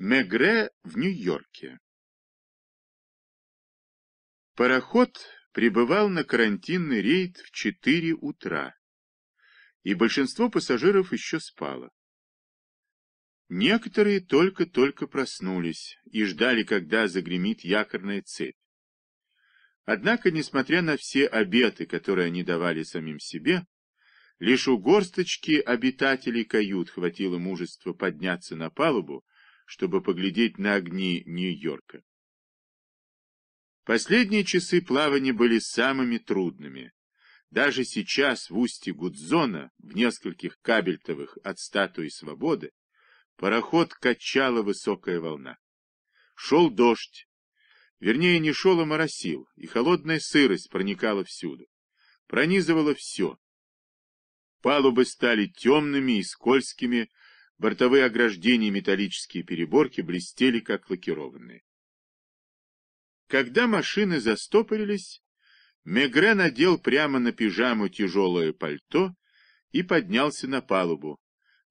Мегре в Нью-Йорке Пароход прибывал на карантинный рейд в 4 утра, и большинство пассажиров еще спало. Некоторые только-только проснулись и ждали, когда загремит якорная цепь. Однако, несмотря на все обеты, которые они давали самим себе, лишь у горсточки обитателей кают хватило мужества подняться на палубу чтобы поглядеть на огни Нью-Йорка. Последние часы плавания были самыми трудными. Даже сейчас в устье Гудзона, в нескольких кабельтовых от статуи свободы, пароход качала высокая волна. Шел дождь. Вернее, не шел, а моросил, и холодная сырость проникала всюду. Пронизывала все. Палубы стали темными и скользкими, Бортовые ограждения и металлические переборки блестели, как лакированные. Когда машины застопорились, Мегре надел прямо на пижаму тяжелое пальто и поднялся на палубу,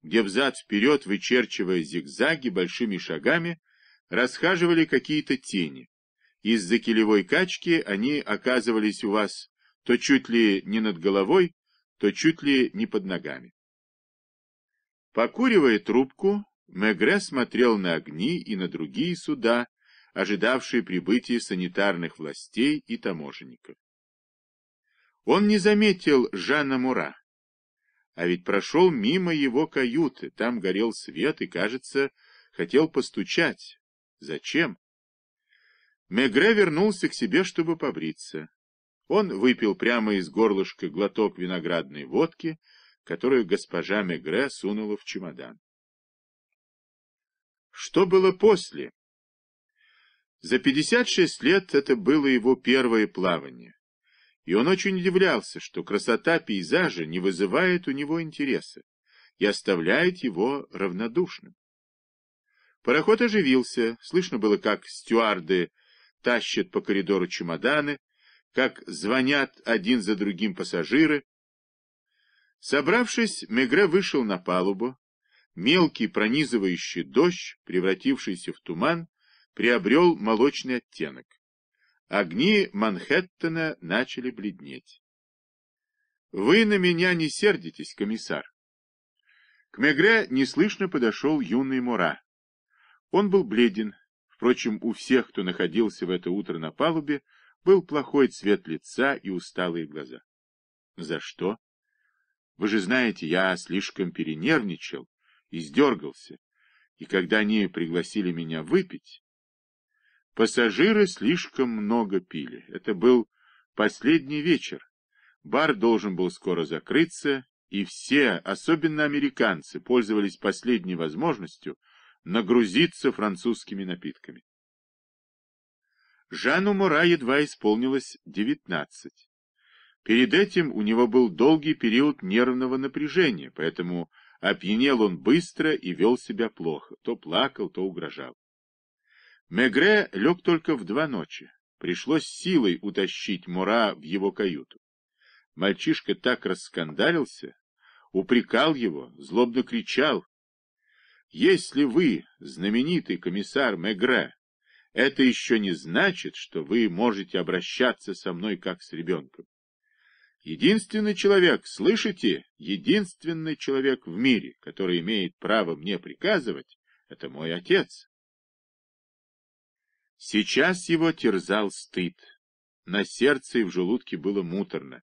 где взад-вперед, вычерчивая зигзаги большими шагами, расхаживали какие-то тени. Из-за килевой качки они оказывались у вас то чуть ли не над головой, то чуть ли не под ногами. Покуривая трубку, Мегре смотрел на огни и на другие суда, ожидавшие прибытия санитарных властей и таможенников. Он не заметил Жана Мура, а ведь прошел мимо его каюты, там горел свет и, кажется, хотел постучать. Зачем? Мегре вернулся к себе, чтобы побриться. Он выпил прямо из горлышка глоток виноградной водки, которую госпожа Мегре сунула в чемодан. Что было после? За 56 лет это было его первое плавание, и он очень удивлялся, что красота пейзажа не вызывает у него интереса и оставляет его равнодушным. Пароход оживился, слышно было, как стюарды тащат по коридору чемоданы, как звонят один за другим пассажиры, Собравшись, Мегре вышел на палубу. Мелкий пронизывающий дождь, превратившийся в туман, приобрел молочный оттенок. Огни Манхэттена начали бледнеть. «Вы на меня не сердитесь, комиссар?» К Мегре неслышно подошел юный Мура. Он был бледен. Впрочем, у всех, кто находился в это утро на палубе, был плохой цвет лица и усталые глаза. «За что?» Вы же знаете, я слишком перенервничал и сдергался, и когда они пригласили меня выпить, пассажиры слишком много пили. Это был последний вечер. Бар должен был скоро закрыться, и все, особенно американцы, пользовались последней возможностью нагрузиться французскими напитками. Жану Мура едва исполнилось девятнадцать. Перед этим у него был долгий период нервного напряжения, поэтому опьянел он быстро и вел себя плохо, то плакал, то угрожал. Мегре лег только в два ночи. Пришлось силой утащить Мура в его каюту. Мальчишка так раскандалился, упрекал его, злобно кричал. «Если вы, знаменитый комиссар Мегре, это еще не значит, что вы можете обращаться со мной как с ребенком. Единственный человек, слышите, единственный человек в мире, который имеет право мне приказывать, это мой отец. Сейчас его терзал стыд. На сердце и в желудке было муторно.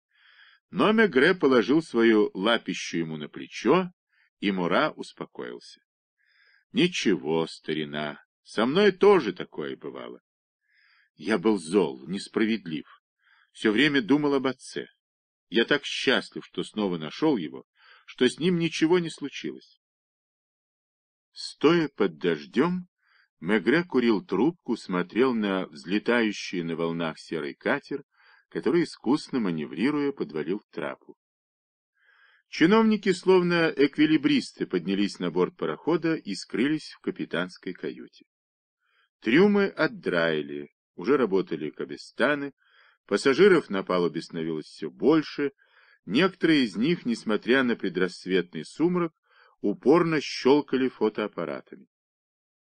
Но Мегре положил свою лапищу ему на плечо, и Мура успокоился. Ничего, старина, со мной тоже такое бывало. Я был зол, несправедлив, все время думал об отце. Я так счастлив, что снова нашел его, что с ним ничего не случилось. Стоя под дождем, Мегре курил трубку, смотрел на взлетающий на волнах серый катер, который, искусно маневрируя, подвалил к трапу. Чиновники, словно эквилибристы, поднялись на борт парохода и скрылись в капитанской каюте. Трюмы отдраили, уже работали кабестаны, Пассажиров на палубе становилось все больше, некоторые из них, несмотря на предрассветный сумрак, упорно щелкали фотоаппаратами.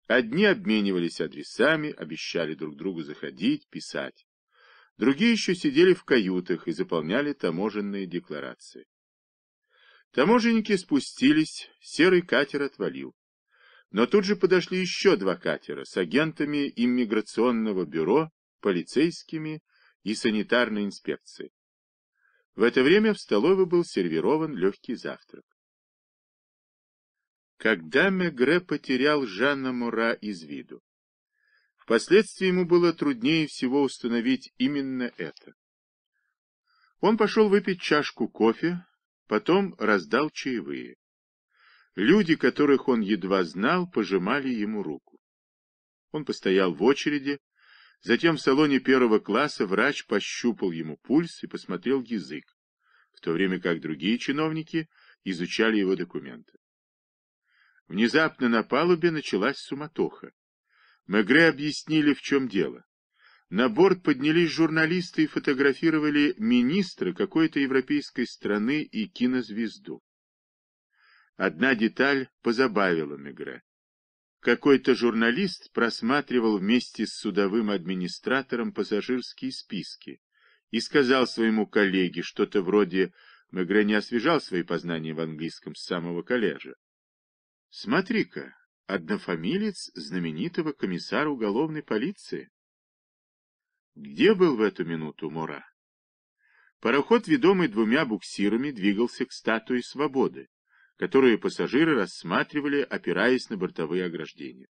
Одни обменивались адресами, обещали друг другу заходить, писать. Другие еще сидели в каютах и заполняли таможенные декларации. Таможенники спустились, серый катер отвалил. Но тут же подошли еще два катера с агентами иммиграционного бюро, полицейскими и санитарной инспекцией. В это время в столовой был сервирован легкий завтрак. Когда Мегре потерял Жанна Мура из виду? Впоследствии ему было труднее всего установить именно это. Он пошел выпить чашку кофе, потом раздал чаевые. Люди, которых он едва знал, пожимали ему руку. Он постоял в очереди, затем в салоне первого класса врач пощупал ему пульс и посмотрел язык, в то время как другие чиновники изучали его документы. Внезапно на палубе началась суматоха. Мегре объяснили, в чем дело. На борт поднялись журналисты и фотографировали министра какой-то европейской страны и кинозвезду. Одна деталь позабавила Мегре. Какой-то журналист просматривал вместе с судовым администратором пассажирские списки и сказал своему коллеге что-то вроде «Мегре не освежал свои познания в английском с самого колледжа». «Смотри-ка, однофамилец знаменитого комиссара уголовной полиции». Где был в эту минуту Мора? Пароход, ведомый двумя буксирами, двигался к статуе свободы, которую пассажиры рассматривали, опираясь на бортовые ограждения.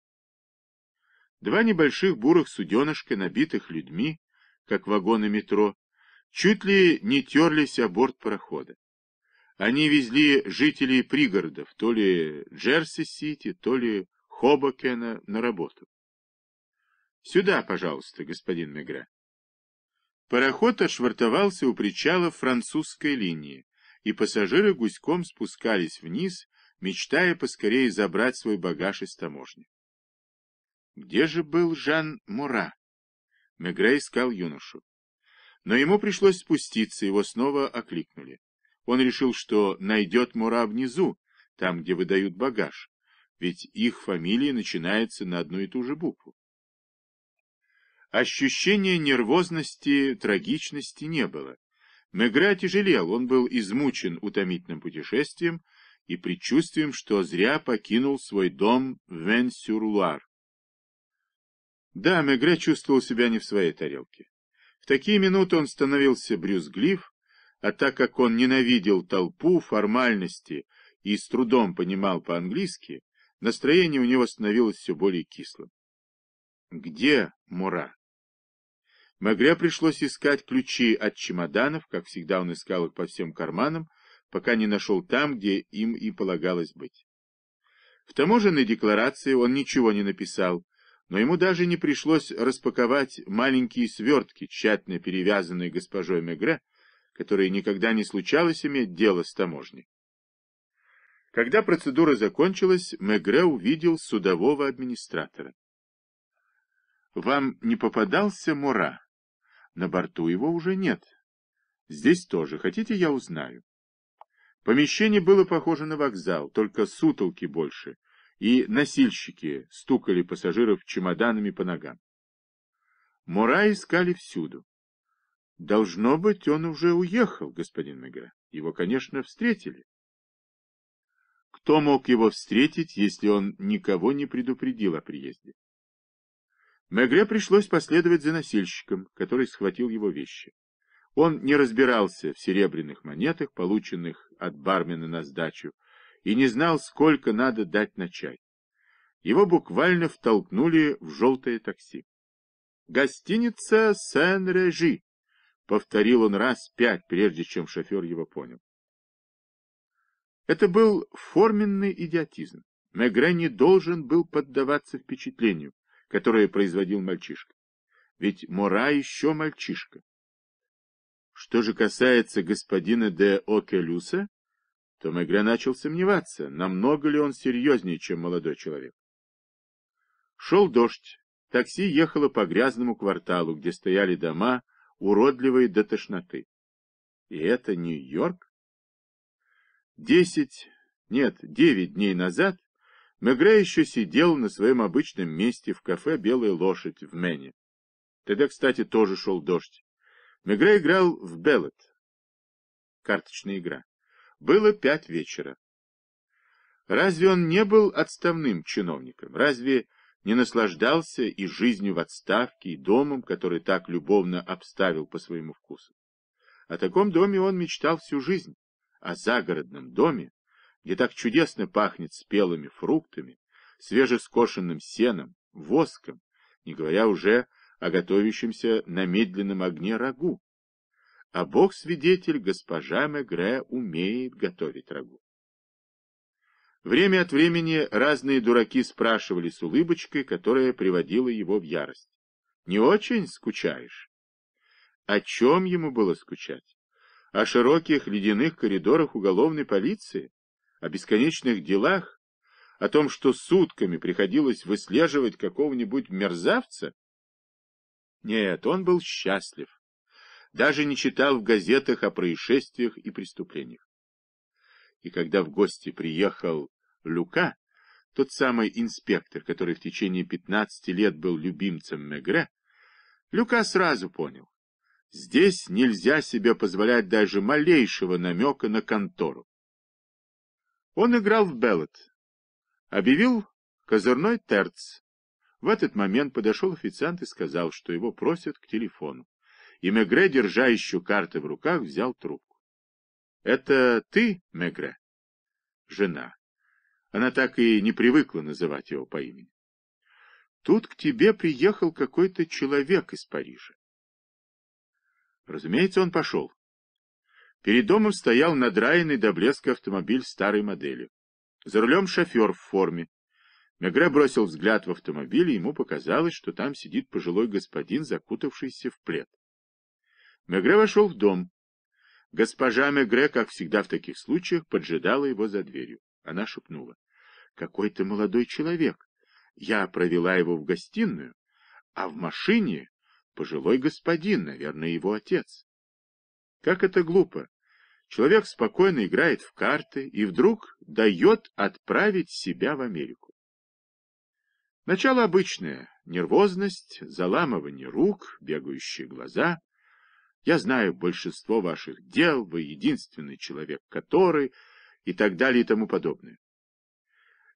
Два небольших бурых суденышка, набитых людьми, как вагоны метро, чуть ли не терлись о борт парохода. Они везли жителей пригородов, то ли Джерси-Сити, то ли Хобокена на работу. Сюда, пожалуйста, господин Мегре. Пароход отшвартовался у причала французской линии, и пассажиры гуськом спускались вниз, мечтая поскорее забрать свой багаж из таможни. Где же был Жан Мура? Мегре искал юношу. Но ему пришлось спуститься, его снова окликнули. Он решил, что найдет Мура внизу, там, где выдают багаж, ведь их фамилия начинается на одну и ту же букву. Ощущения нервозности, трагичности не было. Мегре тяжелел, он был измучен утомительным путешествием и предчувствием, что зря покинул свой дом в Вен-Сюр-Луар. Да, Мегре чувствовал себя не в своей тарелке. В такие минуты он становился брюзглив, а так как он ненавидел толпу, формальности и с трудом понимал по-английски, настроение у него становилось все более кислым. Где Мура? Магре пришлось искать ключи от чемоданов, как всегда он искал их по всем карманам, пока не нашел там, где им и полагалось быть. В таможенной декларации он ничего не написал, но ему даже не пришлось распаковать маленькие свертки, тщательно перевязанные госпожой Мегре, которой никогда не случалось иметь дело с таможней. Когда процедура закончилась, Мегре увидел судового администратора. «Вам не попадался Мура?» На борту его уже нет. Здесь тоже. Хотите, я узнаю? Помещение было похоже на вокзал, только сутолки больше, и носильщики стукали пассажиров чемоданами по ногам. Мура искали всюду. Должно быть, он уже уехал, господин Мегре. Его, конечно, встретили. Кто мог его встретить, если он никого не предупредил о приезде? Мегре пришлось последовать за носильщиком, который схватил его вещи. Он не разбирался в серебряных монетах, полученных от бармена на сдачу, и не знал, сколько надо дать на чай. Его буквально втолкнули в желтое такси. «Гостиница Сен-Режи», — повторил он раз пять, прежде чем шофер его понял. Это был форменный идиотизм. Мегре не должен был поддаваться впечатлению которое производил мальчишка. Ведь Мора еще мальчишка. Что же касается господина де Окелюса, то Мегре начал сомневаться, намного ли он серьезнее, чем молодой человек. Шел дождь, такси ехало по грязному кварталу, где стояли дома, уродливые до тошноты. И это Нью-Йорк? Десять, нет, девять дней назад Мегре еще сидел на своем обычном месте в кафе «Белая лошадь» в Мэне. Тогда, кстати, тоже шел дождь. Мегре играл в Беллет. Карточная игра. Было пять вечера. Разве он не был отставным чиновником? Разве не наслаждался и жизнью в отставке, и домом, который так любовно обставил по своему вкусу? О таком доме он мечтал всю жизнь, о загородном доме, где так чудесно пахнет спелыми фруктами, свежескошенным сеном, воском, не говоря уже о готовящемся на медленном огне рагу. А Бог-свидетель, госпожа Мегре умеет готовить рагу. Время от времени разные дураки спрашивали с улыбочкой, которая приводила его в ярость. «Не очень скучаешь?» О чем ему было скучать? О широких ледяных коридорах уголовной полиции? О бесконечных делах? О том, что сутками приходилось выслеживать какого-нибудь мерзавца? Нет, он был счастлив. Даже не читал в газетах о происшествиях и преступлениях. И когда в гости приехал Люка, тот самый инспектор, который в течение 15 лет был любимцем Мегре, Люка сразу понял. Здесь нельзя себе позволять даже малейшего намека на контору. Он играл в Беллет. Объявил козырной терц. В этот момент подошел официант и сказал, что его просят к телефону. И Мегре, держа еще карты в руках, взял трубку. — Это ты, Мегре? — Жена. Она так и не привыкла называть его по имени. Тут к тебе приехал какой-то человек из Парижа. Разумеется, он пошел. Перед домом стоял надраенный до блеска автомобиль старой модели. За рулем шофер в форме. Мегре бросил взгляд в автомобиль, и ему показалось, что там сидит пожилой господин, закутавшийся в плед. Мегре вошел в дом. Госпожа Мегре, как всегда в таких случаях, поджидала его за дверью. Она шепнула. «Какой-то молодой человек. Я провела его в гостиную, а в машине пожилой господин, наверное, его отец». Как это глупо. Человек спокойно играет в карты и вдруг дает отправить себя в Америку. Начало обычное. Нервозность, заламывание рук, бегающие глаза. Я знаю большинство ваших дел, вы единственный человек, который и так далее и тому подобное.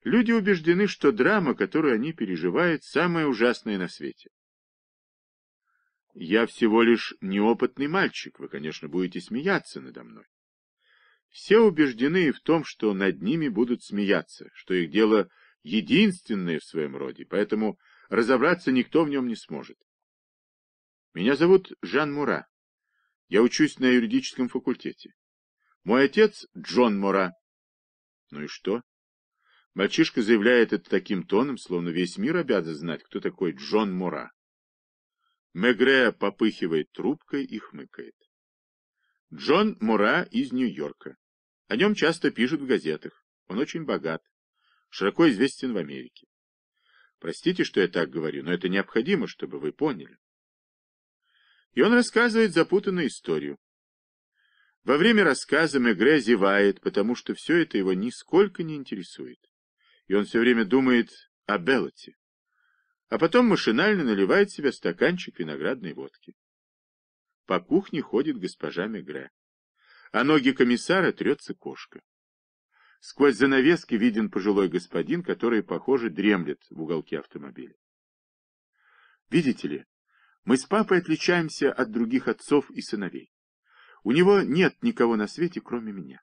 Люди убеждены, что драма, которую они переживают, самая ужасная на свете. Я всего лишь неопытный мальчик, вы, конечно, будете смеяться надо мной. Все убеждены в том, что над ними будут смеяться, что их дело единственное в своем роде, поэтому разобраться никто в нем не сможет. Меня зовут Жан Мура. Я учусь на юридическом факультете. Мой отец Джон Мура. Ну и что? Мальчишка заявляет это таким тоном, словно весь мир обязан знать, кто такой Джон Мура. Мегре попыхивает трубкой и хмыкает. Джон Мура из Нью-Йорка. О нем часто пишут в газетах. Он очень богат, широко известен в Америке. Простите, что я так говорю, но это необходимо, чтобы вы поняли. И он рассказывает запутанную историю. Во время рассказа Мегре зевает, потому что все это его нисколько не интересует и он все время думает о Беллоте. А потом машинально наливает себе стаканчик виноградной водки. По кухне ходит госпожа Мегре. А ноги комиссара трется кошка. Сквозь занавески виден пожилой господин, который, похоже, дремлет в уголке автомобиля. Видите ли, мы с папой отличаемся от других отцов и сыновей. У него нет никого на свете, кроме меня.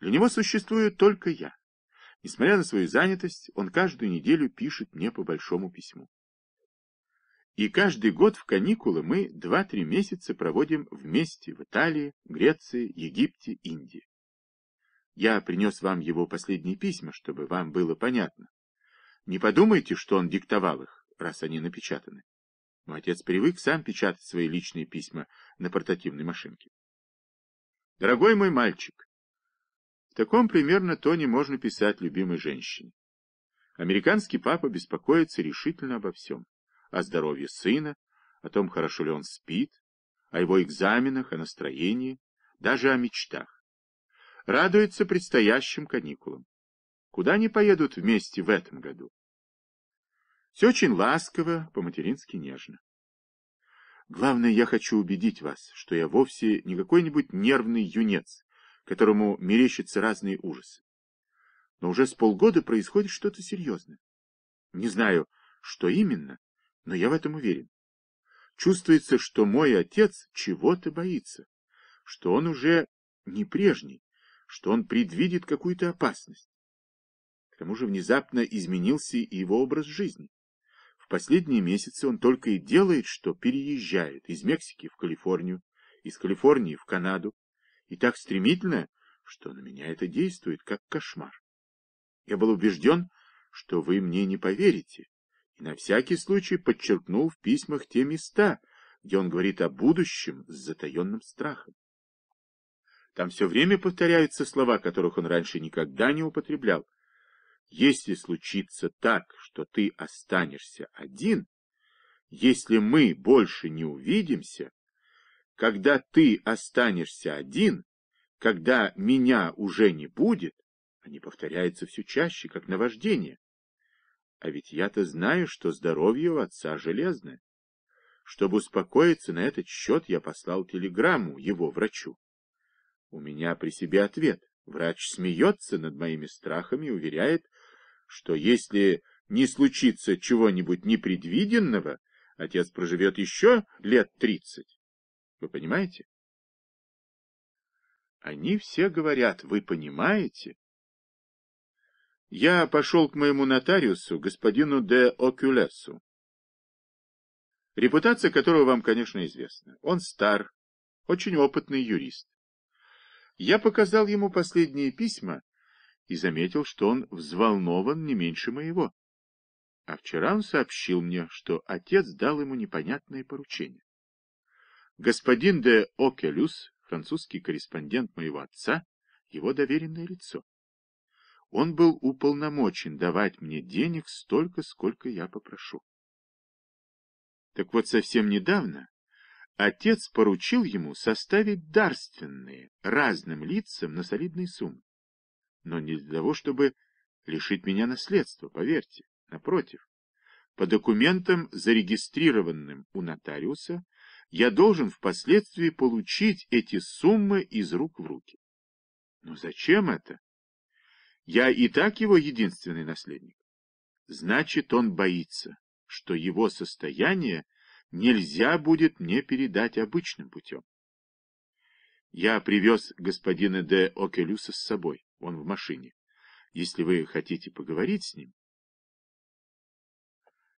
Для него существую только я. Несмотря на свою занятость, он каждую неделю пишет мне по большому письму. И каждый год в каникулы мы 2-3 месяца проводим вместе в Италии, Греции, Египте, Индии. Я принес вам его последние письма, чтобы вам было понятно. Не подумайте, что он диктовал их, раз они напечатаны. Мой отец привык сам печатать свои личные письма на портативной машинке. Дорогой мой мальчик, в таком примерно тоне можно писать любимой женщине. Американский папа беспокоится решительно обо всем. О здоровье сына, о том, хорошо ли он спит, о его экзаменах, о настроении, даже о мечтах. Радуется предстоящим каникулам. Куда они поедут вместе в этом году? Все очень ласково, по-матерински нежно. Главное, я хочу убедить вас, что я вовсе не какой-нибудь нервный юнец, которому мерещатся разные ужасы. Но уже с полгода происходит что-то серьезное. Не знаю, что именно, но я в этом уверен. Чувствуется, что мой отец чего-то боится, что он уже не прежний, что он предвидит какую-то опасность. К тому же внезапно изменился и его образ жизни. В последние месяцы он только и делает, что переезжает из Мексики в Калифорнию, из Калифорнии в Канаду, и так стремительно, что на меня это действует, как кошмар. Я был убежден, что вы мне не поверите, и на всякий случай подчеркнул в письмах те места, где он говорит о будущем с затаенным страхом. Там все время повторяются слова, которых он раньше никогда не употреблял. Если случится так, что ты останешься один, если мы больше не увидимся, когда ты останешься один, когда меня уже не будет, они повторяются все чаще, как наваждение. А ведь я-то знаю, что здоровье у отца железное. Чтобы успокоиться на этот счет, я послал телеграмму его врачу. У меня при себе ответ. Врач смеется над моими страхами и уверяет, что если не случится чего-нибудь непредвиденного, отец проживет еще лет тридцать. Вы понимаете? Они все говорят, вы понимаете? Я пошел к моему нотариусу, господину де Окюлесу, репутация которого вам, конечно, известна. Он стар, очень опытный юрист. Я показал ему последние письма и заметил, что он взволнован не меньше моего. А вчера он сообщил мне, что отец дал ему непонятное поручение. Господин де Окелюс, французский корреспондент моего отца, его доверенное лицо. Он был уполномочен давать мне денег столько, сколько я попрошу. Так вот, совсем недавно отец поручил ему составить дарственные разным лицам на солидные суммы. Но не для того, чтобы лишить меня наследства, поверьте, напротив. По документам, зарегистрированным у нотариуса, я должен впоследствии получить эти суммы из рук в руки. Но зачем это? Я и так его единственный наследник. Значит, он боится, что его состояние нельзя будет мне передать обычным путем. Я привез господина де Окелюса с собой, он в машине. Если вы хотите поговорить с ним...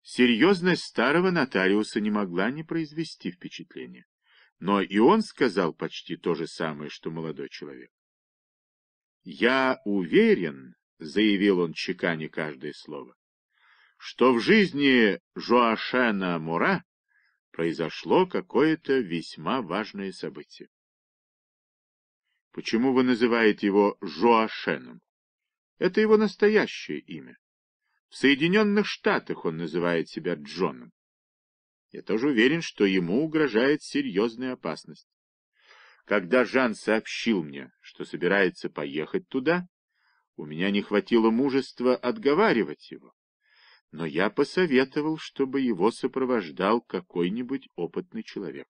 Серьезность старого нотариуса не могла не произвести впечатления. Но и он сказал почти то же самое, что молодой человек. «Я уверен», — заявил он, чеканя каждое слово, «что в жизни Жоашена Мура произошло какое-то весьма важное событие. Почему вы называете его Жоашеном? Это его настоящее имя. В Соединенных Штатах он называет себя Джоном. Я тоже уверен, что ему угрожает серьезная опасность. Когда Жан сообщил мне, что собирается поехать туда, у меня не хватило мужества отговаривать его. Но я посоветовал, чтобы его сопровождал какой-нибудь опытный человек.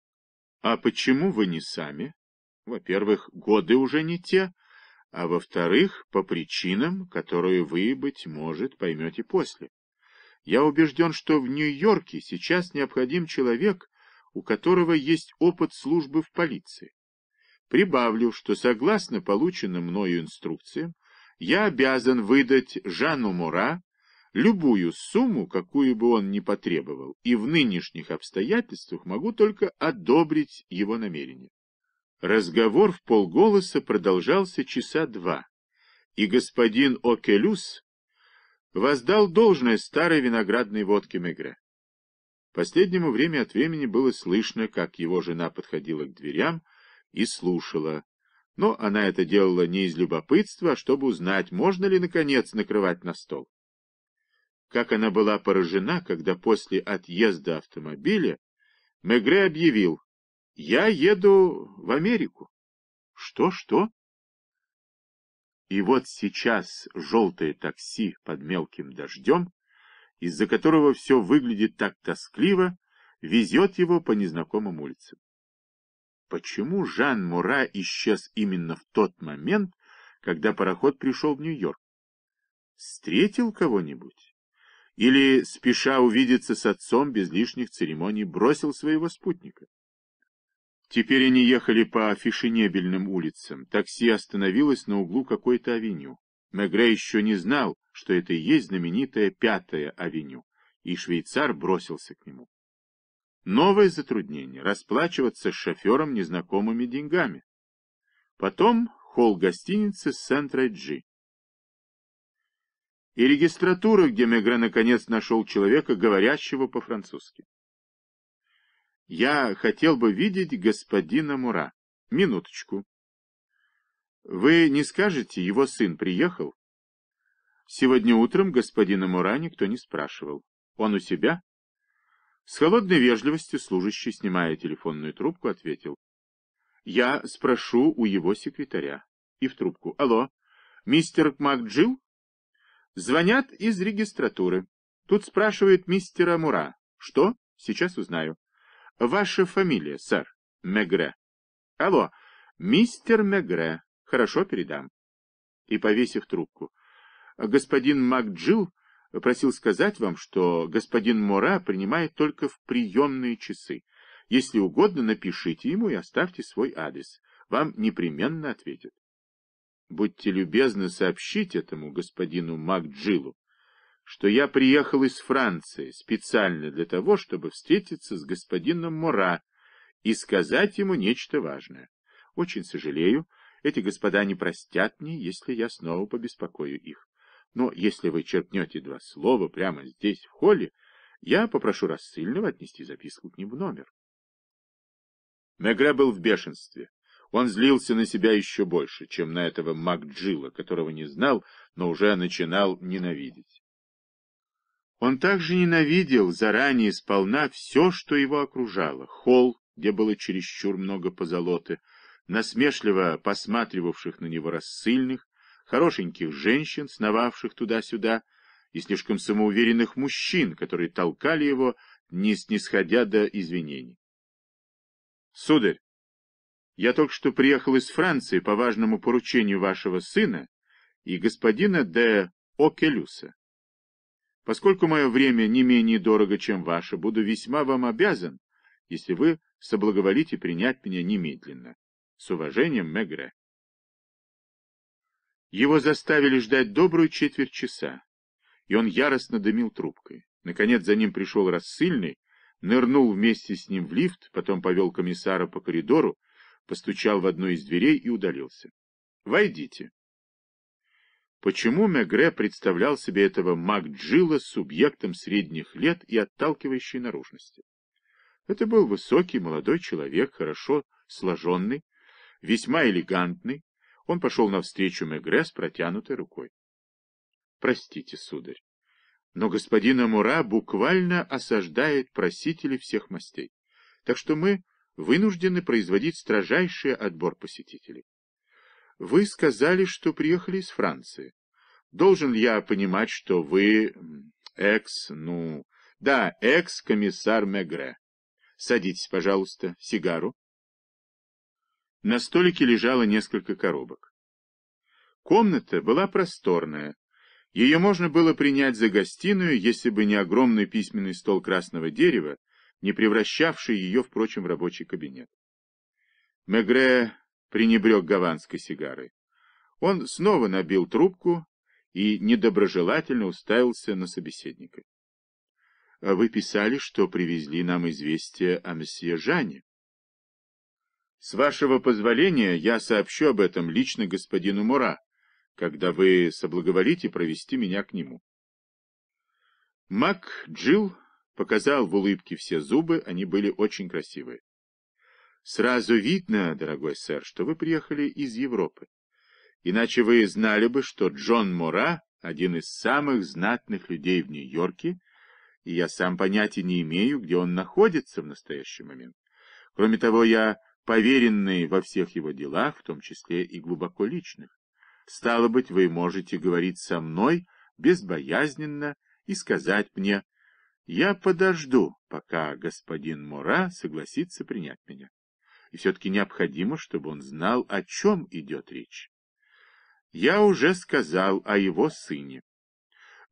— А почему вы не сами? Во-первых, годы уже не те, а во-вторых, по причинам, которые вы, быть может, поймете после. Я убежден, что в Нью-Йорке сейчас необходим человек, у которого есть опыт службы в полиции. Прибавлю, что согласно полученным мною инструкциям, я обязан выдать Жану Мура любую сумму, какую бы он ни потребовал, и в нынешних обстоятельствах могу только одобрить его намерение. Разговор в полголоса продолжался часа два, и господин Окелюс воздал должное старой виноградной водке Мегре. Последнему время от времени было слышно, как его жена подходила к дверям и слушала. Но она это делала не из любопытства, а чтобы узнать, можно ли, наконец, накрывать на стол. Как она была поражена, когда после отъезда автомобиля Мегре объявил, «Я еду в Америку». «Что, что?» И вот сейчас желтое такси под мелким дождем, из-за которого все выглядит так тоскливо, везет его по незнакомым улицам. Почему Жан Мура исчез именно в тот момент, когда пароход пришел в Нью-Йорк? Встретил кого-нибудь? Или, спеша увидеться с отцом, без лишних церемоний бросил своего спутника? Теперь они ехали по фешенебельным улицам. Такси остановилось на углу какой-то авеню. Мегре еще не знал, что это и есть знаменитая Пятая авеню, и швейцар бросился к нему. Новое затруднение — расплачиваться с шофером незнакомыми деньгами. Потом холл гостиницы Сент-Реджи. И регистратура, где Мегре наконец нашел человека, говорящего по-французски. Я хотел бы видеть господина Мура. Минуточку. Вы не скажете, его сын приехал? Сегодня утром господина Мура никто не спрашивал. Он у себя? С холодной вежливостью служащий, снимая телефонную трубку, ответил. Я спрошу у его секретаря. И в трубку. Алло, мистер МакДжилл? Звонят из регистратуры. Тут спрашивает мистера Мура. Что? Сейчас узнаю. Ваша фамилия, сэр? Мегре. Алло, мистер Мегре. Хорошо, передам. И, повесив трубку. Господин МакДжилл просил сказать вам, что господин Мора принимает только в приемные часы. Если угодно, напишите ему и оставьте свой адрес. Вам непременно ответят. Будьте любезны сообщить этому господину МакДжиллу, что я приехал из Франции специально для того, чтобы встретиться с господином Мора и сказать ему нечто важное. Очень сожалею, эти господа не простят мне, если я снова побеспокою их. Но если вы черкнете два слова прямо здесь, в холле, я попрошу рассыльного отнести записку к ним в номер. Мегре был в бешенстве. Он злился на себя еще больше, чем на этого Макджилла, которого не знал, но уже начинал ненавидеть. Он также ненавидел заранее сполна все, что его окружало. Холл, где было чересчур много позолоты, насмешливо посматривавших на него рассыльных, хорошеньких женщин, сновавших туда-сюда, и слишком самоуверенных мужчин, которые толкали его, не снисходя до извинений. «Сударь, я только что приехал из Франции по важному поручению вашего сына и господина де Окелюса. Поскольку мое время не менее дорого, чем ваше, буду весьма вам обязан, если вы соблаговолите принять меня немедленно. С уважением, Мегре. Его заставили ждать добрую четверть часа, и он яростно дымил трубкой. Наконец за ним пришел рассыльный, нырнул вместе с ним в лифт, потом повел комиссара по коридору, постучал в одну из дверей и удалился. «Войдите». Почему Мегре представлял себе этого Макджилла субъектом средних лет и отталкивающей наружности? Это был высокий молодой человек, хорошо сложенный, весьма элегантный. Он пошел навстречу Мегре с протянутой рукой. Простите, сударь, но господин Амура буквально осаждает просителей всех мастей. Так что мы вынуждены производить строжайший отбор посетителей. Вы сказали, что приехали из Франции. Должен ли я понимать, что вы экс, ну... Да, экс-комиссар Мегре. Садитесь, пожалуйста, сигару. На столике лежало несколько коробок. Комната была просторная. Ее можно было принять за гостиную, если бы не огромный письменный стол красного дерева, не превращавший ее, впрочем, в рабочий кабинет. Мегре пренебрег гаванской сигарой. Он снова набил трубку и недоброжелательно уставился на собеседника. — Вы писали, что привезли нам известие о месье Жане. — С вашего позволения я сообщу об этом лично господину Мура, когда вы соблаговолите провести меня к нему. Мак Джилл показал в улыбке все зубы, они были очень красивые. Сразу видно, дорогой сэр, что вы приехали из Европы. Иначе вы знали бы, что Джон Мора — один из самых знатных людей в Нью-Йорке, и я сам понятия не имею, где он находится в настоящий момент. Кроме того, я поверенный во всех его делах, в том числе и глубоко личных. Стало быть, вы можете говорить со мной безбоязненно и сказать мне, я подожду, пока господин Мура согласится принять меня. И все-таки необходимо, чтобы он знал, о чем идет речь. Я уже сказал о его сыне.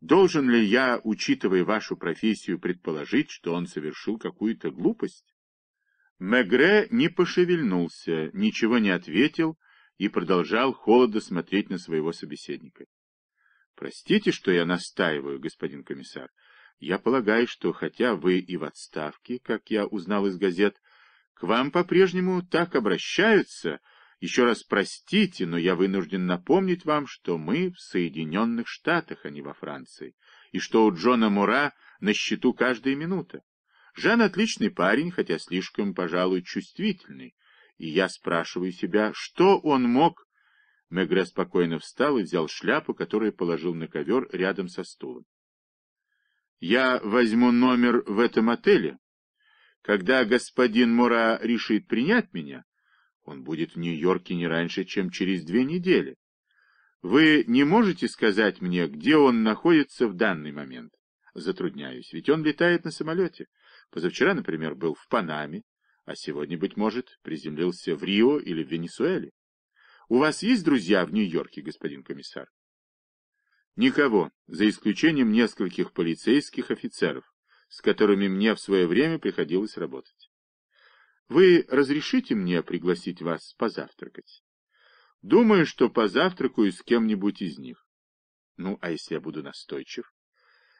Должен ли я, учитывая вашу профессию, предположить, что он совершил какую-то глупость? Мегре не пошевельнулся, ничего не ответил и продолжал холодно смотреть на своего собеседника. Простите, что я настаиваю, господин комиссар. Я полагаю, что хотя вы и в отставке, как я узнал из газет, к вам по-прежнему так обращаются. Еще раз простите, но я вынужден напомнить вам, что мы в Соединенных Штатах, а не во Франции, и что у Джона Мура на счету каждая минута. Жан отличный парень, хотя слишком, пожалуй, чувствительный. И я спрашиваю себя, что он мог... Мегре спокойно встал и взял шляпу, которую положил на ковер рядом со стулом. «Я возьму номер в этом отеле. Когда господин Мора решит принять меня, он будет в Нью-Йорке не раньше, чем через две недели. Вы не можете сказать мне, где он находится в данный момент?» Затрудняюсь, ведь он летает на самолете. Позавчера, например, был в Панаме, а сегодня, быть может, приземлился в Рио или в Венесуэле. У вас есть друзья в Нью-Йорке, господин комиссар? Никого, за исключением нескольких полицейских офицеров, с которыми мне в свое время приходилось работать. Вы разрешите мне пригласить вас позавтракать? Думаю, что позавтракаю с кем-нибудь из них. Ну, а если я буду настойчив?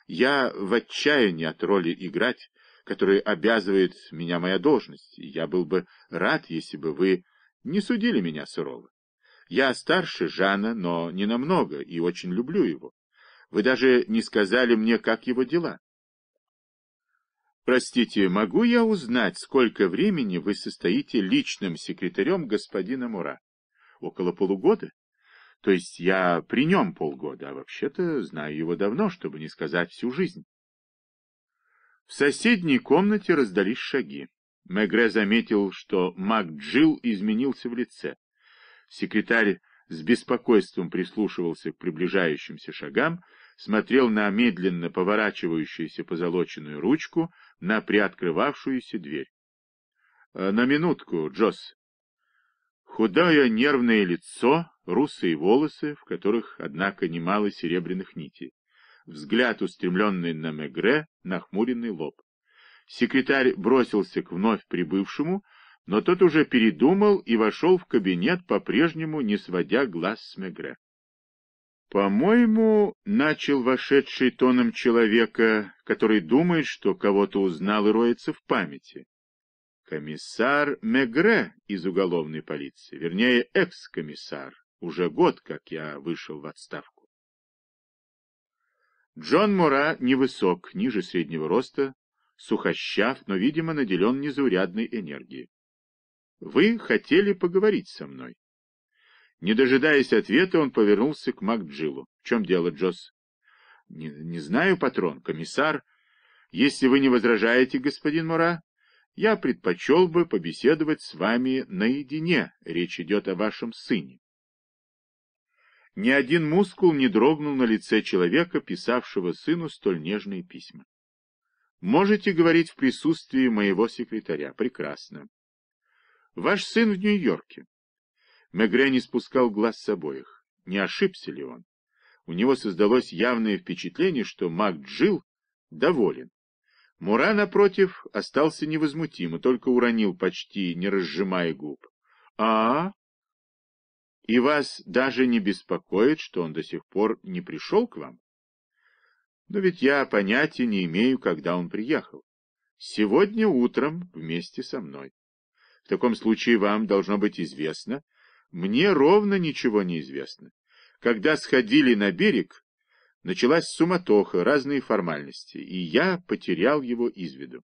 Я в отчаянии от роли играть, которая обязывает меня моя должность, и я был бы рад, если бы вы не судили меня сурово. Я старше Жана, но не намного, и очень люблю его. Вы даже не сказали мне, как его дела. Простите, могу я узнать, сколько времени вы состоите личным секретарем господина Мура? Около полугода? То есть я при нем полгода, а вообще-то знаю его давно, чтобы не сказать всю жизнь. В соседней комнате раздались шаги. Мегре заметил, что Мак Джилл изменился в лице. Секретарь с беспокойством прислушивался к приближающимся шагам, смотрел на медленно поворачивающуюся позолоченную ручку, на приоткрывавшуюся дверь. «Э, — На минутку, Джосс. Худое нервное лицо, русые волосы, в которых, однако, немало серебряных нитей взгляд устремленный на Мегре, нахмуренный лоб. Секретарь бросился к вновь прибывшему, но тот уже передумал и вошел в кабинет, по-прежнему не сводя глаз с Мегре. «По-моему, — начал вошедший тоном человека, который думает, что кого-то узнал и роется в памяти. Комиссар Мегре из уголовной полиции, вернее, экс-комиссар, уже год, как я вышел в отставку. Джон Мура невысок, ниже среднего роста, сухощав, но, видимо, наделен незаурядной энергией. «Вы хотели поговорить со мной?» Не дожидаясь ответа, он повернулся к Макджилу. «В чем дело, Джосс?» не, «Не знаю, патрон, комиссар. Если вы не возражаете, господин Мура, я предпочел бы побеседовать с вами наедине. Речь идет о вашем сыне». Ни один мускул не дрогнул на лице человека, писавшего сыну столь нежные письма. Можете говорить в присутствии моего секретаря. Прекрасно. Ваш сын в Нью-Йорке. Мегре не спускал глаз с обоих. Не ошибся ли он? У него создалось явное впечатление, что Мак Джил доволен. Мура, напротив, остался невозмутим и только уронил почти, не разжимая губ. «А, и вас даже не беспокоит, что он до сих пор не пришел к вам? Но ведь я понятия не имею, когда он приехал. Сегодня утром вместе со мной. В таком случае вам должно быть известно. Мне ровно ничего не известно. Когда сходили на берег, началась суматоха, разные формальности, и я потерял его из виду.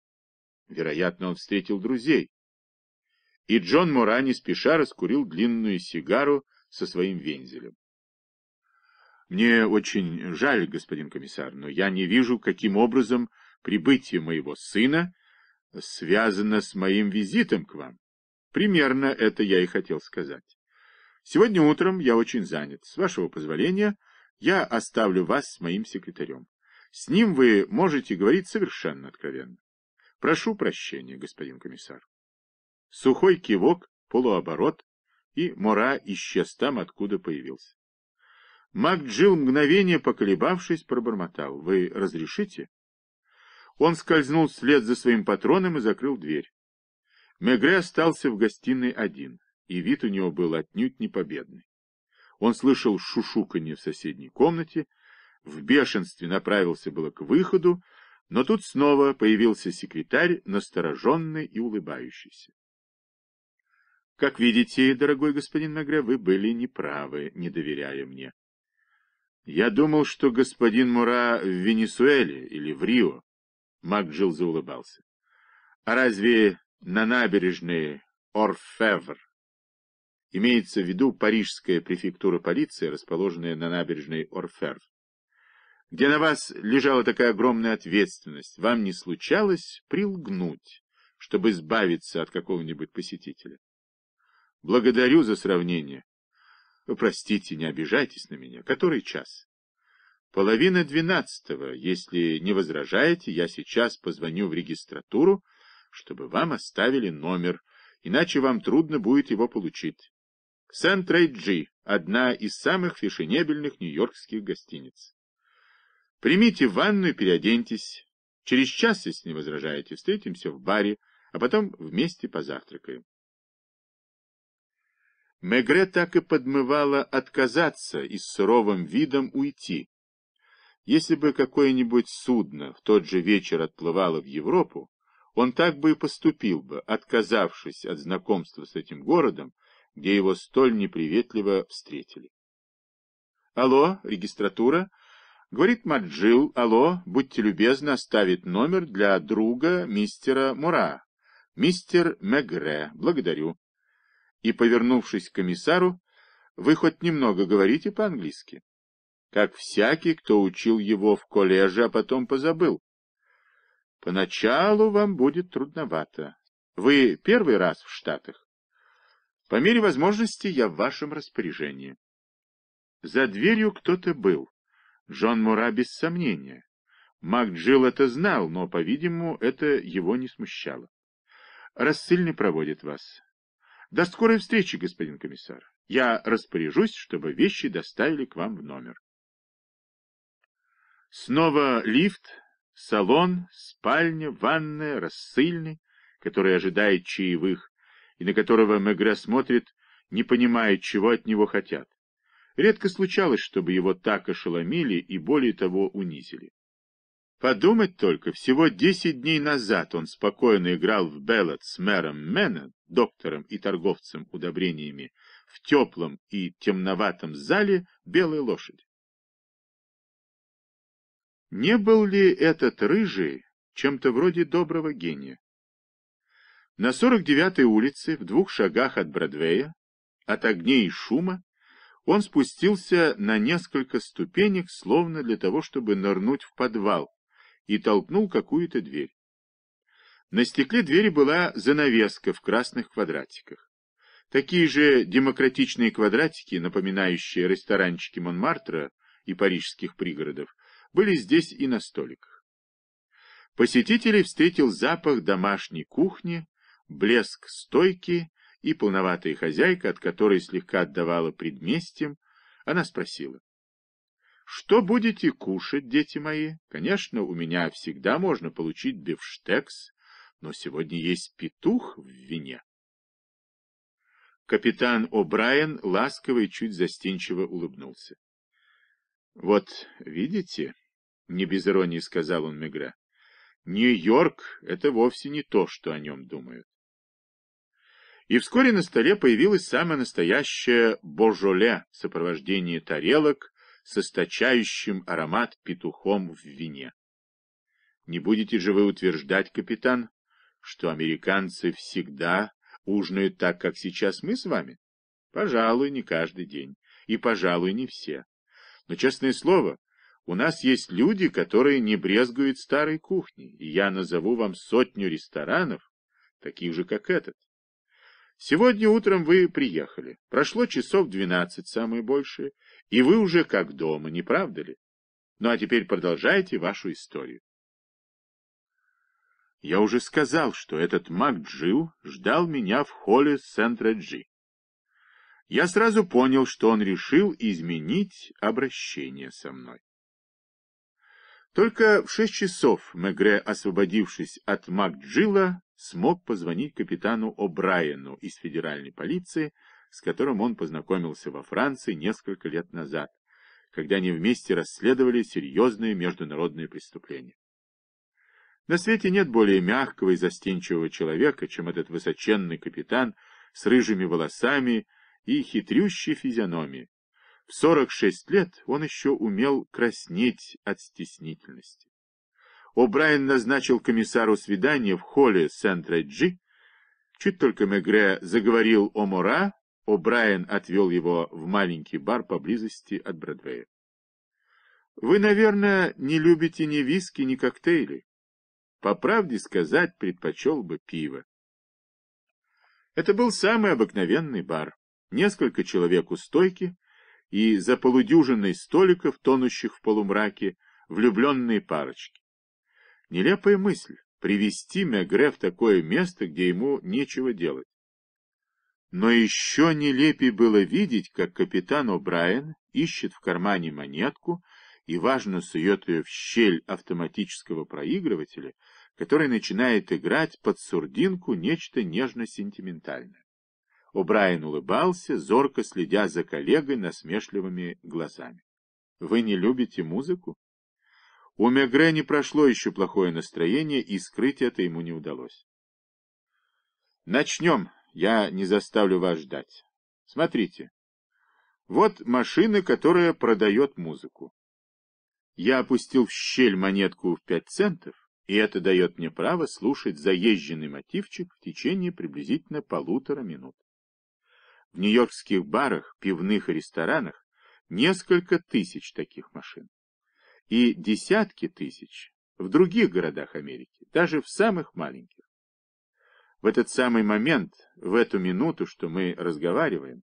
Вероятно, он встретил друзей. И Джон Мура не спеша раскурил длинную сигару со своим вензелем. Мне очень жаль, господин комиссар, но я не вижу, каким образом прибытие моего сына связано с моим визитом к вам. Примерно это я и хотел сказать. Сегодня утром я очень занят. С вашего позволения, я оставлю вас с моим секретарем. С ним вы можете говорить совершенно откровенно. Прошу прощения, господин комиссар. Сухой кивок, полуоборот, и Мора исчез там, откуда появился. Макджил, мгновение поколебавшись, пробормотал. «Вы разрешите?» Он скользнул вслед за своим патроном и закрыл дверь. Мегре остался в гостиной один, и вид у него был отнюдь не победный. Он слышал шушуканье в соседней комнате, в бешенстве направился было к выходу, но тут снова появился секретарь, настороженный и улыбающийся. Как видите, дорогой господин Мегре, вы были неправы, не доверяя мне. Я думал, что господин Мура в Венесуэле или в Рио. Макджил заулыбался. А разве на набережной Орфевр имеется в виду парижская префектура полиции, расположенная на набережной Орфевр? где на вас лежала такая огромная ответственность, вам не случалось прилгнуть, чтобы избавиться от какого-нибудь посетителя? Благодарю за сравнение. Простите, не обижайтесь на меня. Который час? Половина двенадцатого. Если не возражаете, я сейчас позвоню в регистратуру, чтобы вам оставили номер, иначе вам трудно будет его получить. Сент-Рейджи — одна из самых фешенебельных нью-йоркских гостиниц. Примите ванну и переоденьтесь. Через час, если не возражаете, встретимся в баре, а потом вместе позавтракаем. Мегре так и подмывало отказаться и с суровым видом уйти. Если бы какое-нибудь судно в тот же вечер отплывало в Европу, он так бы и поступил бы, отказавшись от знакомства с этим городом, где его столь неприветливо встретили. «Алло, регистратура?» Говорит Маджил, алло, будьте любезны оставить номер для друга мистера Мура. Мистер Мегре, благодарю. И, повернувшись к комиссару, вы хоть немного говорите по-английски? Как всякий, кто учил его в колледже, а потом позабыл. Поначалу вам будет трудновато. Вы первый раз в Штатах? По мере возможности я в вашем распоряжении. За дверью кто-то был. Джон Мура без сомнения. Мак Джилл это знал, но, по-видимому, это его не смущало. Рассыльный проводит вас. До скорой встречи, господин комиссар. Я распоряжусь, чтобы вещи доставили к вам в номер. Снова лифт, салон, спальня, ванная, рассыльный, который ожидает чаевых, и на которого Мегре смотрит, не понимая, чего от него хотят. Редко случалось, чтобы его так ошеломили и, более того, унизили. Подумать только, всего десять дней назад он спокойно играл в Беллот с мэром Мэна, доктором и торговцем удобрениями, в теплом и темноватом зале белой лошади. Не был ли этот рыжий чем-то вроде доброго гения? На 49-й улице, в двух шагах от Бродвея, от огней и шума, он спустился на несколько ступенек, словно для того, чтобы нырнуть в подвал, и толкнул какую-то дверь. На стекле двери была занавеска в красных квадратиках. Такие же демократичные квадратики, напоминающие ресторанчики Монмартра и парижских пригородов, были здесь и на столиках. Посетителей встретил запах домашней кухни, блеск стойки и полноватая хозяйка, от которой слегка отдавала предместьем, она спросила. — Что будете кушать, дети мои? Конечно, у меня всегда можно получить бифштекс, но сегодня есть петух в вине. Капитан О'Брайен ласково и чуть застенчиво улыбнулся. — Вот, видите, — не без иронии сказал он Мегре, — Нью-Йорк — это вовсе не то, что о нем думают. И вскоре на столе появилась самая настоящая божоле в сопровождении тарелок с источающим аромат петухом в вине. Не будете же вы утверждать, капитан, что американцы всегда ужинают так, как сейчас мы с вами? Пожалуй, не каждый день. И, пожалуй, не все. Но, честное слово, у нас есть люди, которые не брезгуют старой кухней, и я назову вам сотню ресторанов, таких же, как этот. Сегодня утром вы приехали. Прошло часов двенадцать, самое большее, и вы уже как дома, не правда ли? Ну а теперь продолжайте вашу историю. Я уже сказал, что этот маг Джил ждал меня в холле Сент-Реджи. Я сразу понял, что он решил изменить обращение со мной. Только в шесть часов Мегре, освободившись от МакДжилла, смог позвонить капитану О'Брайену из федеральной полиции, с которым он познакомился во Франции несколько лет назад, когда они вместе расследовали серьезные международные преступления. На свете нет более мягкого и застенчивого человека, чем этот высоченный капитан с рыжими волосами и хитрющей физиономией. В 46 лет он еще умел краснеть от стеснительности. О'Брайен назначил комиссару свидание в холле Сент-Реджи. Чуть только Мегре заговорил о Мора, О'Брайен отвел его в маленький бар поблизости от Бродвея. «Вы, наверное, не любите ни виски, ни коктейли. По правде сказать, предпочел бы пиво. Это был самый обыкновенный бар. Несколько человек у стойки, и за полудюжиной столиков, тонущих в полумраке, влюбленные парочки. Нелепая мысль — привести Мегре в такое место, где ему нечего делать. Но еще нелепее было видеть, как капитан О'Брайен ищет в кармане монетку и важно сует ее в щель автоматического проигрывателя, который начинает играть под сурдинку нечто нежно-сентиментальное. О'Брайен улыбался, зорко следя за коллегой насмешливыми глазами. — Вы не любите музыку? У Мегре не прошло еще плохое настроение, и скрыть это ему не удалось. — Начнем, я не заставлю вас ждать. Смотрите. Вот машина, которая продает музыку. Я опустил в щель монетку в пять центов, и это дает мне право слушать заезженный мотивчик в течение приблизительно полутора минут. В нью-йоркских барах, пивных и ресторанах несколько тысяч таких машин. И десятки тысяч в других городах Америки, даже в самых маленьких. В этот самый момент, в эту минуту, что мы разговариваем,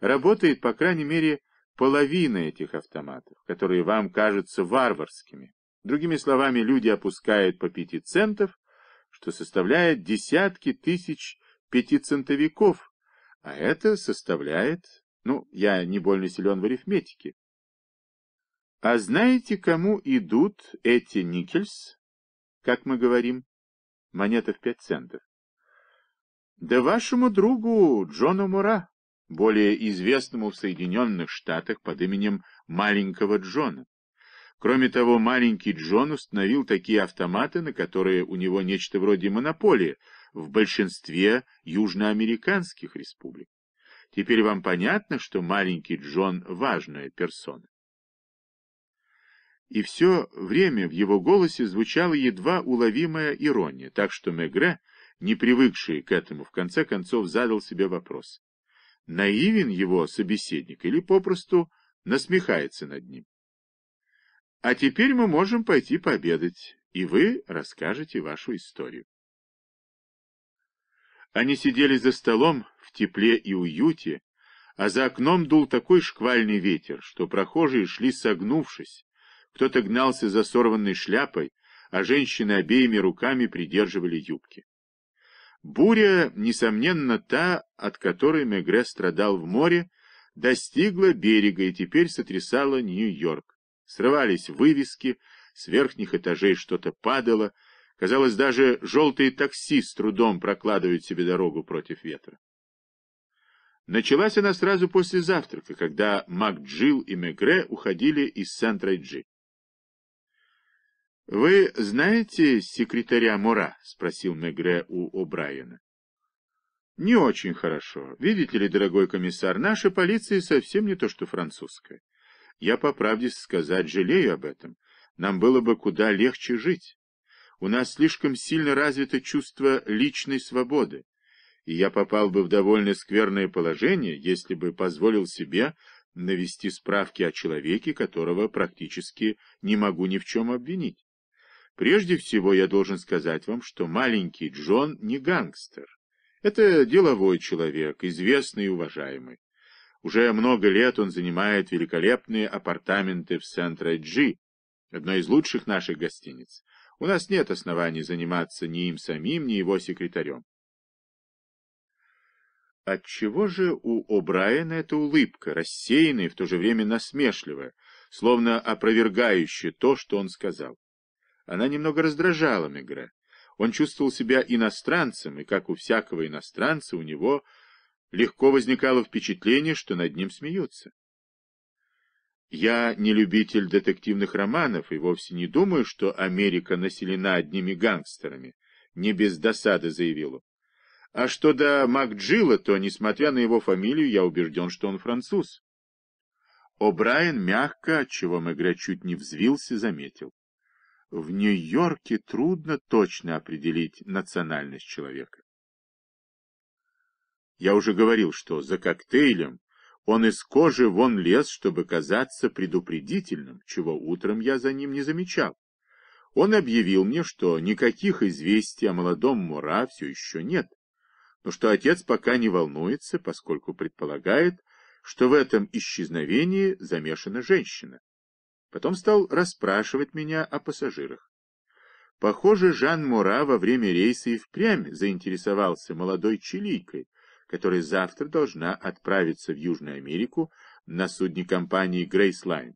работает, по крайней мере, половина этих автоматов, которые вам кажутся варварскими. Другими словами, люди опускают по пяти центов, что составляет десятки тысяч пятицентовиков, а это составляет, ну, я не больно силен в арифметике. А знаете, кому идут эти никельс, как мы говорим, монета в пять центов? Да вашему другу Джону Мура более известному в Соединенных Штатах под именем Маленького Джона. Кроме того, маленький Джон установил такие автоматы, на которые у него нечто вроде монополии в большинстве южноамериканских республик. Теперь вам понятно, что маленький Джон – важная персона. И все время в его голосе звучала едва уловимая ирония, так что Мегре, не привыкший к этому, в конце концов задал себе вопрос наивен его собеседник или попросту насмехается над ним. А теперь мы можем пойти пообедать, и вы расскажете вашу историю. Они сидели за столом в тепле и уюте, а за окном дул такой шквальный ветер, что прохожие шли согнувшись, кто-то гнался за сорванной шляпой, а женщины обеими руками придерживали юбки. Буря, несомненно, та, от которой Мегре страдал в море, достигла берега и теперь сотрясала Нью-Йорк. Срывались вывески, с верхних этажей что-то падало, казалось, даже желтые такси с трудом прокладывают себе дорогу против ветра. Началась она сразу после завтрака, когда МакДжилл и Мегре уходили из Сент-Рейджи. «Вы знаете секретаря Мура?» — спросил Мегре у О'Брайена. «Не очень хорошо. Видите ли, дорогой комиссар, наша полиция совсем не то, что французская. Я, по правде сказать, жалею об этом. Нам было бы куда легче жить. У нас слишком сильно развито чувство личной свободы, и я попал бы в довольно скверное положение, если бы позволил себе навести справки о человеке, которого практически не могу ни в чем обвинить. Прежде всего, я должен сказать вам, что маленький Джон не гангстер, Это деловой человек, известный и уважаемый. Уже много лет он занимает великолепные апартаменты в Сент-Реджи, одной из лучших наших гостиниц. У нас нет оснований заниматься ни им самим, ни его секретарем. Отчего же у О'Брайена эта улыбка, рассеянная и в то же время насмешливая, словно опровергающая то, что он сказал? Она немного раздражала Мегре. Он чувствовал себя иностранцем, и, как у всякого иностранца, у него легко возникало впечатление, что над ним смеются. Я не любитель детективных романов и вовсе не думаю, что Америка населена одними гангстерами, не без досады заявил он. А что до Макджилла, то, несмотря на его фамилию, я убежден, что он француз. О'Брайен мягко, отчего Мегре чуть не взвился, заметил. В Нью-Йорке трудно точно определить национальность человека. Я уже говорил, что за коктейлем он из кожи вон лез, чтобы казаться предупредительным, чего утром я за ним не замечал. Он объявил мне, что никаких известий о молодом Мура все еще нет но что отец пока не волнуется, поскольку предполагает, что в этом исчезновении замешана женщина. Потом стал расспрашивать меня о пассажирах. Похоже, Жан Мура во время рейса и впрямь заинтересовался молодой чилийкой, которая завтра должна отправиться в Южную Америку на судне компании Line.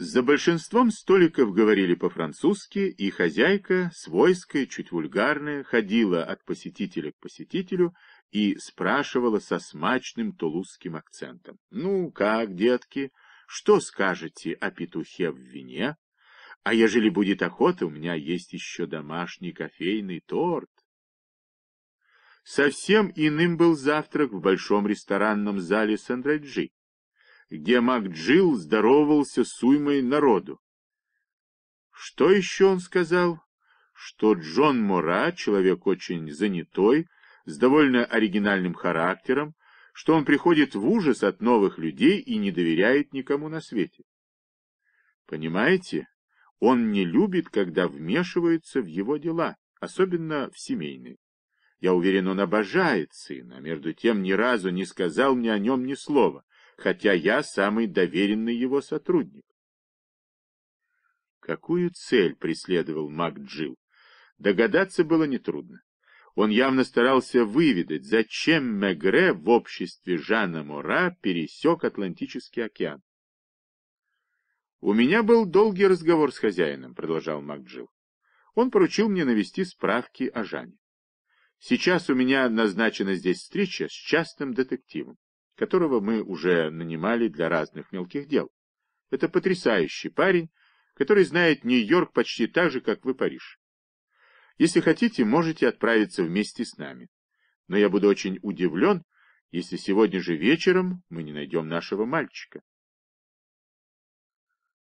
За большинством столиков говорили по-французски, и хозяйка, свойская, чуть вульгарная, ходила от посетителя к посетителю и спрашивала со смачным тулузским акцентом. «Ну, как, детки, что скажете о петухе в вине? А ежели будет охота, у меня есть еще домашний кофейный торт». Совсем иным был завтрак в большом ресторанном зале Сандраджи где Макджилл здоровался с уймой народу. Что еще он сказал? Что Джон Мора, человек очень занятой, с довольно оригинальным характером, что он приходит в ужас от новых людей и не доверяет никому на свете. Понимаете, он не любит, когда вмешиваются в его дела, особенно в семейные. Я уверен, он обожает сына, а между тем ни разу не сказал мне о нем ни слова хотя я самый доверенный его сотрудник. Какую цель преследовал МакДжилл? Догадаться было нетрудно. Он явно старался выведать, зачем Мегре в обществе Жана Мора пересек Атлантический океан. «У меня был долгий разговор с хозяином», — продолжал МакДжилл. «Он поручил мне навести справки о Жане. Сейчас у меня назначена здесь встреча с частным детективом которого мы уже нанимали для разных мелких дел. Это потрясающий парень, который знает Нью-Йорк почти так же, как вы Париж. Если хотите, можете отправиться вместе с нами. Но я буду очень удивлен, если сегодня же вечером мы не найдем нашего мальчика.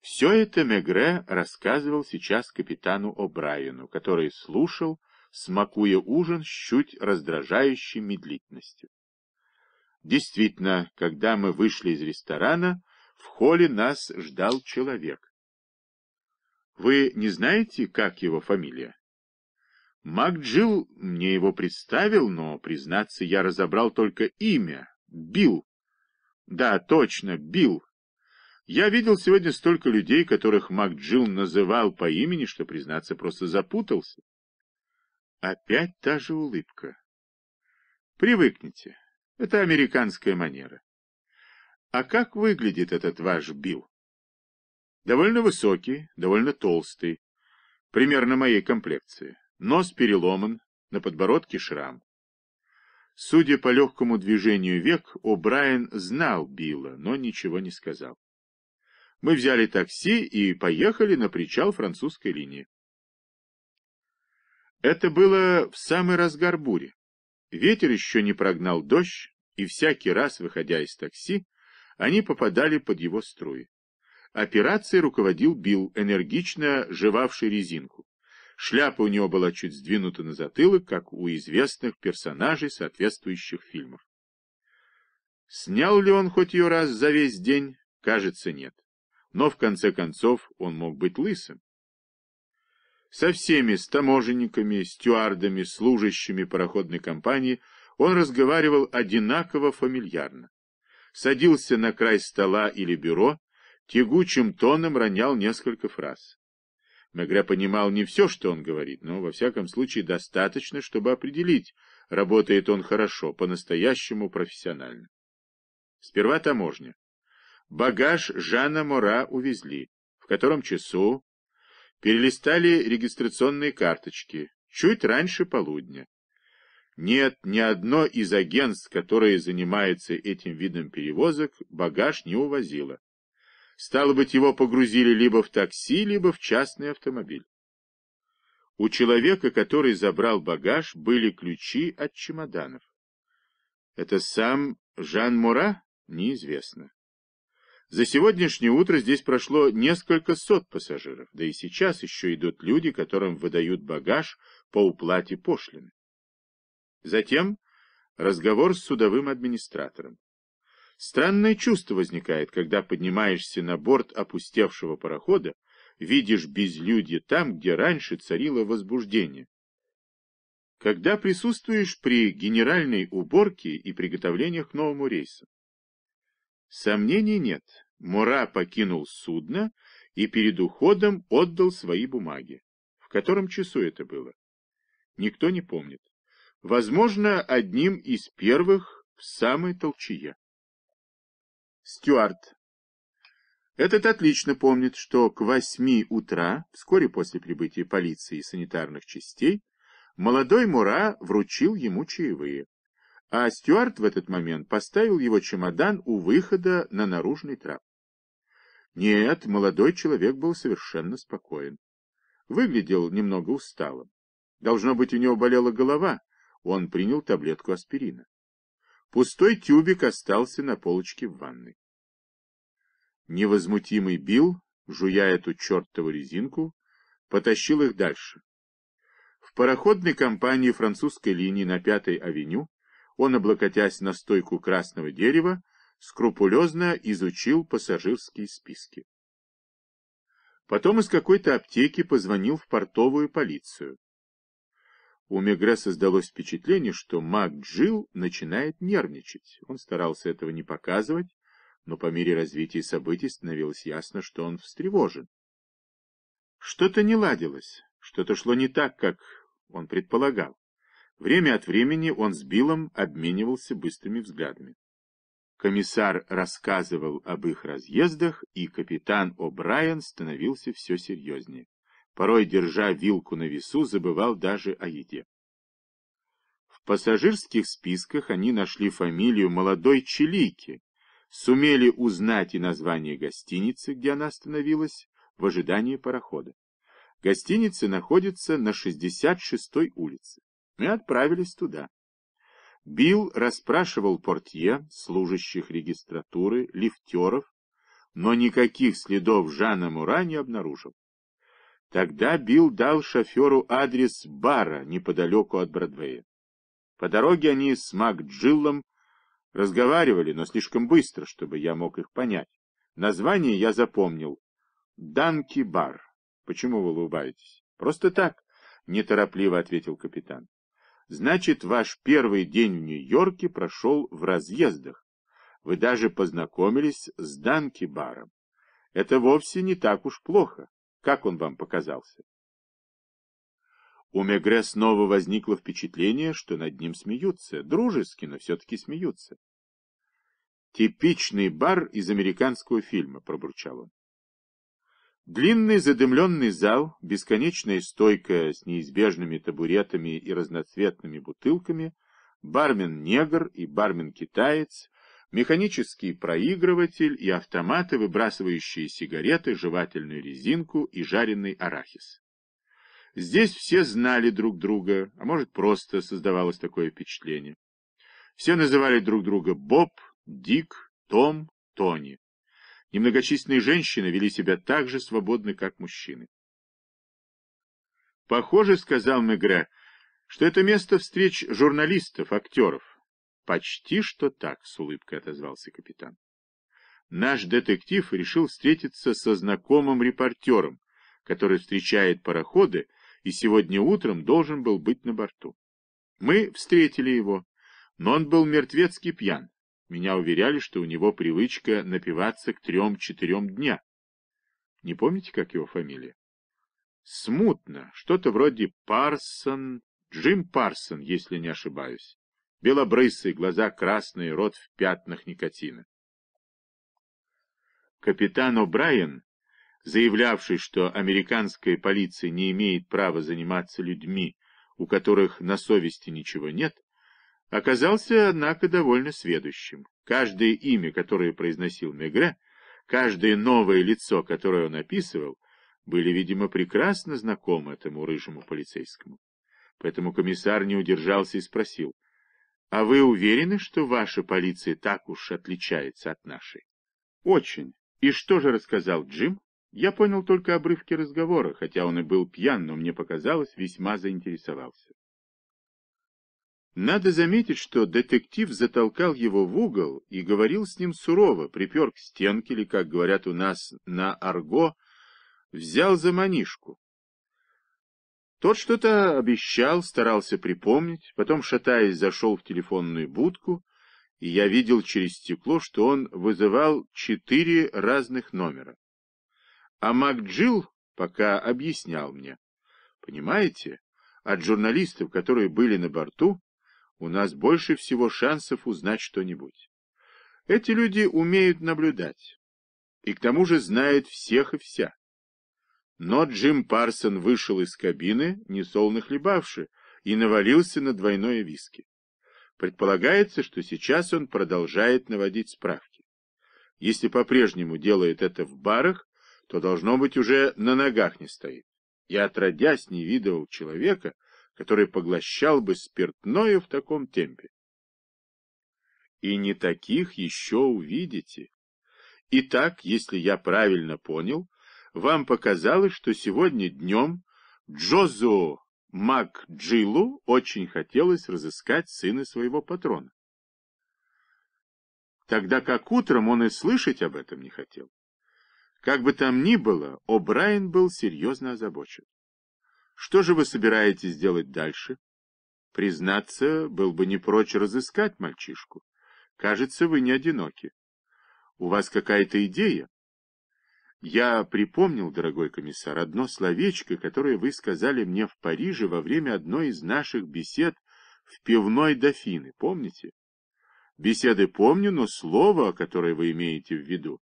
Все это Мегре рассказывал сейчас капитану О'Брайену, который слушал, смакуя ужин с чуть раздражающей медлительностью. Действительно, когда мы вышли из ресторана, в холле нас ждал человек. Вы не знаете, как его фамилия? Макджилл мне его представил, но, признаться, я разобрал только имя. Билл. Да, точно, Билл. Я видел сегодня столько людей, которых Макджилл называл по имени, что, признаться, просто запутался. Опять та же улыбка. Привыкните. Это американская манера. А как выглядит этот ваш Билл? Довольно высокий, довольно толстый, примерно моей комплекции. Нос переломан, на подбородке шрам. Судя по легкому движению век, О'Брайен знал Билла, но ничего не сказал. Мы взяли такси и поехали на причал французской линии. Это было в самый разгар бури. Ветер еще не прогнал дождь, и всякий раз, выходя из такси, они попадали под его струи. Операцией руководил Билл, энергично жевавший резинку. Шляпа у него была чуть сдвинута на затылок, как у известных персонажей соответствующих фильмов. Снял ли он хоть ее раз за весь день? Кажется, нет. Но в конце концов он мог быть лысым. Со всеми, с таможенниками, стюардами, служащими пароходной компании он разговаривал одинаково фамильярно. Садился на край стола или бюро, тягучим тоном ронял несколько фраз. Мегре понимал не все, что он говорит, но, во всяком случае, достаточно, чтобы определить, работает он хорошо, по-настоящему профессионально. Сперва таможня. Багаж Жана Мора увезли. В котором часу? Перелистали регистрационные карточки. Чуть раньше полудня. Нет, ни одно из агентств, которое занимается этим видом перевозок, багаж не увозило. Стало быть, его погрузили либо в такси, либо в частный автомобиль. У человека, который забрал багаж, были ключи от чемоданов. Это сам Жан Мура? Неизвестно. За сегодняшнее утро здесь прошло несколько сот пассажиров, да и сейчас еще идут люди, которым выдают багаж по уплате пошлины. Затем разговор с судовым администратором. Странное чувство возникает, когда поднимаешься на борт опустевшего парохода, видишь безлюдье там, где раньше царило возбуждение. Когда присутствуешь при генеральной уборке и приготовлениях к новому рейсу. Сомнений нет. Мура покинул судно и перед уходом отдал свои бумаги. В котором часу это было? Никто не помнит. Возможно, одним из первых в самой толчье. Стюарт. Этот отлично помнит, что к восьми утра, вскоре после прибытия полиции и санитарных частей, молодой Мура вручил ему чаевые, а Стюарт в этот момент поставил его чемодан у выхода на наружный трап. Нет, молодой человек был совершенно спокоен. Выглядел немного усталым. Должно быть, у него болела голова, он принял таблетку аспирина. Пустой тюбик остался на полочке в ванной. Невозмутимый Билл, жуя эту чертову резинку, потащил их дальше. В пароходной компании французской линии на Пятой авеню он, облокотясь на стойку красного дерева, скрупулезно изучил пассажирские списки. Потом из какой-то аптеки позвонил в портовую полицию. У Мегре создалось впечатление, что маг Джилл начинает нервничать. Он старался этого не показывать, но по мере развития событий становилось ясно, что он встревожен. Что-то не ладилось, что-то шло не так, как он предполагал. Время от времени он с Биллом обменивался быстрыми взглядами. Комиссар рассказывал об их разъездах, и капитан О'Брайен становился все серьезнее порой, держа вилку на весу, забывал даже о еде. В пассажирских списках они нашли фамилию молодой Челики, сумели узнать и название гостиницы, где она остановилась, в ожидании парохода. Гостиница находится на 66-й улице. Мы отправились туда. Билл расспрашивал портье, служащих регистратуры, лифтеров, но никаких следов Жана Мура не обнаружил. Тогда Билл дал шоферу адрес бара неподалеку от Бродвея. По дороге они с Мак Джилом разговаривали, но слишком быстро, чтобы я мог их понять. Название я запомнил. Данки бар. Почему вы улыбаетесь? Просто так, неторопливо ответил капитан. Значит, ваш первый день в Нью-Йорке прошел в разъездах. Вы даже познакомились с Данки баром. Это вовсе не так уж плохо. Как он вам показался? У Мегре снова возникло впечатление, что над ним смеются. Дружески, но все-таки смеются. «Типичный бар из американского фильма», — пробурчал он. Длинный задымленный зал, бесконечная стойка с неизбежными табуретами и разноцветными бутылками, бармен-негр и бармен-китаец, механический проигрыватель и автоматы, выбрасывающие сигареты, жевательную резинку и жареный арахис. Здесь все знали друг друга, а может просто создавалось такое впечатление. Все называли друг друга Боб, Дик, Том, Тони. Немногочисленные женщины вели себя так же свободно, как мужчины. Похоже, сказал Мегре, что это место встреч журналистов, актеров. Почти что так, с улыбкой отозвался капитан. Наш детектив решил встретиться со знакомым репортером, который встречает пароходы и сегодня утром должен был быть на борту. Мы встретили его, но он был мертвецкий пьян. Меня уверяли, что у него привычка напиваться к трем-четырем дня. Не помните, как его фамилия? Смутно, что-то вроде Парсон, Джим Парсон, если не ошибаюсь. Белобрысые, глаза красные, рот в пятнах никотина. Капитан О'Брайен, заявлявший, что американская полиция не имеет права заниматься людьми, у которых на совести ничего нет, оказался, однако, довольно сведущим. Каждое имя, которое произносил Мегре, каждое новое лицо, которое он описывал, были, видимо, прекрасно знакомы этому рыжему полицейскому. Поэтому комиссар не удержался и спросил, «А вы уверены, что ваша полиция так уж отличается от нашей?» «Очень. И что же рассказал Джим?» Я понял только обрывки разговора, хотя он и был пьян, но мне показалось, весьма заинтересовался. Надо заметить, что детектив затолкал его в угол и говорил с ним сурово, припер к стенке, или, как говорят у нас на арго, взял за манишку. Тот что-то обещал, старался припомнить, потом, шатаясь, зашел в телефонную будку, и я видел через стекло, что он вызывал четыре разных номера. А МакДжилл пока объяснял мне. Понимаете, от журналистов, которые были на борту, у нас больше всего шансов узнать что-нибудь. Эти люди умеют наблюдать. И к тому же знают всех и вся. Но Джим Парсон вышел из кабины, несолно хлебавши, и навалился на двойное виски. Предполагается, что сейчас он продолжает наводить справки. Если по-прежнему делает это в барах, то, должно быть, уже на ногах не стоит. Я, отродясь, не видывал человека, который поглощал бы спиртное в таком темпе. И не таких еще увидите. Итак, если я правильно понял, вам показалось, что сегодня днем Джозу Макджилу очень хотелось разыскать сына своего патрона. Тогда как утром он и слышать об этом не хотел. Как бы там ни было, О'Брайен был серьезно озабочен. Что же вы собираетесь делать дальше? Признаться, был бы не прочь разыскать мальчишку. Кажется, вы не одиноки. У вас какая-то идея? Я припомнил, дорогой комиссар, одно словечко, которое вы сказали мне в Париже во время одной из наших бесед в пивной дофины, помните? Беседы помню, но слово, которое вы имеете в виду,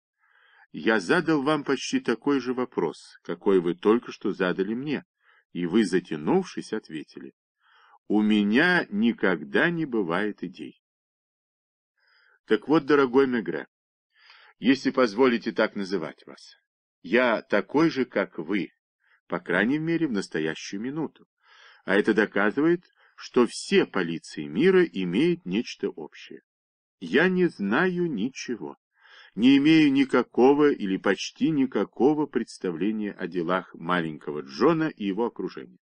я задал вам почти такой же вопрос, какой вы только что задали мне, и вы, затянувшись, ответили. У меня никогда не бывает идей. Так вот, дорогой Мегре, если позволите так называть вас, я такой же, как вы, по крайней мере, в настоящую минуту. А это доказывает, что все полиции мира имеют нечто общее. Я не знаю ничего не имею никакого или почти никакого представления о делах маленького Джона и его окружения.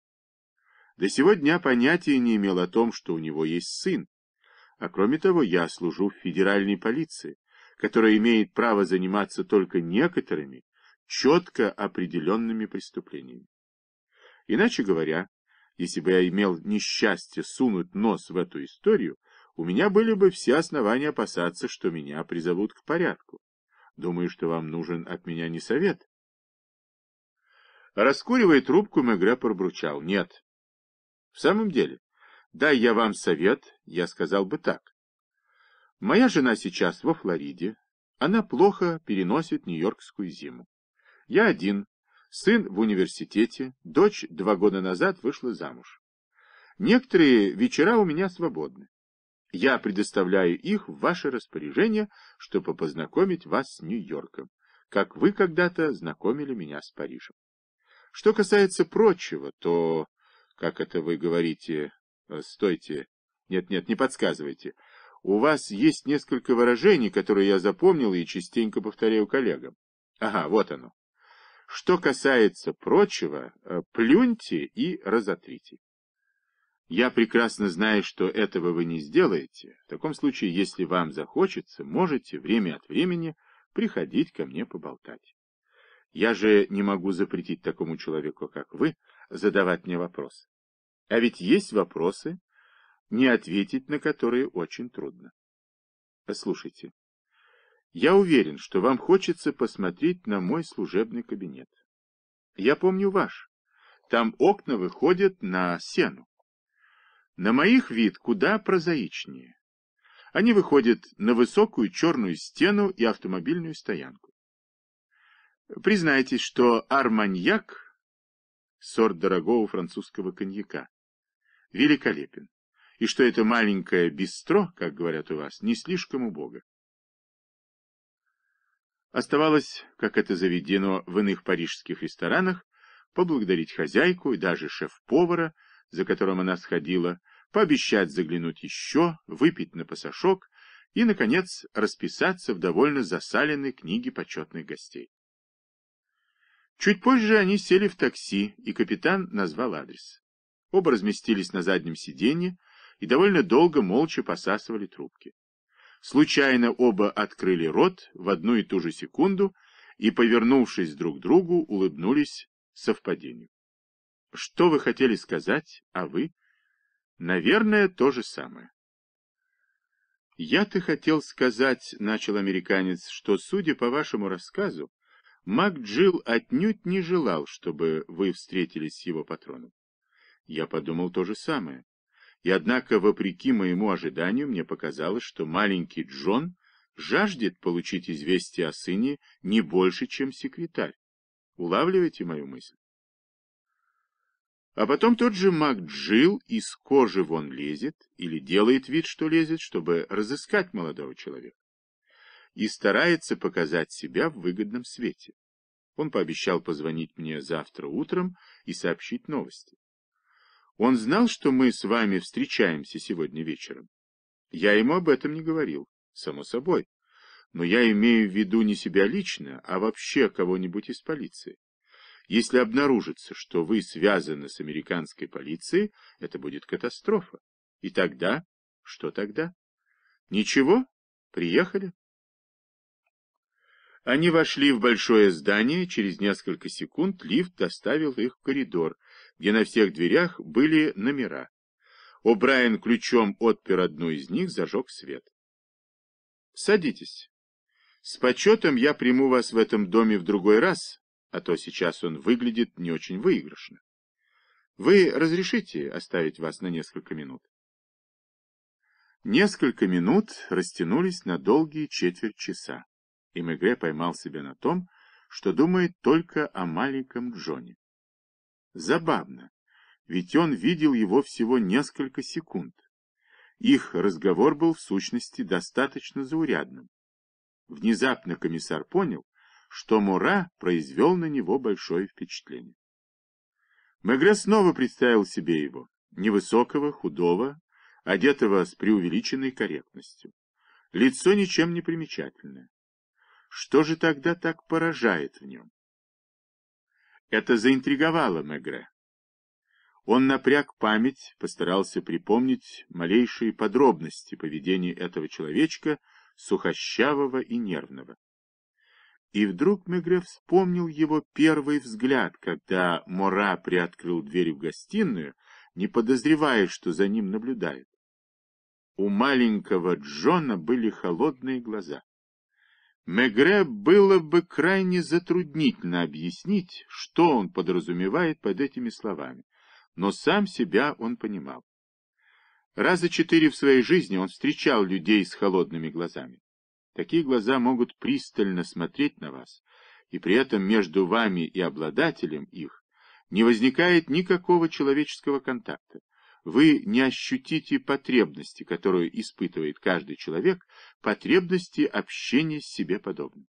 До сего дня понятия не имел о том, что у него есть сын. А кроме того, я служу в федеральной полиции, которая имеет право заниматься только некоторыми, четко определенными преступлениями. Иначе говоря, если бы я имел несчастье сунуть нос в эту историю, у меня были бы все основания опасаться, что меня призовут к порядку. Думаю, что вам нужен от меня не совет. Раскуривая трубку, Мегре пробручал. Нет. В самом деле, дай я вам совет, я сказал бы так. Моя жена сейчас во Флориде. Она плохо переносит нью-йоркскую зиму. Я один, сын в университете, дочь два года назад вышла замуж. Некоторые вечера у меня свободны. Я предоставляю их в ваше распоряжение, чтобы познакомить вас с Нью-Йорком, как вы когда-то знакомили меня с Парижем. Что касается прочего, то, как это вы говорите, э, стойте, нет-нет, не подсказывайте, у вас есть несколько выражений, которые я запомнил и частенько повторяю коллегам. Ага, вот оно. Что касается прочего, э, плюньте и разотрите. Я прекрасно знаю, что этого вы не сделаете. В таком случае, если вам захочется, можете время от времени приходить ко мне поболтать. Я же не могу запретить такому человеку, как вы, задавать мне вопросы. А ведь есть вопросы, не ответить на которые очень трудно. Послушайте, я уверен, что вам хочется посмотреть на мой служебный кабинет. Я помню ваш. Там окна выходят на сену. На моих вид куда прозаичнее. Они выходят на высокую черную стену и автомобильную стоянку. Признайтесь, что арманьяк, сорт дорогого французского коньяка, великолепен, и что это маленькое бистро, как говорят у вас, не слишком убого. Оставалось, как это заведено в иных парижских ресторанах, поблагодарить хозяйку и даже шеф-повара, за которым она сходила, пообещать заглянуть еще, выпить на пасашок и, наконец, расписаться в довольно засаленной книге почетных гостей. Чуть позже они сели в такси, и капитан назвал адрес. Оба разместились на заднем сиденье и довольно долго молча посасывали трубки. Случайно оба открыли рот в одну и ту же секунду и, повернувшись друг к другу, улыбнулись совпадению. Что вы хотели сказать, а вы? Наверное, то же самое. Я-то хотел сказать, начал американец, что, судя по вашему рассказу, Мак Джилл отнюдь не желал, чтобы вы встретились с его патроном. Я подумал то же самое. И однако, вопреки моему ожиданию, мне показалось, что маленький Джон жаждет получить известие о сыне не больше, чем секретарь. Улавливаете мою мысль? А потом тот же Мак Джилл из кожи вон лезет, или делает вид, что лезет, чтобы разыскать молодого человека. И старается показать себя в выгодном свете. Он пообещал позвонить мне завтра утром и сообщить новости. Он знал, что мы с вами встречаемся сегодня вечером. Я ему об этом не говорил, само собой. Но я имею в виду не себя лично, а вообще кого-нибудь из полиции. Если обнаружится, что вы связаны с американской полицией, это будет катастрофа. И тогда? Что тогда? Ничего? Приехали? Они вошли в большое здание, через несколько секунд лифт доставил их в коридор, где на всех дверях были номера. О'Брайен ключом отпер одну из них, зажег свет. «Садитесь. С почетом я приму вас в этом доме в другой раз, а то сейчас он выглядит не очень выигрышно. Вы разрешите оставить вас на несколько минут?» Несколько минут растянулись на долгие четверть часа и Мегре поймал себя на том, что думает только о маленьком Джоне. Забавно, ведь он видел его всего несколько секунд. Их разговор был в сущности достаточно заурядным. Внезапно комиссар понял, что Мура произвел на него большое впечатление. Мегре снова представил себе его, невысокого, худого, одетого с преувеличенной корректностью. Лицо ничем не примечательное. Что же тогда так поражает в нем? Это заинтриговало Мегре. Он напряг память, постарался припомнить малейшие подробности поведения этого человечка, сухощавого и нервного. И вдруг Мегре вспомнил его первый взгляд, когда Мора приоткрыл дверь в гостиную, не подозревая, что за ним наблюдает. У маленького Джона были холодные глаза. Мегре было бы крайне затруднительно объяснить, что он подразумевает под этими словами, но сам себя он понимал. Раза четыре в своей жизни он встречал людей с холодными глазами. Такие глаза могут пристально смотреть на вас, и при этом между вами и обладателем их не возникает никакого человеческого контакта вы не ощутите потребности, которую испытывает каждый человек, потребности общения с себе подобным.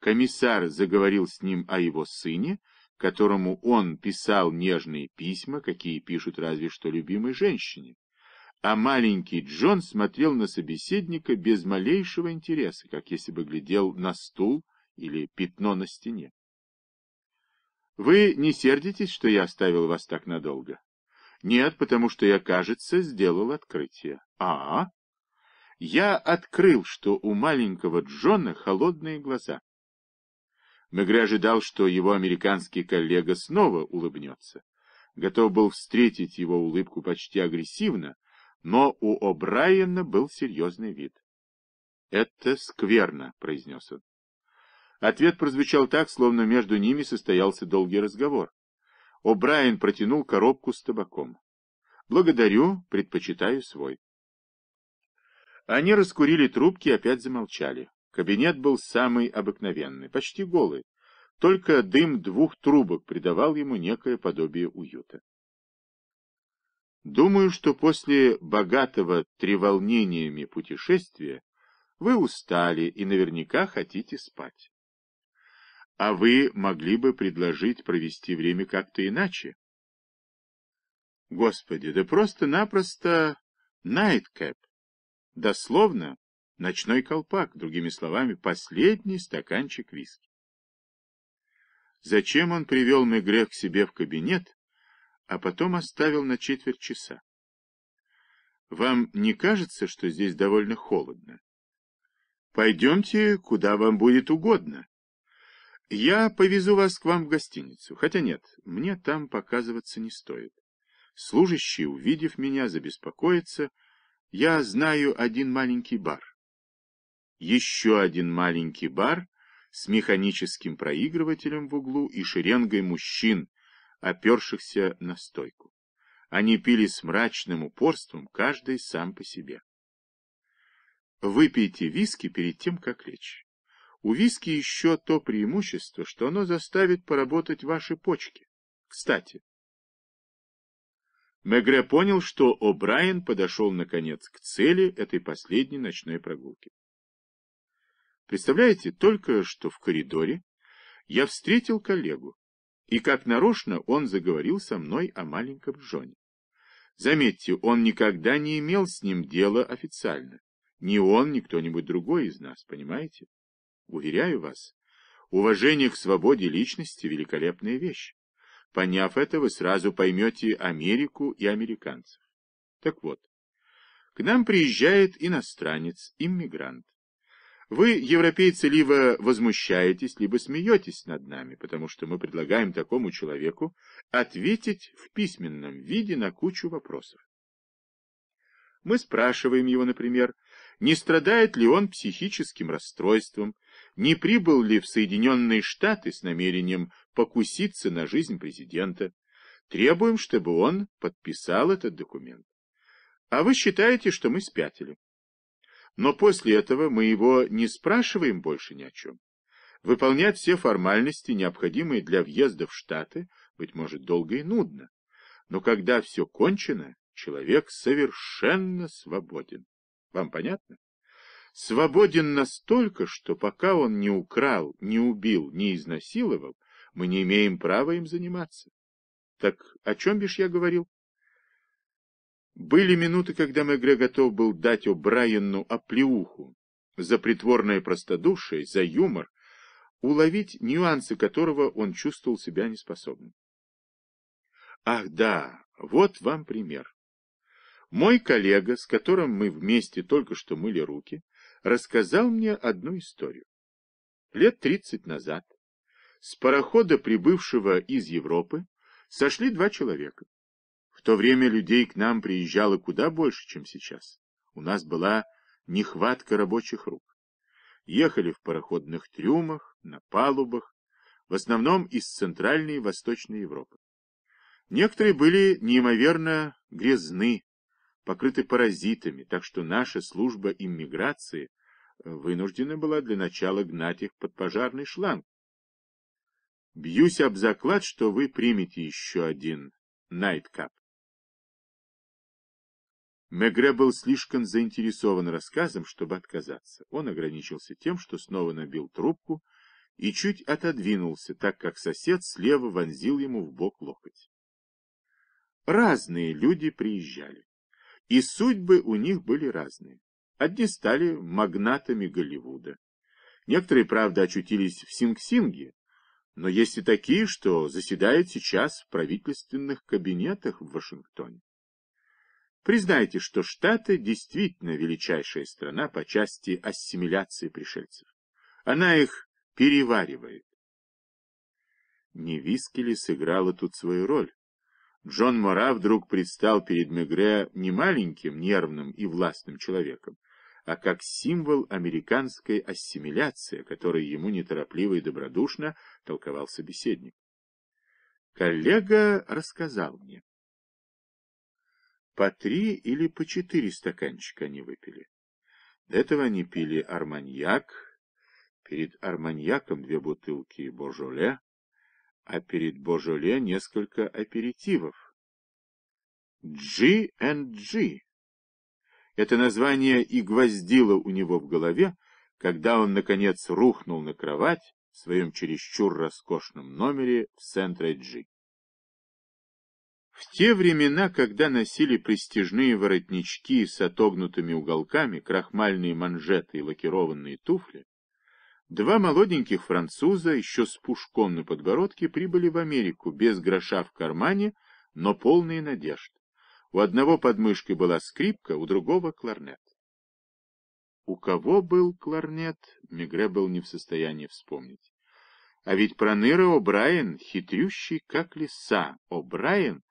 Комиссар заговорил с ним о его сыне, которому он писал нежные письма, какие пишут разве что любимой женщине. А маленький Джон смотрел на собеседника без малейшего интереса, как если бы глядел на стул или пятно на стене. «Вы не сердитесь, что я оставил вас так надолго?» Нет, потому что я, кажется, сделал открытие. А, я открыл, что у маленького Джона холодные глаза. Мегре ожидал, что его американский коллега снова улыбнется. Готов был встретить его улыбку почти агрессивно, но у О'Брайена был серьезный вид. «Это скверно», — произнес он. Ответ прозвучал так, словно между ними состоялся долгий разговор. О'Брайен протянул коробку с табаком. «Благодарю, предпочитаю свой». Они раскурили трубки и опять замолчали. Кабинет был самый обыкновенный, почти голый. Только дым двух трубок придавал ему некое подобие уюта. Думаю, что после богатого треволнениями путешествия вы устали и наверняка хотите спать. А вы могли бы предложить провести время как-то иначе? Господи, да просто-напросто найткэп. Дословно, ночной колпак, другими словами, последний стаканчик виски. Зачем он привел Мегре к себе в кабинет, а потом оставил на четверть часа? Вам не кажется, что здесь довольно холодно? Пойдемте, куда вам будет угодно. Я повезу вас к вам в гостиницу, хотя нет, мне там показываться не стоит. Служащий, увидев меня, забеспокоится, я знаю один маленький бар. Еще один маленький бар с механическим проигрывателем в углу и шеренгой мужчин, опершихся на стойку. Они пили с мрачным упорством, каждый сам по себе. Выпейте виски перед тем, как лечь. У виски еще то преимущество, что оно заставит поработать ваши почки. Кстати, Мегре понял, что О'Брайен подошел, наконец, к цели этой последней ночной прогулки. Представляете, только что в коридоре я встретил коллегу, и как нарочно он заговорил со мной о маленьком Джоне. Заметьте, он никогда не имел с ним дела официально. Ни он, ни кто-нибудь другой из нас, понимаете? Уверяю вас, уважение к свободе личности – великолепная вещь. Поняв это, вы сразу поймете Америку и американцев. Так вот, к нам приезжает иностранец, иммигрант. Вы, европейцы, либо возмущаетесь, либо смеетесь над нами, потому что мы предлагаем такому человеку ответить в письменном виде на кучу вопросов. Мы спрашиваем его, например, не страдает ли он психическим расстройством, не прибыл ли в Соединенные Штаты с намерением покуситься на жизнь президента. Требуем, чтобы он подписал этот документ. А вы считаете, что мы спятили. Но после этого мы его не спрашиваем больше ни о чем. Выполнять все формальности, необходимые для въезда в Штаты, быть может, долго и нудно. Но когда все кончено, человек совершенно свободен. Вам понятно? Свободен настолько, что пока он не украл, не убил, не изнасиловал, мы не имеем права им заниматься. Так о чем бишь я говорил? Были минуты, когда Мегре готов был дать О'Брайену оплеуху за притворное простодушие, за юмор, уловить нюансы которого он чувствовал себя неспособным. Ах да, вот вам пример. Мой коллега, с которым мы вместе только что мыли руки, рассказал мне одну историю. Лет тридцать назад с парохода, прибывшего из Европы, сошли два человека. То время людей к нам приезжало куда больше, чем сейчас. У нас была нехватка рабочих рук. Ехали в пароходных трюмах, на палубах, в основном из Центральной и Восточной Европы. Некоторые были неимоверно грязны, покрыты паразитами, так что наша служба иммиграции вынуждена была для начала гнать их под пожарный шланг. Бьюсь об заклад, что вы примете еще один найткап. Мегре был слишком заинтересован рассказом, чтобы отказаться. Он ограничился тем, что снова набил трубку и чуть отодвинулся, так как сосед слева вонзил ему в бок локоть. Разные люди приезжали. И судьбы у них были разные. Одни стали магнатами Голливуда. Некоторые, правда, очутились в Синг-Синге, но есть и такие, что заседают сейчас в правительственных кабинетах в Вашингтоне. Признайте, что Штаты действительно величайшая страна по части ассимиляции пришельцев. Она их переваривает. Не виски ли сыграла тут свою роль? Джон Мора вдруг предстал перед Мегре не маленьким, нервным и властным человеком, а как символ американской ассимиляции, которой ему неторопливо и добродушно толковал собеседник. Коллега рассказал мне. По три или по четыре стаканчика они выпили. До этого они пили арманьяк, перед арманьяком две бутылки божоле, а перед божоле несколько аперитивов. G&G. Это название и гвоздило у него в голове, когда он, наконец, рухнул на кровать в своем чересчур роскошном номере в Сент-Реджи. В те времена, когда носили престижные воротнички с отогнутыми уголками, крахмальные манжеты и лакированные туфли, два молоденьких француза, еще с пушком на подбородке, прибыли в Америку без гроша в кармане, но полные надежд. У одного под мышкой была скрипка, у другого — кларнет. У кого был кларнет, Мегре был не в состоянии вспомнить. А ведь Проныра О'Брайен, хитрющий как лиса, О'Брайен,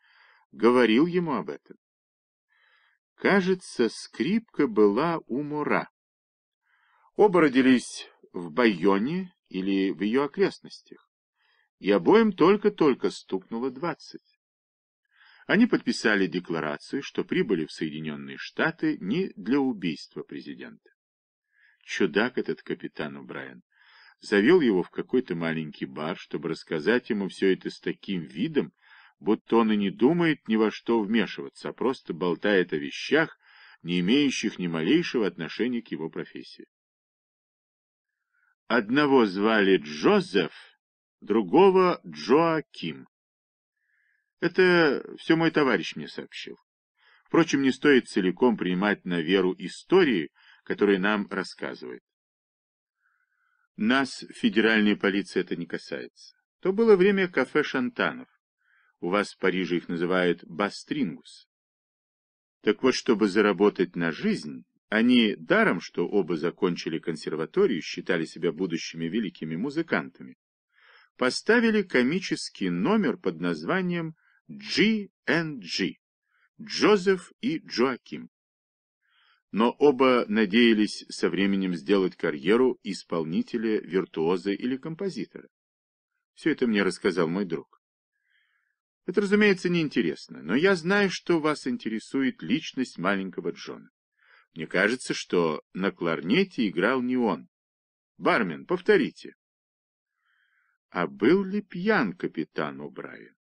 говорил ему об этом. Кажется, скрипка была у Мура. Оба родились в Байоне или в ее окрестностях, и обоим только-только стукнуло двадцать. Они подписали декларацию, что прибыли в Соединенные Штаты не для убийства президента. Чудак этот капитан О'Брайен завел его в какой-то маленький бар, чтобы рассказать ему все это с таким видом, будто он и не думает ни во что вмешиваться, а просто болтает о вещах, не имеющих ни малейшего отношения к его профессии. Одного звали Джозеф, другого Джоаким. Это все мой товарищ мне сообщил. Впрочем, не стоит целиком принимать на веру истории, которые нам рассказывает. Нас, федеральная полиция, это не касается. То было время кафе Шантанов. У вас в Париже их называют бастрингус. Так вот, чтобы заработать на жизнь, они, даром, что оба закончили консерваторию, считали себя будущими великими музыкантами, поставили комический номер под названием G&G – Джозеф и Джоаким. Но оба надеялись со временем сделать карьеру исполнителя, виртуоза или композитора. Все это мне рассказал мой друг. Это, разумеется, неинтересно, но я знаю, что вас интересует личность маленького Джона. Мне кажется, что на кларнете играл не он. Бармен, повторите. А был ли пьян капитан О'Брайен?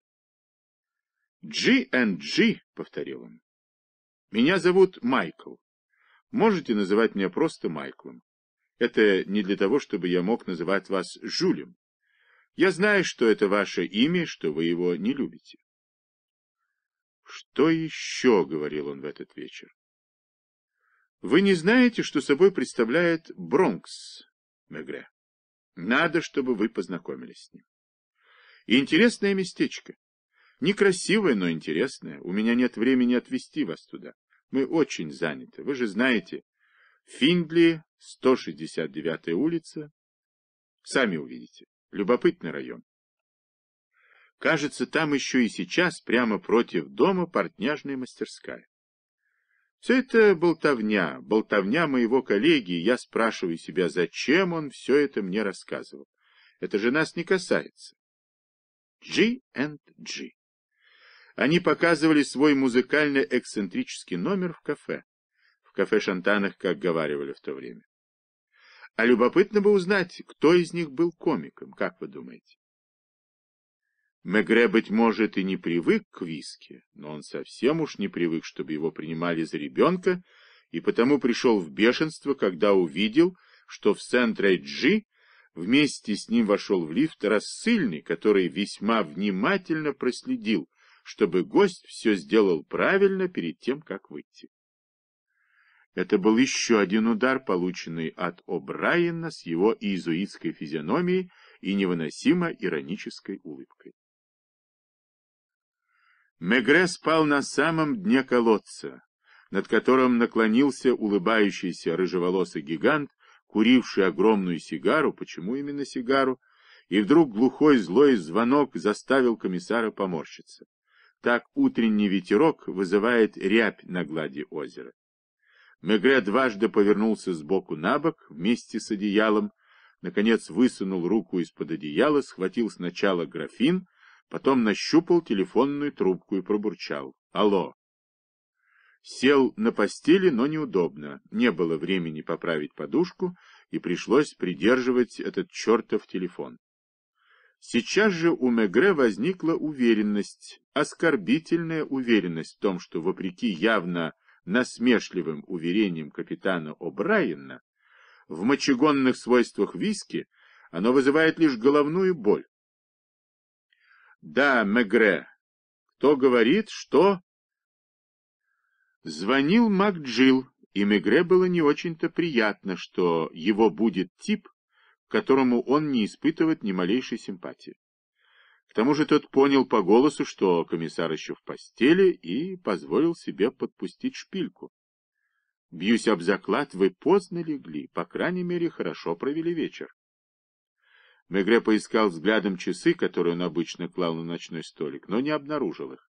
G&G, повторил он. Меня зовут Майкл. Можете называть меня просто Майклом. Это не для того, чтобы я мог называть вас Жюлем. Я знаю, что это ваше имя, что вы его не любите. Что еще, — говорил он в этот вечер. Вы не знаете, что собой представляет Бронкс, Мегре? Надо, чтобы вы познакомились с ним. Интересное местечко. Некрасивое, но интересное. У меня нет времени отвезти вас туда. Мы очень заняты. Вы же знаете, Финдли, 169-я улица. Сами увидите. Любопытный район. Кажется, там еще и сейчас, прямо против дома, портняжная мастерская. Все это болтовня, болтовня моего коллеги, я спрашиваю себя, зачем он все это мне рассказывал. Это же нас не касается. G&G. Они показывали свой музыкально-эксцентрический номер в кафе. В кафе Шантанах, как говаривали в то время. А любопытно бы узнать, кто из них был комиком, как вы думаете? Мегре, быть может, и не привык к виске, но он совсем уж не привык, чтобы его принимали за ребенка, и потому пришел в бешенство, когда увидел, что в Сент-Рейджи вместе с ним вошел в лифт рассыльный, который весьма внимательно проследил, чтобы гость все сделал правильно перед тем, как выйти. Это был еще один удар, полученный от О'Брайена с его иезуитской физиономией и невыносимо иронической улыбкой. Мегре спал на самом дне колодца, над которым наклонился улыбающийся рыжеволосый гигант, куривший огромную сигару, почему именно сигару, и вдруг глухой злой звонок заставил комиссара поморщиться. Так утренний ветерок вызывает рябь на глади озера. Мегре дважды повернулся сбоку на бок вместе с одеялом, наконец высунул руку из-под одеяла, схватил сначала графин, потом нащупал телефонную трубку и пробурчал. «Алло!» Сел на постели, но неудобно. Не было времени поправить подушку, и пришлось придерживать этот чертов телефон. Сейчас же у Мегре возникла уверенность, оскорбительная уверенность в том, что, вопреки явно насмешливым уверениям капитана О'Брайена, в мочегонных свойствах виски оно вызывает лишь головную боль. Да, Мегре, кто говорит, что... Звонил МакДжилл, и Мегре было не очень-то приятно, что его будет тип, которому он не испытывает ни малейшей симпатии. К тому же тот понял по голосу, что комиссар еще в постели, и позволил себе подпустить шпильку. Бьюсь об заклад, вы поздно легли, по крайней мере, хорошо провели вечер. Мегре поискал взглядом часы, которые он обычно клал на ночной столик, но не обнаружил их.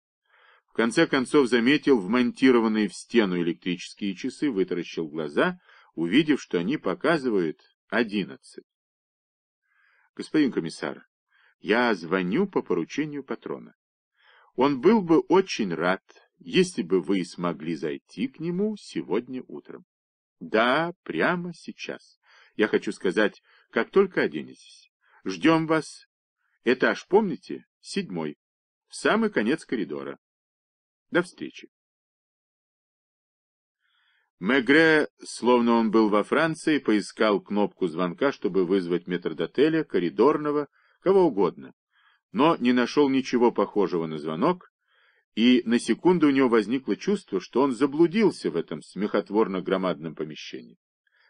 В конце концов заметил вмонтированные в стену электрические часы, вытаращил глаза, увидев, что они показывают одиннадцать. Господин комиссар, я звоню по поручению патрона. Он был бы очень рад, если бы вы смогли зайти к нему сегодня утром. Да, прямо сейчас. Я хочу сказать, как только оденетесь. Ждем вас. Этаж, помните? Седьмой. В самый конец коридора. До встречи. Мегре, словно он был во Франции, поискал кнопку звонка, чтобы вызвать метрдотеля, коридорного, кого угодно, но не нашел ничего похожего на звонок, и на секунду у него возникло чувство, что он заблудился в этом смехотворно-громадном помещении.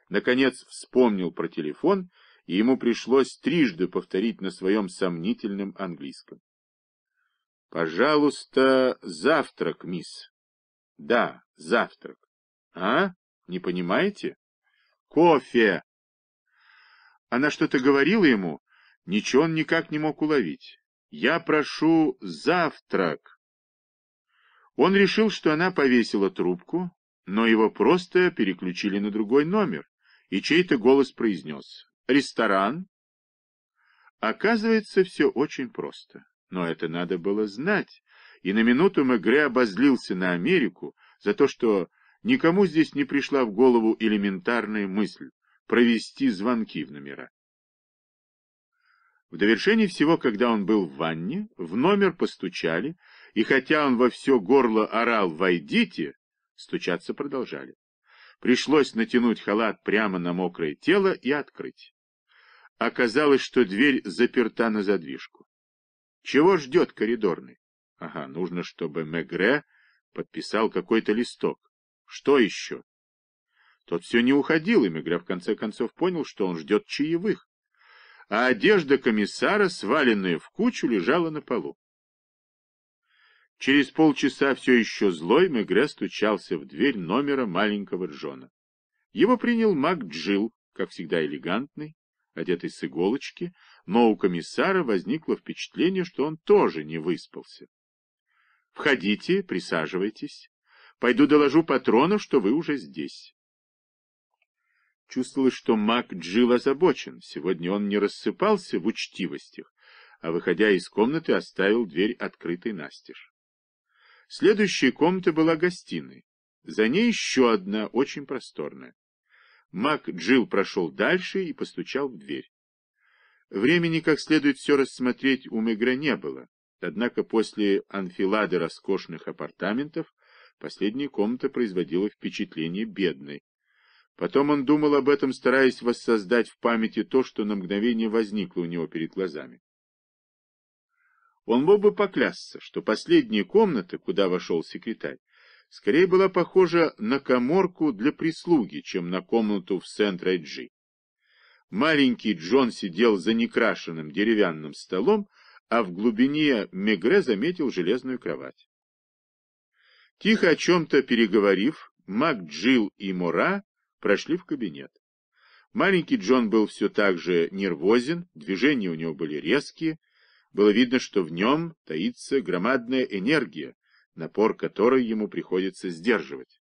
Наконец вспомнил про телефон, и ему пришлось трижды повторить на своем сомнительном английском. Пожалуйста, завтрак, мисс. Да, завтрак. А? Не понимаете? Кофе. Она что-то говорила ему, ничего он никак не мог уловить. Я прошу завтрак. Он решил, что она повесила трубку, но его просто переключили на другой номер, и чей-то голос произнес «Ресторан?» Оказывается, все очень просто. Но это надо было знать, и на минуту Мегре обозлился на Америку за то, что никому здесь не пришла в голову элементарная мысль провести звонки в номера. В довершении всего, когда он был в ванне, в номер постучали, и хотя он во все горло орал «Войдите!», стучаться продолжали. Пришлось натянуть халат прямо на мокрое тело и открыть. Оказалось, что дверь заперта на задвижку. Чего ждет коридорный? Ага, нужно, чтобы Мегре подписал какой-то листок. Что еще? Тот все не уходил, и Мегре в конце концов понял, что он ждет чаевых. А одежда комиссара, сваленная в кучу, лежала на полу. Через полчаса все еще злой Мегре стучался в дверь номера маленького Джона. Его принял Мак Джилл, как всегда элегантный, одетый с иголочки, но у комиссара возникло впечатление, что он тоже не выспался. «Входите, присаживайтесь. Пойду доложу патрону, что вы уже здесь». Чувствовалось, что маг Джил озабочен. Сегодня он не рассыпался в учтивостях, а, выходя из комнаты, оставил дверь открытой настежь. Следующая комната была гостиной. За ней еще одна, очень просторная. Мак Джил прошел дальше и постучал в дверь. Времени как следует все рассмотреть у Мегре не было, однако после анфилады роскошных апартаментов последняя комната производила впечатление бедной. Потом он думал об этом, стараясь воссоздать в памяти то, что на мгновение возникло у него перед глазами. Он мог бы поклясться, что последняя комната, куда вошел секретарь, скорее была похожа на коморку для прислуги, чем на комнату в Сент-Реджи. Маленький Джон сидел за некрашенным деревянным столом, а в глубине Мегре заметил железную кровать. Тихо о чем-то переговорив, Мак, Джилл и Мора прошли в кабинет. Маленький Джон был все так же нервозен, движения у него были резкие, было видно, что в нем таится громадная энергия, напор которой ему приходится сдерживать.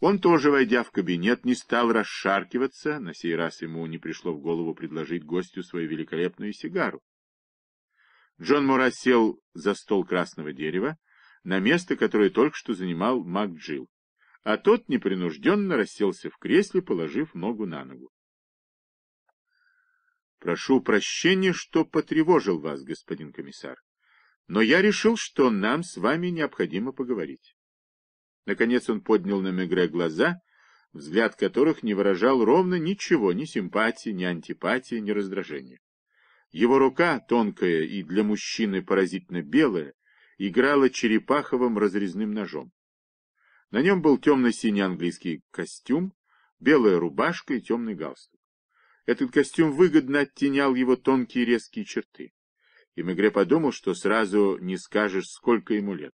Он тоже, войдя в кабинет, не стал расшаркиваться, на сей раз ему не пришло в голову предложить гостю свою великолепную сигару. Джон Мора сел за стол красного дерева, на место, которое только что занимал Мак Джилл, а тот непринужденно расселся в кресле, положив ногу на ногу. Прошу прощения, что потревожил вас, господин комиссар, но я решил, что нам с вами необходимо поговорить. Наконец он поднял на Мегре глаза, взгляд которых не выражал ровно ничего, ни симпатии, ни антипатии, ни раздражения. Его рука, тонкая и для мужчины поразительно белая, играла черепаховым разрезным ножом. На нем был темно-синий английский костюм, белая рубашка и темный галстук. Этот костюм выгодно оттенял его тонкие резкие черты. И Мегре подумал, что сразу не скажешь, сколько ему лет.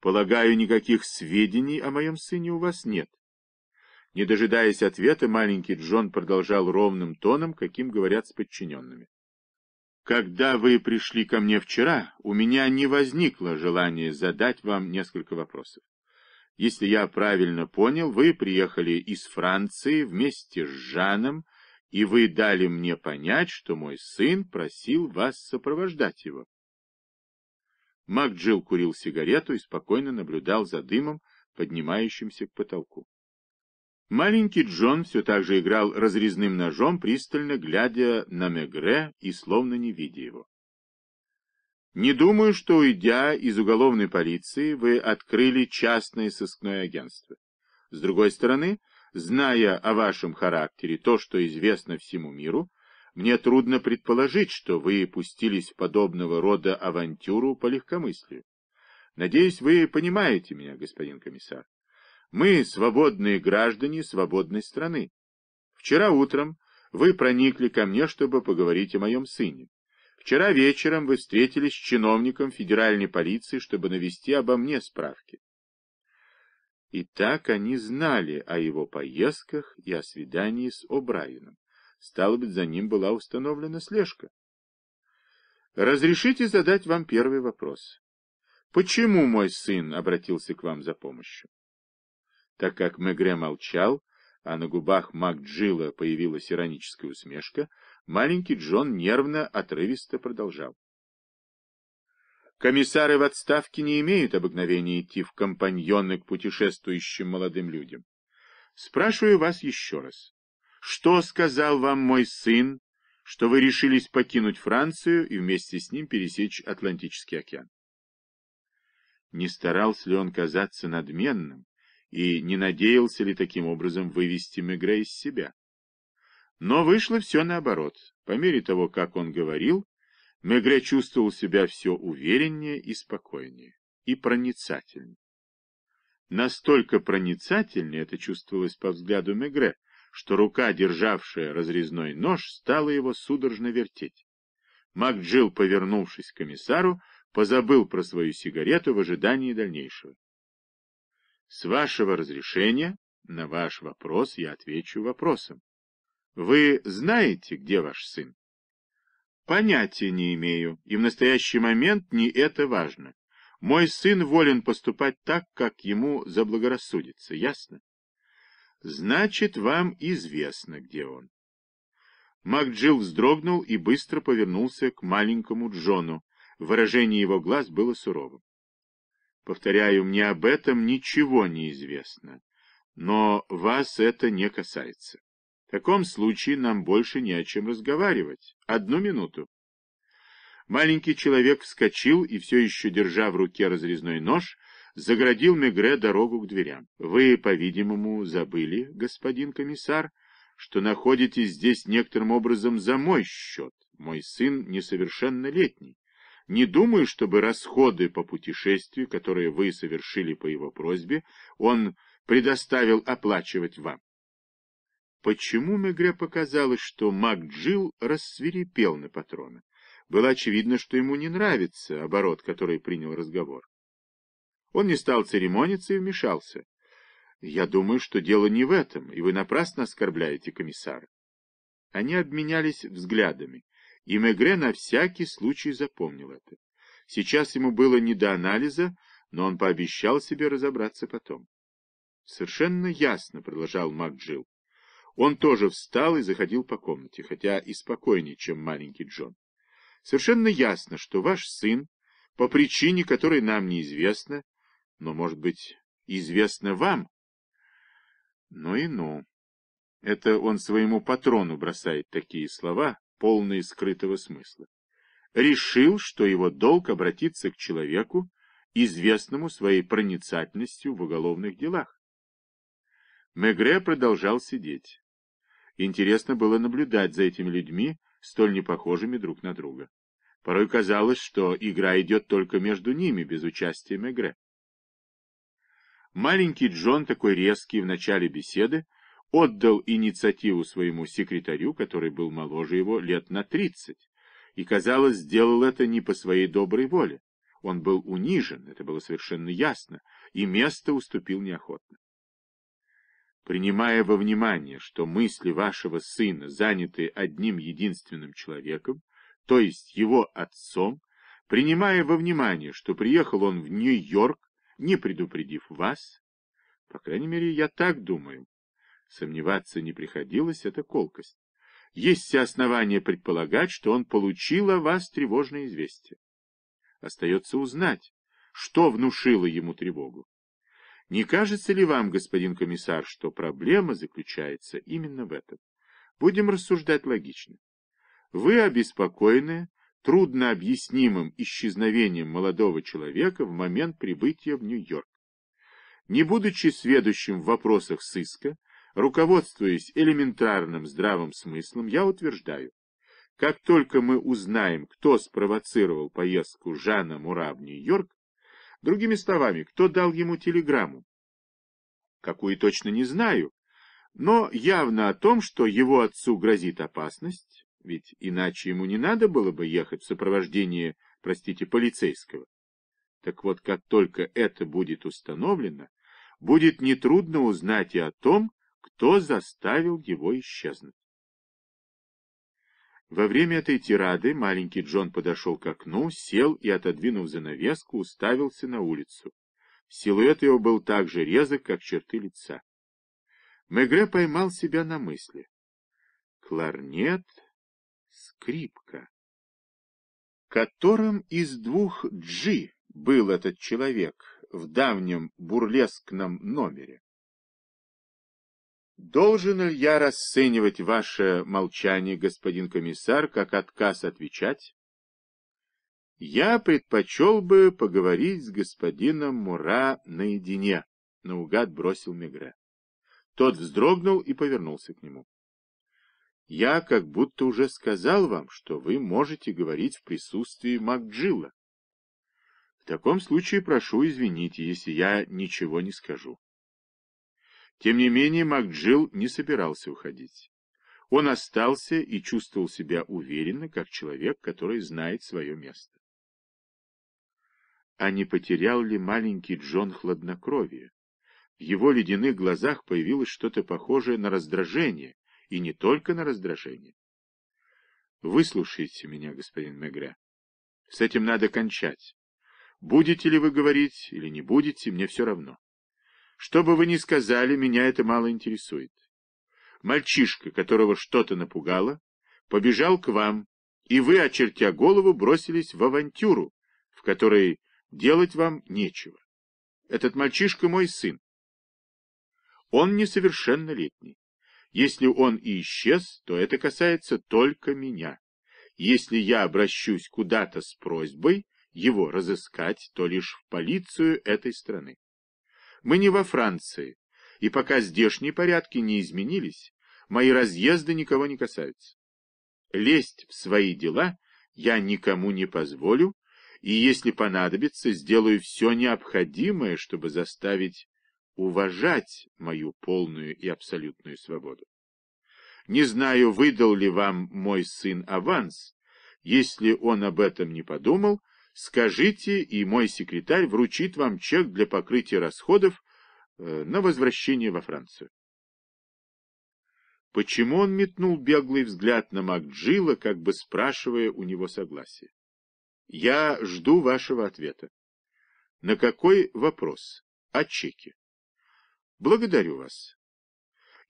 Полагаю, никаких сведений о моем сыне у вас нет. Не дожидаясь ответа, маленький Джон продолжал ровным тоном, каким говорят с подчиненными. Когда вы пришли ко мне вчера, у меня не возникло желания задать вам несколько вопросов. Если я правильно понял, вы приехали из Франции вместе с Жаном, и вы дали мне понять, что мой сын просил вас сопровождать его. МакДжилл курил сигарету и спокойно наблюдал за дымом, поднимающимся к потолку. Маленький Джон все так же играл разрезным ножом, пристально глядя на Мегре и словно не видя его. Не думаю, что, уйдя из уголовной полиции, вы открыли частное сыскное агентство. С другой стороны, зная о вашем характере то, что известно всему миру, мне трудно предположить, что вы пустились в подобного рода авантюру по легкомыслию. Надеюсь, вы понимаете меня, господин комиссар. Мы свободные граждане свободной страны. Вчера утром вы проникли ко мне, чтобы поговорить о моем сыне. Вчера вечером вы встретились с чиновником федеральной полиции, чтобы навести обо мне справки. И так они знали о его поездках и о свидании с О'Брайеном. Стало быть, за ним была установлена слежка. Разрешите задать вам первый вопрос. Почему мой сын обратился к вам за помощью? Так как Мегре молчал, а на губах Макджилла появилась ироническая усмешка, маленький Джон нервно, отрывисто продолжал. Комиссары в отставке не имеют обыкновения идти в компаньоны к путешествующим молодым людям. Спрашиваю вас еще раз. Что сказал вам мой сын, что вы решились покинуть Францию и вместе с ним пересечь Атлантический океан? Не старался ли он казаться надменным и не надеялся ли таким образом вывести Мегре из себя? Но вышло все наоборот. По мере того, как он говорил, Мегре чувствовал себя все увереннее и спокойнее, и проницательнее. Настолько проницательнее это чувствовалось по взгляду Мегре, что рука, державшая разрезной нож, стала его судорожно вертеть. Макджилл, повернувшись к комиссару, позабыл про свою сигарету в ожидании дальнейшего. С вашего разрешения на ваш вопрос я отвечу вопросом. Вы знаете, где ваш сын? Понятия не имею, и в настоящий момент не это важно. Мой сын волен поступать так, как ему заблагорассудится, ясно? Значит, вам известно, где он. Макджилл вздрогнул и быстро повернулся к маленькому Джону. Выражение его глаз было суровым. Повторяю, мне об этом ничего не известно, но вас это не касается. В таком случае нам больше не о чем разговаривать. Одну минуту. Маленький человек вскочил и, все еще держа в руке разрезной нож, заградил Мегре дорогу к дверям. Вы, по-видимому, забыли, господин комиссар, что находитесь здесь некоторым образом за мой счет. Мой сын несовершеннолетний. Не думаю, чтобы расходы по путешествию, которые вы совершили по его просьбе, он предоставил оплачивать вам. Почему Мегре показалось, что МакДжилл рассверепел на патрона? Было очевидно, что ему не нравится оборот, который принял разговор. Он не стал церемониться и вмешался. Я думаю, что дело не в этом, и вы напрасно оскорбляете комиссара. Они обменялись взглядами, и Мегре на всякий случай запомнил это. Сейчас ему было не до анализа, но он пообещал себе разобраться потом. Совершенно ясно, продолжал МакДжилл. Он тоже встал и заходил по комнате, хотя и спокойнее, чем маленький Джон. Совершенно ясно, что ваш сын, по причине, которой нам неизвестна, но, может быть, известна вам. Ну и ну. Это он своему патрону бросает такие слова, полные скрытого смысла. Решил, что его долг обратиться к человеку, известному своей проницательностью в уголовных делах. Мегре продолжал сидеть. Интересно было наблюдать за этими людьми, столь непохожими друг на друга. Порой казалось, что игра идет только между ними, без участия Мегре. Маленький Джон, такой резкий в начале беседы, отдал инициативу своему секретарю, который был моложе его лет на тридцать, и, казалось, сделал это не по своей доброй воле. Он был унижен, это было совершенно ясно, и место уступил неохотно. Принимая во внимание, что мысли вашего сына заняты одним единственным человеком, то есть его отцом, принимая во внимание, что приехал он в Нью-Йорк, не предупредив вас, по крайней мере, я так думаю, сомневаться не приходилось, это колкость. Есть все основания предполагать, что он получил о вас тревожное известие. Остается узнать, что внушило ему тревогу. Не кажется ли вам, господин комиссар, что проблема заключается именно в этом? Будем рассуждать логично. Вы обеспокоены трудно объяснимым исчезновением молодого человека в момент прибытия в Нью-Йорк. Не будучи сведущим в вопросах сыска, руководствуясь элементарным здравым смыслом, я утверждаю, как только мы узнаем, кто спровоцировал поездку Жана Мура в Нью-Йорк, Другими словами, кто дал ему телеграмму? Какую точно не знаю, но явно о том, что его отцу грозит опасность, ведь иначе ему не надо было бы ехать в сопровождении, простите, полицейского. Так вот, как только это будет установлено, будет нетрудно узнать и о том, кто заставил его исчезнуть. Во время этой тирады маленький Джон подошел к окну, сел и, отодвинув занавеску, уставился на улицу. Силуэт его был так же резок, как черты лица. Мегре поймал себя на мысли. Кларнет, скрипка. Которым из двух Джи был этот человек в давнем бурлескном номере? Должен ли я расценивать ваше молчание, господин комиссар, как отказ отвечать? Я предпочел бы поговорить с господином Мура наедине, наугад бросил Мегре. Тот вздрогнул и повернулся к нему. Я как будто уже сказал вам, что вы можете говорить в присутствии Макджилла. В таком случае прошу извинить, если я ничего не скажу. Тем не менее, МакДжилл не собирался уходить. Он остался и чувствовал себя уверенно, как человек, который знает свое место. А не потерял ли маленький Джон хладнокровие? В его ледяных глазах появилось что-то похожее на раздражение, и не только на раздражение. Выслушайте меня, господин Мегре. С этим надо кончать. Будете ли вы говорить или не будете, мне все равно. Что бы вы ни сказали, меня это мало интересует. Мальчишка, которого что-то напугало, побежал к вам, и вы, очертя голову, бросились в авантюру, в которой делать вам нечего. Этот мальчишка мой сын. Он несовершеннолетний. Если он и исчез, то это касается только меня. Если я обращусь куда-то с просьбой его разыскать, то лишь в полицию этой страны. Мы не во Франции, и пока здешние порядки не изменились, мои разъезды никого не касаются. Лезть в свои дела я никому не позволю, и если понадобится, сделаю все необходимое, чтобы заставить уважать мою полную и абсолютную свободу. Не знаю, выдал ли вам мой сын аванс. Если он об этом не подумал, Скажите, и мой секретарь вручит вам чек для покрытия расходов э, на возвращение во Францию. Почему он метнул беглый взгляд на Макджилла, как бы спрашивая у него согласия? Я жду вашего ответа. На какой вопрос? О чеке. Благодарю вас.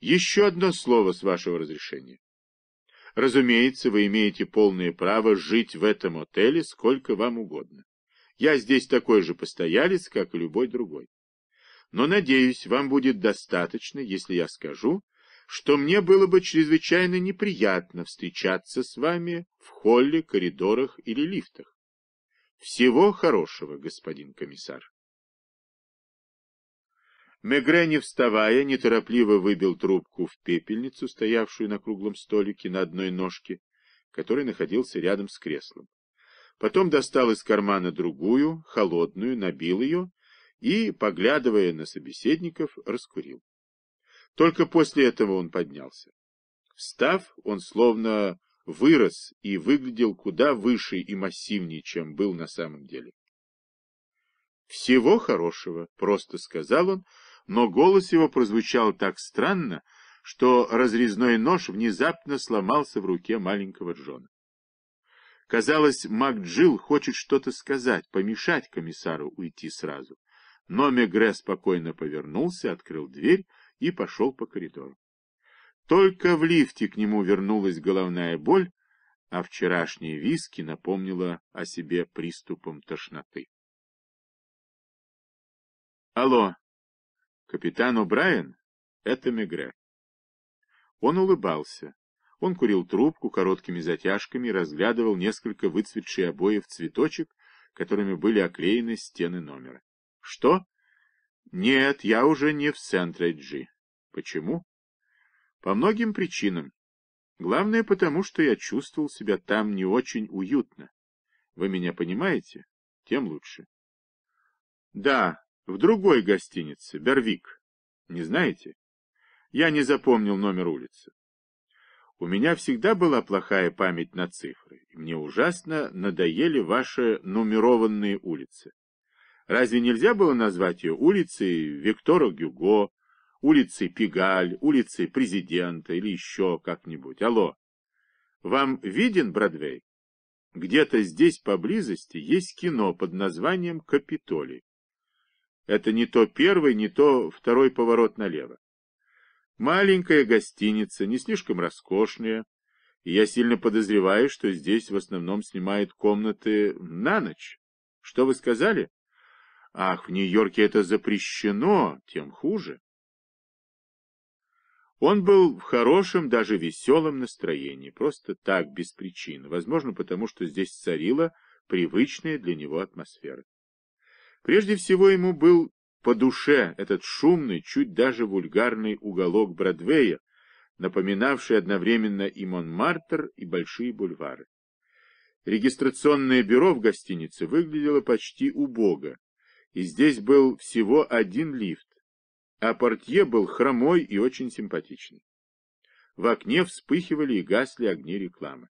Еще одно слово с вашего разрешения. Разумеется, вы имеете полное право жить в этом отеле сколько вам угодно. Я здесь такой же постоялец, как и любой другой. Но, надеюсь, вам будет достаточно, если я скажу, что мне было бы чрезвычайно неприятно встречаться с вами в холле, коридорах или лифтах. Всего хорошего, господин комиссар. Мегре, не вставая, неторопливо выбил трубку в пепельницу, стоявшую на круглом столике на одной ножке, который находился рядом с креслом. Потом достал из кармана другую, холодную, набил ее и, поглядывая на собеседников, раскурил. Только после этого он поднялся. Встав, он словно вырос и выглядел куда выше и массивнее, чем был на самом деле. «Всего хорошего», — просто сказал он, но голос его прозвучал так странно, что разрезной нож внезапно сломался в руке маленького Джона. Казалось, МакДжилл хочет что-то сказать, помешать комиссару уйти сразу. Но Мегре спокойно повернулся, открыл дверь и пошел по коридору. Только в лифте к нему вернулась головная боль, а вчерашние виски напомнила о себе приступом тошноты. Алло, капитан О'Брайен? Это Мегре. Он улыбался. Он курил трубку короткими затяжками и разглядывал несколько выцветшие обои в цветочек, которыми были оклеены стены номера. Что? Нет, я уже не в Сент-Рейджи. Почему? По многим причинам. Главное потому, что я чувствовал себя там не очень уютно. Вы меня понимаете? Тем лучше. Да, в другой гостинице, Бервик. Не знаете? Я не запомнил номер улицы. У меня всегда была плохая память на цифры, и мне ужасно надоели ваши нумерованные улицы. Разве нельзя было назвать ее улицей Виктора Гюго, улицей Пигаль, улицей Президента или еще как-нибудь? Алло, вам виден Бродвей? Где-то здесь поблизости есть кино под названием «Капитолий». Это не то первый, не то второй поворот налево. Маленькая гостиница, не слишком роскошная, и я сильно подозреваю, что здесь в основном снимают комнаты на ночь. Что вы сказали? Ах, в Нью-Йорке это запрещено, тем хуже. Он был в хорошем, даже веселом настроении, просто так, без причин, возможно, потому что здесь царила привычная для него атмосфера. Прежде всего ему был по душе этот шумный, чуть даже вульгарный уголок Бродвея, напоминавший одновременно и Монмартр, и большие бульвары. Регистрационное бюро в гостинице выглядело почти убого, и здесь был всего один лифт, а портье был хромой и очень симпатичный. В окне вспыхивали и гасли огни рекламы.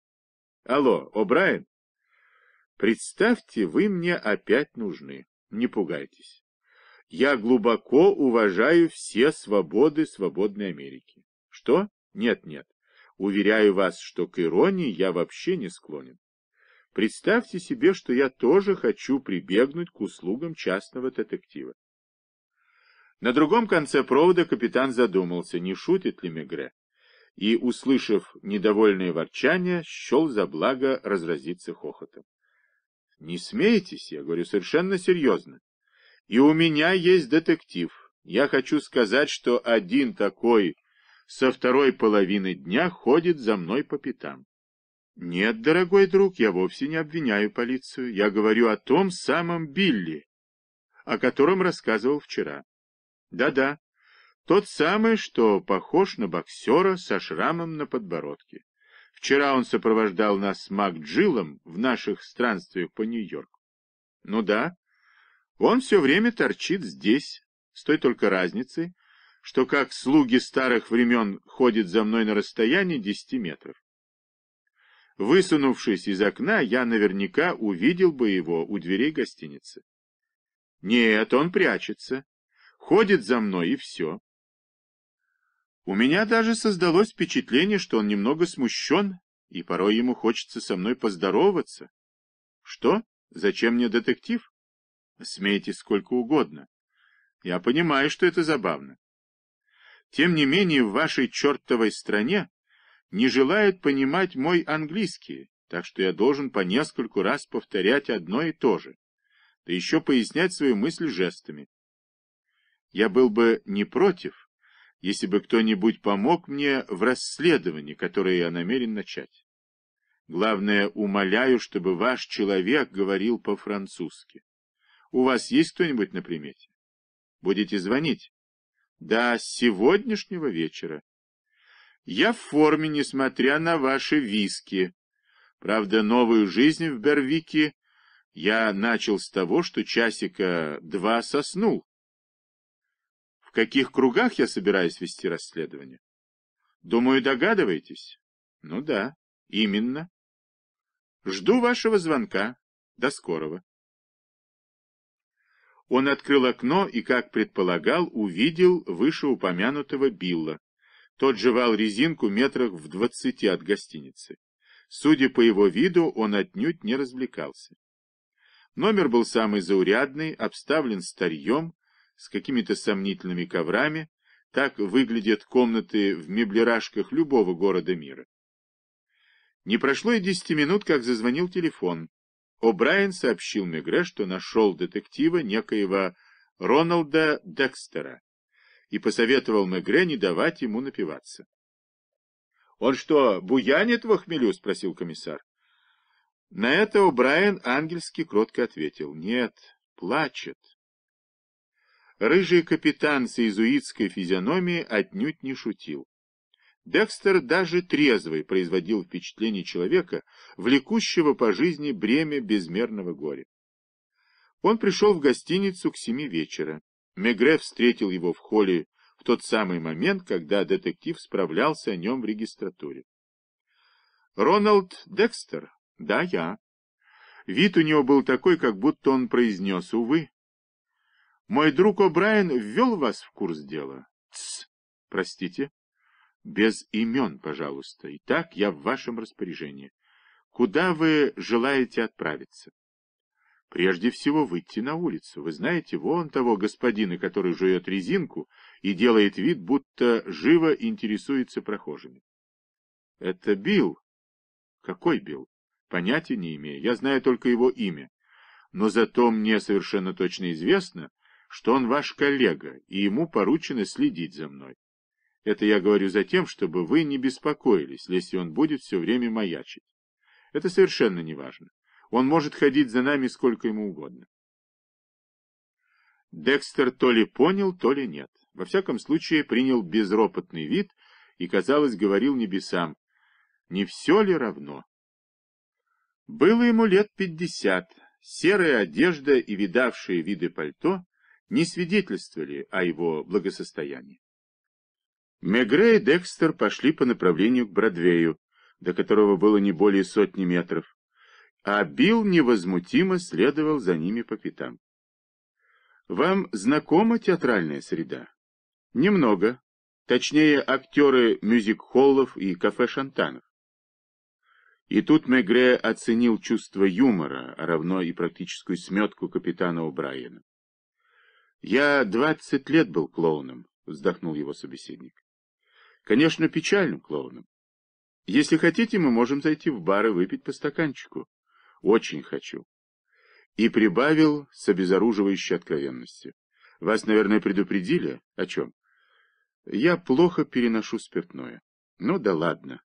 «Алло, О'Брайен?» «Представьте, вы мне опять нужны. Не пугайтесь. Я глубоко уважаю все свободы свободной Америки. Что? Нет, нет. Уверяю вас, что к иронии я вообще не склонен. Представьте себе, что я тоже хочу прибегнуть к услугам частного детектива. На другом конце провода капитан задумался, не шутит ли Мегре, и, услышав недовольное ворчание, счел за благо разразиться хохотом. — Не смейтесь, я говорю совершенно серьезно. И у меня есть детектив. Я хочу сказать, что один такой со второй половины дня ходит за мной по пятам. Нет, дорогой друг, я вовсе не обвиняю полицию. Я говорю о том самом Билли, о котором рассказывал вчера. Да-да, тот самый, что похож на боксера со шрамом на подбородке. Вчера он сопровождал нас с Мак Джилом в наших странствиях по Нью-Йорку. Ну да, он все время торчит здесь, с той только разницей, что как слуги старых времен ходит за мной на расстоянии десяти метров. Высунувшись из окна, я наверняка увидел бы его у дверей гостиницы. Нет, он прячется. Ходит за мной, и все. У меня даже создалось впечатление, что он немного смущен, и порой ему хочется со мной поздороваться. Что? Зачем мне детектив? Смейтесь сколько угодно. Я понимаю, что это забавно. Тем не менее, в вашей чертовой стране не желают понимать мой английский, так что я должен по нескольку раз повторять одно и то же, да еще пояснять свою мысль жестами. Я был бы не против, если бы кто-нибудь помог мне в расследовании, которое я намерен начать. Главное, умоляю, чтобы ваш человек говорил по-французски. У вас есть кто-нибудь на примете? Будете звонить? Да, с сегодняшнего вечера. Я в форме, несмотря на ваши виски. Правда, новую жизнь в Бервике я начал с того, что часика два соснул. В каких кругах я собираюсь вести расследование? Думаю, догадываетесь? Ну да, именно. Жду вашего звонка. До скорого. Он открыл окно и, как предполагал, увидел вышеупомянутого Билла. Тот жевал резинку метрах в двадцати от гостиницы. Судя по его виду, он отнюдь не развлекался. Номер был самый заурядный, обставлен старьем, с какими-то сомнительными коврами. Так выглядят комнаты в меблерашках любого города мира. Не прошло и десяти минут, как зазвонил телефон. О'Брайен сообщил Мегре, что нашел детектива некоего Роналда Декстера и посоветовал Мегре не давать ему напиваться. — Он что, буянит в хмелю? — спросил комиссар. На это О'Брайен ангельски кротко ответил. — Нет, плачет. Рыжий капитан с иезуитской физиономией отнюдь не шутил. Декстер даже трезвый производил впечатление человека, влекущего по жизни бремя безмерного горя. Он пришел в гостиницу к семи вечера. Мегре встретил его в холле в тот самый момент, когда детектив справлялся о нем в регистратуре. «Роналд Декстер?» «Да, я». Вид у него был такой, как будто он произнес «Увы». «Мой друг О'Брайен ввел вас в курс дела?» «Тсс, простите». Без имен, пожалуйста. Итак, я в вашем распоряжении. Куда вы желаете отправиться? Прежде всего выйти на улицу. Вы знаете, вон того господина, который жует резинку и делает вид, будто живо интересуется прохожими. Это Билл. Какой Билл? Понятия не имею. Я знаю только его имя. Но зато мне совершенно точно известно, что он ваш коллега, и ему поручено следить за мной. Это я говорю за тем, чтобы вы не беспокоились, если он будет все время маячить. Это совершенно не важно. Он может ходить за нами сколько ему угодно. Декстер то ли понял, то ли нет. Во всяком случае, принял безропотный вид и, казалось, говорил небесам, не все ли равно? Было ему лет пятьдесят. Серая одежда и видавшие виды пальто не свидетельствовали о его благосостоянии. Мегре и Декстер пошли по направлению к Бродвею, до которого было не более сотни метров, а Билл невозмутимо следовал за ними по пятам. «Вам знакома театральная среда?» «Немного. Точнее, актеры мюзик-холлов и кафе-шантанов». И тут Мегре оценил чувство юмора, а равно и практическую сметку капитана О'Брайена. «Я двадцать лет был клоуном», — вздохнул его собеседник. Конечно, печальным клоуном. Если хотите, мы можем зайти в бар и выпить по стаканчику. Очень хочу. И прибавил с обезоруживающей откровенностью. Вас, наверное, предупредили? О чем? Я плохо переношу спиртное. Ну да ладно.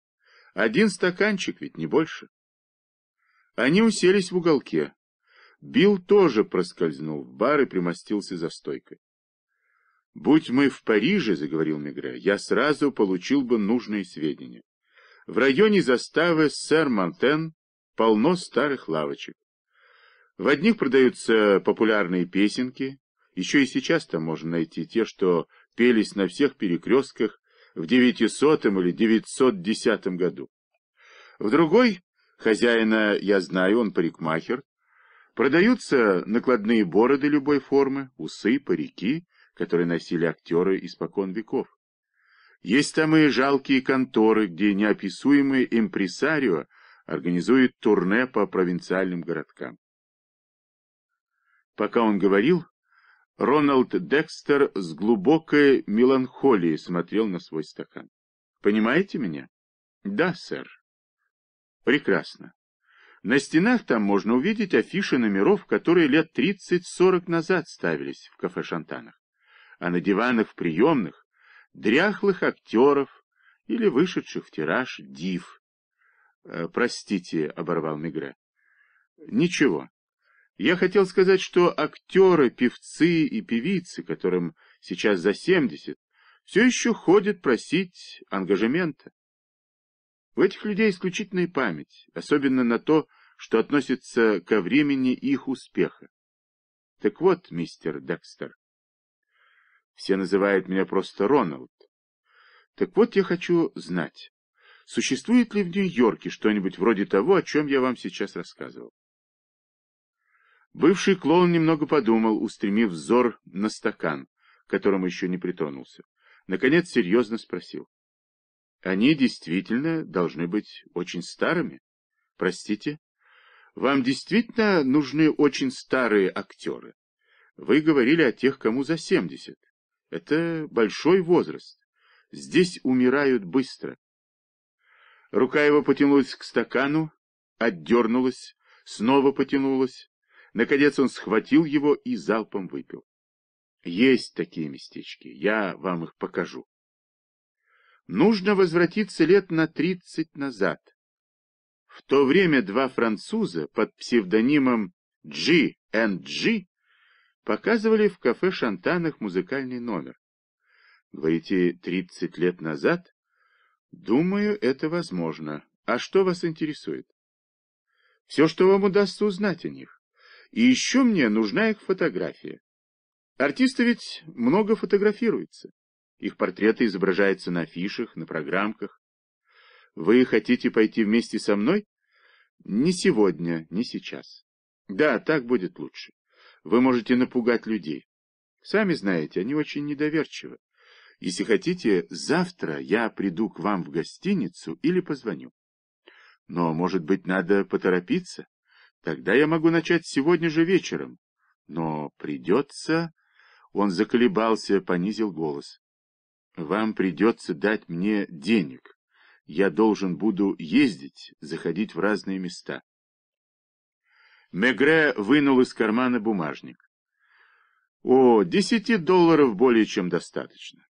Один стаканчик ведь не больше. Они уселись в уголке. Билл тоже проскользнул в бар и примостился за стойкой. «Будь мы в Париже, — заговорил Мегре, — я сразу получил бы нужные сведения. В районе заставы Сэр-Монтен полно старых лавочек. В одних продаются популярные песенки, еще и сейчас там можно найти те, что пелись на всех перекрестках в 900 или 910 году. В другой, хозяина я знаю, он парикмахер, продаются накладные бороды любой формы, усы, парики, которые носили актеры испокон веков. Есть там и жалкие конторы, где неописуемый импресарио организует турне по провинциальным городкам. Пока он говорил, Роналд Декстер с глубокой меланхолией смотрел на свой стакан. Понимаете меня? Да, сэр. Прекрасно. На стенах там можно увидеть афиши номеров, которые лет 30-40 назад ставились в кафе-шантанах. А на диванах в приемных дряхлых актеров или вышедших в тираж див. Э, «Простите», — оборвал Мегре. «Ничего. Я хотел сказать, что актеры, певцы и певицы, которым сейчас за 70, все еще ходят просить ангажемента. У этих людей исключительная память, особенно на то, что относится ко времени их успеха. Так вот, мистер Декстер, все называют меня просто Роналд. Так вот, я хочу знать, существует ли в Нью-Йорке что-нибудь вроде того, о чем я вам сейчас рассказывал? Бывший клоун немного подумал, устремив взор на стакан, к которому еще не притронулся. Наконец серьезно спросил. Они действительно должны быть очень старыми? Простите? Вам действительно нужны очень старые актеры? Вы говорили о тех, кому за семьдесят. Это большой возраст. Здесь умирают быстро. Рука его потянулась к стакану, отдернулась, снова потянулась. Наконец он схватил его и залпом выпил. Есть такие местечки, я вам их покажу. Нужно возвратиться лет на тридцать назад. В то время два француза под псевдонимом G&G показывали в кафе Шантанах музыкальный номер. Говорите, тридцать лет назад? Думаю, это возможно. А что вас интересует? Все, что вам удастся узнать о них. И еще мне нужна их фотография. Артисты ведь много фотографируются. Их портреты изображаются на афишах, на программках. Вы хотите пойти вместе со мной? Не сегодня, не сейчас. Да, так будет лучше. Вы можете напугать людей. Сами знаете, они очень недоверчивы. Если хотите, завтра я приду к вам в гостиницу или позвоню. Но, может быть, надо поторопиться? Тогда я могу начать сегодня же вечером. Но придется... Он заколебался, понизил голос. Вам придется дать мне денег. Я должен буду ездить, заходить в разные места. Мегре вынул из кармана бумажник. О, десяти долларов более чем достаточно.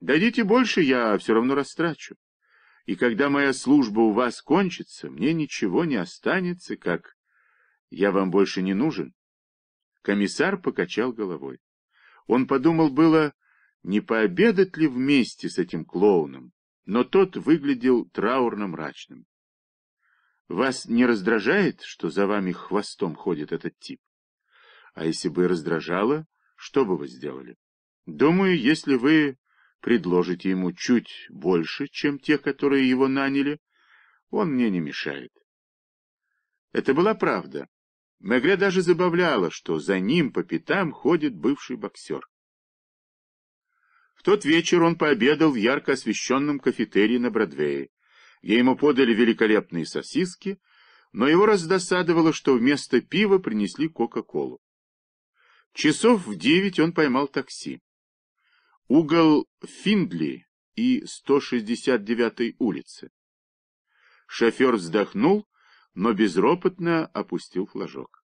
Дадите больше, я все равно растрачу. И когда моя служба у вас кончится, мне ничего не останется, как я вам больше не нужен. Комиссар покачал головой. Он подумал было, не пообедать ли вместе с этим клоуном, но тот выглядел траурно-мрачным. Вас не раздражает, что за вами хвостом ходит этот тип? А если бы раздражало, что бы вы сделали? Думаю, если вы предложите ему чуть больше, чем те, которые его наняли, он мне не мешает. Это была правда. Мегре даже забавляло, что за ним по пятам ходит бывший боксер. В тот вечер он пообедал в ярко освещенном кафетерии на Бродвее где ему подали великолепные сосиски, но его раздосадовало, что вместо пива принесли Кока-Колу. Часов в девять он поймал такси. Угол Финдли и 169-й улицы. Шофер вздохнул, но безропотно опустил флажок.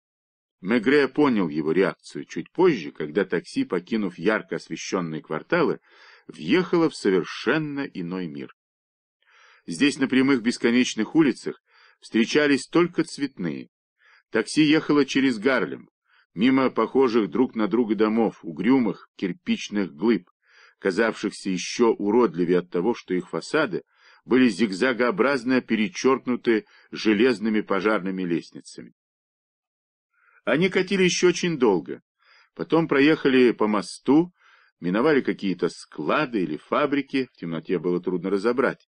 Мегре понял его реакцию чуть позже, когда такси, покинув ярко освещенные кварталы, въехало в совершенно иной мир. Здесь на прямых бесконечных улицах встречались только цветные. Такси ехало через Гарлем, мимо похожих друг на друга домов, угрюмых кирпичных глыб, казавшихся еще уродливее от того, что их фасады были зигзагообразно перечеркнуты железными пожарными лестницами. Они катили еще очень долго, потом проехали по мосту, миновали какие-то склады или фабрики, в темноте было трудно разобрать.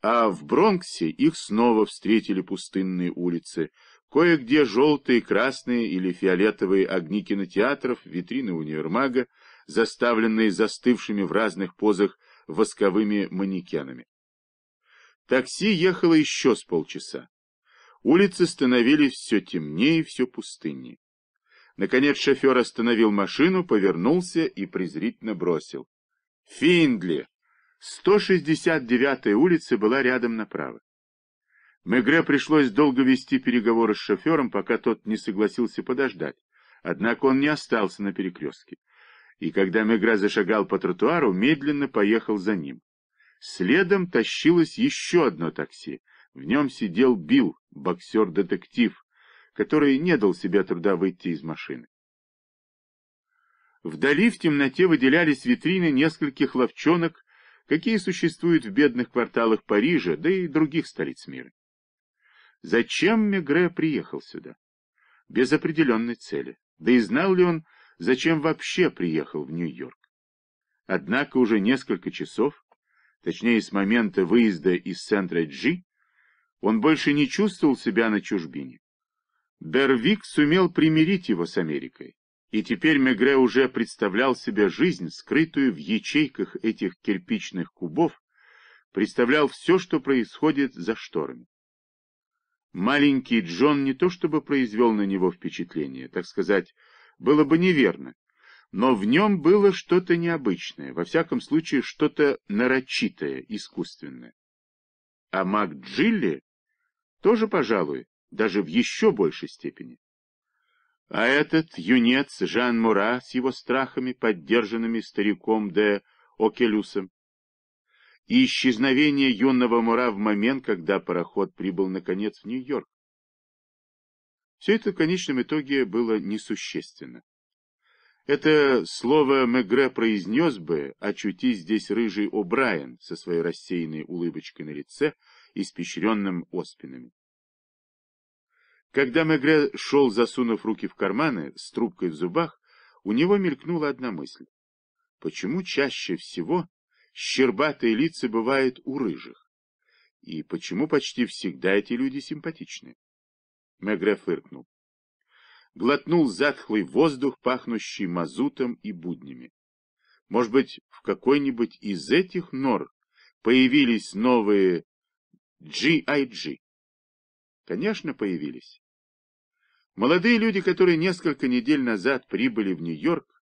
А в Бронксе их снова встретили пустынные улицы, Кое-где желтые, красные или фиолетовые огни кинотеатров, витрины универмага, заставленные застывшими в разных позах восковыми манекенами. Такси ехало еще с полчаса. Улицы становились все темнее, все пустыннее. Наконец шофер остановил машину, повернулся и презрительно бросил. «Финдли!» 169-я улица была рядом направо. Мегре пришлось долго вести переговоры с шофером, пока тот не согласился подождать. Однако он не остался на перекрестке. И когда Мегре зашагал по тротуару, медленно поехал за ним. Следом тащилось еще одно такси. В нем сидел Билл, боксер-детектив, который не дал себе труда выйти из машины. Вдали в темноте выделялись витрины нескольких ловчонок, какие существуют в бедных кварталах Парижа, да и других столиц мира. Зачем Мегре приехал сюда? Без определенной цели. Да и знал ли он, зачем вообще приехал в Нью-Йорк? Однако уже несколько часов точнее с момента выезда из центра Джи, он больше не чувствовал себя на чужбине. Бервик сумел примирить его с Америкой, и теперь Мегре уже представлял себе жизнь, скрытую в ячейках этих кирпичных кубов, представлял все, что происходит за шторами. Маленький Джон не то чтобы произвел на него впечатление, так сказать, было бы неверно, но в нем было что-то необычное, во всяком случае что-то нарочитое, искусственное. А маг Джилли тоже, пожалуй, даже в еще большей степени. А этот юнец Жан Мура с его страхами, поддержанными стариком де Окелюсом, и исчезновение юного Мура в момент, когда пароход прибыл наконец в Нью-Йорк. Все это в конечном итоге было несущественно. Это слово Мегре произнес бы, очутись здесь рыжий О'Брайен со своей рассеянной улыбочкой на лице, испещренным оспинами. Когда Мегре шел, засунув руки в карманы, с трубкой в зубах, у него мелькнула одна мысль. Почему чаще всего щербатые лица бывают у рыжих? И почему почти всегда эти люди симпатичны? Мегре фыркнул глотнул затхлый воздух, пахнущий мазутом и буднями. Может быть, в какой-нибудь из этих нор появились новые GIG? Конечно, появились. Молодые люди, которые несколько недель назад прибыли в Нью-Йорк,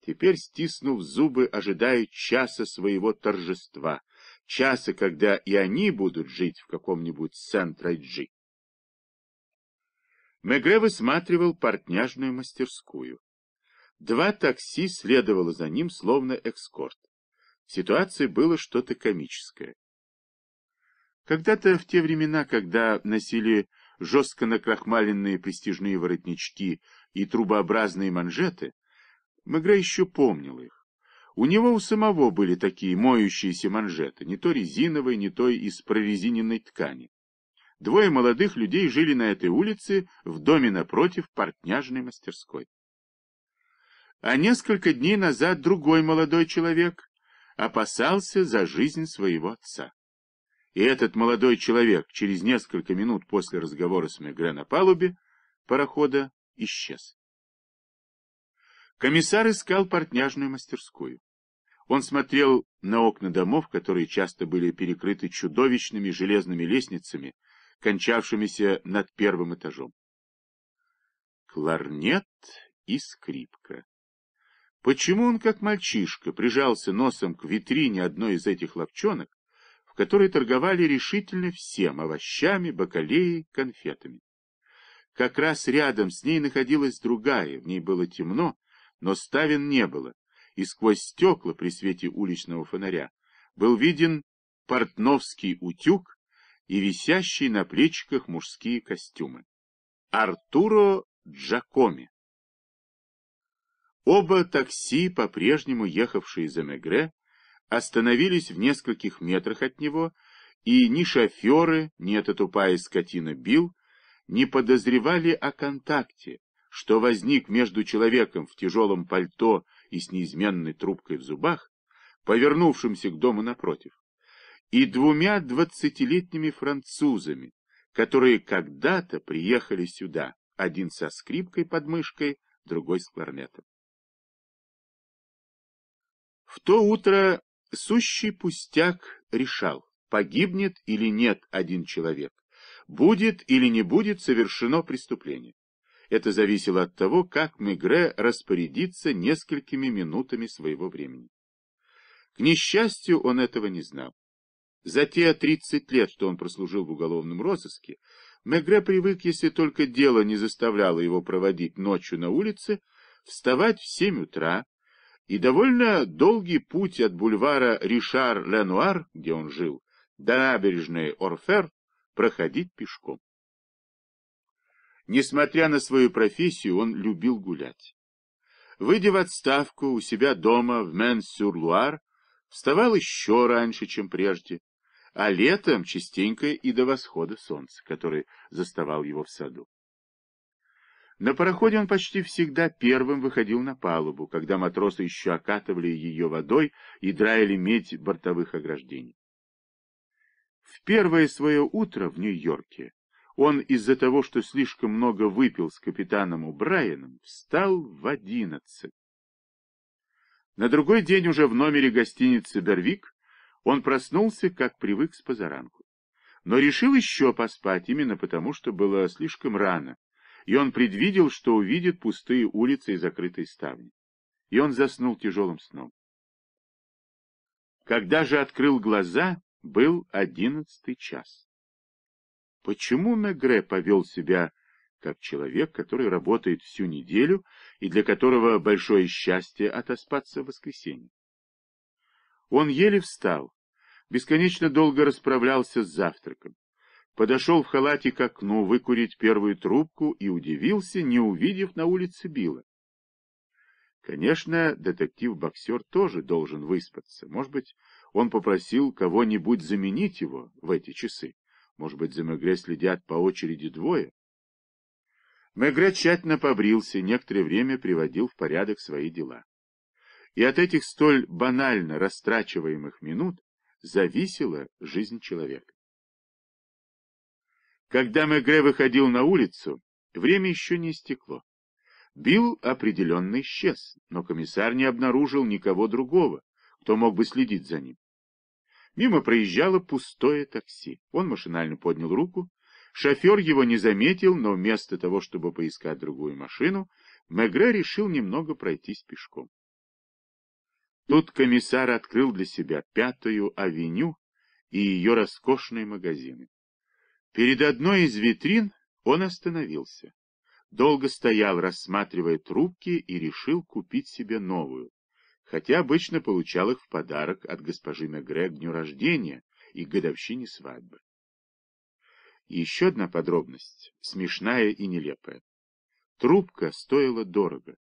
теперь, стиснув зубы, ожидают часа своего торжества, часа, когда и они будут жить в каком-нибудь Сент-Райджи. Мегре высматривал портняжную мастерскую. Два такси следовало за ним, словно экскорт. В ситуации было что-то комическое. Когда-то в те времена, когда носили жестко накрахмаленные престижные воротнички и трубообразные манжеты, Мегре еще помнил их. У него у самого были такие моющиеся манжеты, не то резиновые, не то из прорезиненной ткани. Двое молодых людей жили на этой улице в доме напротив портняжной мастерской. А несколько дней назад другой молодой человек опасался за жизнь своего отца. И этот молодой человек через несколько минут после разговора с Мегре на палубе парохода исчез. Комиссар искал портняжную мастерскую. Он смотрел на окна домов, которые часто были перекрыты чудовищными железными лестницами, кончавшимися над первым этажом. Кларнет и скрипка. Почему он, как мальчишка, прижался носом к витрине одной из этих ловчонок, в которой торговали решительно всем овощами, бакалеей, конфетами? Как раз рядом с ней находилась другая, в ней было темно, но ставен не было, и сквозь стекла при свете уличного фонаря был виден портновский утюг и висящие на плечиках мужские костюмы. Артуро Джакоми. Оба такси, по-прежнему ехавшие за Мегре, остановились в нескольких метрах от него, и ни шоферы, ни эта тупая скотина Билл не подозревали о контакте, что возник между человеком в тяжелом пальто и с неизменной трубкой в зубах, повернувшимся к дому напротив, и двумя двадцатилетними французами, которые когда-то приехали сюда, один со скрипкой под мышкой, другой с кларнетом. В то утро сущий пустяк решал, погибнет или нет один человек, будет или не будет совершено преступление. Это зависело от того, как Мегре распорядится несколькими минутами своего времени. К несчастью, он этого не знал. За те 30 лет, что он прослужил в уголовном розыске, Мегре привык, если только дело не заставляло его проводить ночью на улице, вставать в 7 утра, и довольно долгий путь от бульвара Ришар-Ленуар, где он жил, до набережной Орфер, проходить пешком. Несмотря на свою профессию, он любил гулять. Выйдя в отставку у себя дома в Мен-сюр-Луар, вставал еще раньше, чем прежде, а летом частенько и до восхода солнца, который заставал его в саду. На пароходе он почти всегда первым выходил на палубу, когда матросы еще окатывали ее водой и драили медь бортовых ограждений. В первое свое утро в Нью-Йорке он из-за того, что слишком много выпил с капитаном Убрайеном, встал в одиннадцать. На другой день уже в номере гостиницы «Бервик» он проснулся, как привык с позаранку. Но решил еще поспать, именно потому, что было слишком рано, и он предвидел, что увидит пустые улицы и закрытые ставни. И он заснул тяжелым сном. Когда же открыл глаза, был одиннадцатый час. Почему Мегре повел себя как человек, который работает всю неделю и для которого большое счастье отоспаться в воскресенье? Он еле встал, бесконечно долго расправлялся с завтраком, подошел в халате к окну выкурить первую трубку и удивился, не увидев на улице Билла. Конечно, детектив-боксер тоже должен выспаться. Может быть, он попросил кого-нибудь заменить его в эти часы. Может быть, за Мегре следят по очереди двое. Мегре тщательно побрился, некоторое время приводил в порядок свои дела. И от этих столь банально растрачиваемых минут зависела жизнь человека. Когда Мегре выходил на улицу, время еще не истекло. Билл определенно исчез, но комиссар не обнаружил никого другого, кто мог бы следить за ним. Мимо проезжало пустое такси. Он машинально поднял руку. Шофер его не заметил, но вместо того, чтобы поискать другую машину, Мегре решил немного пройтись пешком. Тут комиссар открыл для себя Пятую авеню и ее роскошные магазины. Перед одной из витрин он остановился долго стоял, рассматривая трубки, и решил купить себе новую, хотя обычно получал их в подарок от госпожи Мегре к дню рождения и годовщине свадьбы. Еще одна подробность, смешная и нелепая. Трубка стоила дорого.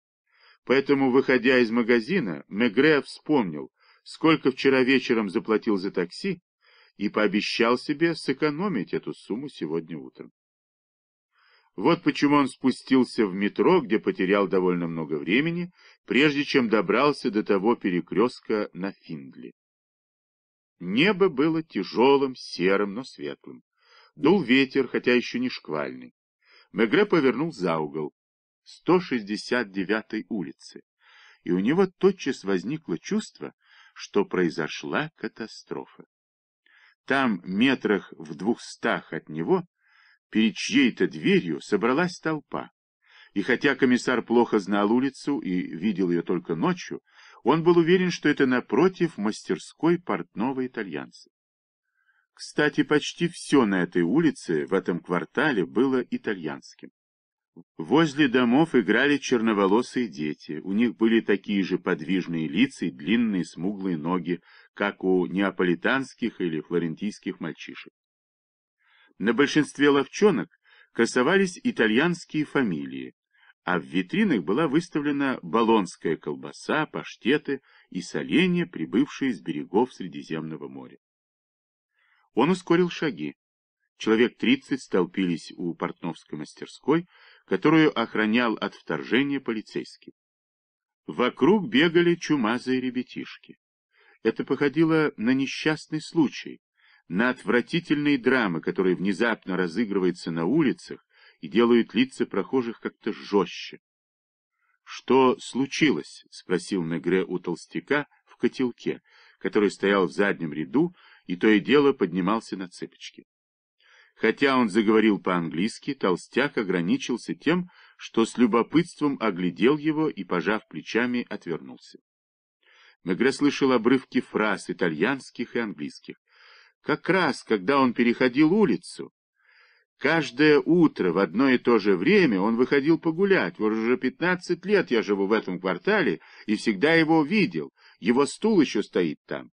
Поэтому, выходя из магазина, Мегре вспомнил, сколько вчера вечером заплатил за такси, и пообещал себе сэкономить эту сумму сегодня утром. Вот почему он спустился в метро, где потерял довольно много времени, прежде чем добрался до того перекрестка на Финдли. Небо было тяжелым, серым, но светлым. Дул ветер, хотя еще не шквальный. Мегре повернул за угол 169-й улицы, и у него тотчас возникло чувство, что произошла катастрофа. Там, метрах в двухстах от него, перед чьей-то дверью собралась толпа. И хотя комиссар плохо знал улицу и видел ее только ночью, он был уверен, что это напротив мастерской портного итальянца. Кстати, почти все на этой улице, в этом квартале, было итальянским. Возле домов играли черноволосые дети, у них были такие же подвижные лица и длинные смуглые ноги, как у неаполитанских или флорентийских мальчишек. На большинстве ловчонок красовались итальянские фамилии, а в витринах была выставлена болонская колбаса, паштеты и соленья, прибывшие с берегов Средиземного моря. Он ускорил шаги. Человек тридцать столпились у портновской мастерской, которую охранял от вторжения полицейский. Вокруг бегали чумазые ребятишки. Это походило на несчастный случай, на отвратительные драмы, которые внезапно разыгрываются на улицах и делают лица прохожих как-то жестче. — Что случилось? — спросил Негре у толстяка в котелке, который стоял в заднем ряду и то и дело поднимался на цыпочки. Хотя он заговорил по-английски, толстяк ограничился тем, что с любопытством оглядел его и, пожав плечами, отвернулся. Мегре слышал обрывки фраз итальянских и английских. Как раз, когда он переходил улицу, каждое утро в одно и то же время он выходил погулять. Вот уже пятнадцать лет я живу в этом квартале и всегда его видел. Его стул еще стоит там.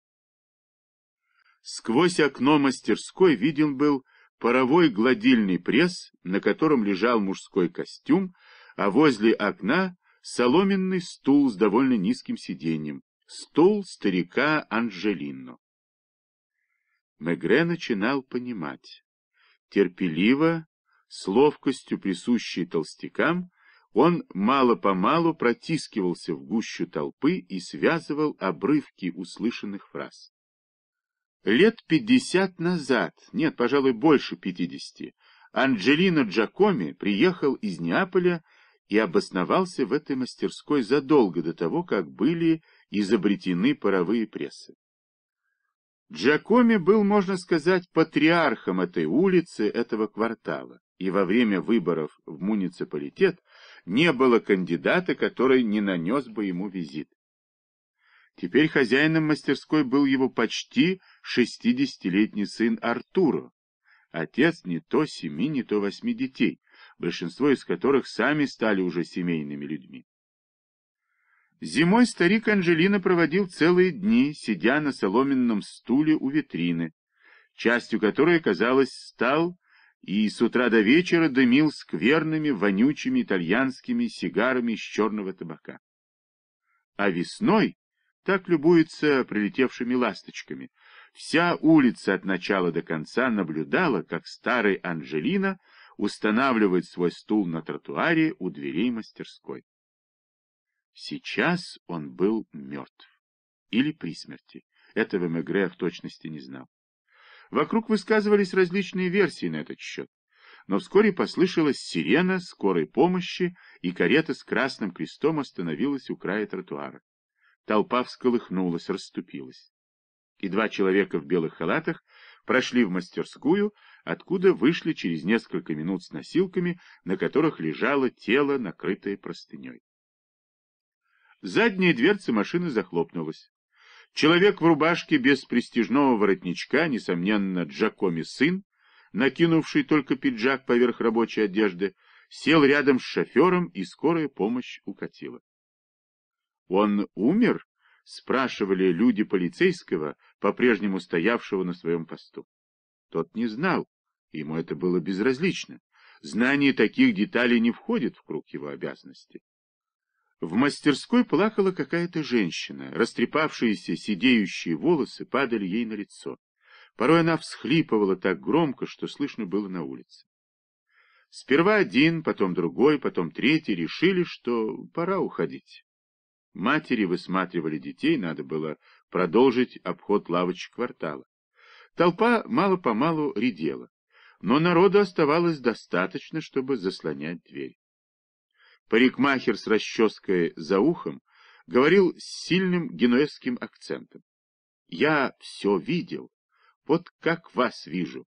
Сквозь окно мастерской виден был паровой гладильный пресс, на котором лежал мужской костюм, а возле окна соломенный стул с довольно низким сиденьем, стул старика Анжелино. Мегре начинал понимать. Терпеливо, с ловкостью присущей толстякам, он мало-помалу протискивался в гущу толпы и связывал обрывки услышанных фраз. Лет пятьдесят назад, нет, пожалуй, больше пятидесяти, Анджелино Джакоми приехал из Неаполя и обосновался в этой мастерской задолго до того, как были изобретены паровые прессы. Джакоми был, можно сказать, патриархом этой улицы, этого квартала, и во время выборов в муниципалитет не было кандидата, который не нанес бы ему визит. Теперь хозяином мастерской был его почти шестидесятилетний сын Артуро, отец не то семи, не то восьми детей, большинство из которых сами стали уже семейными людьми. Зимой старик Анжелина проводил целые дни, сидя на соломенном стуле у витрины, частью которой, казалось, стал и с утра до вечера дымил скверными, вонючими итальянскими сигарами из черного табака. А весной так любуется прилетевшими ласточками. Вся улица от начала до конца наблюдала, как старый Анжелина устанавливает свой стул на тротуаре у дверей мастерской. Сейчас он был мертв. Или при смерти. Этого Мегре в точности не знал. Вокруг высказывались различные версии на этот счет. Но вскоре послышалась сирена скорой помощи, и карета с красным крестом остановилась у края тротуара. Толпа всколыхнулась, расступилась. И два человека в белых халатах прошли в мастерскую, откуда вышли через несколько минут с носилками, на которых лежало тело, накрытое простыней. Задняя дверца машины захлопнулась. Человек в рубашке без престижного воротничка, несомненно, Джакоми сын, накинувший только пиджак поверх рабочей одежды, сел рядом с шофером, и скорая помощь укатила. «Он умер?» — спрашивали люди полицейского, по-прежнему стоявшего на своем посту. Тот не знал, ему это было безразлично. Знание таких деталей не входит в круг его обязанностей. В мастерской плакала какая-то женщина, растрепавшиеся сидеющие волосы падали ей на лицо. Порой она всхлипывала так громко, что слышно было на улице. Сперва один, потом другой, потом третий решили, что пора уходить. Матери высматривали детей, надо было продолжить обход лавочек квартала. Толпа мало-помалу редела, но народу оставалось достаточно, чтобы заслонять дверь. Парикмахер с расческой за ухом говорил с сильным генуэзским акцентом. «Я все видел, вот как вас вижу.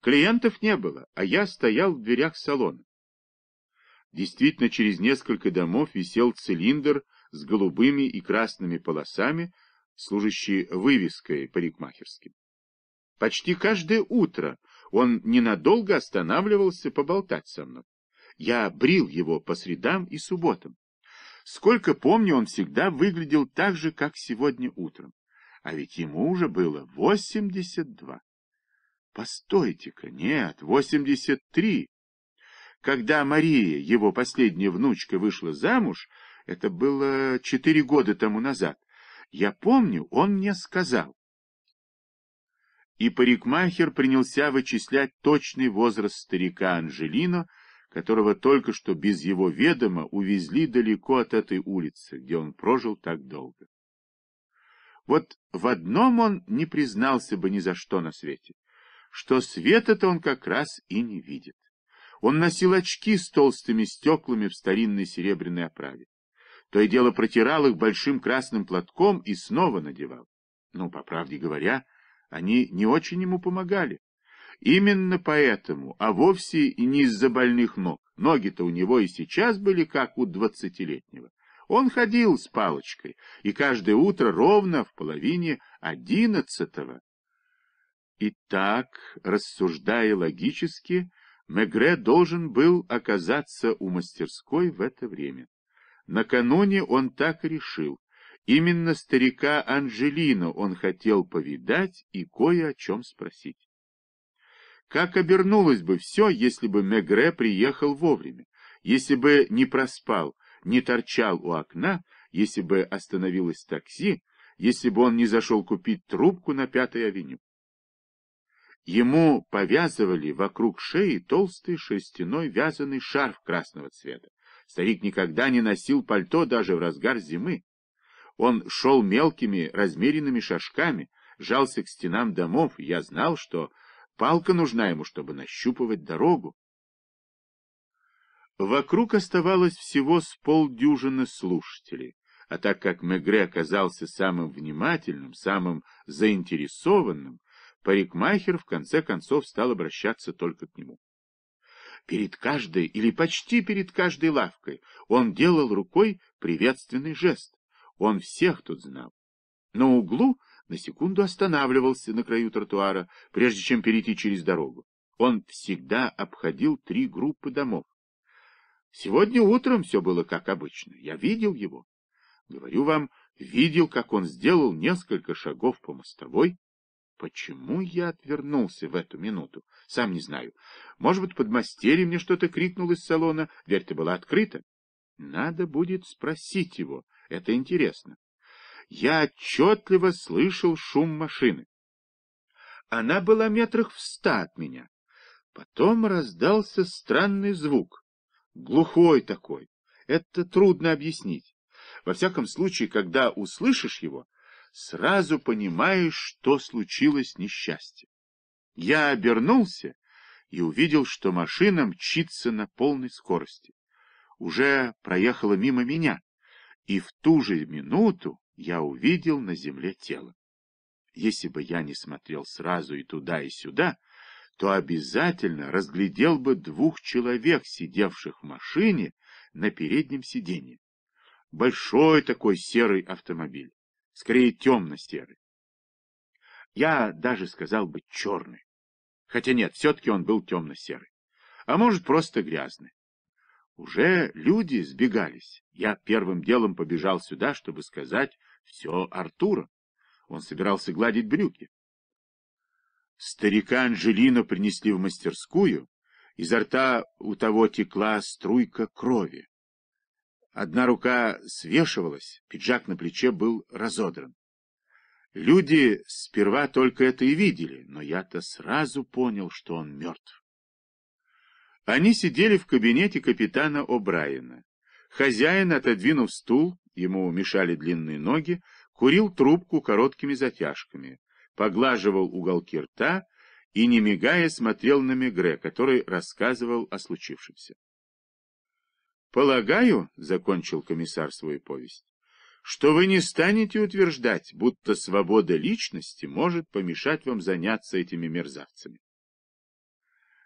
Клиентов не было, а я стоял в дверях салона». Действительно, через несколько домов висел цилиндр с голубыми и красными полосами, служащий вывеской парикмахерским. Почти каждое утро он ненадолго останавливался поболтать со мной. Я брил его по средам и субботам. Сколько помню, он всегда выглядел так же, как сегодня утром. А ведь ему уже было восемьдесят два. Постойте-ка, нет, восемьдесят три. Когда Мария, его последняя внучка, вышла замуж, это было четыре года тому назад, я помню, он мне сказал. И парикмахер принялся вычислять точный возраст старика Анжелино, которого только что без его ведома увезли далеко от этой улицы, где он прожил так долго. Вот в одном он не признался бы ни за что на свете, что света-то он как раз и не видит. Он носил очки с толстыми стеклами в старинной серебряной оправе. То и дело протирал их большим красным платком и снова надевал. Ну, по правде говоря, они не очень ему помогали. Именно поэтому, а вовсе и не из-за больных ног. Ноги-то у него и сейчас были как у двадцатилетнего. Он ходил с палочкой, и каждое утро ровно в половине одиннадцатого. И так, рассуждая логически, Мегре должен был оказаться у мастерской в это время. Накануне он так и решил. Именно старика Анжелину он хотел повидать и кое о чем спросить. Как обернулось бы все, если бы Мегре приехал вовремя, если бы не проспал, не торчал у окна, если бы остановилось такси, если бы он не зашел купить трубку на Пятой авеню. Ему повязывали вокруг шеи толстый шерстяной вязаный шарф красного цвета. Старик никогда не носил пальто даже в разгар зимы. Он шел мелкими, размеренными шажками, жался к стенам домов, и я знал, что палка нужна ему, чтобы нащупывать дорогу. Вокруг оставалось всего с полдюжины слушателей, а так как Мегре оказался самым внимательным, самым заинтересованным, парикмахер в конце концов стал обращаться только к нему. Перед каждой или почти перед каждой лавкой он делал рукой приветственный жест. Он всех тут знал. На углу на секунду останавливался на краю тротуара, прежде чем перейти через дорогу. Он всегда обходил три группы домов. Сегодня утром все было как обычно. Я видел его. Говорю вам, видел, как он сделал несколько шагов по мостовой, Почему я отвернулся в эту минуту? Сам не знаю. Может быть, подмастерье мне что-то крикнул из салона, дверь-то была открыта. Надо будет спросить его, это интересно. Я отчетливо слышал шум машины. Она была метрах в ста от меня. Потом раздался странный звук, глухой такой. Это трудно объяснить. Во всяком случае, когда услышишь его, сразу понимаешь, что случилось несчастье. Я обернулся и увидел, что машина мчится на полной скорости. Уже проехала мимо меня, и в ту же минуту я увидел на земле тело. Если бы я не смотрел сразу и туда, и сюда, то обязательно разглядел бы двух человек, сидевших в машине на переднем сиденье. Большой такой серый автомобиль скорее темно-серый. Я даже сказал бы черный. Хотя нет, все-таки он был темно-серый. А может, просто грязный. Уже люди сбегались. Я первым делом побежал сюда, чтобы сказать все Артура. Он собирался гладить брюки. Старика Анжелину принесли в мастерскую. Изо рта у того текла струйка крови. Одна рука свешивалась, пиджак на плече был разодран. Люди сперва только это и видели, но я-то сразу понял, что он мертв. Они сидели в кабинете капитана О'Брайена. Хозяин, отодвинув стул, ему мешали длинные ноги, курил трубку короткими затяжками, поглаживал уголки рта и, не мигая, смотрел на Мегре, который рассказывал о случившемся. Полагаю, — закончил комиссар свою повесть, — что вы не станете утверждать, будто свобода личности может помешать вам заняться этими мерзавцами.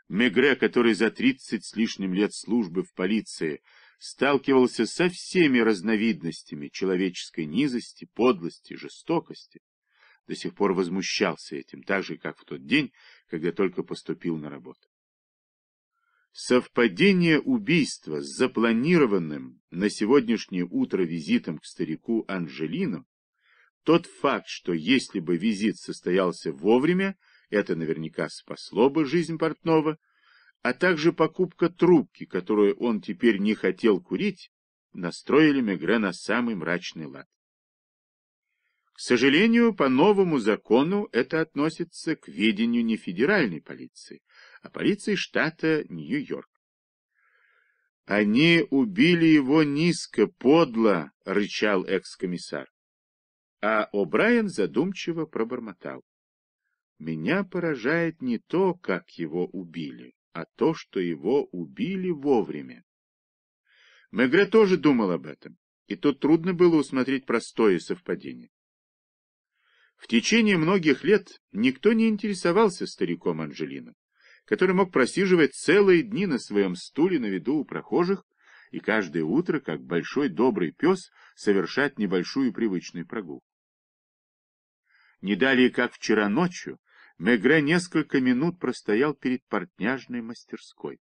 Мегре, который за тридцать с лишним лет службы в полиции сталкивался со всеми разновидностями человеческой низости, подлости, жестокости, до сих пор возмущался этим, так же, как в тот день, когда только поступил на работу. Совпадение убийства с запланированным на сегодняшнее утро визитом к старику Анжелину, тот факт, что если бы визит состоялся вовремя, это наверняка спасло бы жизнь портного, а также покупка трубки, которую он теперь не хотел курить, настроили Мегре на самый мрачный лад. К сожалению, по новому закону это относится к ведению не федеральной полиции, а полиции штата Нью-Йорк. «Они убили его низко, подло!» — рычал экс-комиссар. А О'Брайен задумчиво пробормотал. Меня поражает не то, как его убили, а то, что его убили вовремя. Мегре тоже думал об этом, и тут трудно было усмотреть простое совпадение. В течение многих лет никто не интересовался стариком Анжелином, который мог просиживать целые дни на своем стуле на виду у прохожих и каждое утро, как большой добрый пес, совершать небольшую привычную прогулку. Не далее, как вчера ночью, Мегре несколько минут простоял перед портняжной мастерской.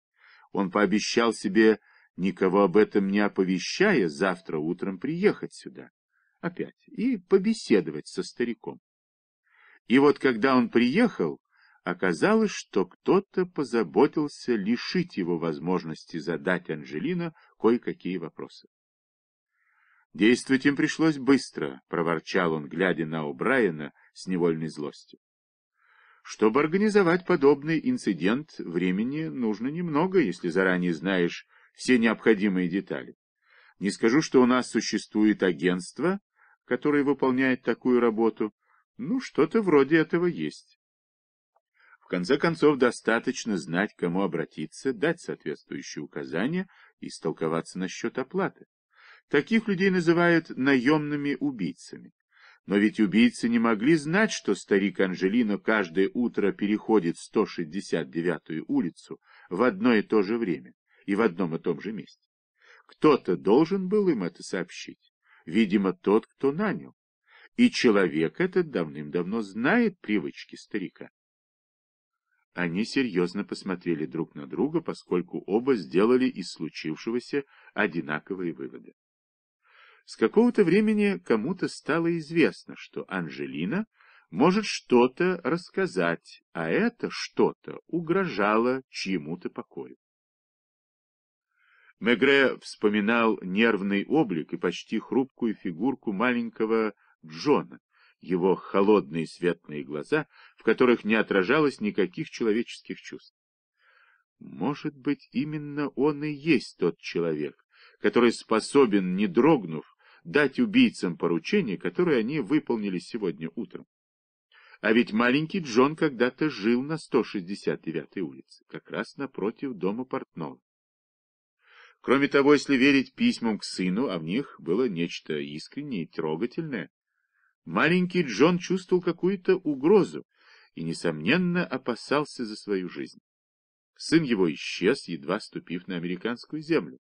Он пообещал себе никого об этом не оповещая, завтра утром приехать сюда опять и побеседовать со стариком. И вот когда он приехал, оказалось, что кто-то позаботился лишить его возможности задать Анжелина кое-какие вопросы. Действовать им пришлось быстро, — проворчал он, глядя на О'Брайена с невольной злостью. Чтобы организовать подобный инцидент, времени нужно немного, если заранее знаешь, все необходимые детали. Не скажу, что у нас существует агентство, которое выполняет такую работу. Ну, что-то вроде этого есть. В конце концов, достаточно знать, к кому обратиться, дать соответствующие указания и столковаться насчет оплаты. Таких людей называют наемными убийцами. Но ведь убийцы не могли знать, что старик Анжелино каждое утро переходит 169-ю улицу в одно и то же время и в одном и том же месте. Кто-то должен был им это сообщить, видимо, тот, кто нанял. И человек этот давным-давно знает привычки старика. Они серьезно посмотрели друг на друга, поскольку оба сделали из случившегося одинаковые выводы. С какого-то времени кому-то стало известно, что Анжелина может что-то рассказать, а это что-то угрожало чьему-то покою. Мегре вспоминал нервный облик и почти хрупкую фигурку маленького Джона, его холодные светлые глаза, в которых не отражалось никаких человеческих чувств. Может быть, именно он и есть тот человек, который способен, не дрогнув, дать убийцам поручение, которое они выполнили сегодня утром. А ведь маленький Джон когда-то жил на 169-й улице, как раз напротив дома портного. Кроме того, если верить письмам к сыну, а в них было нечто искреннее и трогательное, маленький Джон чувствовал какую-то угрозу и, несомненно, опасался за свою жизнь. Сын его исчез, едва ступив на американскую землю.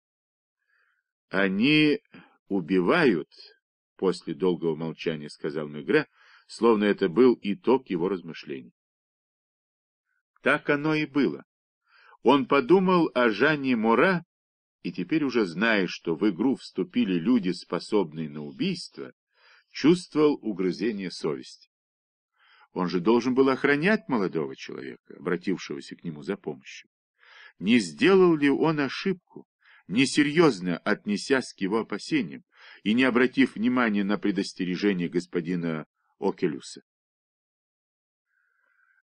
«Они убивают», — после долгого молчания сказал Мегре, словно это был итог его размышлений. Так оно и было. Он подумал о Жанне Мора и теперь уже зная, что в игру вступили люди, способные на убийство, чувствовал угрызение совести. Он же должен был охранять молодого человека, обратившегося к нему за помощью. Не сделал ли он ошибку, несерьезно отнесясь к его опасениям и не обратив внимания на предостережение господина Окелюса?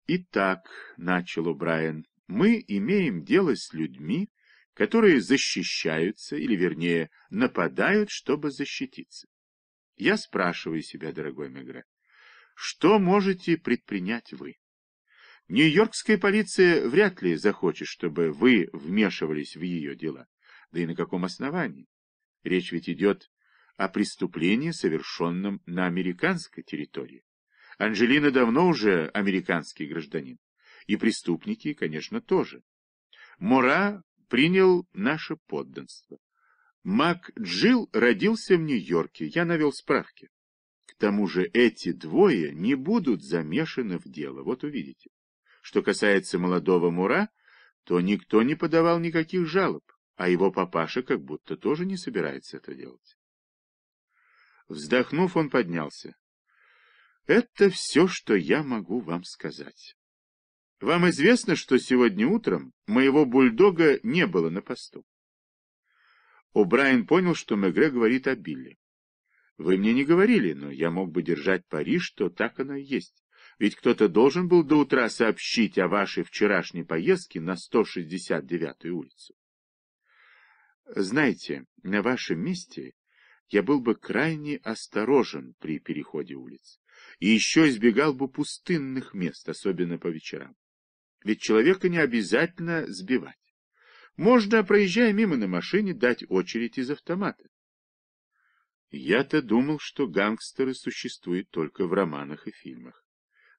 «Итак», — начал О'Брайен, — «мы имеем дело с людьми, которые защищаются, или вернее, нападают, чтобы защититься. Я спрашиваю себя, дорогой Мегре, что можете предпринять вы? Нью-Йоркская полиция вряд ли захочет, чтобы вы вмешивались в ее дела. Да и на каком основании? Речь ведь идет о преступлении, совершенном на американской территории. Анжелина давно уже американский гражданин. И преступники, конечно, тоже. Мора принял наше подданство. Мак Джилл родился в Нью-Йорке, я навел справки. К тому же эти двое не будут замешаны в дело, вот увидите. Что касается молодого Мура, то никто не подавал никаких жалоб, а его папаша как будто тоже не собирается это делать. Вздохнув, он поднялся. Это все, что я могу вам сказать. Вам известно, что сегодня утром моего бульдога не было на посту? О'Брайен понял, что Мегре говорит о Билли. Вы мне не говорили, но я мог бы держать пари, что так оно и есть. Ведь кто-то должен был до утра сообщить о вашей вчерашней поездке на 169-ю улицу. Знаете, на вашем месте я был бы крайне осторожен при переходе улиц и еще избегал бы пустынных мест, особенно по вечерам. Ведь человека не обязательно сбивать. Можно, проезжая мимо на машине, дать очередь из автомата. Я-то думал, что гангстеры существуют только в романах и фильмах.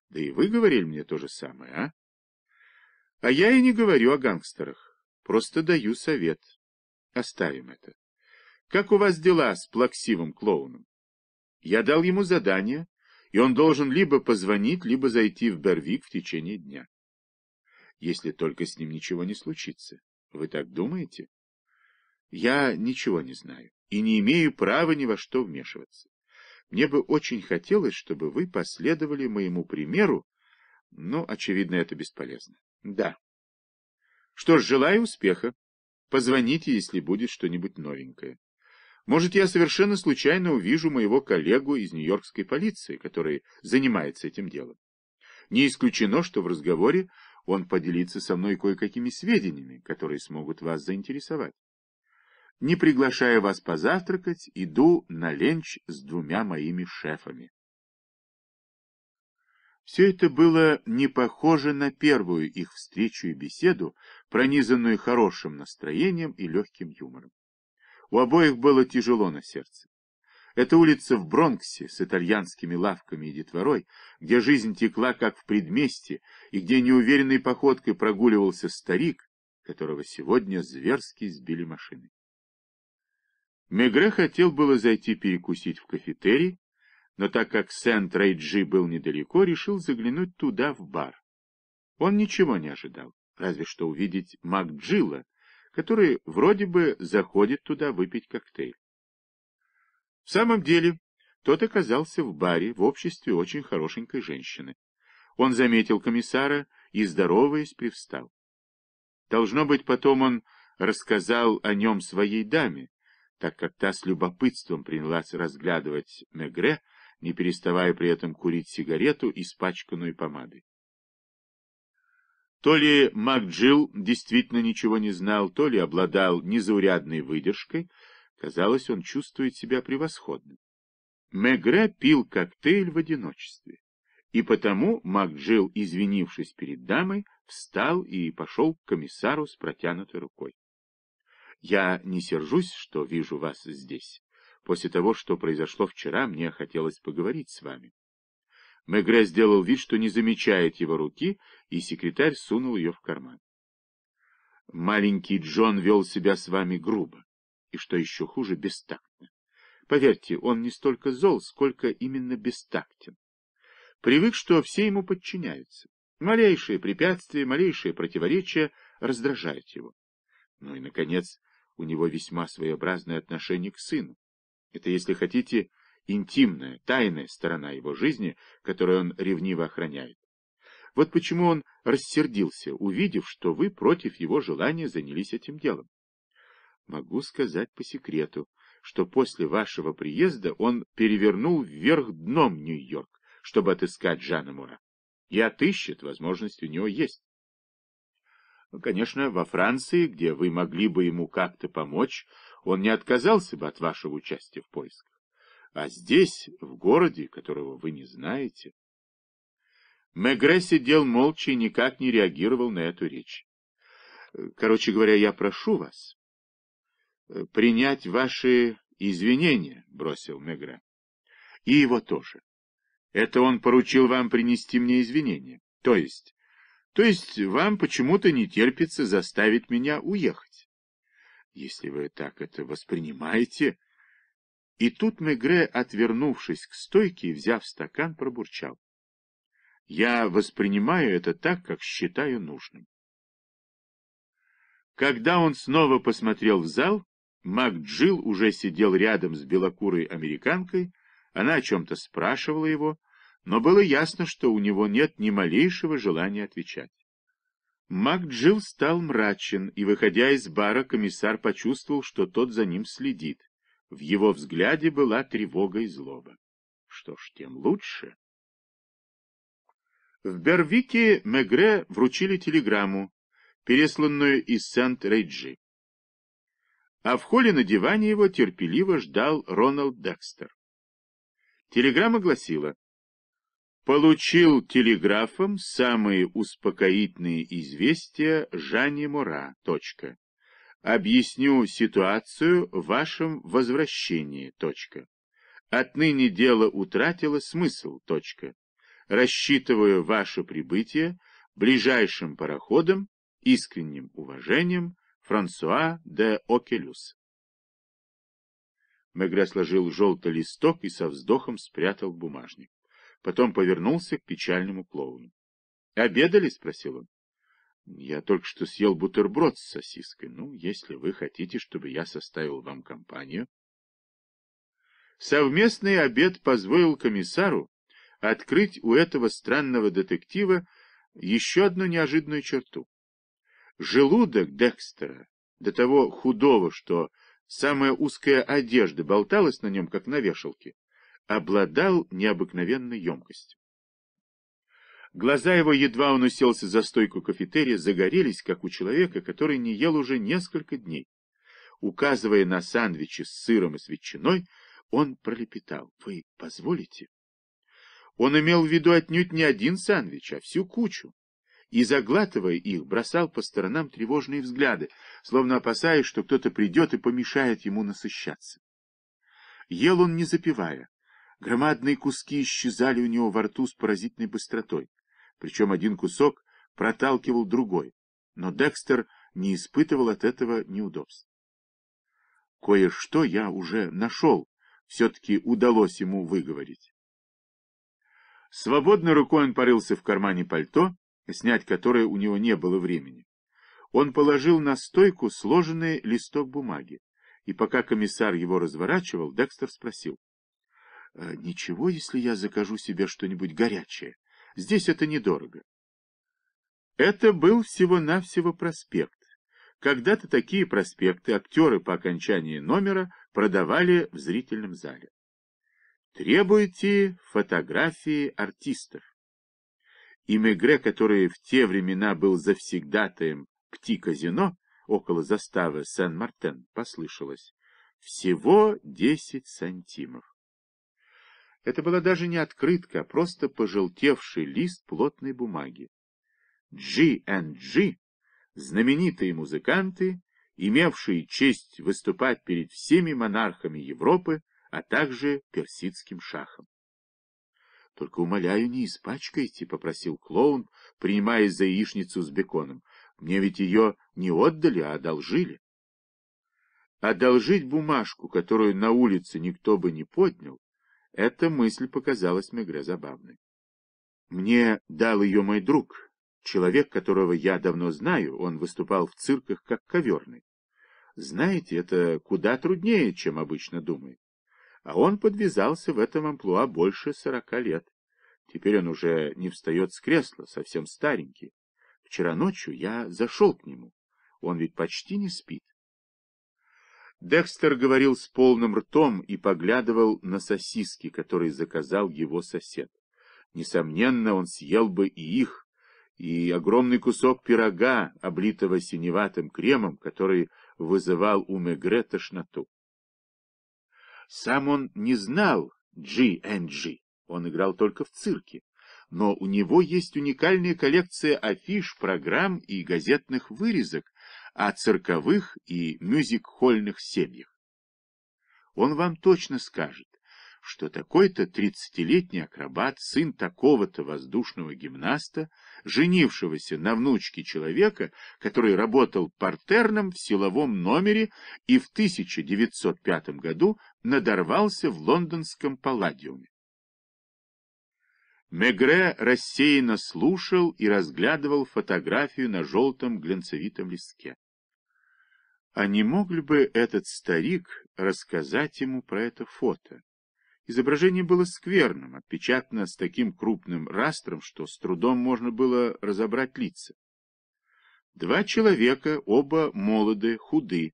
Да и вы говорили мне то же самое, а? А я и не говорю о гангстерах, просто даю совет. Оставим это. Как у вас дела с плаксивым клоуном? Я дал ему задание, и он должен либо позвонить, либо зайти в Бервик в течение дня. Если только с ним ничего не случится. Вы так думаете? Я ничего не знаю и не имею права ни во что вмешиваться. Мне бы очень хотелось, чтобы вы последовали моему примеру, но, очевидно, это бесполезно. Да. Что ж, желаю успеха. Позвоните, если будет что-нибудь новенькое. Может, я совершенно случайно увижу моего коллегу из Нью-Йоркской полиции, который занимается этим делом. Не исключено, что в разговоре он поделится со мной кое-какими сведениями, которые смогут вас заинтересовать. Не приглашая вас позавтракать, иду на ленч с двумя моими шефами. Все это было не похоже на первую их встречу и беседу, пронизанную хорошим настроением и легким юмором. У обоих было тяжело на сердце. Эта улица в Бронксе с итальянскими лавками и детворой, где жизнь текла как в предместе, и где неуверенной походкой прогуливался старик, которого сегодня зверски сбили машины. Мегре хотел было зайти перекусить в кафетерий, но так как Сент-Рейджи был недалеко, решил заглянуть туда, в бар. Он ничего не ожидал, разве что увидеть Мак Джилла, который вроде бы заходит туда выпить коктейль. В самом деле, тот оказался в баре в обществе очень хорошенькой женщины. Он заметил комиссара и, здороваясь, привстал. Должно быть, потом он рассказал о нем своей даме, так как та с любопытством принялась разглядывать Мегре, не переставая при этом курить сигарету, испачканную помадой. То ли МакДжилл действительно ничего не знал, то ли обладал незаурядной выдержкой, казалось, он чувствует себя превосходно. Мегре пил коктейль в одиночестве, и потому МакДжилл, извинившись перед дамой, встал и пошел к комиссару с протянутой рукой. Я не сержусь, что вижу вас здесь. После того, что произошло вчера, мне хотелось поговорить с вами. Мегре сделал вид, что не замечает его руки, и секретарь сунул ее в карман. Маленький Джон вел себя с вами грубо, и, что еще хуже, бестактно. Поверьте, он не столько зол, сколько именно бестактен. Привык, что все ему подчиняются. Малейшие препятствия, малейшие противоречия раздражают его. Ну и, наконец, у него весьма своеобразное отношение к сыну. Это, если хотите, интимная, тайная сторона его жизни, которую он ревниво охраняет. Вот почему он рассердился, увидев, что вы против его желания занялись этим делом. Могу сказать по секрету, что после вашего приезда он перевернул вверх дном Нью-Йорк, чтобы отыскать Жана Мура. И отыщет, возможность у него есть. Ну, конечно, во Франции, где вы могли бы ему как-то помочь, он не отказался бы от вашего участия в поисках. А здесь, в городе, которого вы не знаете... Мегре сидел молча и никак не реагировал на эту речь. Короче говоря, я прошу вас принять ваши извинения, бросил Мегре. И его тоже. Это он поручил вам принести мне извинения. То есть то есть вам почему-то не терпится заставить меня уехать. Если вы так это воспринимаете... И тут Мегре, отвернувшись к стойке и взяв стакан, пробурчал. Я воспринимаю это так, как считаю нужным. Когда он снова посмотрел в зал, Мак Джилл уже сидел рядом с белокурой американкой, она о чем-то спрашивала его, но было ясно, что у него нет ни малейшего желания отвечать. МакДжилл стал мрачен, и, выходя из бара, комиссар почувствовал, что тот за ним следит. В его взгляде была тревога и злоба. Что ж, тем лучше. В Бервике Мегре вручили телеграмму, пересланную из Сент-Рейджи. а в холле на диване его терпеливо ждал Роналд Декстер. Телеграмма гласила Получил телеграфом самые успокоительные известия Жанне Мура. Точка. Объясню ситуацию вашем возвращении. Точка. Отныне дело утратило смысл. Точка. Рассчитываю ваше прибытие ближайшим пароходом, искренним уважением, Франсуа де Окелюс. Мегре сложил желтый листок и со вздохом спрятал бумажник. Потом повернулся к печальному клоуну. «Обедали?» — спросил он. «Я только что съел бутерброд с сосиской. Ну, если вы хотите, чтобы я составил вам компанию...» Совместный обед позволил комиссару открыть у этого странного детектива еще одну неожиданную черту. Желудок Декстера, до того худого, что самая узкая одежда болталась на нем, как на вешалке, обладал необыкновенной емкостью. Глаза его, едва он уселся за стойку кафетерия, загорелись, как у человека, который не ел уже несколько дней. Указывая на сандвичи с сыром и с ветчиной, он пролепетал. — Вы позволите? Он имел в виду отнюдь не один сандвич, а всю кучу. И, заглатывая их, бросал по сторонам тревожные взгляды, словно опасаясь, что кто-то придет и помешает ему насыщаться. Ел он не запивая, Громадные куски исчезали у него во рту с поразительной быстротой. Причем один кусок проталкивал другой. Но Декстер не испытывал от этого неудобств. Кое-что я уже нашел, все-таки удалось ему выговорить. Свободной рукой он порылся в кармане пальто, снять которое у него не было времени. Он положил на стойку сложенный листок бумаги, и пока комиссар его разворачивал, Декстер спросил. Э, ничего, если я закажу себе что-нибудь горячее. Здесь это недорого. Это был всего-навсего проспект. Когда-то такие проспекты актеры по окончании номера продавали в зрительном зале. Требуйте фотографии артистов. И Мегре, который в те времена был завсегдатаем Пти-казино около заставы Сен-Мартен, послышалось. Всего десять сантимов. Это была даже не открытка, а просто пожелтевший лист плотной бумаги. G&G, знаменитые музыканты, имевшие честь выступать перед всеми монархами Европы, а также персидским шахом. «Только, умоляю, не испачкайте», — попросил клоун, принимая за яичницу с беконом. «Мне ведь ее не отдали, а одолжили». Одолжить бумажку, которую на улице никто бы не поднял, эта мысль показалась Мегре забавной. Мне дал ее мой друг, человек, которого я давно знаю, он выступал в цирках как коверный. Знаете, это куда труднее, чем обычно думает. А он подвязался в этом амплуа больше сорока лет. Теперь он уже не встает с кресла, совсем старенький. Вчера ночью я зашел к нему. Он ведь почти не спит. Декстер говорил с полным ртом и поглядывал на сосиски, которые заказал его сосед. Несомненно, он съел бы и их, и огромный кусок пирога, облитого синеватым кремом, который вызывал у Мегре тошноту. Сам он не знал G&G, он играл только в цирке, но у него есть уникальная коллекция афиш, программ и газетных вырезок, о цирковых и мюзик-хольных семьях. Он вам точно скажет, что такой-то тридцатилетний акробат, сын такого-то воздушного гимнаста, женившегося на внучке человека, который работал партерном в силовом номере и в 1905 году надорвался в лондонском палладиуме. Мегре рассеянно слушал и разглядывал фотографию на желтом глянцевитом листке. А не мог ли бы этот старик рассказать ему про это фото? Изображение было скверным, отпечатано с таким крупным растром, что с трудом можно было разобрать лица. Два человека, оба молодые, худы.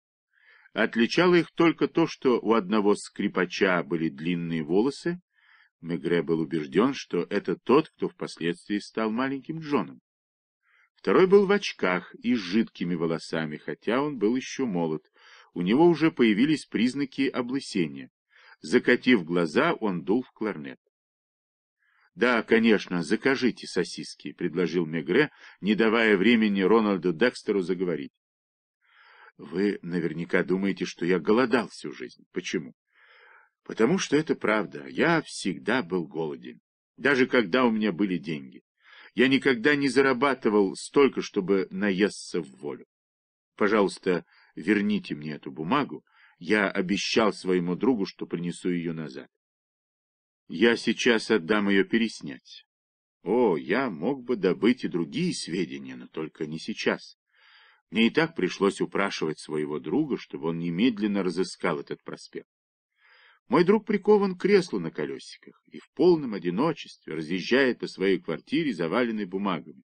Отличало их только то, что у одного скрипача были длинные волосы, Мегре был убежден, что это тот, кто впоследствии стал маленьким Джоном. Второй был в очках и с жидкими волосами, хотя он был еще молод. у него уже появились признаки облысения. Закатив глаза, он дул в кларнет. «Да, конечно, закажите сосиски», — предложил Мегре, не давая времени Рональду Декстеру заговорить. «Вы наверняка думаете, что я голодал всю жизнь. Почему?» «Потому что это правда. Я всегда был голоден, даже когда у меня были деньги. Я никогда не зарабатывал столько, чтобы наесться в волю. Пожалуйста, верните мне эту бумагу. Я обещал своему другу, что принесу ее назад. Я сейчас отдам ее переснять. О, я мог бы добыть и другие сведения, но только не сейчас. Мне и так пришлось упрашивать своего друга, чтобы он немедленно разыскал этот проспект. Мой друг прикован к креслу на колесиках и в полном одиночестве разъезжает по своей квартире, заваленной бумагами.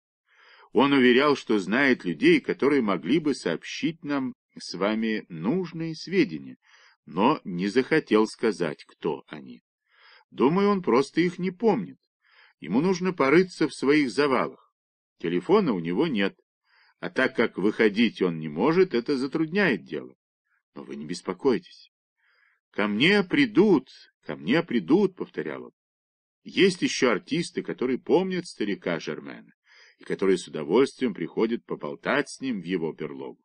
Он уверял, что знает людей, которые могли бы сообщить нам с вами нужные сведения, но не захотел сказать, кто они. Думаю, он просто их не помнит. Ему нужно порыться в своих завалах. Телефона у него нет, а так как выходить он не может, это затрудняет дело. Но вы не беспокойтесь. «Ко мне придут, ко мне придут», — повторял он. Есть еще артисты, которые помнят старика Жермена и которые с удовольствием приходят поболтать с ним в его берлогу.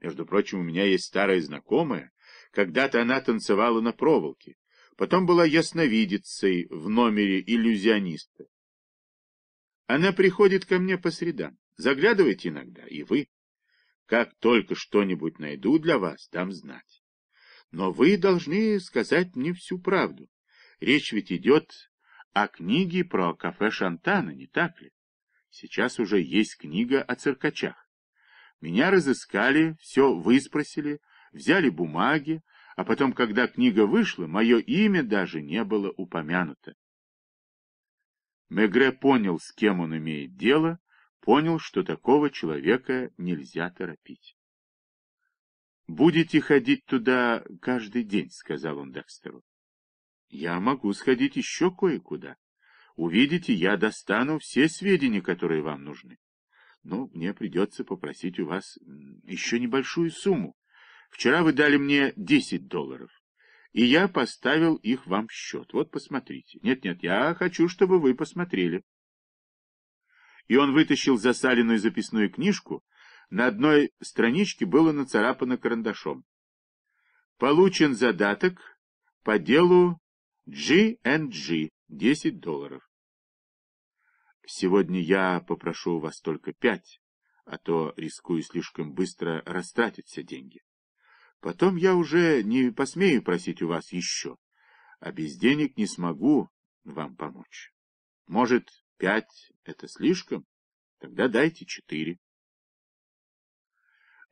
Между прочим, у меня есть старая знакомая. Когда-то она танцевала на проволоке, потом была ясновидицей в номере иллюзиониста. Она приходит ко мне по средам. Заглядывайте иногда, и вы. Как только что-нибудь найду для вас, дам знать. Но вы должны сказать мне всю правду. Речь ведь идет о книге про кафе Шантана, не так ли? Сейчас уже есть книга о циркачах. Меня разыскали, все выспросили, взяли бумаги, а потом, когда книга вышла, мое имя даже не было упомянуто. Мегре понял, с кем он имеет дело, понял, что такого человека нельзя торопить. «Будете ходить туда каждый день», — сказал он Декстеру. «Я могу сходить еще кое-куда. Увидите, я достану все сведения, которые вам нужны. Но мне придется попросить у вас еще небольшую сумму. Вчера вы дали мне десять долларов, и я поставил их вам в счет. Вот посмотрите. Нет-нет, я хочу, чтобы вы посмотрели». И он вытащил засаленную записную книжку, на одной страничке было нацарапано карандашом. Получен задаток по делу G&G 10 долларов. Сегодня я попрошу у вас только пять, а то рискую слишком быстро растратить все деньги. Потом я уже не посмею просить у вас еще, а без денег не смогу вам помочь. Может, пять — это слишком? Тогда дайте четыре.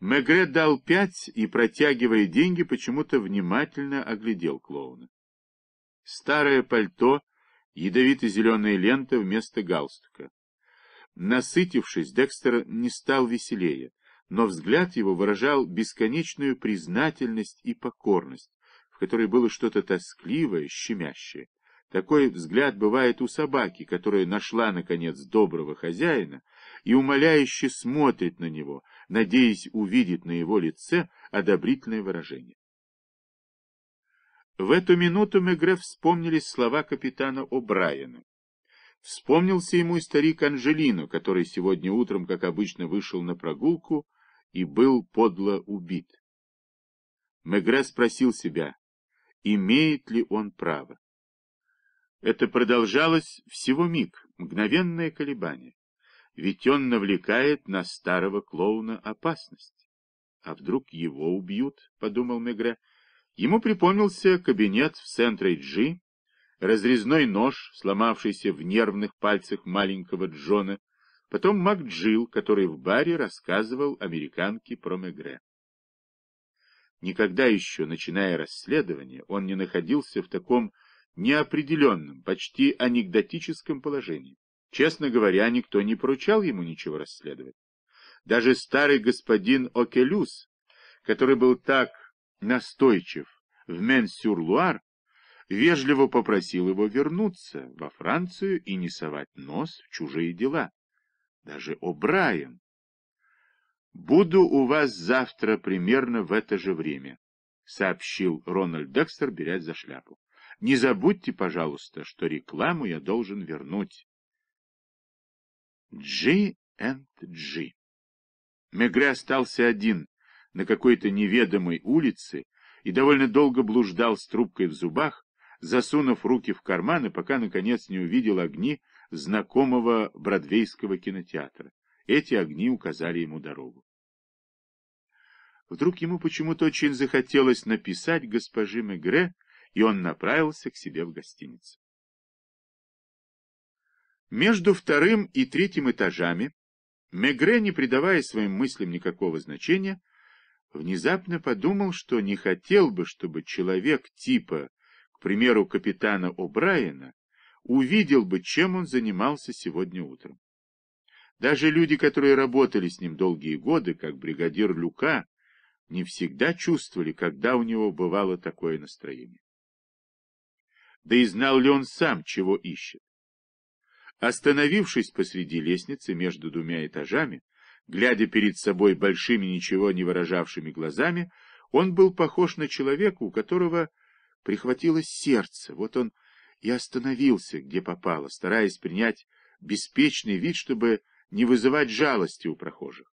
Мегре дал пять и, протягивая деньги, почему-то внимательно оглядел клоуна. Старое пальто, ядовито-зеленая лента вместо галстука. Насытившись, Декстер не стал веселее, но взгляд его выражал бесконечную признательность и покорность, в которой было что-то тоскливое, щемящее. Такой взгляд бывает у собаки, которая нашла, наконец, доброго хозяина и умоляюще смотрит на него, надеясь увидеть на его лице одобрительное выражение. В эту минуту Мегре вспомнились слова капитана О'Брайена. Вспомнился ему и старик Анжелино, который сегодня утром, как обычно, вышел на прогулку и был подло убит. Мегре спросил себя, имеет ли он право. Это продолжалось всего миг, мгновенное колебание. Ведь он навлекает на старого клоуна опасность. А вдруг его убьют, — подумал Мегре. Ему припомнился кабинет в Сент-Рейджи, разрезной нож, сломавшийся в нервных пальцах маленького Джона, потом МакДжилл, который в баре рассказывал американке про Мегре. Никогда еще, начиная расследование, он не находился в таком неопределенном, почти анекдотическом положении. Честно говоря, никто не поручал ему ничего расследовать. Даже старый господин Окелюс, который был так настойчив в Мен-сюр-Луар, вежливо попросил его вернуться во Францию и не совать нос в чужие дела. Даже О'Брайен. «Буду у вас завтра примерно в это же время», — сообщил Рональд Декстер, берясь за шляпу. «Не забудьте, пожалуйста, что рекламу я должен вернуть». G G. Мегре остался один на какой-то неведомой улице и довольно долго блуждал с трубкой в зубах, засунув руки в карманы, пока, наконец, не увидел огни знакомого бродвейского кинотеатра. Эти огни указали ему дорогу. Вдруг ему почему-то очень захотелось написать госпоже Мегре, и он направился к себе в гостиницу. Между вторым и третьим этажами Мегре, не придавая своим мыслям никакого значения, внезапно подумал, что не хотел бы, чтобы человек типа, к примеру, капитана О'Брайена, увидел бы, чем он занимался сегодня утром. Даже люди, которые работали с ним долгие годы, как бригадир Люка, не всегда чувствовали, когда у него бывало такое настроение. Да и знал ли он сам, чего ищет? Остановившись посреди лестницы между двумя этажами, глядя перед собой большими ничего не выражавшими глазами, он был похож на человека, у которого прихватило сердце. Вот он и остановился, где попало, стараясь принять беспечный вид, чтобы не вызывать жалости у прохожих.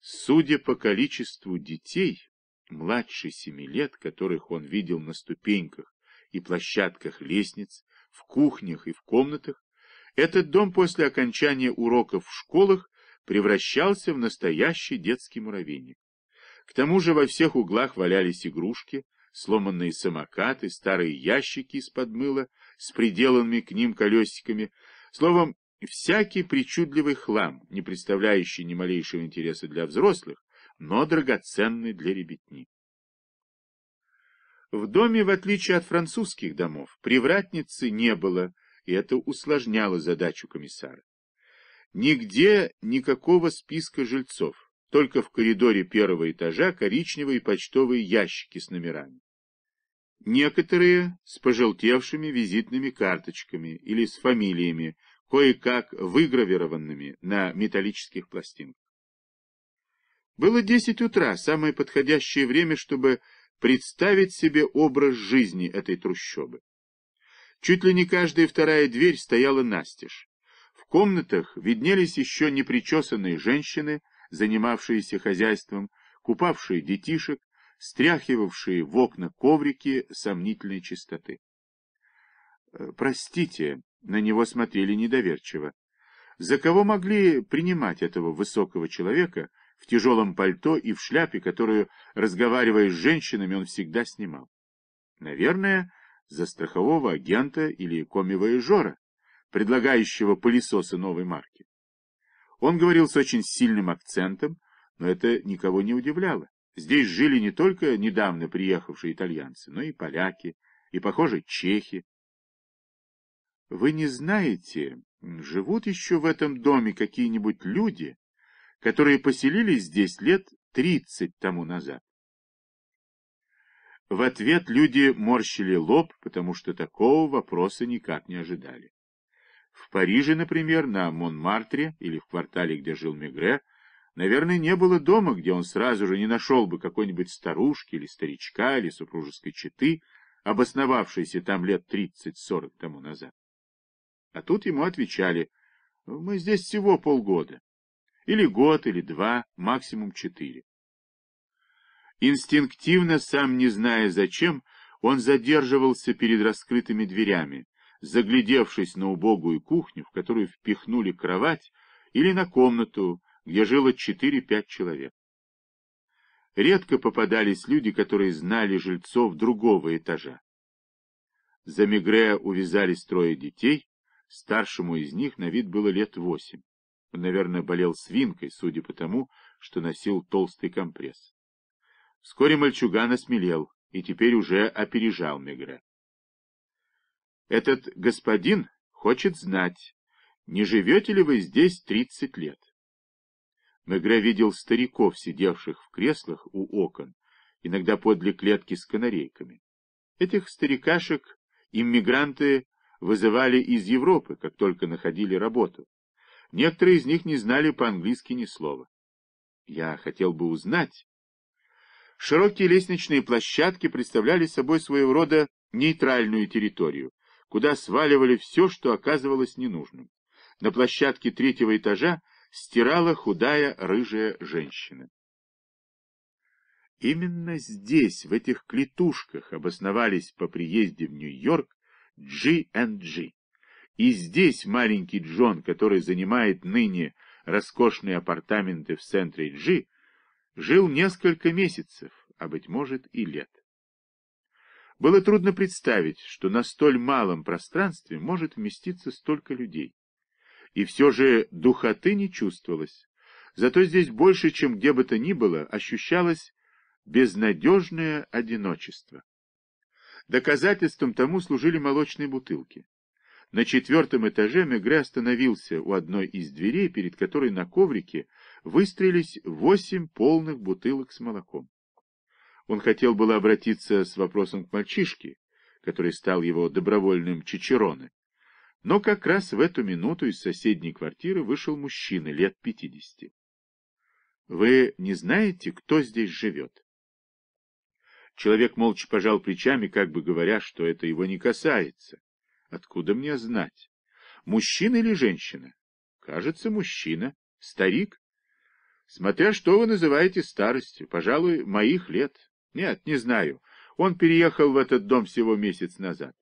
Судя по количеству детей, младше семи лет, которых он видел на ступеньках и площадках лестниц, в кухнях и в комнатах, этот дом после окончания уроков в школах превращался в настоящий детский муравейник. К тому же во всех углах валялись игрушки, сломанные самокаты, старые ящики из-под мыла с приделанными к ним колесиками, словом, всякий причудливый хлам, не представляющий ни малейшего интереса для взрослых, но драгоценный для ребятни. В доме, в отличие от французских домов, привратницы не было, и это усложняло задачу комиссара. Нигде никакого списка жильцов, только в коридоре первого этажа коричневые почтовые ящики с номерами. Некоторые с пожелтевшими визитными карточками или с фамилиями, кое-как выгравированными на металлических пластинках. Было десять утра, самое подходящее время, чтобы представить себе образ жизни этой трущобы. Чуть ли не каждая вторая дверь стояла настежь. В комнатах виднелись еще непричесанные женщины, занимавшиеся хозяйством, купавшие детишек, стряхивавшие в окна коврики сомнительной чистоты. «Э, «Простите», — на него смотрели недоверчиво, «за кого могли принимать этого высокого человека, в тяжелом пальто и в шляпе, которую, разговаривая с женщинами, он всегда снимал. Наверное, за страхового агента или коми-вояжера, предлагающего пылесосы новой марки. Он говорил с очень сильным акцентом, но это никого не удивляло. Здесь жили не только недавно приехавшие итальянцы, но и поляки, и, похоже, чехи. Вы не знаете, живут еще в этом доме какие-нибудь люди, которые поселились здесь лет тридцать тому назад. В ответ люди морщили лоб, потому что такого вопроса никак не ожидали. В Париже, например, на Монмартре или в квартале, где жил Мегре, наверное, не было дома, где он сразу же не нашел бы какой-нибудь старушки или старичка или супружеской четы, обосновавшейся там лет тридцать-сорок тому назад. А тут ему отвечали, мы здесь всего полгода. Или год, или два, максимум четыре. Инстинктивно, сам не зная зачем, он задерживался перед раскрытыми дверями, заглядевшись на убогую кухню, в которую впихнули кровать, или на комнату, где жило четыре-пять человек. Редко попадались люди, которые знали жильцов другого этажа. За Мегре увязались трое детей, старшему из них на вид было лет восемь. Наверное, болел свинкой, судя по тому, что носил толстый компресс. Вскоре мальчуган осмелел и теперь уже опережал Мегре. Этот господин хочет знать, не живете ли вы здесь тридцать лет? Мегре видел стариков, сидевших в креслах у окон, иногда подле клетки с канарейками. Этих старикашек иммигранты вызывали из Европы, как только находили работу. Некоторые из них не знали по-английски ни слова. Я хотел бы узнать. Широкие лестничные площадки представляли собой своего рода нейтральную территорию, куда сваливали все, что оказывалось ненужным. На площадке третьего этажа стирала худая рыжая женщина. Именно здесь, в этих клетушках, обосновались по приезде в Нью-Йорк G&G. И здесь маленький Джон, который занимает ныне роскошные апартаменты в центре G, жил несколько месяцев, а, быть может, и лет. Было трудно представить, что на столь малом пространстве может вместиться столько людей. И все же духоты не чувствовалось. Зато здесь больше, чем где бы то ни было, ощущалось безнадежное одиночество. Доказательством тому служили молочные бутылки. На четвертом этаже Мегре остановился у одной из дверей, перед которой на коврике выстроились восемь полных бутылок с молоком. Он хотел было обратиться с вопросом к мальчишке, который стал его добровольным чичероне, но как раз в эту минуту из соседней квартиры вышел мужчина лет пятидесяти. «Вы не знаете, кто здесь живет?» Человек молча пожал плечами, как бы говоря, что это его не касается. Откуда мне знать? Мужчина или женщина? Кажется, мужчина. Старик? Смотря что вы называете старостью. Пожалуй, моих лет. Нет, не знаю. Он переехал в этот дом всего месяц назад.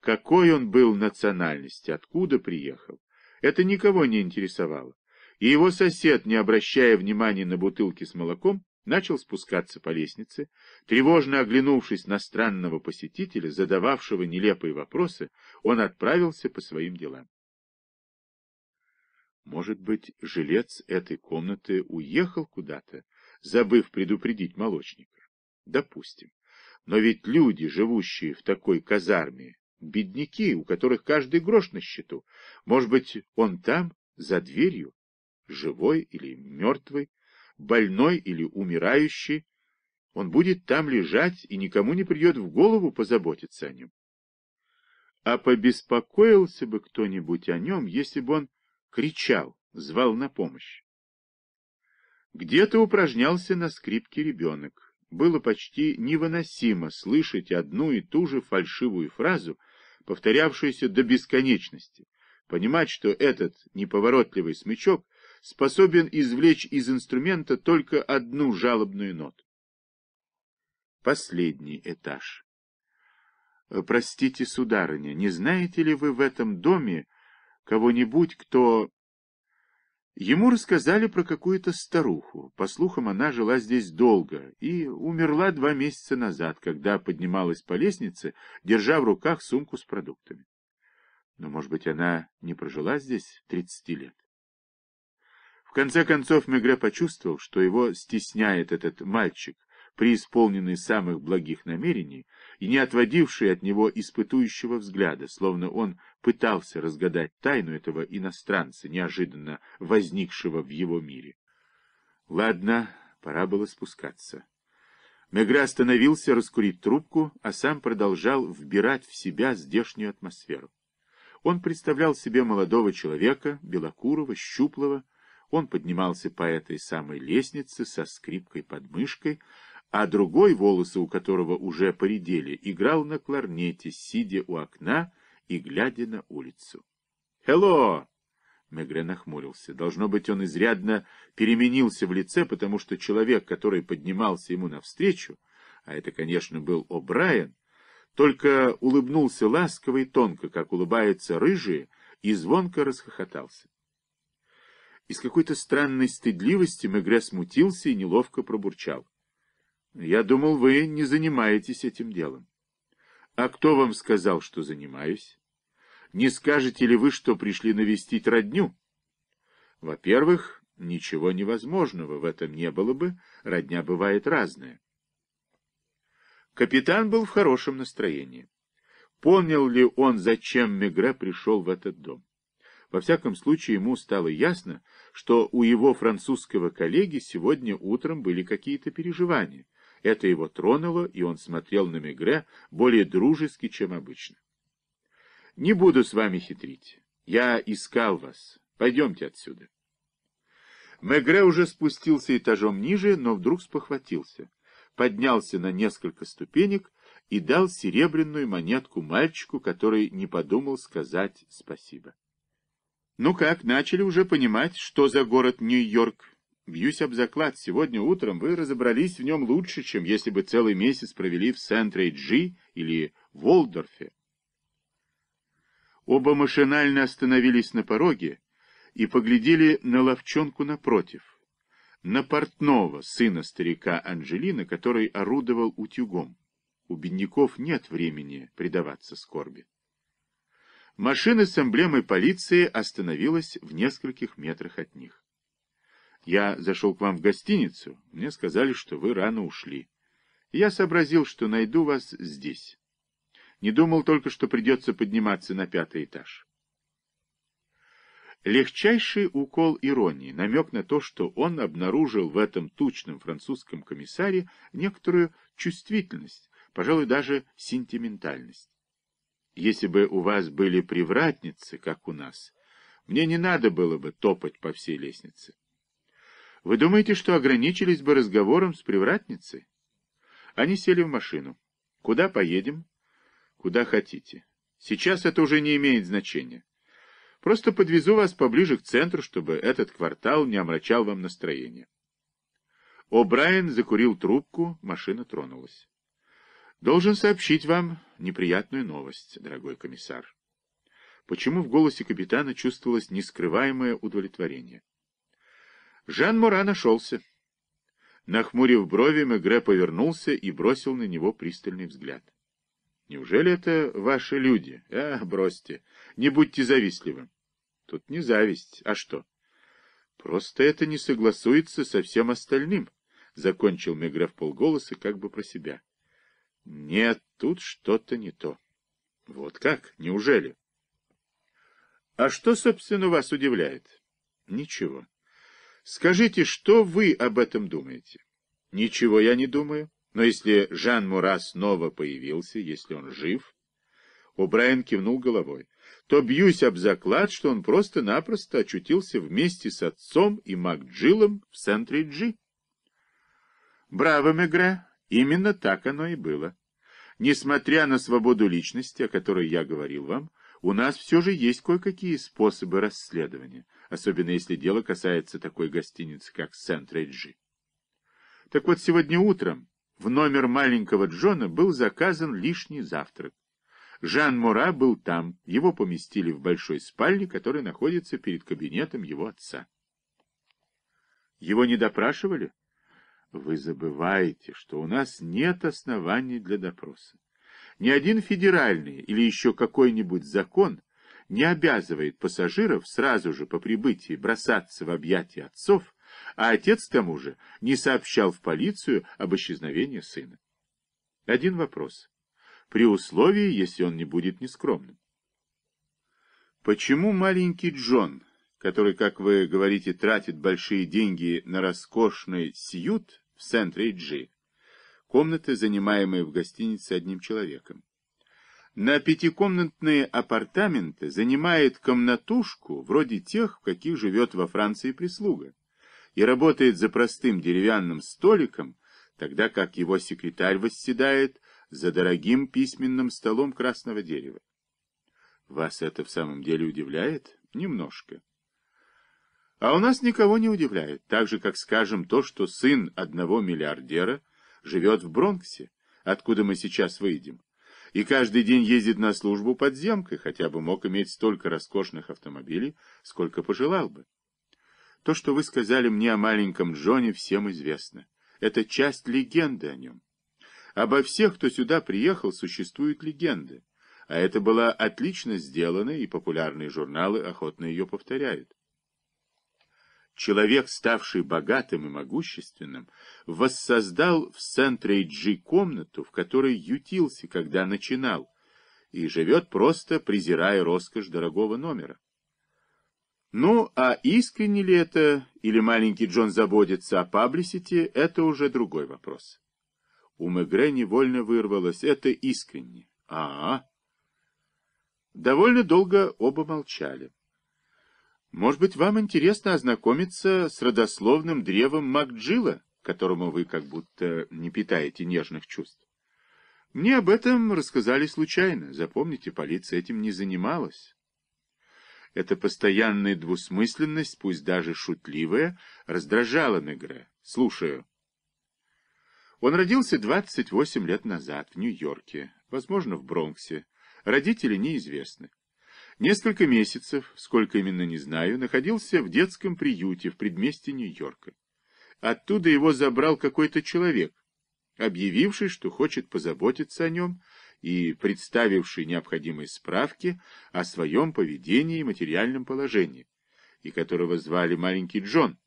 Какой он был национальности, откуда приехал, это никого не интересовало. И его сосед, не обращая внимания на бутылки с молоком, начал спускаться по лестнице, тревожно оглянувшись на странного посетителя, задававшего нелепые вопросы, он отправился по своим делам. Может быть, жилец этой комнаты уехал куда-то, забыв предупредить молочника? Допустим. Но ведь люди, живущие в такой казарме, бедняки, у которых каждый грош на счету. Может быть, он там, за дверью, живой или мертвый, больной или умирающий, он будет там лежать, и никому не придет в голову позаботиться о нем. А побеспокоился бы кто-нибудь о нем, если бы он кричал, звал на помощь. Где-то упражнялся на скрипке ребенок. Было почти невыносимо слышать одну и ту же фальшивую фразу, повторявшуюся до бесконечности, понимать, что этот неповоротливый смычок способен извлечь из инструмента только одну жалобную ноту. Последний этаж. Э, простите, сударыня, не знаете ли вы в этом доме кого-нибудь, кто... Ему рассказали про какую-то старуху. По слухам, она жила здесь долго и умерла два месяца назад, когда поднималась по лестнице, держа в руках сумку с продуктами. Но, может быть, она не прожила здесь тридцати лет конце концов Мегре почувствовал, что его стесняет этот мальчик, преисполненный самых благих намерений и не отводивший от него испытующего взгляда, словно он пытался разгадать тайну этого иностранца, неожиданно возникшего в его мире. Ладно, пора было спускаться. Мегре остановился раскурить трубку, а сам продолжал вбирать в себя здешнюю атмосферу. Он представлял себе молодого человека, белокурого, щуплого, он поднимался по этой самой лестнице со скрипкой под мышкой, а другой, волосы у которого уже поредели, играл на кларнете, сидя у окна и глядя на улицу. «Хелло!» Мегре нахмурился. Должно быть, он изрядно переменился в лице, потому что человек, который поднимался ему навстречу, а это, конечно, был О'Брайен, только улыбнулся ласково и тонко, как улыбается рыжие, и звонко расхохотался. Из какой-то странной стыдливости Мегре смутился и неловко пробурчал. «Я думал, вы не занимаетесь этим делом». «А кто вам сказал, что занимаюсь? Не скажете ли вы, что пришли навестить родню?» «Во-первых, ничего невозможного в этом не было бы, родня бывает разная». Капитан был в хорошем настроении. Понял ли он, зачем Мегре пришел в этот дом? Во всяком случае, ему стало ясно, что у его французского коллеги сегодня утром были какие-то переживания. Это его тронуло, и он смотрел на Мегре более дружески, чем обычно. «Не буду с вами хитрить. Я искал вас. Пойдемте отсюда». Мегре уже спустился этажом ниже, но вдруг спохватился. Поднялся на несколько ступенек и дал серебряную монетку мальчику, который не подумал сказать спасибо. «Ну как, начали уже понимать, что за город Нью-Йорк?» Бьюсь об заклад, сегодня утром вы разобрались в нем лучше, чем если бы целый месяц провели в Сент-Рейджи или Волдорфе. Оба машинально остановились на пороге и поглядели на ловчонку напротив, на портного, сына старика Анжелина, который орудовал утюгом. У бедняков нет времени предаваться скорби. Машина с эмблемой полиции остановилась в нескольких метрах от них. Я зашел к вам в гостиницу, мне сказали, что вы рано ушли. Я сообразил, что найду вас здесь. Не думал только, что придется подниматься на пятый этаж. Легчайший укол иронии, намек на то, что он обнаружил в этом тучном французском комиссаре некоторую чувствительность, пожалуй, даже сентиментальность. Если бы у вас были привратницы, как у нас, мне не надо было бы топать по всей лестнице. Вы думаете, что ограничились бы разговором с привратницей? Они сели в машину. Куда поедем? Куда хотите. Сейчас это уже не имеет значения. Просто подвезу вас поближе к центру, чтобы этот квартал не омрачал вам настроение. О'Брайен закурил трубку, машина тронулась. Должен сообщить вам неприятную новость, дорогой комиссар. Почему в голосе капитана чувствовалось нескрываемое удовлетворение? Жан Мура нашелся. Нахмурив брови, Мегре повернулся и бросил на него пристальный взгляд. «Неужели это ваши люди? А, бросьте, не будьте завистливым». «Тут не зависть, а что?» «Просто это не согласуется со всем остальным», — закончил Мегре в полголоса, как бы про себя. «Нет, тут что-то не то». «Вот как? Неужели?» «А что, собственно, вас удивляет?» «Ничего». Скажите, что вы об этом думаете? Ничего я не думаю. Но если Жан Мура снова появился, если он жив... О'Брайен кивнул головой. То бьюсь об заклад, что он просто-напросто очутился вместе с отцом и Макджилом в Сент-Риджи. Браво, Мегре, именно так оно и было. Несмотря на свободу личности, о которой я говорил вам, у нас все же есть кое-какие способы расследования особенно если дело касается такой гостиницы, как Сент-Реджи. Так вот, сегодня утром в номер маленького Джона был заказан лишний завтрак. Жан Мура был там, его поместили в большой спальне, которая находится перед кабинетом его отца. Его не допрашивали? Вы забываете, что у нас нет оснований для допроса. Ни один федеральный или еще какой-нибудь закон не обязывает пассажиров сразу же по прибытии бросаться в объятия отцов, а отец к тому же не сообщал в полицию об исчезновении сына. Один вопрос. При условии, если он не будет нескромным. Почему маленький Джон, который, как вы говорите, тратит большие деньги на роскошный сьют в Сент-Рейджи, комнаты, занимаемые в гостинице одним человеком, на пятикомнатные апартаменты занимает комнатушку, вроде тех, в каких живет во Франции прислуга, и работает за простым деревянным столиком, тогда как его секретарь восседает за дорогим письменным столом красного дерева. Вас это в самом деле удивляет? Немножко. А у нас никого не удивляет, так же, как, скажем, то, что сын одного миллиардера живет в Бронксе, откуда мы сейчас выйдем и каждый день ездит на службу подземкой, хотя бы мог иметь столько роскошных автомобилей, сколько пожелал бы. То, что вы сказали мне о маленьком Джоне, всем известно. Это часть легенды о нем. Обо всех, кто сюда приехал, существуют легенды, а это была отлично сделана, и популярные журналы охотно ее повторяют. Человек, ставший богатым и могущественным, воссоздал в Сент-Рейджи комнату, в которой ютился, когда начинал, и живет просто, презирая роскошь дорогого номера. Ну, а искренне ли это, или маленький Джон заботится о паблисите, это уже другой вопрос. У Мегре невольно вырвалось, это искренне. -а, а Довольно долго оба молчали. Может быть, вам интересно ознакомиться с родословным древом Макджилла, которому вы как будто не питаете нежных чувств? Мне об этом рассказали случайно. Запомните, полиция этим не занималась. Эта постоянная двусмысленность, пусть даже шутливая, раздражала Мегре. Слушаю. Он родился 28 лет назад в Нью-Йорке, возможно, в Бронксе. Родители неизвестны. Несколько месяцев, сколько именно не знаю, находился в детском приюте в предместе Нью-Йорка. Оттуда его забрал какой-то человек, объявивший, что хочет позаботиться о нем и представивший необходимые справки о своем поведении и материальном положении, и которого звали маленький Джон,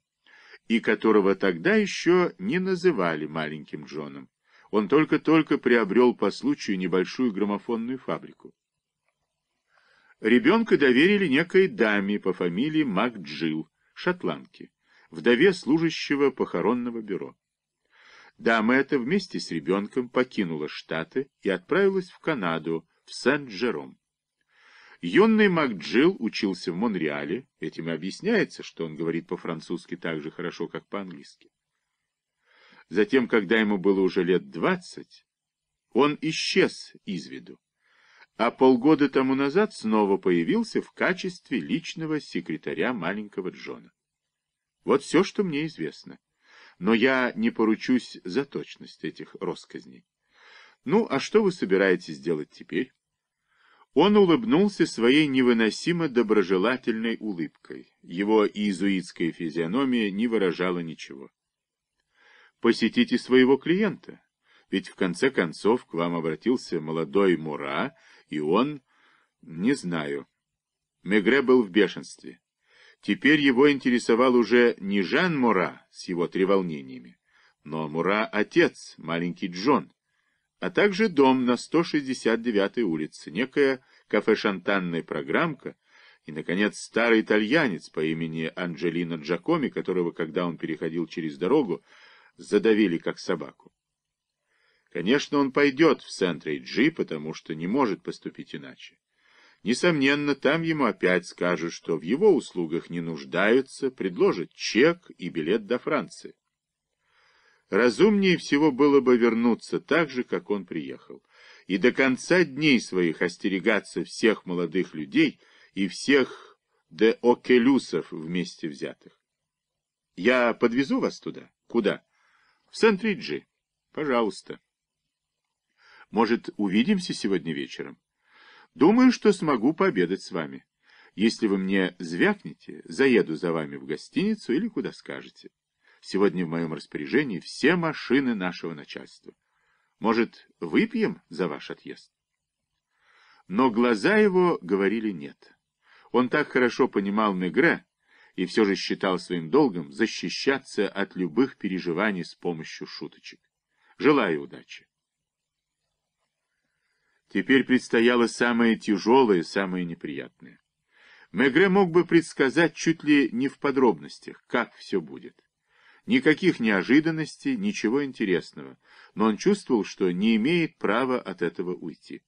и которого тогда еще не называли маленьким Джоном. Он только-только приобрел по случаю небольшую граммофонную фабрику. Ребенка доверили некой даме по фамилии МакДжилл, шотландке, вдове служащего похоронного бюро. Дама эта вместе с ребенком покинула Штаты и отправилась в Канаду, в Сент-Жером. Юный МакДжилл учился в Монреале, этим и объясняется, что он говорит по-французски так же хорошо, как по-английски. Затем, когда ему было уже лет двадцать, он исчез из виду, а полгода тому назад снова появился в качестве личного секретаря маленького Джона. Вот все, что мне известно. Но я не поручусь за точность этих россказней. Ну, а что вы собираетесь делать теперь? Он улыбнулся своей невыносимо доброжелательной улыбкой. Его иезуитская физиономия не выражала ничего. Посетите своего клиента, ведь в конце концов к вам обратился молодой Мура, и он... не знаю. Мегре был в бешенстве. Теперь его интересовал уже не Жан Мура с его треволнениями, но Мура — отец, маленький Джон а также дом на 169-й улице, некая кафе-шантанная программка и, наконец, старый итальянец по имени Анджелино Джакоми, которого, когда он переходил через дорогу, задавили как собаку. Конечно, он пойдет в Сент-Рейджи, потому что не может поступить иначе. Несомненно, там ему опять скажут, что в его услугах не нуждаются, предложат чек и билет до Франции. Разумнее всего было бы вернуться так же, как он приехал, и до конца дней своих остерегаться всех молодых людей и всех де окелюсов вместе взятых. Я подвезу вас туда? Куда? В Сент-Риджи. Пожалуйста. Может, увидимся сегодня вечером? Думаю, что смогу пообедать с вами. Если вы мне звякнете, заеду за вами в гостиницу или куда скажете. Сегодня в моем распоряжении все машины нашего начальства. Может, выпьем за ваш отъезд? Но глаза его говорили нет. Он так хорошо понимал Мегре и все же считал своим долгом защищаться от любых переживаний с помощью шуточек. Желаю удачи. Теперь предстояло самое тяжелое, самое неприятное. Мегре мог бы предсказать чуть ли не в подробностях, как все будет. Никаких неожиданностей, ничего интересного, но он чувствовал, что не имеет права от этого уйти.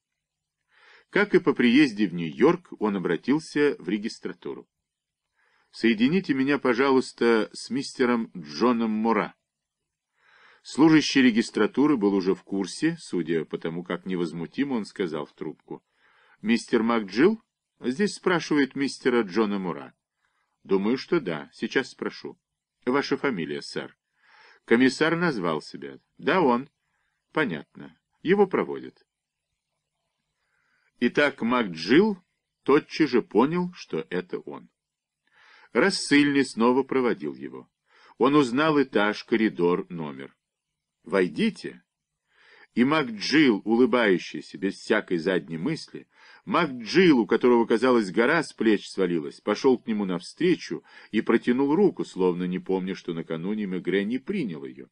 Как и по приезде в Нью-Йорк, он обратился в регистратуру. «Соедините меня, пожалуйста, с мистером Джоном Мура». Служащий регистратуры был уже в курсе, судя по тому, как невозмутимо он сказал в трубку. «Мистер МакДжилл? Здесь спрашивает мистера Джона Мура». «Думаю, что да. Сейчас спрошу». Ваша фамилия, сэр. Комиссар назвал себя. Да, он. Понятно. Его проводят. Итак, МакДжилл тотчас же понял, что это он. Рассыльный снова проводил его. Он узнал этаж, коридор, номер. «Войдите!» И МакДжилл, улыбающийся, без всякой задней мысли, МакДжилл, у которого, казалось, гора с плеч свалилась, пошел к нему навстречу и протянул руку, словно не помня, что накануне Мегре не принял ее.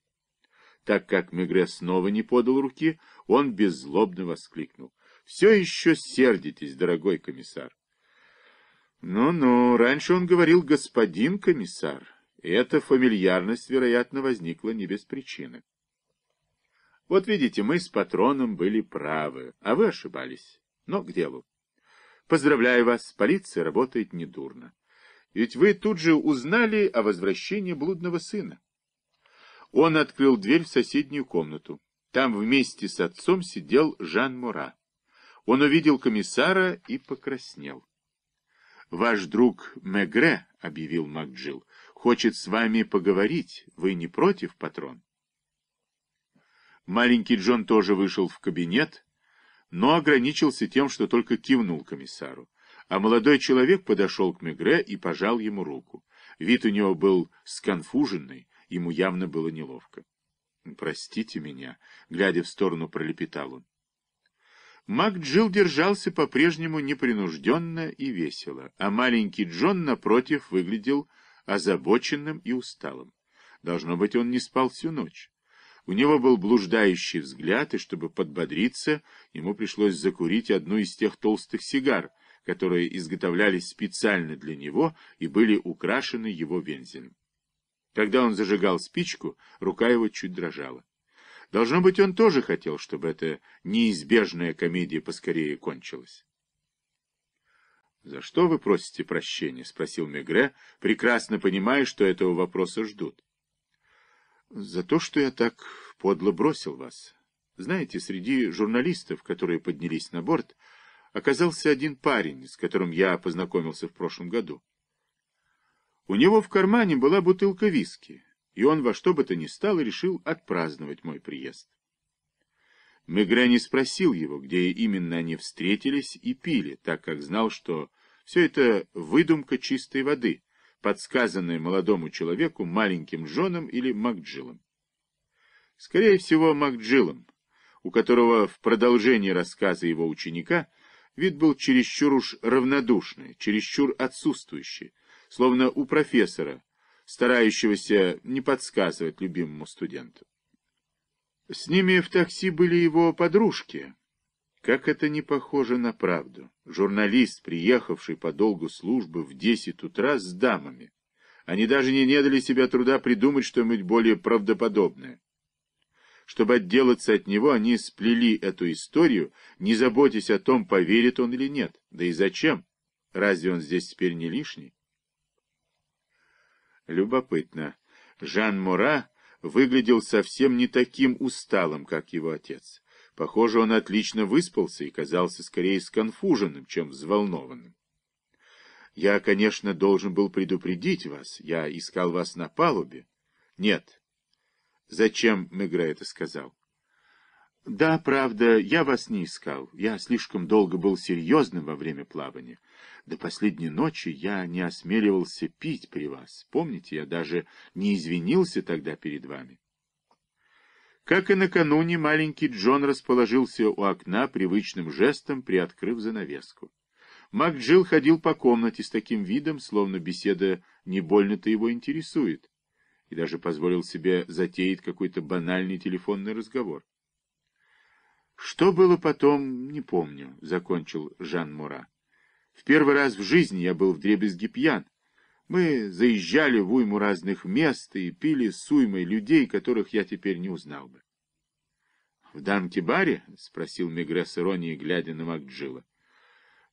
Так как Мегре снова не подал руки, он беззлобно воскликнул. «Все еще сердитесь, дорогой комиссар!» «Ну-ну, раньше он говорил «господин комиссар», эта фамильярность, вероятно, возникла не без причины. Вот видите, мы с патроном были правы, а вы ошибались. Но к делу. Поздравляю вас, полиция работает недурно. Ведь вы тут же узнали о возвращении блудного сына. Он открыл дверь в соседнюю комнату. Там вместе с отцом сидел Жан Мура. Он увидел комиссара и покраснел. «Ваш друг Мегре», — объявил Макджил, — «хочет с вами поговорить. Вы не против, патрон?» Маленький Джон тоже вышел в кабинет, но ограничился тем, что только кивнул комиссару. А молодой человек подошел к Мегре и пожал ему руку. Вид у него был сконфуженный, ему явно было неловко. «Простите меня», — глядя в сторону, пролепетал он. Мак Джилл держался по-прежнему непринужденно и весело, а маленький Джон, напротив, выглядел озабоченным и усталым. Должно быть, он не спал всю ночь. У него был блуждающий взгляд, и чтобы подбодриться, ему пришлось закурить одну из тех толстых сигар, которые изготовлялись специально для него и были украшены его вензелем. Когда он зажигал спичку, рука его чуть дрожала. Должно быть, он тоже хотел, чтобы эта неизбежная комедия поскорее кончилась. «За что вы просите прощения?» — спросил Мегре, прекрасно понимая, что этого вопроса ждут. «За то, что я так подло бросил вас. Знаете, среди журналистов, которые поднялись на борт, оказался один парень, с которым я познакомился в прошлом году. У него в кармане была бутылка виски, и он во что бы то ни стало решил отпраздновать мой приезд. Мегре не спросил его, где именно они встретились и пили, так как знал, что все это выдумка чистой воды, подсказанная молодому человеку маленьким Джоном или Макджилом. Скорее всего, Макджилом, у которого в продолжении рассказа его ученика Вид был чересчур уж равнодушный, чересчур отсутствующий, словно у профессора, старающегося не подсказывать любимому студенту. С ними в такси были его подружки. Как это не похоже на правду. Журналист, приехавший по долгу службы в десять утра с дамами. Они даже не не дали себе труда придумать что-нибудь более правдоподобное. Чтобы отделаться от него, они сплели эту историю, не заботясь о том, поверит он или нет. Да и зачем? Разве он здесь теперь не лишний? Любопытно. Жан Мура выглядел совсем не таким усталым, как его отец. Похоже, он отлично выспался и казался скорее сконфуженным, чем взволнованным. Я, конечно, должен был предупредить вас. Я искал вас на палубе. Нет, Зачем Мегре это сказал? Да, правда, я вас не искал. Я слишком долго был серьезным во время плавания. До последней ночи я не осмеливался пить при вас. Помните, я даже не извинился тогда перед вами. Как и накануне, маленький Джон расположился у окна привычным жестом, приоткрыв занавеску. Мак Джилл ходил по комнате с таким видом, словно беседа не больно-то его интересует и даже позволил себе затеять какой-то банальный телефонный разговор. «Что было потом, не помню», — закончил Жан Мура. «В первый раз в жизни я был вдребезги пьян. Мы заезжали в уйму разных мест и пили с уймой людей, которых я теперь не узнал бы». «В Данке-баре?» — спросил Мегре с иронией, глядя на Макджилла.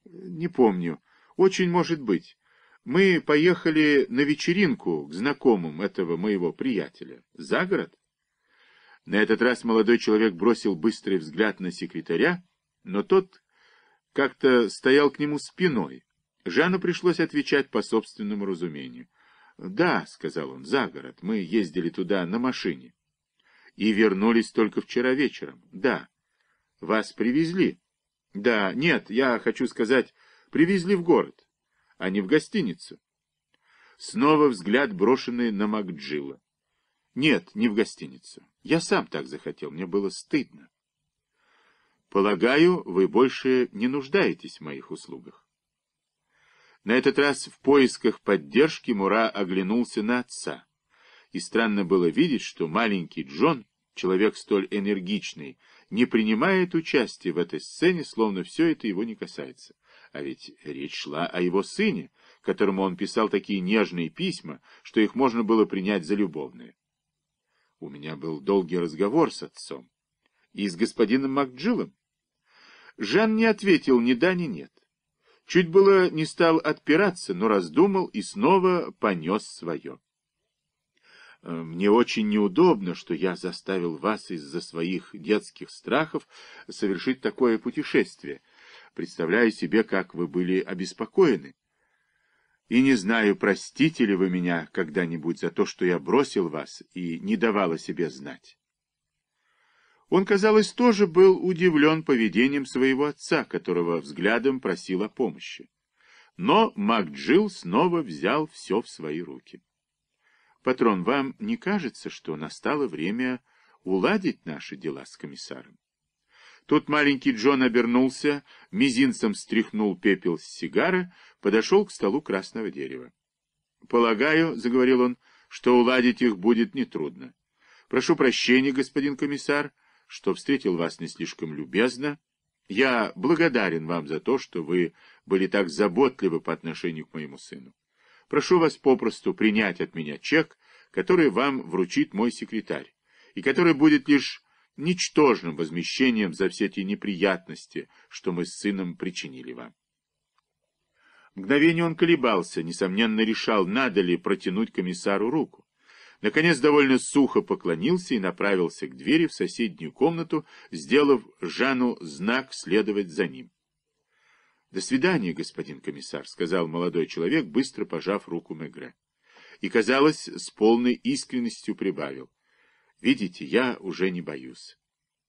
«Не помню. Очень может быть. Мы поехали на вечеринку к знакомым этого моего приятеля. За город. На этот раз молодой человек бросил быстрый взгляд на секретаря, но тот как-то стоял к нему спиной. Жанну пришлось отвечать по собственному разумению. «Да», — сказал он, — «за город. Мы ездили туда на машине. И вернулись только вчера вечером. Да. Вас привезли?» «Да, нет, я хочу сказать, привезли в город а не в гостиницу. Снова взгляд, брошенный на Макджилла. Нет, не в гостиницу. Я сам так захотел, мне было стыдно. Полагаю, вы больше не нуждаетесь в моих услугах. На этот раз в поисках поддержки Мура оглянулся на отца. И странно было видеть, что маленький Джон, человек столь энергичный, не принимает участия в этой сцене, словно все это его не касается. А ведь речь шла о его сыне, которому он писал такие нежные письма, что их можно было принять за любовные. У меня был долгий разговор с отцом. И с господином Макджилом. Жан не ответил ни да, ни нет. Чуть было не стал отпираться, но раздумал и снова понес свое. Э, мне очень неудобно, что я заставил вас из-за своих детских страхов совершить такое путешествие. Представляю себе, как вы были обеспокоены. И не знаю, простите ли вы меня когда-нибудь за то, что я бросил вас и не давал о себе знать. Он, казалось, тоже был удивлен поведением своего отца, которого взглядом просил о помощи. Но МакДжилл снова взял все в свои руки. Патрон, вам не кажется, что настало время уладить наши дела с комиссаром? Тут маленький Джон обернулся, мизинцем стряхнул пепел с сигары, подошел к столу красного дерева. «Полагаю, — заговорил он, — что уладить их будет нетрудно. Прошу прощения, господин комиссар, что встретил вас не слишком любезно. Я благодарен вам за то, что вы были так заботливы по отношению к моему сыну. Прошу вас попросту принять от меня чек, который вам вручит мой секретарь, и который будет лишь ничтожным возмещением за все те неприятности, что мы с сыном причинили вам. Мгновение он колебался, несомненно решал, надо ли протянуть комиссару руку. Наконец довольно сухо поклонился и направился к двери в соседнюю комнату, сделав Жану знак следовать за ним. «До свидания, господин комиссар», — сказал молодой человек, быстро пожав руку Мегре. И, казалось, с полной искренностью прибавил. «Видите, я уже не боюсь».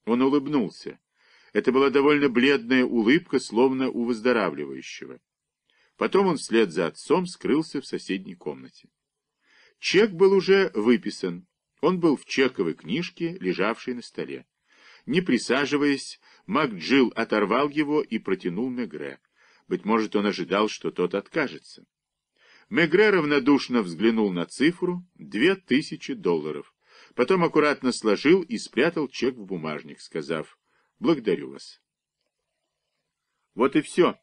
Он улыбнулся. Это была довольно бледная улыбка, словно у выздоравливающего. Потом он вслед за отцом скрылся в соседней комнате. Чек был уже выписан. Он был в чековой книжке, лежавшей на столе. Не присаживаясь, МакДжилл оторвал его и протянул Мегре. Быть может, он ожидал, что тот откажется. Мегре равнодушно взглянул на цифру — две тысячи долларов. Потом аккуратно сложил и спрятал чек в бумажник, сказав «Благодарю вас». Вот и все.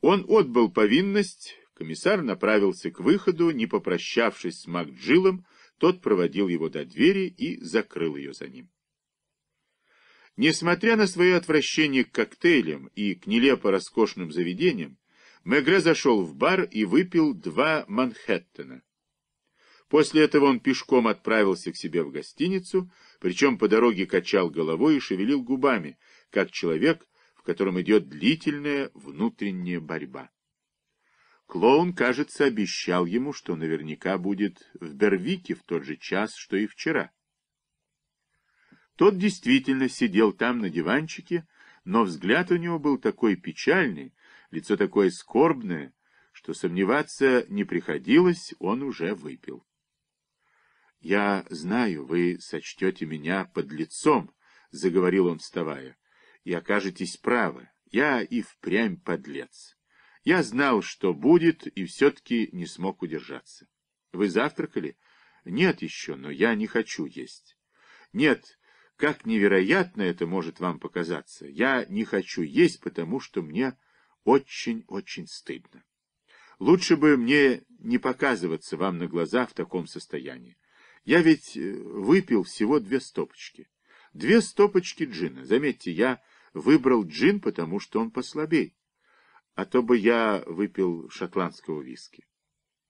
Он отбыл повинность, комиссар направился к выходу, не попрощавшись с МакДжилом, тот проводил его до двери и закрыл ее за ним. Несмотря на свое отвращение к коктейлям и к нелепо роскошным заведениям, Мегре зашел в бар и выпил два Манхэттена. После этого он пешком отправился к себе в гостиницу, причем по дороге качал головой и шевелил губами, как человек, в котором идет длительная внутренняя борьба. Клоун, кажется, обещал ему, что наверняка будет в Бервике в тот же час, что и вчера. Тот действительно сидел там на диванчике, но взгляд у него был такой печальный, лицо такое скорбное, что сомневаться не приходилось, он уже выпил. «Я знаю, вы сочтете меня под лицом», — заговорил он, вставая, — «и окажетесь правы, я и впрямь подлец. Я знал, что будет, и все-таки не смог удержаться. Вы завтракали? Нет еще, но я не хочу есть. Нет, как невероятно это может вам показаться. Я не хочу есть, потому что мне очень-очень стыдно. Лучше бы мне не показываться вам на глаза в таком состоянии. Я ведь э, выпил всего две стопочки. Две стопочки джина. Заметьте, я выбрал джин, потому что он послабей. А то бы я выпил шотландского виски.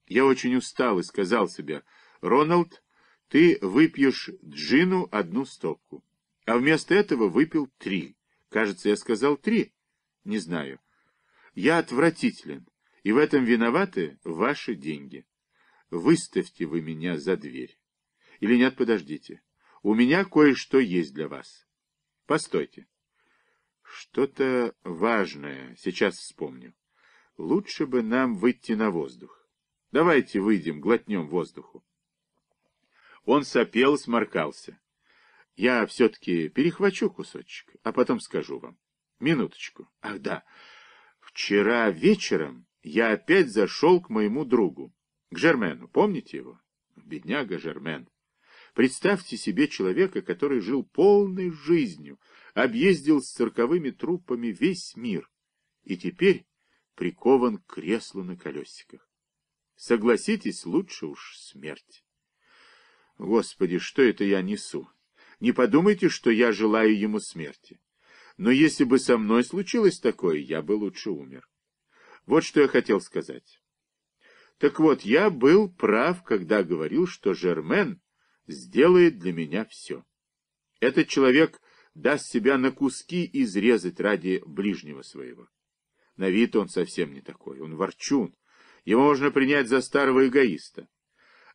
Я очень устал и сказал себе, Роналд, ты выпьешь джину одну стопку. А вместо этого выпил три. Кажется, я сказал три. Не знаю. Я отвратителен, и в этом виноваты ваши деньги. Выставьте вы меня за дверь. Или нет, подождите. У меня кое-что есть для вас. Постойте. Что-то важное, сейчас вспомню. Лучше бы нам выйти на воздух. Давайте выйдем, глотнем воздуху. Он сопел, сморкался. Я все-таки перехвачу кусочек, а потом скажу вам. Минуточку. Ах, да. Вчера вечером я опять зашел к моему другу, к Жермену. Помните его? Бедняга Жермен. Представьте себе человека, который жил полной жизнью, объездил с цирковыми труппами весь мир и теперь прикован к креслу на колесиках. Согласитесь, лучше уж смерть. Господи, что это я несу? Не подумайте, что я желаю ему смерти. Но если бы со мной случилось такое, я бы лучше умер. Вот что я хотел сказать. Так вот, я был прав, когда говорил, что Жермен сделает для меня все. Этот человек даст себя на куски изрезать ради ближнего своего. На вид он совсем не такой, он ворчун. Его можно принять за старого эгоиста.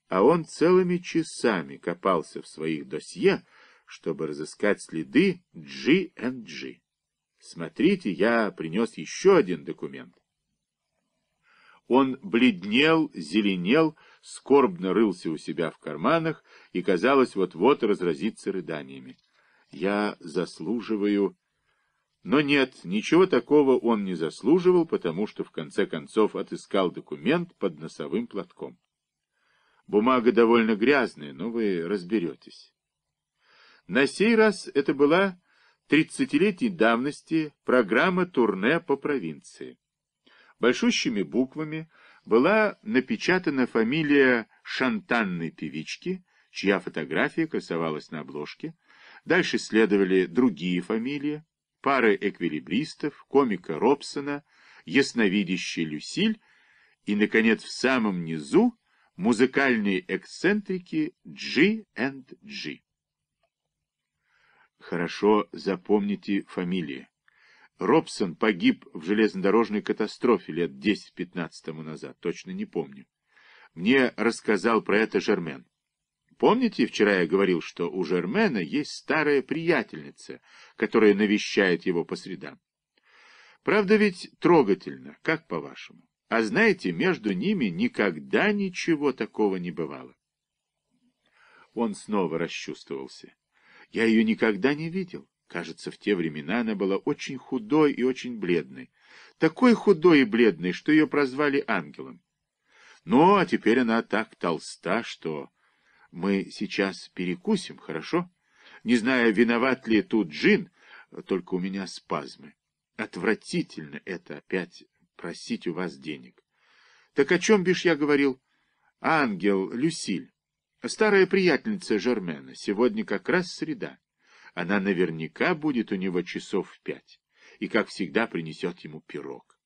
А он целыми часами копался в своих досье, чтобы разыскать следы G&G. Смотрите, я принес еще один документ. Он бледнел, зеленел, скорбно рылся у себя в карманах и, казалось, вот-вот разразится рыданиями. Я заслуживаю... Но нет, ничего такого он не заслуживал, потому что в конце концов отыскал документ под носовым платком. Бумага довольно грязная, но вы разберетесь. На сей раз это была тридцатилетней давности программа турне по провинции. Большущими буквами была напечатана фамилия шантанной певички, чья фотография красовалась на обложке. Дальше следовали другие фамилии, пары эквилибристов, комика Робсона, ясновидящий Люсиль и, наконец, в самом низу музыкальные эксцентрики G&G. Хорошо запомните фамилии. Робсон погиб в железнодорожной катастрофе лет 10-15 тому назад, точно не помню. Мне рассказал про это Жермен. Помните, вчера я говорил, что у Жермена есть старая приятельница, которая навещает его по средам? Правда ведь трогательно, как по-вашему? А знаете, между ними никогда ничего такого не бывало. Он снова расчувствовался. Я ее никогда не видел. Кажется, в те времена она была очень худой и очень бледной. Такой худой и бледной, что ее прозвали ангелом. Ну, а теперь она так толста, что... Мы сейчас перекусим, хорошо? Не знаю, виноват ли тут джин, только у меня спазмы. Отвратительно это опять просить у вас денег. Так о чем бишь я говорил? Ангел, Люсиль, старая приятельница Жермена, сегодня как раз среда. Она наверняка будет у него часов в пять и, как всегда, принесет ему пирог.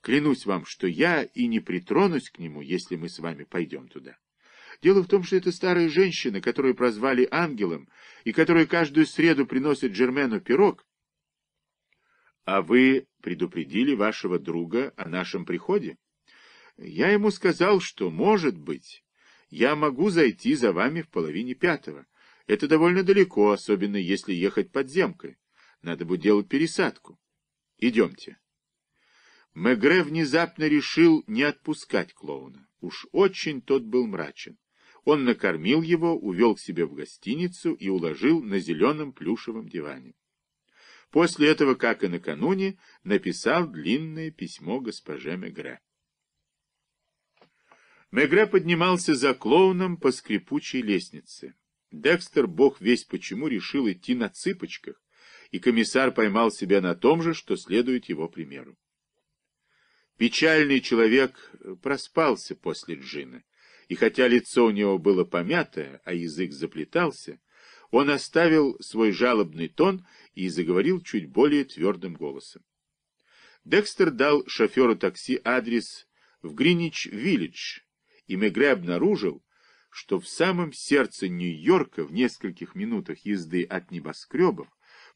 Клянусь вам, что я и не притронусь к нему, если мы с вами пойдем туда. Дело в том, что это старая женщина, которую прозвали ангелом, и которая каждую среду приносит Джермену пирог, а вы предупредили вашего друга о нашем приходе? Я ему сказал, что, может быть, я могу зайти за вами в половине пятого. Это довольно далеко, особенно если ехать подземкой. Надо будет делать пересадку. Идемте. Мегре внезапно решил не отпускать клоуна. Уж очень тот был мрачен. Он накормил его, увел к себе в гостиницу и уложил на зеленом плюшевом диване. После этого, как и накануне, написал длинное письмо госпоже Мегре. Мегре поднимался за клоуном по скрипучей лестнице. Декстер, бог весь почему, решил идти на цыпочках, и комиссар поймал себя на том же, что следует его примеру. Печальный человек проспался после джина, и хотя лицо у него было помятое, а язык заплетался, он оставил свой жалобный тон и заговорил чуть более твердым голосом. Декстер дал шоферу такси адрес в Гринич-Виллидж, и Мегре обнаружил, что в самом сердце Нью-Йорка, в нескольких минутах езды от небоскребов,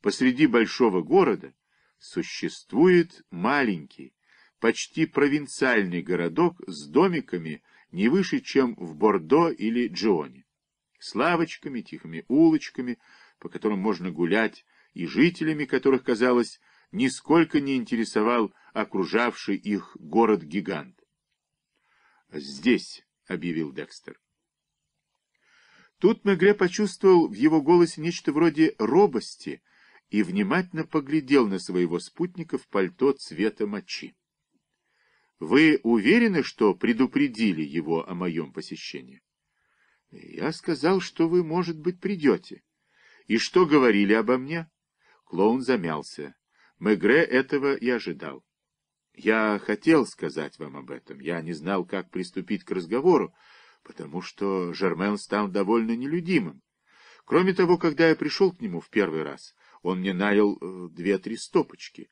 посреди большого города, существует маленький, почти провинциальный городок с домиками не выше, чем в Бордо или Джионе, с лавочками, тихими улочками, по которым можно гулять, и жителями которых, казалось, нисколько не интересовал окружавший их город-гигант. «Здесь», — объявил Декстер. Тут Мегре почувствовал в его голосе нечто вроде робости и внимательно поглядел на своего спутника в пальто цвета мочи. «Вы уверены, что предупредили его о моем посещении?» «Я сказал, что вы, может быть, придете. И что говорили обо мне?» Клоун замялся. Мегре этого и ожидал. «Я хотел сказать вам об этом. Я не знал, как приступить к разговору, потому что Жермен стал довольно нелюдимым. Кроме того, когда я пришел к нему в первый раз, он мне налил э, две-три стопочки.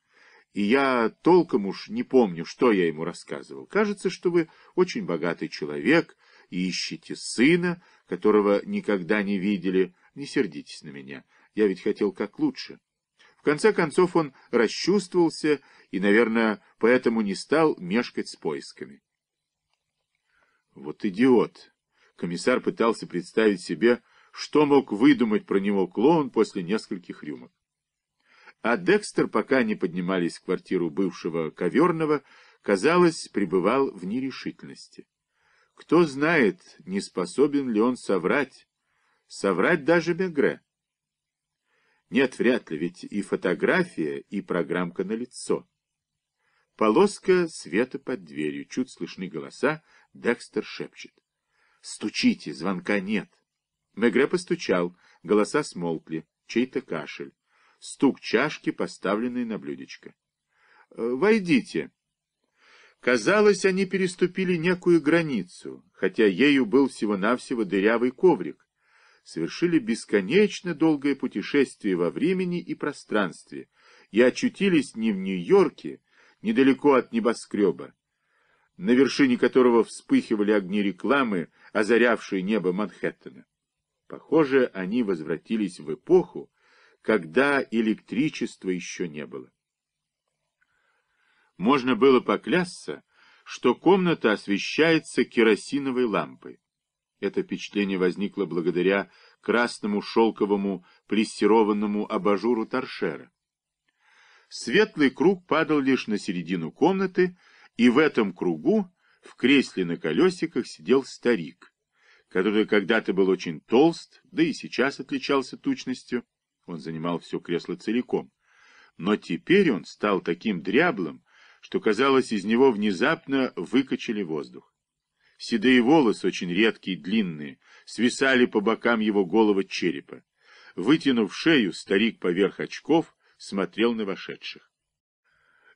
и я толком уж не помню, что я ему рассказывал. Кажется, что вы очень богатый человек и ищете сына, которого никогда не видели. Не сердитесь на меня, я ведь хотел как лучше. В конце концов он расчувствовался и, наверное, поэтому не стал мешкать с поисками. Вот идиот! Комиссар пытался представить себе, что мог выдумать про него клоун после нескольких рюмок. А Декстер, пока не поднимались в квартиру бывшего коверного, казалось, пребывал в нерешительности. Кто знает, не способен ли он соврать, соврать даже Мегре. Нет, вряд ли, ведь и фотография, и программка на лицо. Полоска света под дверью, чуть слышны голоса, Декстер шепчет. «Стучите, звонка нет». Мегре постучал, голоса смолкли, чей-то кашель стук чашки, поставленной на блюдечко. «Э, «Войдите». Казалось, они переступили некую границу, хотя ею был всего-навсего дырявый коврик. Совершили бесконечно долгое путешествие во времени и пространстве и очутились не в Нью-Йорке, недалеко от небоскреба, на вершине которого вспыхивали огни рекламы, озарявшие небо Манхэттена. Похоже, они возвратились в эпоху, когда электричества еще не было. Можно было поклясться, что комната освещается керосиновой лампой. Это впечатление возникло благодаря красному шелковому плессированному абажуру торшера. Светлый круг падал лишь на середину комнаты, и в этом кругу в кресле на колесиках сидел старик, который когда-то был очень толст, да и сейчас отличался тучностью, он занимал все кресло целиком. Но теперь он стал таким дряблым, что, казалось, из него внезапно выкачали воздух. Седые волосы, очень редкие и длинные, свисали по бокам его голого черепа. Вытянув шею, старик поверх очков смотрел на вошедших.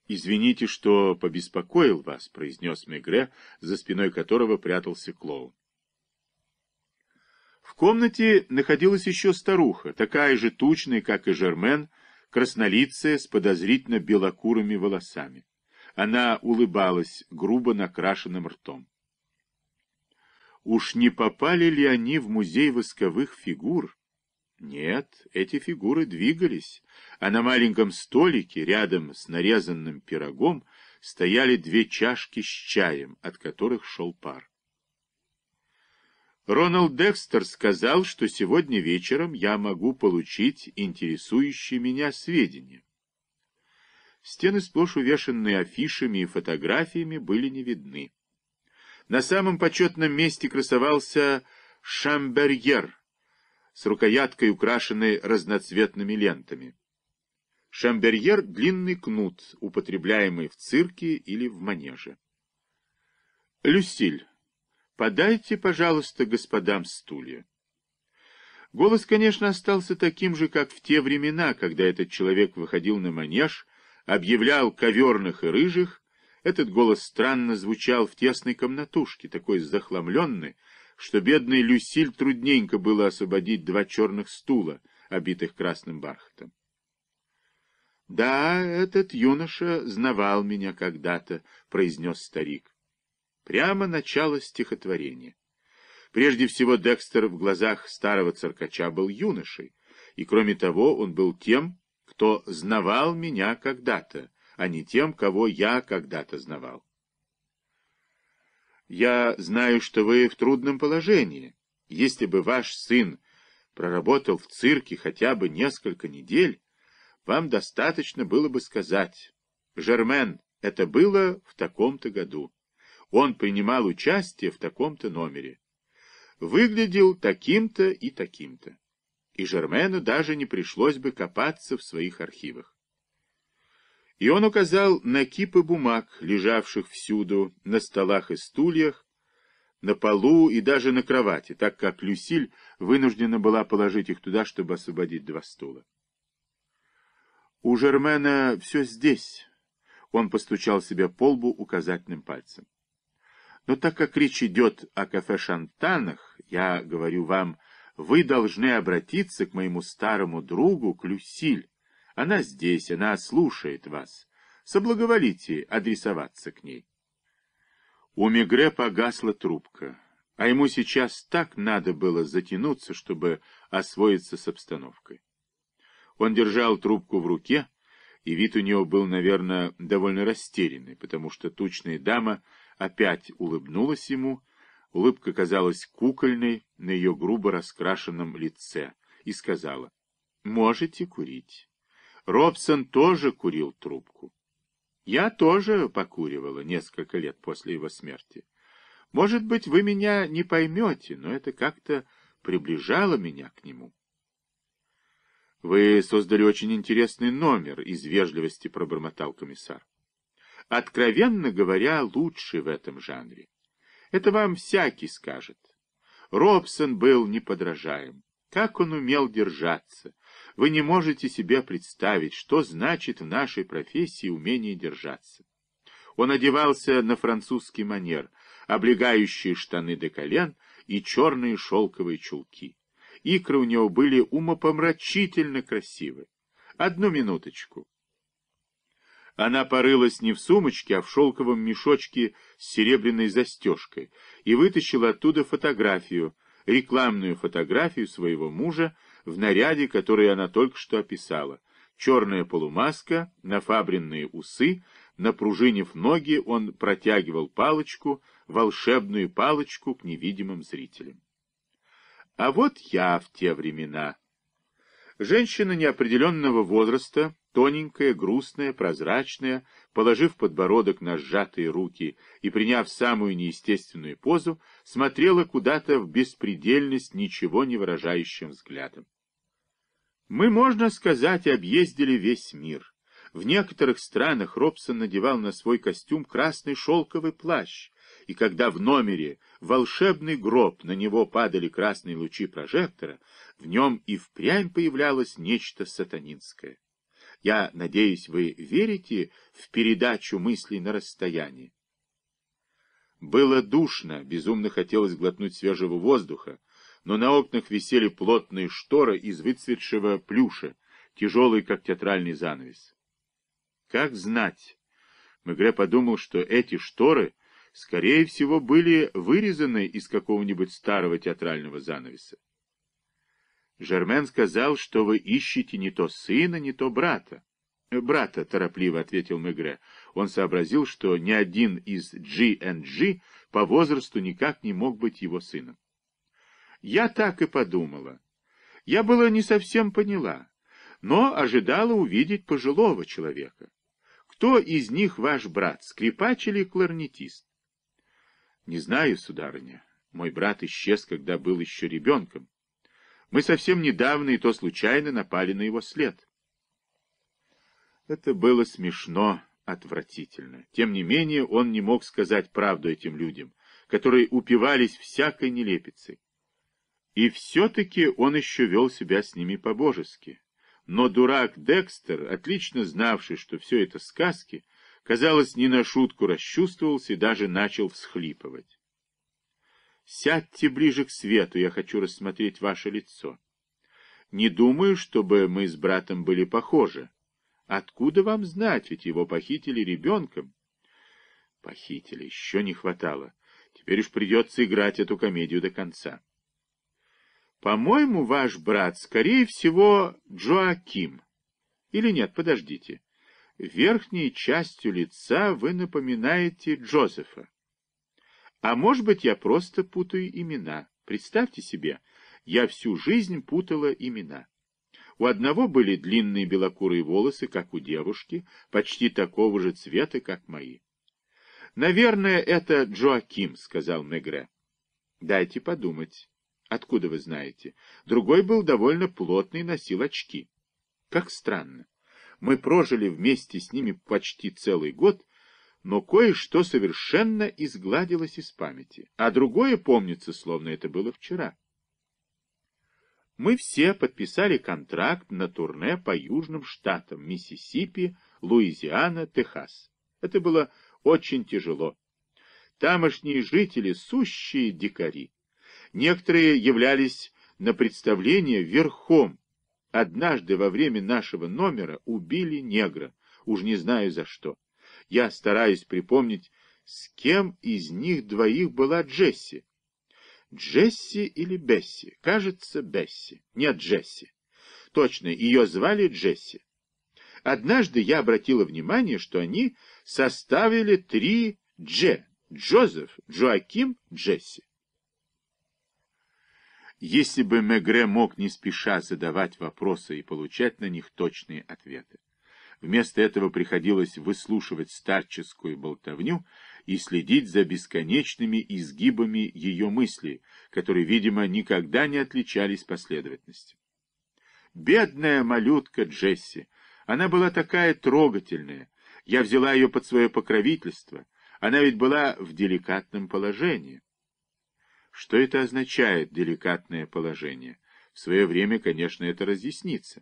«Извините, что побеспокоил вас», — произнес Мегре, за спиной которого прятался клоун. В комнате находилась еще старуха, такая же тучная, как и Жермен, краснолицая, с подозрительно белокурыми волосами. Она улыбалась грубо накрашенным ртом. Уж не попали ли они в музей восковых фигур? Нет, эти фигуры двигались, а на маленьком столике рядом с нарезанным пирогом стояли две чашки с чаем, от которых шел пар. Роналд Декстер сказал, что сегодня вечером я могу получить интересующие меня сведения. Стены, сплошь увешанные афишами и фотографиями, были не видны. На самом почетном месте красовался шамберьер с рукояткой, украшенной разноцветными лентами. Шамберьер — длинный кнут, употребляемый в цирке или в манеже. Люсиль «Подайте, пожалуйста, господам стулья». Голос, конечно, остался таким же, как в те времена, когда этот человек выходил на манеж, объявлял коверных и рыжих. Этот голос странно звучал в тесной комнатушке, такой захламленный, что бедной Люсиль трудненько было освободить два черных стула, обитых красным бархатом. «Да, этот юноша знавал меня когда-то», — произнес старик. Прямо начало стихотворения. Прежде всего, Декстер в глазах старого циркача был юношей, и, кроме того, он был тем, кто знавал меня когда-то, а не тем, кого я когда-то знавал. Я знаю, что вы в трудном положении. Если бы ваш сын проработал в цирке хотя бы несколько недель, вам достаточно было бы сказать, «Жермен, это было в таком-то году» он принимал участие в таком-то номере. Выглядел таким-то и таким-то. И Жермену даже не пришлось бы копаться в своих архивах. И он указал на кипы бумаг, лежавших всюду, на столах и стульях, на полу и даже на кровати, так как Люсиль вынуждена была положить их туда, чтобы освободить два стула. У Жермена все здесь. Он постучал себе по лбу указательным пальцем. Но так как речь идет о кафе-шантанах, я говорю вам, вы должны обратиться к моему старому другу, Клюсиль. Она здесь, она слушает вас. Соблаговолите адресоваться к ней. У Мегре погасла трубка, а ему сейчас так надо было затянуться, чтобы освоиться с обстановкой. Он держал трубку в руке, и вид у него был, наверное, довольно растерянный, потому что тучная дама опять улыбнулась ему, улыбка казалась кукольной на ее грубо раскрашенном лице, и сказала, «Можете курить». Робсон тоже курил трубку. Я тоже покуривала несколько лет после его смерти. Может быть, вы меня не поймете, но это как-то приближало меня к нему. Вы создали очень интересный номер, из вежливости пробормотал комиссар. Откровенно говоря, лучший в этом жанре. Это вам всякий скажет. Робсон был неподражаем. Как он умел держаться, вы не можете себе представить, что значит в нашей профессии умение держаться. Он одевался на французский манер, облегающие штаны до колен и черные шелковые чулки. Икры у него были умопомрачительно красивы. Одну минуточку. Она порылась не в сумочке, а в шелковом мешочке с серебряной застежкой и вытащила оттуда фотографию, рекламную фотографию своего мужа в наряде, который она только что описала. Черная полумаска, нафабренные усы, напружинив ноги, он протягивал палочку, волшебную палочку к невидимым зрителям. А вот я в те времена. Женщина неопределенного возраста, тоненькая, грустная, прозрачная, положив подбородок на сжатые руки и приняв самую неестественную позу, смотрела куда-то в беспредельность ничего не выражающим взглядом. Мы, можно сказать, объездили весь мир. В некоторых странах Робсон надевал на свой костюм красный шелковый плащ, и когда в номере волшебный гроб на него падали красные лучи прожектора, в нем и впрямь появлялось нечто сатанинское. Я надеюсь, вы верите в передачу мыслей на расстоянии. Было душно, безумно хотелось глотнуть свежего воздуха, но на окнах висели плотные шторы из выцветшего плюша, тяжелый, как театральный занавес. Как знать? Мегре подумал, что эти шторы, скорее всего, были вырезаны из какого-нибудь старого театрального занавеса. Жермен сказал, что вы ищете не то сына, не то брата. «Брата», — торопливо ответил Мегре. Он сообразил, что ни один из G&G по возрасту никак не мог быть его сыном. Я так и подумала. Я была не совсем поняла, но ожидала увидеть пожилого человека. Кто из них ваш брат, скрипач или кларнетист? Не знаю, сударыня. Мой брат исчез, когда был еще ребенком. Мы совсем недавно и то случайно напали на его след. Это было смешно, отвратительно. Тем не менее, он не мог сказать правду этим людям, которые упивались всякой нелепицей. И все-таки он еще вел себя с ними по-божески. Но дурак Декстер, отлично знавший, что все это сказки, казалось, не на шутку расчувствовался и даже начал всхлипывать. «Сядьте ближе к свету, я хочу рассмотреть ваше лицо. Не думаю, чтобы мы с братом были похожи. Откуда вам знать, ведь его похитили ребенком?» «Похитили, еще не хватало. Теперь уж придется играть эту комедию до конца». По-моему, ваш брат, скорее всего, Джоаким. Или нет, подождите. Верхней частью лица вы напоминаете Джозефа. А может быть, я просто путаю имена. Представьте себе, я всю жизнь путала имена. У одного были длинные белокурые волосы, как у девушки, почти такого же цвета, как мои. «Наверное, это Джоаким», — сказал Мегре. «Дайте подумать». Откуда вы знаете? Другой был довольно плотный, носил очки. Как странно. Мы прожили вместе с ними почти целый год, но кое-что совершенно изгладилось из памяти, а другое помнится, словно это было вчера. Мы все подписали контракт на турне по южным штатам Миссисипи, Луизиана, Техас. Это было очень тяжело. Тамошние жители — сущие дикари. Некоторые являлись на представление верхом. Однажды во время нашего номера убили негра. уж не знаю за что. Я стараюсь припомнить, с кем из них двоих была Джесси. Джесси или Бесси? Кажется, Бесси. Нет, Джесси. Точно, ее звали Джесси. Однажды я обратила внимание, что они составили три Дж. Джозеф, Джоаким, Джесси. Если бы Мегре мог не спеша задавать вопросы и получать на них точные ответы. Вместо этого приходилось выслушивать старческую болтовню и следить за бесконечными изгибами ее мысли, которые, видимо, никогда не отличались последовательностью. Бедная малютка Джесси! Она была такая трогательная. Я взяла ее под свое покровительство. Она ведь была в деликатном положении. Что это означает, деликатное положение? В свое время, конечно, это разъяснится.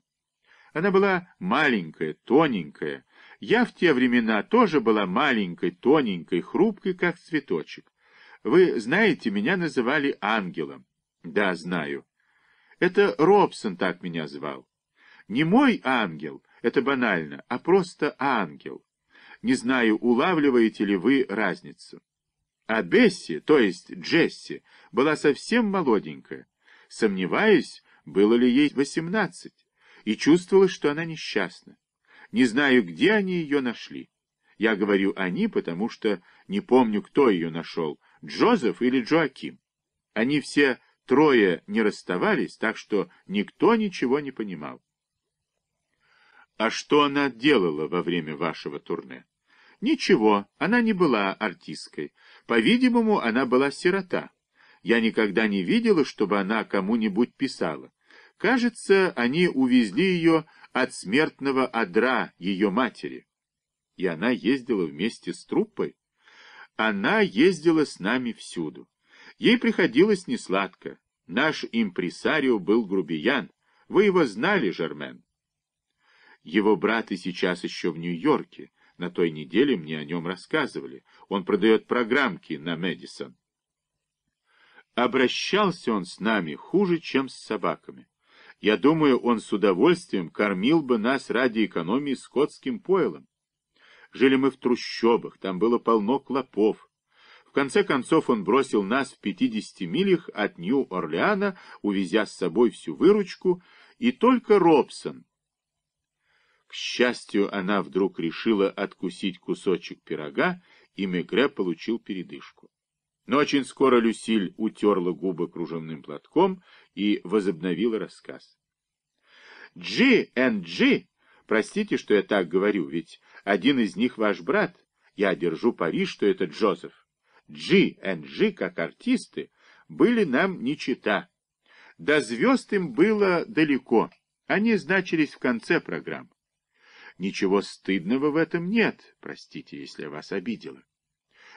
Она была маленькая, тоненькая. Я в те времена тоже была маленькой, тоненькой, хрупкой, как цветочек. Вы знаете, меня называли ангелом. Да, знаю. Это Робсон так меня звал. Не мой ангел, это банально, а просто ангел. Не знаю, улавливаете ли вы разницу. А Бесси, то есть Джесси, была совсем молоденькая. Сомневаюсь, было ли ей восемнадцать и чувствовала, что она несчастна. Не знаю, где они ее нашли. Я говорю «они», потому что не помню, кто ее нашел, Джозеф или Джоаким. Они все трое не расставались, так что никто ничего не понимал. А что она делала во время вашего турне? Ничего, она не была артисткой. По-видимому, она была сирота. Я никогда не видела, чтобы она кому-нибудь писала. Кажется, они увезли ее от смертного одра ее матери. И она ездила вместе с труппой. Она ездила с нами всюду. Ей приходилось несладко. Наш импресарио был грубиян. Вы его знали, Жермен? Его брат и сейчас еще в Нью-Йорке. На той неделе мне о нем рассказывали. Он продает программки на Мэдисон. Обращался он с нами хуже, чем с собаками. Я думаю, он с удовольствием кормил бы нас ради экономии скотским пойлом. Жили мы в трущобах, там было полно клопов. В конце концов он бросил нас в 50 милях от Нью-Орлеана, увезя с собой всю выручку, и только Робсон. К счастью, она вдруг решила откусить кусочек пирога, и Мегре получил передышку. Но очень скоро Люсиль утерла губы кружевным платком и возобновила рассказ. «Джи энд Джи, простите, что я так говорю, ведь один из них ваш брат. Я держу пари, что это Джозеф. Джи энд Джи, как артисты, были нам не чита. До звезд им было далеко, они значились в конце программ. Ничего стыдного в этом нет, простите, если я вас обидела.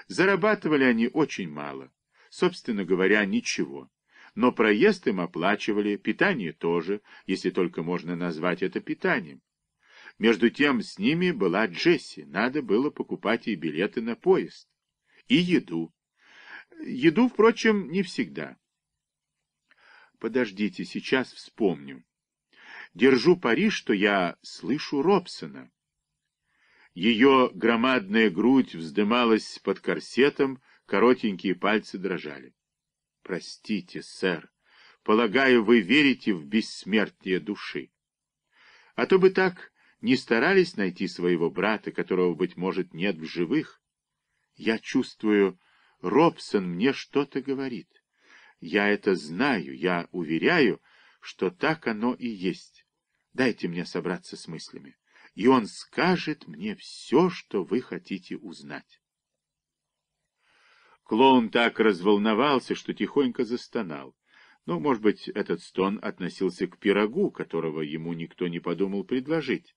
Зарабатывали они очень мало, собственно говоря, ничего. Но проезд им оплачивали, питание тоже, если только можно назвать это питанием. Между тем с ними была Джесси, надо было покупать ей билеты на поезд. И еду. Еду, впрочем, не всегда. Подождите, сейчас вспомню. Держу пари, что я слышу Робсона. Ее громадная грудь вздымалась под корсетом, коротенькие пальцы дрожали. Простите, сэр, полагаю, вы верите в бессмертие души. А то бы так не старались найти своего брата, которого, быть может, нет в живых. Я чувствую, Робсон мне что-то говорит. Я это знаю, я уверяю, что так оно и есть. Дайте мне собраться с мыслями и он скажет мне все, что вы хотите узнать. Клоун так разволновался, что тихонько застонал. Но, может быть, этот стон относился к пирогу, которого ему никто не подумал предложить.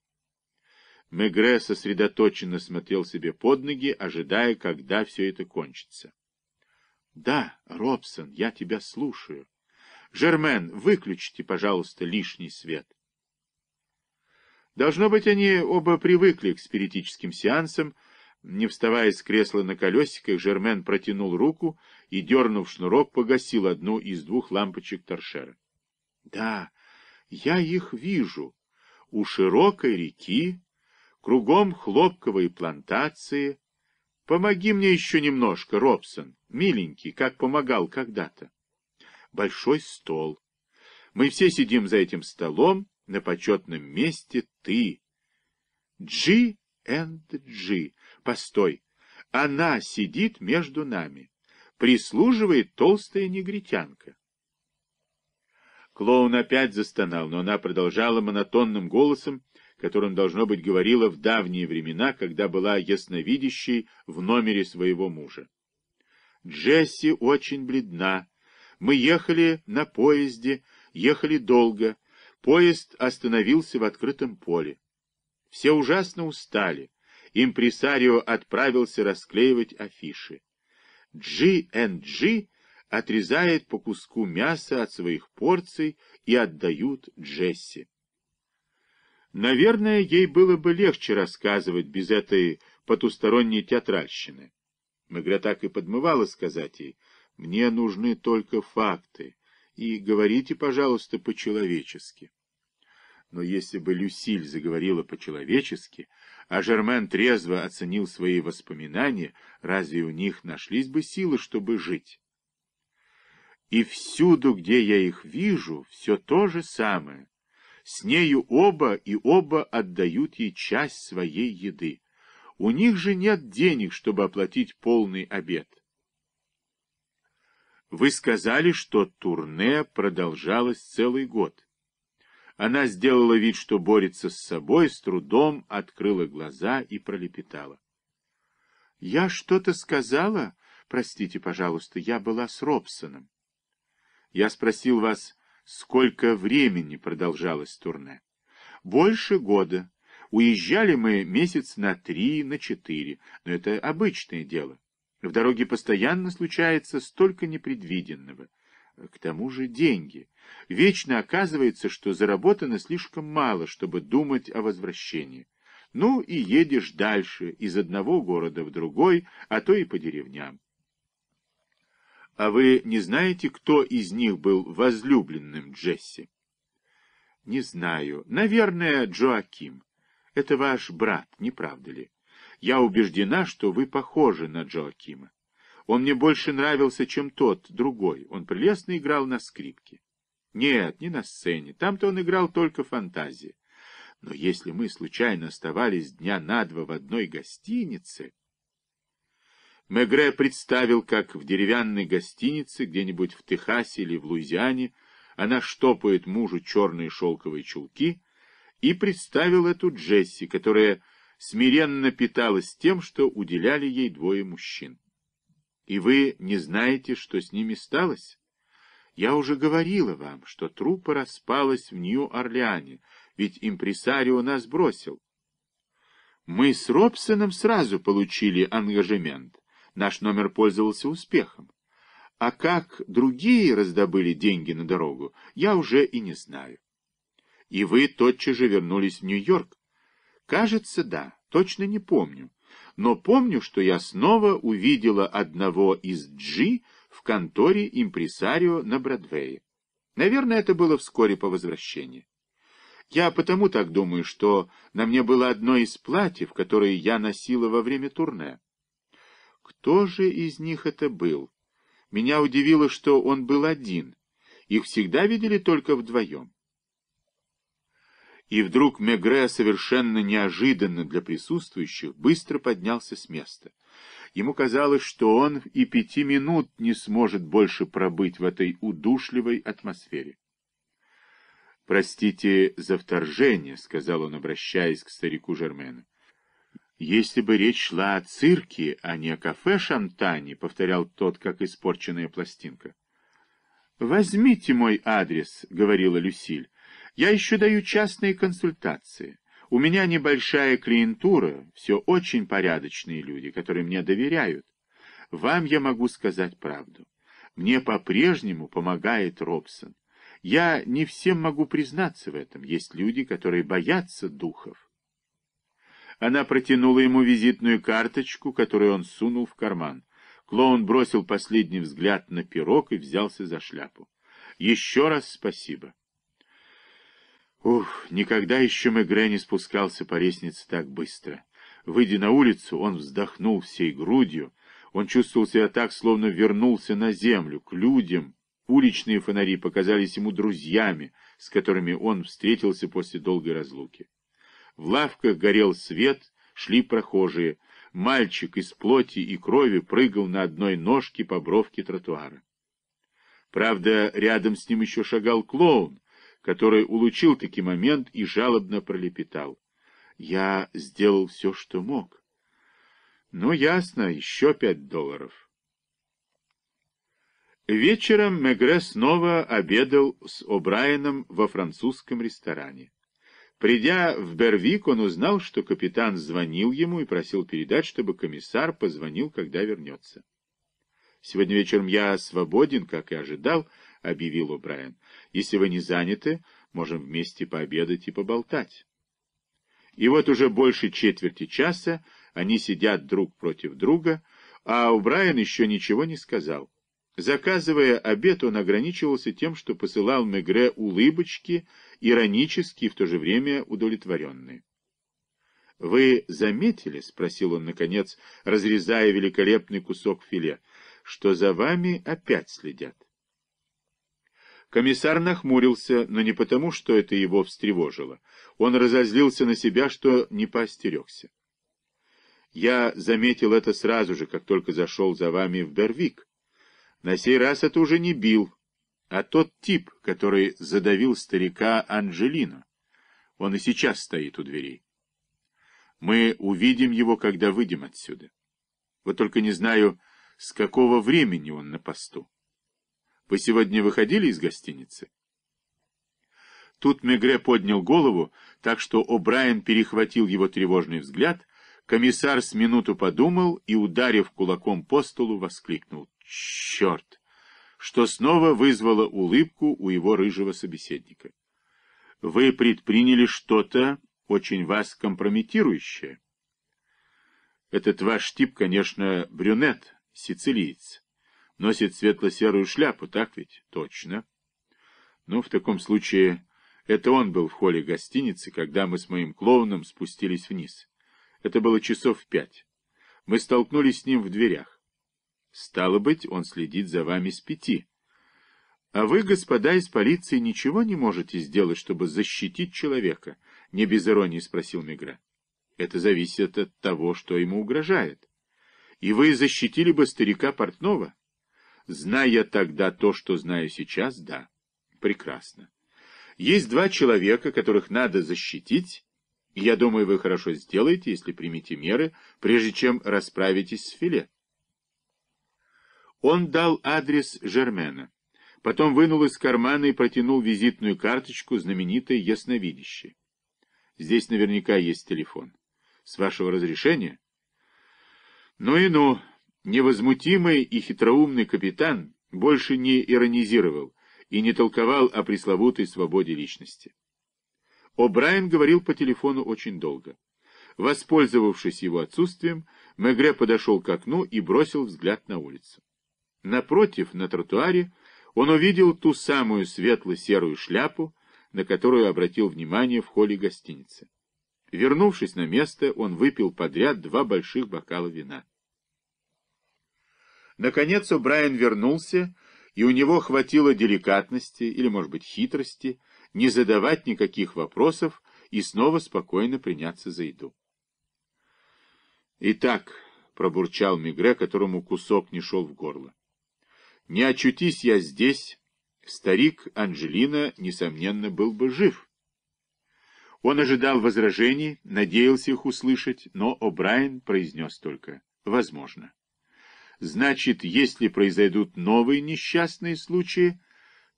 Мегре сосредоточенно смотрел себе под ноги, ожидая, когда все это кончится. — Да, Робсон, я тебя слушаю. Жермен, выключите, пожалуйста, лишний свет. — Должно быть, они оба привыкли к спиритическим сеансам. Не вставая с кресла на колесиках, Жермен протянул руку и, дернув шнурок, погасил одну из двух лампочек торшера. — Да, я их вижу. У широкой реки Кругом хлопковые плантации. Помоги мне еще немножко, Робсон, миленький, как помогал когда-то. Большой стол. Мы все сидим за этим столом, на почетном месте ты. G and G. Постой. Она сидит между нами. Прислуживает толстая негритянка. Клоун опять застонал, но она продолжала монотонным голосом, которым, должно быть, говорила в давние времена, когда была ясновидящей в номере своего мужа. Джесси очень бледна. Мы ехали на поезде, ехали долго. Поезд остановился в открытом поле. Все ужасно устали. Импресарио отправился расклеивать афиши. G&G отрезает по куску мяса от своих порций и отдают Джесси. Наверное, ей было бы легче рассказывать без этой потусторонней театральщины. Мегре так и подмывала сказать ей, «Мне нужны только факты, и говорите, пожалуйста, по-человечески». Но если бы Люсиль заговорила по-человечески, а Жермен трезво оценил свои воспоминания, разве у них нашлись бы силы, чтобы жить? И всюду, где я их вижу, все то же самое. С нею оба и оба отдают ей часть своей еды. У них же нет денег, чтобы оплатить полный обед. Вы сказали, что турне продолжалось целый год. Она сделала вид, что борется с собой, с трудом открыла глаза и пролепетала. — Я что-то сказала? Простите, пожалуйста, я была с Робсоном. Я спросил вас, сколько времени продолжалось турне. Больше года. Уезжали мы месяц на три, на четыре, но это обычное дело. В дороге постоянно случается столько непредвиденного. К тому же деньги. Вечно оказывается, что заработано слишком мало, чтобы думать о возвращении. Ну и едешь дальше, из одного города в другой, а то и по деревням. А вы не знаете, кто из них был возлюбленным Джесси? Не знаю. Наверное, Джоаким. Это ваш брат, не правда ли? Я убеждена, что вы похожи на Джоакима. Он мне больше нравился, чем тот, другой. Он прелестно играл на скрипке. Нет, не на сцене. Там-то он играл только фантазии. Но если мы случайно оставались дня на два в одной гостинице... Мегре представил, как в деревянной гостинице где-нибудь в Техасе или в Луизиане она штопает мужу черные шелковые чулки, и представил эту Джесси, которая смиренно питалась тем, что уделяли ей двое мужчин. И вы не знаете, что с ними сталось? Я уже говорила вам, что труппа распалась в Нью-Орлеане, ведь импресарио нас бросил. Мы с Робсоном сразу получили ангажемент. Наш номер пользовался успехом. А как другие раздобыли деньги на дорогу, я уже и не знаю. И вы тотчас же вернулись в Нью-Йорк? Кажется, да, точно не помню. Но помню, что я снова увидела одного из Джи в конторе импресарио на Бродвее. Наверное, это было вскоре по возвращении. Я потому так думаю, что на мне было одно из платьев, которые я носила во время турне. Кто же из них это был? Меня удивило, что он был один. Их всегда видели только вдвоем. И вдруг Мегре, совершенно неожиданно для присутствующих, быстро поднялся с места. Ему казалось, что он и пяти минут не сможет больше пробыть в этой удушливой атмосфере. «Простите за вторжение», — сказал он, обращаясь к старику Жермену. «Если бы речь шла о цирке, а не о кафе Шантани», — повторял тот, как испорченная пластинка. «Возьмите мой адрес», — говорила Люсиль. «Я еще даю частные консультации. У меня небольшая клиентура, все очень порядочные люди, которые мне доверяют. Вам я могу сказать правду. Мне по-прежнему помогает Робсон. Я не всем могу признаться в этом. Есть люди, которые боятся духов. Она протянула ему визитную карточку, которую он сунул в карман. Клоун бросил последний взгляд на пирог и взялся за шляпу. «Еще раз спасибо». Ух, никогда еще Мегре не спускался по лестнице так быстро. Выйдя на улицу, он вздохнул всей грудью. Он чувствовал себя так, словно вернулся на землю, к людям. Уличные фонари показались ему друзьями, с которыми он встретился после долгой разлуки. В лавках горел свет, шли прохожие. Мальчик из плоти и крови прыгал на одной ножке по бровке тротуара. Правда, рядом с ним еще шагал клоун, который улучил таки момент и жалобно пролепетал. Я сделал все, что мог. Ну, ясно, еще пять долларов. Вечером Мегре снова обедал с О'Брайеном во французском ресторане. Придя в Бервик, он узнал, что капитан звонил ему и просил передать, чтобы комиссар позвонил, когда вернется. «Сегодня вечером я свободен, как и ожидал», — объявил О'Брайен. «Если вы не заняты, можем вместе пообедать и поболтать». И вот уже больше четверти часа они сидят друг против друга, а О'Брайен еще ничего не сказал. Заказывая обед, он ограничивался тем, что посылал Мегре улыбочки, иронические и в то же время удовлетворенные. «Вы заметили, — спросил он, наконец, разрезая великолепный кусок филе, — что за вами опять следят?» Комиссар нахмурился, но не потому, что это его встревожило. Он разозлился на себя, что не поостерегся. «Я заметил это сразу же, как только зашел за вами в Бервик. На сей раз это уже не Билл, а тот тип, который задавил старика Анджелину. Он и сейчас стоит у дверей. Мы увидим его, когда выйдем отсюда. Вот только не знаю, с какого времени он на посту. Вы сегодня выходили из гостиницы? Тут Мегре поднял голову, так что О'Брайен перехватил его тревожный взгляд. Комиссар с минуту подумал и, ударив кулаком по столу, воскликнул. Черт! Что снова вызвало улыбку у его рыжего собеседника. Вы предприняли что-то очень вас компрометирующее. Этот ваш тип, конечно, брюнет, сицилиец. Носит светло-серую шляпу, так ведь? Точно. Ну, в таком случае, это он был в холле гостиницы, когда мы с моим клоуном спустились вниз. Это было часов в пять. Мы столкнулись с ним в дверях. Стало быть, он следит за вами с пяти. А вы, господа из полиции, ничего не можете сделать, чтобы защитить человека? Не без иронии спросил Мигра. Это зависит от того, что ему угрожает. И вы защитили бы старика Портнова? Зная тогда то, что знаю сейчас, да. Прекрасно. Есть два человека, которых надо защитить, я думаю, вы хорошо сделаете, если примете меры, прежде чем расправитесь с филе. Он дал адрес Жермена. Потом вынул из кармана и протянул визитную карточку знаменитой ясновидящей. Здесь наверняка есть телефон. С вашего разрешения? Ну и ну. Невозмутимый и хитроумный капитан больше не иронизировал и не толковал о пресловутой свободе личности. О'Брайен говорил по телефону очень долго. Воспользовавшись его отсутствием, Мегре подошел к окну и бросил взгляд на улицу. Напротив, на тротуаре, он увидел ту самую светло-серую шляпу, на которую обратил внимание в холле гостиницы. Вернувшись на место, он выпил подряд два больших бокала вина. Наконец Брайан вернулся, и у него хватило деликатности, или, может быть, хитрости, не задавать никаких вопросов и снова спокойно приняться за еду. «Итак», — пробурчал Мигре, которому кусок не шел в горло, не очутись я здесь, старик Анжелина, несомненно, был бы жив. Он ожидал возражений, надеялся их услышать, но О'Брайен произнес только «возможно». Значит, если произойдут новые несчастные случаи,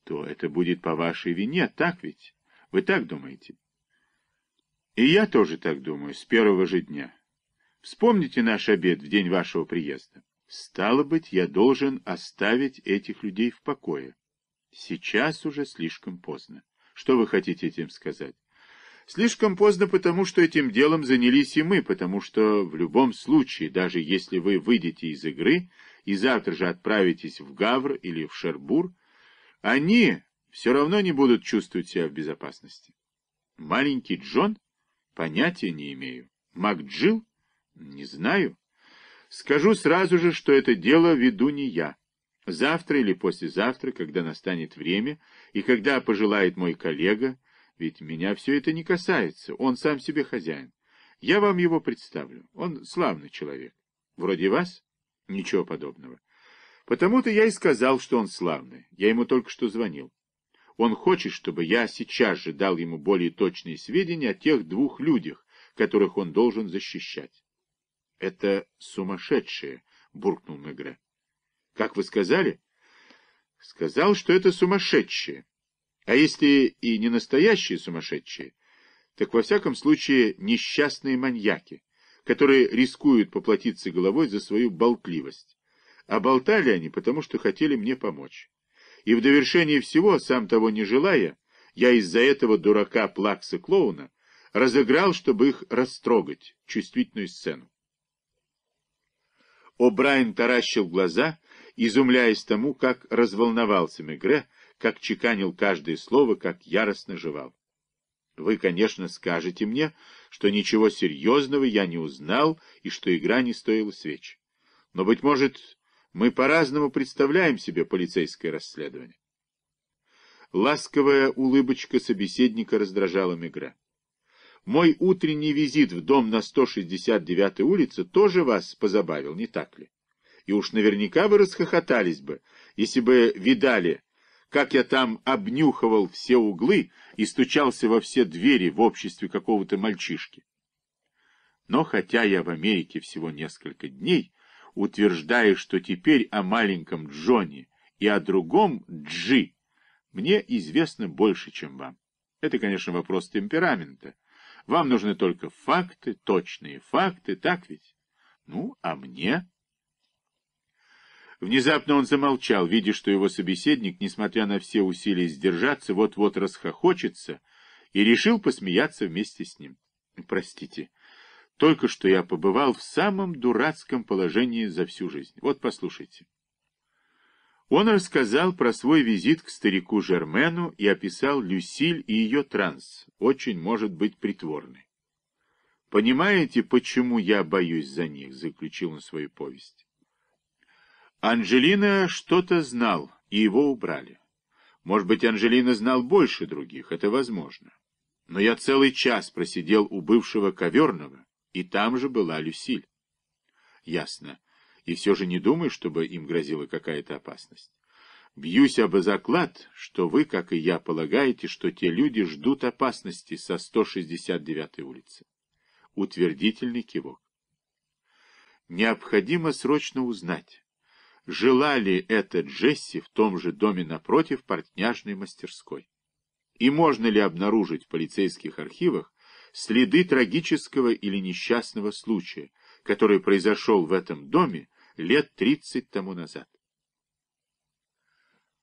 то это будет по вашей вине, так ведь? Вы так думаете? И я тоже так думаю, с первого же дня. Вспомните наш обед в день вашего приезда. Стало быть, я должен оставить этих людей в покое. Сейчас уже слишком поздно. Что вы хотите этим сказать? Слишком поздно, потому что этим делом занялись и мы, потому что в любом случае, даже если вы выйдете из игры и завтра же отправитесь в Гавр или в Шербур, они все равно не будут чувствовать себя в безопасности. Маленький Джон? Понятия не имею. Макджил? Не знаю. Скажу сразу же, что это дело веду не я. Завтра или послезавтра, когда настанет время, и когда пожелает мой коллега, ведь меня все это не касается, он сам себе хозяин. Я вам его представлю. Он славный человек. Вроде вас? Ничего подобного. Потому-то я и сказал, что он славный. Я ему только что звонил. Он хочет, чтобы я сейчас же дал ему более точные сведения о тех двух людях, которых он должен защищать. — Это сумасшедшие, — буркнул Мегре. — Как вы сказали? — Сказал, что это сумасшедшие. А если и не настоящие сумасшедшие, так во всяком случае несчастные маньяки, которые рискуют поплатиться головой за свою болтливость. А болтали они, потому что хотели мне помочь. И в довершение всего, сам того не желая, я из-за этого дурака Плакса-клоуна разыграл, чтобы их растрогать, чувствительную сцену. О'Брайен таращил глаза, изумляясь тому, как разволновался Мегре, как чеканил каждое слово, как яростно жевал. Вы, конечно, скажете мне, что ничего серьезного я не узнал и что игра не стоила свеч. Но, быть может, мы по-разному представляем себе полицейское расследование. Ласковая улыбочка собеседника раздражала Мегре. Мой утренний визит в дом на 169-й улице тоже вас позабавил, не так ли? И уж наверняка вы расхохотались бы, если бы видали, как я там обнюхивал все углы и стучался во все двери в обществе какого-то мальчишки. Но хотя я в Америке всего несколько дней, утверждая, что теперь о маленьком Джонни и о другом Джи мне известно больше, чем вам. Это, конечно, вопрос темперамента. Вам нужны только факты, точные факты, так ведь? Ну, а мне? Внезапно он замолчал, видя, что его собеседник, несмотря на все усилия сдержаться, вот-вот расхохочется, и решил посмеяться вместе с ним. Простите, только что я побывал в самом дурацком положении за всю жизнь. Вот послушайте. Он рассказал про свой визит к старику Жермену и описал Люсиль и ее транс, очень может быть притворный. «Понимаете, почему я боюсь за них?» — заключил он свою повесть. Анжелина что-то знал, и его убрали. Может быть, Анжелина знал больше других, это возможно. Но я целый час просидел у бывшего коверного, и там же была Люсиль. Ясно. И все же не думаю, чтобы им грозила какая-то опасность. Бьюсь об заклад, что вы, как и я, полагаете, что те люди ждут опасности со 169-й улицы. Утвердительный кивок. Необходимо срочно узнать, жила ли эта Джесси в том же доме напротив портняжной мастерской. И можно ли обнаружить в полицейских архивах следы трагического или несчастного случая, который произошел в этом доме лет 30 тому назад.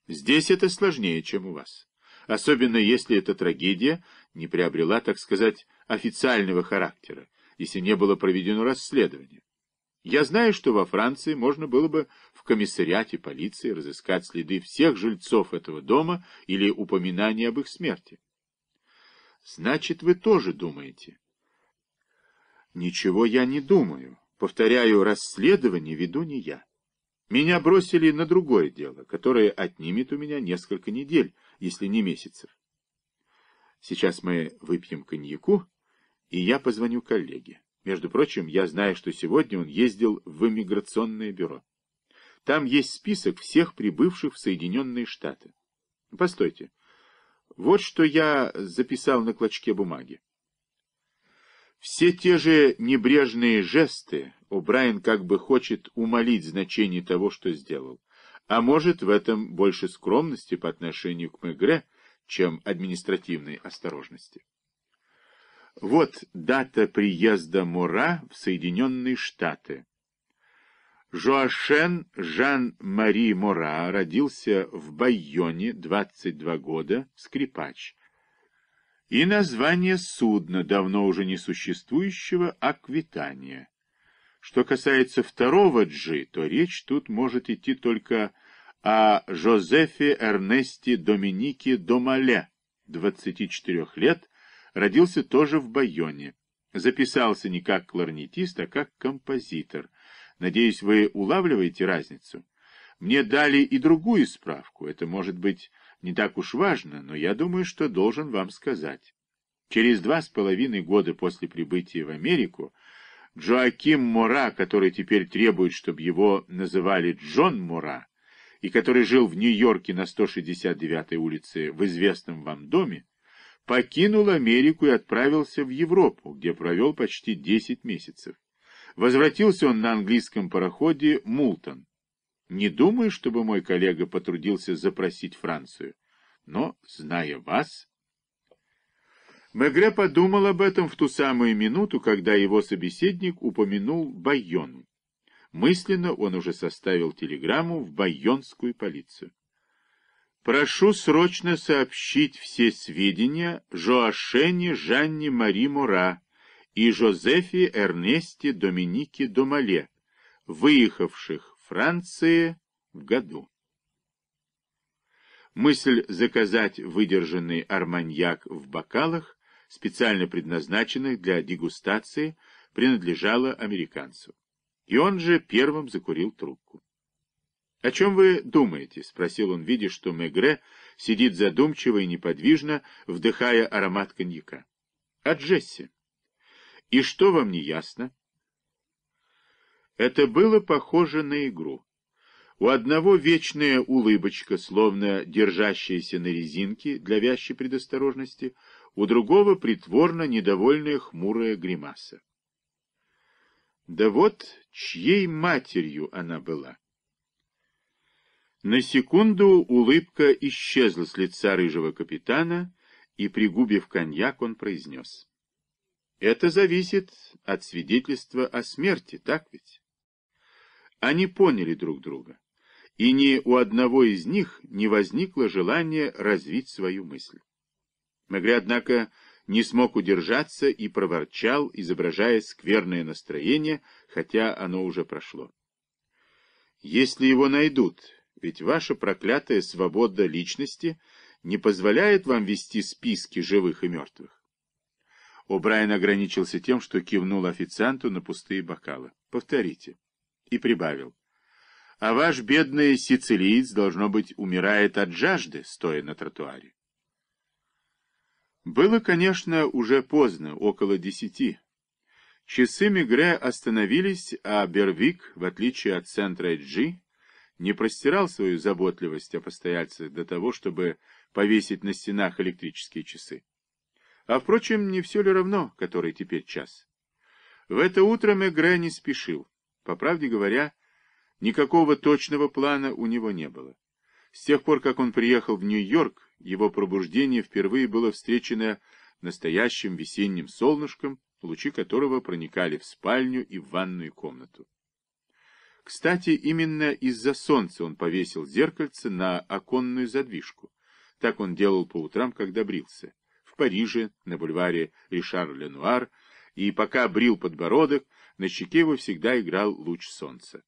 Здесь это сложнее, чем у вас. Особенно если эта трагедия не приобрела, так сказать, официального характера, если не было проведено расследование. Я знаю, что во Франции можно было бы в комиссариате полиции разыскать следы всех жильцов этого дома или упоминания об их смерти. Значит, вы тоже думаете. Ничего я не думаю. Повторяю, расследование веду не я. Меня бросили на другое дело, которое отнимет у меня несколько недель, если не месяцев. Сейчас мы выпьем коньяку, и я позвоню коллеге. Между прочим, я знаю, что сегодня он ездил в иммиграционное бюро. Там есть список всех прибывших в Соединенные Штаты. Постойте, вот что я записал на клочке бумаги. Все те же небрежные жесты О'Брайен как бы хочет умолить значение того, что сделал. А может, в этом больше скромности по отношению к Мегре, чем административной осторожности. Вот дата приезда Мора в Соединенные Штаты. Жоашен Жан-Мари Мора родился в Байоне, 22 года, скрипач. И название судна, давно уже не существующего, Аквитания. Что касается второго Джи, то речь тут может идти только о Жозефе Эрнесте Доминике Домале, 24 лет, родился тоже в Байоне. Записался не как кларнетист, а как композитор. Надеюсь, вы улавливаете разницу? Мне дали и другую справку. Это может быть не так уж важно, но я думаю, что должен вам сказать. Через два с половиной года после прибытия в Америку Джоаким Мора, который теперь требует, чтобы его называли Джон Мора, и который жил в Нью-Йорке на 169-й улице в известном вам доме, покинул Америку и отправился в Европу, где провел почти 10 месяцев. Возвратился он на английском пароходе «Мултон». Не думаю, чтобы мой коллега потрудился запросить Францию, но, зная вас... Мегре подумал об этом в ту самую минуту, когда его собеседник упомянул Байон. Мысленно он уже составил телеграмму в байонскую полицию. Прошу срочно сообщить все сведения Жоашене Жанне Мари Мура и Жозефе Эрнесте Доминике Домале, выехавших в Франции в году. Мысль заказать выдержанный арманьяк в бокалах, специально предназначенных для дегустации, принадлежала американцу. И он же первым закурил трубку. — О чем вы думаете? — спросил он, видя, что Мегре сидит задумчиво и неподвижно, вдыхая аромат коньяка. — О Джесси. — И что вам не ясно? Это было похоже на игру. У одного вечная улыбочка, словно держащаяся на резинке для вящей предосторожности, у другого притворно недовольная хмурая гримаса. Да вот чьей матерью она была? На секунду улыбка исчезла с лица рыжего капитана, и, пригубив коньяк, он произнес. Это зависит от свидетельства о смерти, так ведь? Они поняли друг друга и ни у одного из них не возникло желания развить свою мысль. Мегре, однако, не смог удержаться и проворчал, изображая скверное настроение, хотя оно уже прошло. «Если его найдут, ведь ваша проклятая свобода личности не позволяет вам вести списки живых и мертвых». О'Брайен ограничился тем, что кивнул официанту на пустые бокалы. «Повторите». И прибавил. А ваш бедный сицилиец, должно быть, умирает от жажды, стоя на тротуаре. Было, конечно, уже поздно, около десяти. Часы Мигре остановились, а Бервик, в отличие от центра Эджи, не простирал свою заботливость о постояльцах до того, чтобы повесить на стенах электрические часы. А, впрочем, не все ли равно, который теперь час? В это утро Мегре не спешил. По правде говоря, Никакого точного плана у него не было. С тех пор, как он приехал в Нью-Йорк, его пробуждение впервые было встречено настоящим весенним солнышком, лучи которого проникали в спальню и в ванную комнату. Кстати, именно из-за солнца он повесил зеркальце на оконную задвижку. Так он делал по утрам, когда брился. В Париже, на бульваре Ришар-Ленуар, и пока брил подбородок, на щеке его всегда играл луч солнца.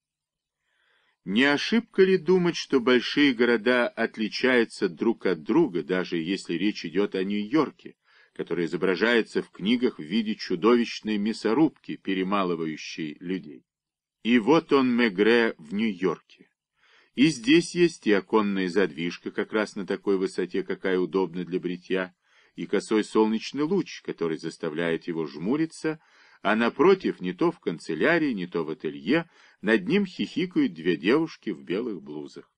Не ошибка ли думать, что большие города отличаются друг от друга, даже если речь идет о Нью-Йорке, который изображается в книгах в виде чудовищной мясорубки, перемалывающей людей? И вот он, Мегре, в Нью-Йорке. И здесь есть и оконная задвижка, как раз на такой высоте, какая удобна для бритья, и косой солнечный луч, который заставляет его жмуриться, а напротив, не то в канцелярии, не то в ателье, над ним хихикают две девушки в белых блузах.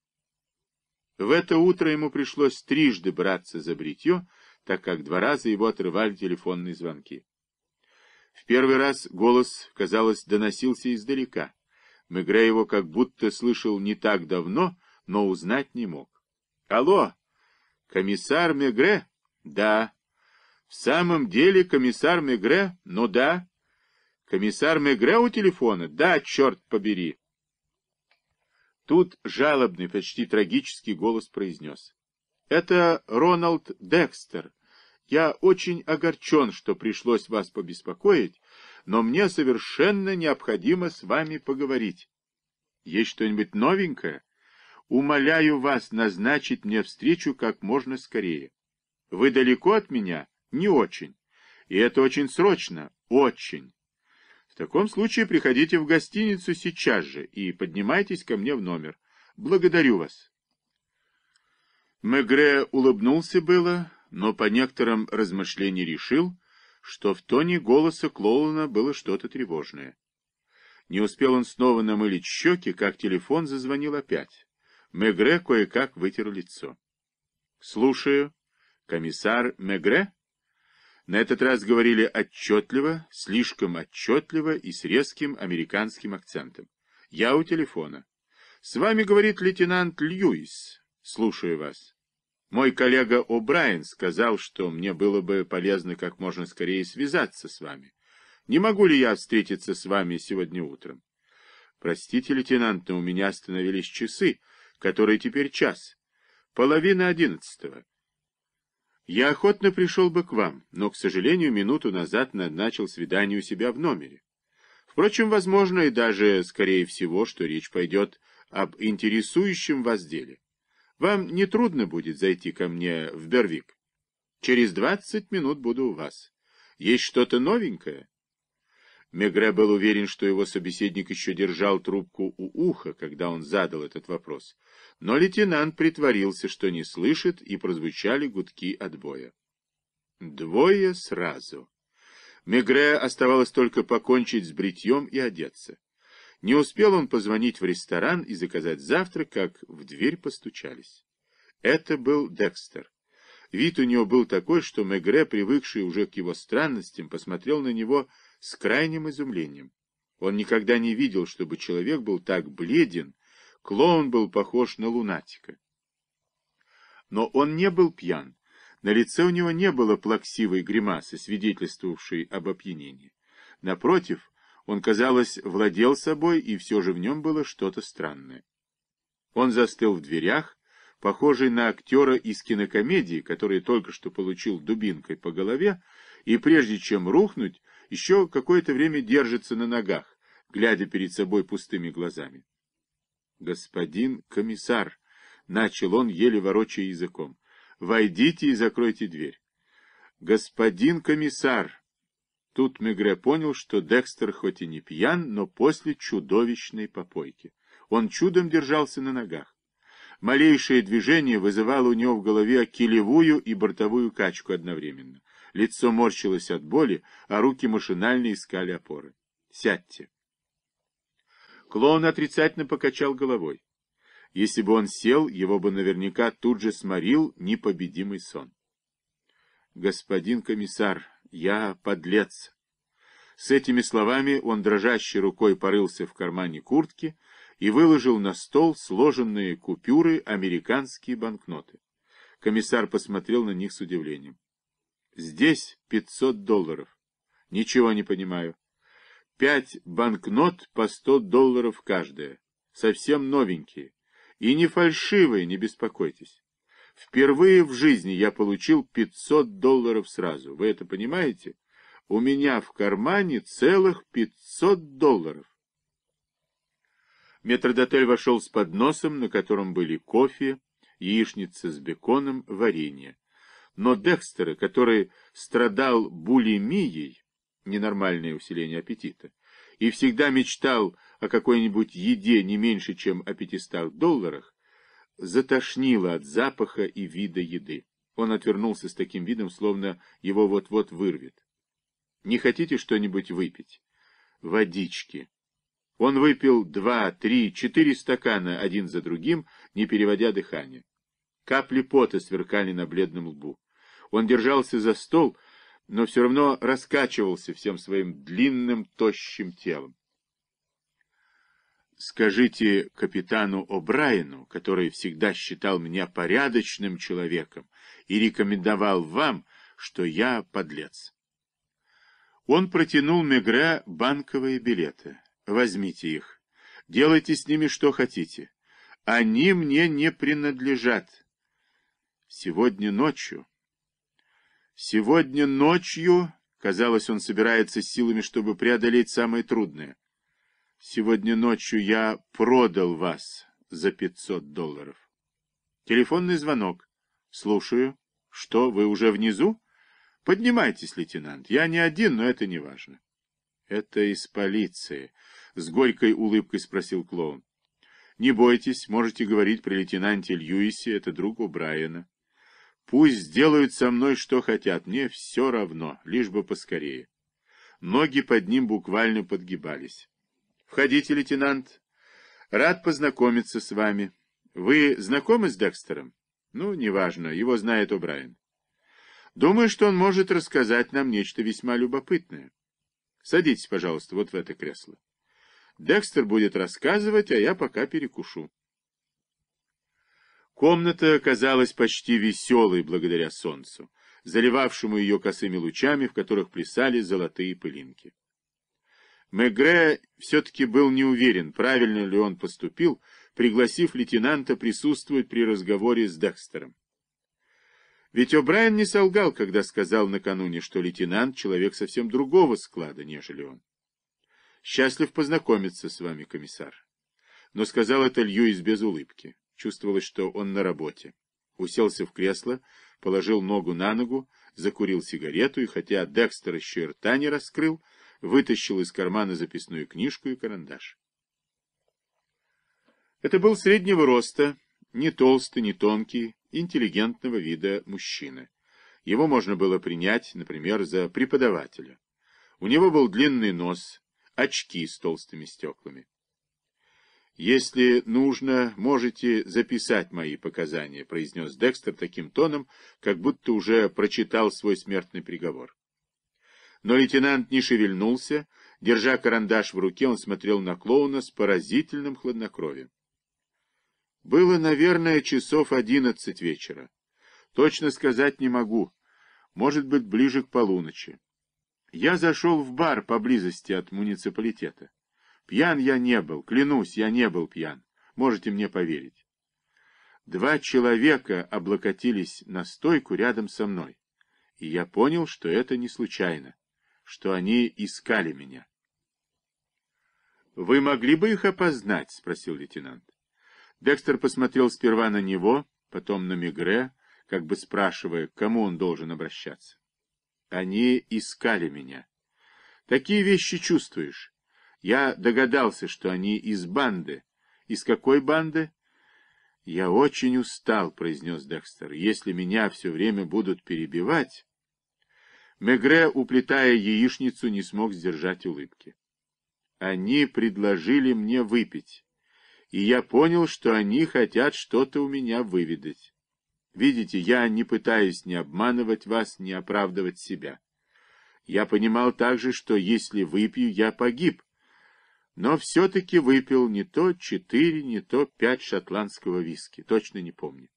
В это утро ему пришлось трижды браться за бритье, так как два раза его отрывали телефонные звонки. В первый раз голос, казалось, доносился издалека. Мегре его как будто слышал не так давно, но узнать не мог. «Алло! Комиссар Мегре?» «Да». «В самом деле комиссар Мегре?» «Ну да». Комиссар Мегре у телефона? Да, черт побери. Тут жалобный, почти трагический голос произнес. Это Роналд Декстер. Я очень огорчен, что пришлось вас побеспокоить, но мне совершенно необходимо с вами поговорить. Есть что-нибудь новенькое? Умоляю вас назначить мне встречу как можно скорее. Вы далеко от меня? Не очень. И это очень срочно. Очень. В таком случае приходите в гостиницу сейчас же и поднимайтесь ко мне в номер. Благодарю вас. Мегре улыбнулся было, но по некоторым размышлениям решил, что в тоне голоса клоуна было что-то тревожное. Не успел он снова намылить щеки, как телефон зазвонил опять. Мегре кое-как вытер лицо. — Слушаю. Комиссар Мегре? На этот раз говорили отчетливо, слишком отчетливо и с резким американским акцентом. Я у телефона. С вами говорит лейтенант Льюис. Слушаю вас. Мой коллега О'Брайен сказал, что мне было бы полезно как можно скорее связаться с вами. Не могу ли я встретиться с вами сегодня утром? Простите, лейтенант, но у меня остановились часы, которые теперь час. Половина одиннадцатого. Я охотно пришел бы к вам, но, к сожалению, минуту назад назначил свидание у себя в номере. Впрочем, возможно и даже, скорее всего, что речь пойдет об интересующем вас деле. Вам не трудно будет зайти ко мне в Бервик. Через двадцать минут буду у вас. Есть что-то новенькое? Мегре был уверен, что его собеседник еще держал трубку у уха, когда он задал этот вопрос. Но лейтенант притворился, что не слышит, и прозвучали гудки отбоя. Двое сразу. Мегре оставалось только покончить с бритьем и одеться. Не успел он позвонить в ресторан и заказать завтрак, как в дверь постучались. Это был Декстер. Вид у него был такой, что Мегре, привыкший уже к его странностям, посмотрел на него с крайним изумлением. Он никогда не видел, чтобы человек был так бледен, клоун был похож на лунатика. Но он не был пьян. На лице у него не было плаксивой гримасы, свидетельствовавшей об опьянении. Напротив, он, казалось, владел собой, и все же в нем было что-то странное. Он застыл в дверях, похожий на актера из кинокомедии, который только что получил дубинкой по голове, и прежде чем рухнуть, еще какое-то время держится на ногах, глядя перед собой пустыми глазами. «Господин комиссар», — начал он, еле ворочая языком, — «войдите и закройте дверь». «Господин комиссар», Тут Мегре понял, что Декстер хоть и не пьян, но после чудовищной попойки. Он чудом держался на ногах. Малейшее движение вызывало у него в голове килевую и бортовую качку одновременно. Лицо морщилось от боли, а руки машинально искали опоры. «Сядьте». Клоун отрицательно покачал головой. Если бы он сел, его бы наверняка тут же сморил непобедимый сон. «Господин комиссар», я подлец. С этими словами он дрожащей рукой порылся в кармане куртки и выложил на стол сложенные купюры американские банкноты. Комиссар посмотрел на них с удивлением. Здесь пятьсот долларов. Ничего не понимаю. Пять банкнот по сто долларов каждая. Совсем новенькие. И не фальшивые, не беспокойтесь. Впервые в жизни я получил 500 долларов сразу. Вы это понимаете? У меня в кармане целых 500 долларов. Метродотель вошел с подносом, на котором были кофе, яичница с беконом, варенье. Но Декстера, который страдал булимией, ненормальное усиление аппетита, и всегда мечтал о какой-нибудь еде не меньше, чем о 500 долларах, затошнило от запаха и вида еды. Он отвернулся с таким видом, словно его вот-вот вырвет. «Не хотите что-нибудь выпить?» «Водички». Он выпил два, три, четыре стакана один за другим, не переводя дыхание. Капли пота сверкали на бледном лбу. Он держался за стол, но все равно раскачивался всем своим длинным, тощим телом. Скажите капитану О'Брайену, который всегда считал меня порядочным человеком и рекомендовал вам, что я подлец. Он протянул Мегре банковые билеты. Возьмите их. Делайте с ними что хотите. Они мне не принадлежат. Сегодня ночью... Сегодня ночью... Казалось, он собирается силами, чтобы преодолеть самое трудное. Сегодня ночью я продал вас за 500 долларов. Телефонный звонок. Слушаю. Что, вы уже внизу? Поднимайтесь, лейтенант. Я не один, но это не важно. Это из полиции, с горькой улыбкой спросил клоун. Не бойтесь, можете говорить при лейтенанте Льюисе, это друг у Брайана. Пусть сделают со мной что хотят, мне все равно, лишь бы поскорее. Ноги под ним буквально подгибались. Входите, лейтенант. Рад познакомиться с вами. Вы знакомы с Декстером? Ну, неважно, его знает О'Брайен. Думаю, что он может рассказать нам нечто весьма любопытное. Садитесь, пожалуйста, вот в это кресло. Декстер будет рассказывать, а я пока перекушу. Комната казалась почти веселой благодаря солнцу, заливавшему ее косыми лучами, в которых плясали золотые пылинки. Мегре все-таки был не уверен, правильно ли он поступил, пригласив лейтенанта присутствовать при разговоре с Декстером. Ведь О'Брайен не солгал, когда сказал накануне, что лейтенант — человек совсем другого склада, нежели он. «Счастлив познакомиться с вами, комиссар». Но сказал это Льюис без улыбки. Чувствовалось, что он на работе. Уселся в кресло, положил ногу на ногу, закурил сигарету и, хотя Декстер еще и рта не раскрыл, вытащил из кармана записную книжку и карандаш. Это был среднего роста, не толстый, не тонкий, интеллигентного вида мужчина. Его можно было принять, например, за преподавателя. У него был длинный нос, очки с толстыми стеклами. «Если нужно, можете записать мои показания», — произнес Декстер таким тоном, как будто уже прочитал свой смертный приговор. Но лейтенант не шевельнулся. Держа карандаш в руке, он смотрел на клоуна с поразительным хладнокровием. Было, наверное, часов одиннадцать вечера. Точно сказать не могу. Может быть, ближе к полуночи. Я зашел в бар поблизости от муниципалитета. Пьян я не был, клянусь, я не был пьян. Можете мне поверить. Два человека облокотились на стойку рядом со мной. И я понял, что это не случайно, что они искали меня. — Вы могли бы их опознать? — спросил лейтенант. Декстер посмотрел сперва на него, потом на Мигре, как бы спрашивая, к кому он должен обращаться. Они искали меня. Такие вещи чувствуешь. Я догадался, что они из банды. Из какой банды? Я очень устал, произнес Декстер. Если меня все время будут перебивать... Мегре, уплетая яичницу, не смог сдержать улыбки. Они предложили мне выпить и я понял, что они хотят что-то у меня выведать. Видите, я не пытаюсь ни обманывать вас, ни оправдывать себя. Я понимал также, что если выпью, я погиб. Но все-таки выпил не то четыре, не то пять шотландского виски, точно не помню.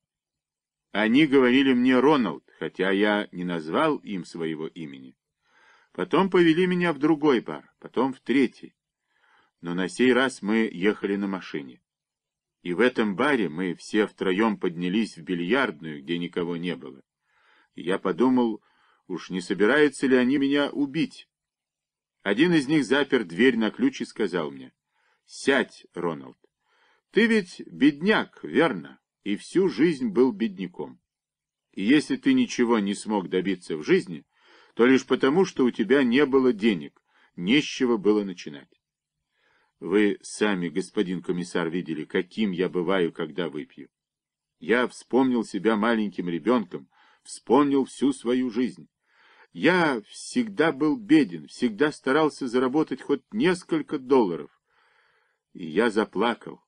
Они говорили мне Роналд, хотя я не назвал им своего имени. Потом повели меня в другой бар, потом в третий. Но на сей раз мы ехали на машине. И в этом баре мы все втроем поднялись в бильярдную, где никого не было. И я подумал, уж не собираются ли они меня убить. Один из них запер дверь на ключ и сказал мне, «Сядь, Роналд, ты ведь бедняк, верно, и всю жизнь был бедняком. И если ты ничего не смог добиться в жизни, то лишь потому, что у тебя не было денег, не с чего было начинать. Вы сами, господин комиссар, видели, каким я бываю, когда выпью. Я вспомнил себя маленьким ребенком, вспомнил всю свою жизнь. Я всегда был беден, всегда старался заработать хоть несколько долларов. И я заплакал.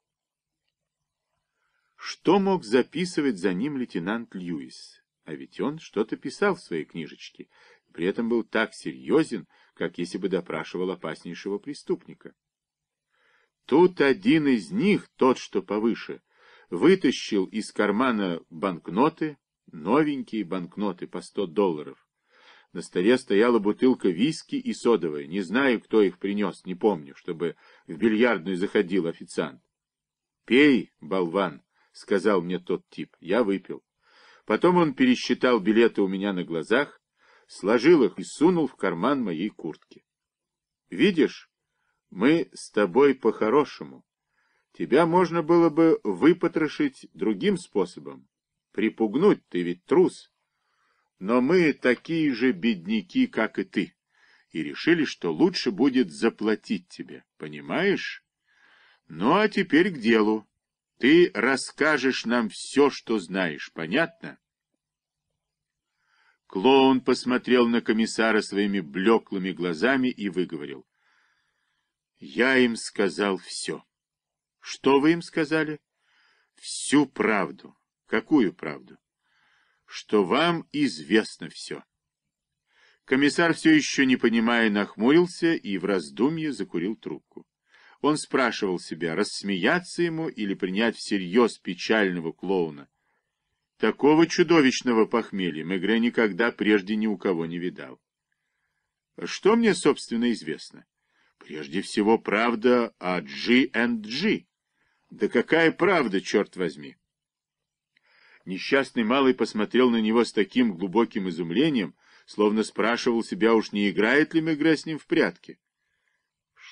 Что мог записывать за ним лейтенант Льюис? А ведь он что-то писал в своей книжечке, при этом был так серьезен, как если бы допрашивал опаснейшего преступника. Тут один из них, тот, что повыше, вытащил из кармана банкноты, новенькие банкноты по сто долларов. На столе стояла бутылка виски и содовая. Не знаю, кто их принес, не помню, чтобы в бильярдную заходил официант. «Пей, болван», — сказал мне тот тип. Я выпил. Потом он пересчитал билеты у меня на глазах, сложил их и сунул в карман моей куртки. «Видишь?» Мы с тобой по-хорошему. Тебя можно было бы выпотрошить другим способом. Припугнуть, ты ведь трус. Но мы такие же бедняки, как и ты, и решили, что лучше будет заплатить тебе, понимаешь? Ну, а теперь к делу. Ты расскажешь нам все, что знаешь, понятно? Клоун посмотрел на комиссара своими блеклыми глазами и выговорил. Я им сказал все. Что вы им сказали? Всю правду. Какую правду? Что вам известно все. Комиссар, все еще не понимая, нахмурился и в раздумье закурил трубку. Он спрашивал себя, рассмеяться ему или принять всерьез печального клоуна, Такого чудовищного похмелья Мегре никогда прежде ни у кого не видал. Что мне, собственно, известно? Прежде всего, правда о G&G. Да какая правда, черт возьми! Несчастный малый посмотрел на него с таким глубоким изумлением, словно спрашивал себя, уж не играет ли Мегре с ним в прятки.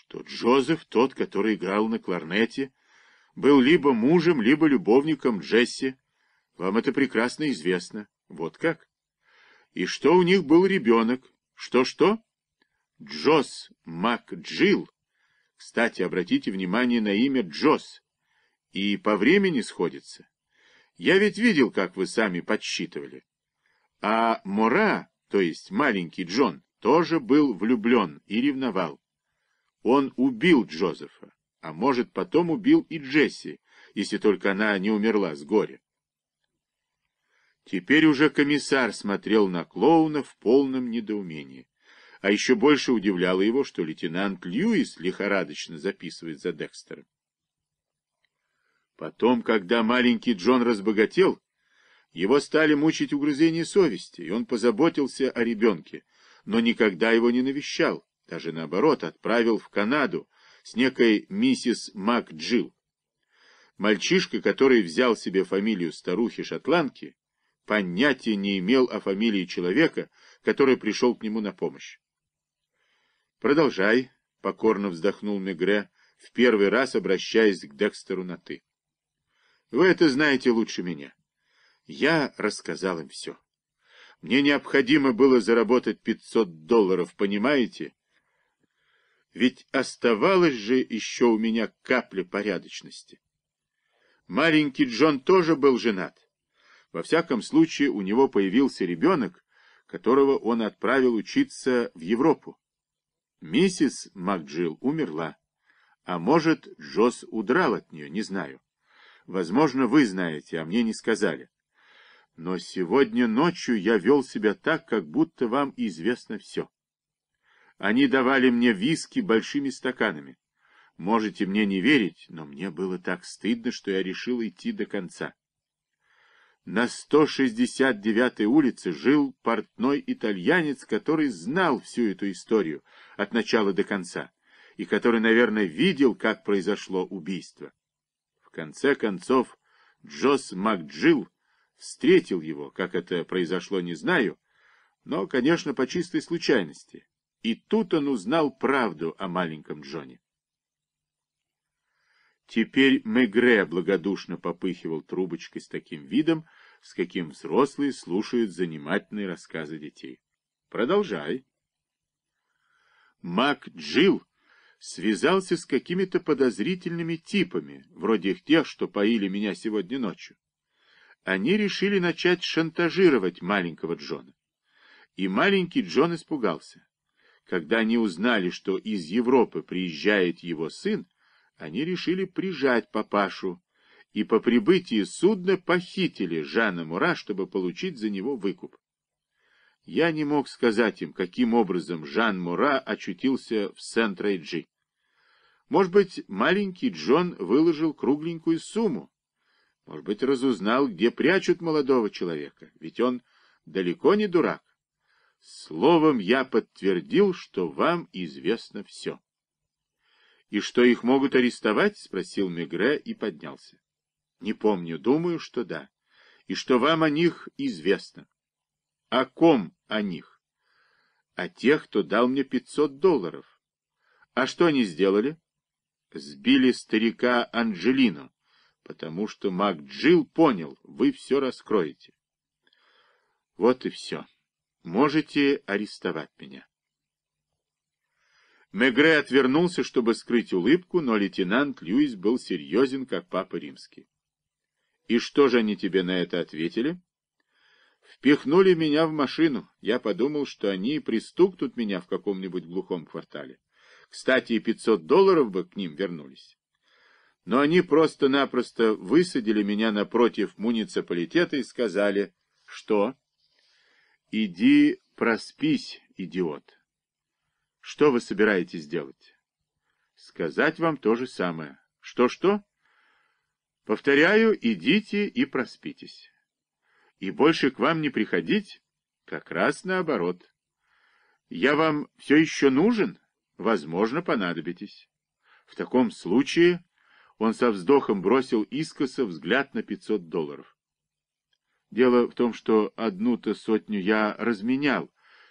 Что Джозеф, тот, который играл на кларнете, был либо мужем, либо любовником Джесси, вам это прекрасно известно. Вот как? И что у них был ребенок? Что-что? Джос МакДжилл. Кстати, обратите внимание на имя Джос. И по времени сходится. Я ведь видел, как вы сами подсчитывали. А Мора, то есть маленький Джон, тоже был влюблен и ревновал. Он убил Джозефа, а может, потом убил и Джесси, если только она не умерла с горя. Теперь уже комиссар смотрел на клоуна в полном недоумении. А еще больше удивляло его, что лейтенант Льюис лихорадочно записывает за Декстером. Потом, когда маленький Джон разбогател, его стали мучить угрызения совести, и он позаботился о ребенке, но никогда его не навещал, даже наоборот, отправил в Канаду с некой миссис МакДжилл. Мальчишка, который взял себе фамилию старухи-шотландки, понятия не имел о фамилии человека, который пришел к нему на помощь. «Продолжай», — покорно вздохнул Мегре, в первый раз обращаясь к Декстеру на «ты». «Вы это знаете лучше меня. Я рассказал им все. Мне необходимо было заработать 500 долларов, понимаете? Ведь оставалась же еще у меня капля порядочности. Маленький Джон тоже был женат. Во всяком случае, у него появился ребенок, которого он отправил учиться в Европу. Миссис МакДжилл умерла, а может, Джосс удрал от нее, не знаю. Возможно, вы знаете, а мне не сказали. Но сегодня ночью я вел себя так, как будто вам известно все. Они давали мне виски большими стаканами. Можете мне не верить, но мне было так стыдно, что я решил идти до конца. На 169-й улице жил портной итальянец, который знал всю эту историю от начала до конца, и который, наверное, видел, как произошло убийство. В конце концов, Джос МакДжилл встретил его, как это произошло, не знаю, но, конечно, по чистой случайности. И тут он узнал правду о маленьком Джоне. Теперь Мегре благодушно попыхивал трубочкой с таким видом, с каким взрослые слушают занимательные рассказы детей. Продолжай. Мак Джилл связался с какими-то подозрительными типами, вроде тех, что поили меня сегодня ночью. Они решили начать шантажировать маленького Джона. И маленький Джон испугался. Когда они узнали, что из Европы приезжает его сын, они решили прижать папашу, и по прибытии судна похитили Жана Мура, чтобы получить за него выкуп. Я не мог сказать им, каким образом Жан Мура очутился в Сент-Рейджи. Может быть, маленький Джон выложил кругленькую сумму. Может быть, разузнал, где прячут молодого человека, ведь он далеко не дурак. Словом, я подтвердил, что вам известно все. — И что их могут арестовать? — спросил Мегре и поднялся. — Не помню, думаю, что да. И что вам о них известно. — О ком о них? — О тех, кто дал мне пятьсот долларов. — А что они сделали? — Сбили старика Анджелину, потому что Мак Джилл понял, вы все раскроете. Вот и все. Можете арестовать меня. Мегре отвернулся, чтобы скрыть улыбку, но лейтенант Льюис был серьезен, как папа римский. И что же они тебе на это ответили? Впихнули меня в машину. Я подумал, что они пристукнут меня в каком-нибудь глухом квартале. Кстати, и 500 долларов бы к ним вернулись. Но они просто-напросто высадили меня напротив муниципалитета и сказали, что «Иди проспись, идиот». Что вы собираетесь делать? Сказать вам то же самое. Что-что? Повторяю, идите и проспитесь. И больше к вам не приходить? Как раз наоборот. Я вам все еще нужен? Возможно, понадобитесь. В таком случае он со вздохом бросил искоса взгляд на 500 долларов. Дело в том, что одну-то сотню я разменял,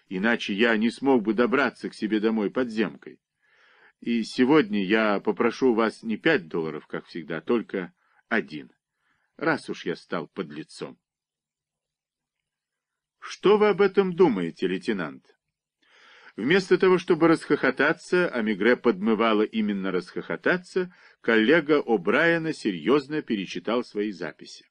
иначе я не смог бы добраться к себе домой подземкой. И сегодня я попрошу вас не пять долларов, как всегда, только один, раз уж я стал под лицом. Что вы об этом думаете, лейтенант? Вместо того, чтобы расхохотаться, а Мигре подмывала именно расхохотаться, коллега О'Брайена серьезно перечитал свои записи.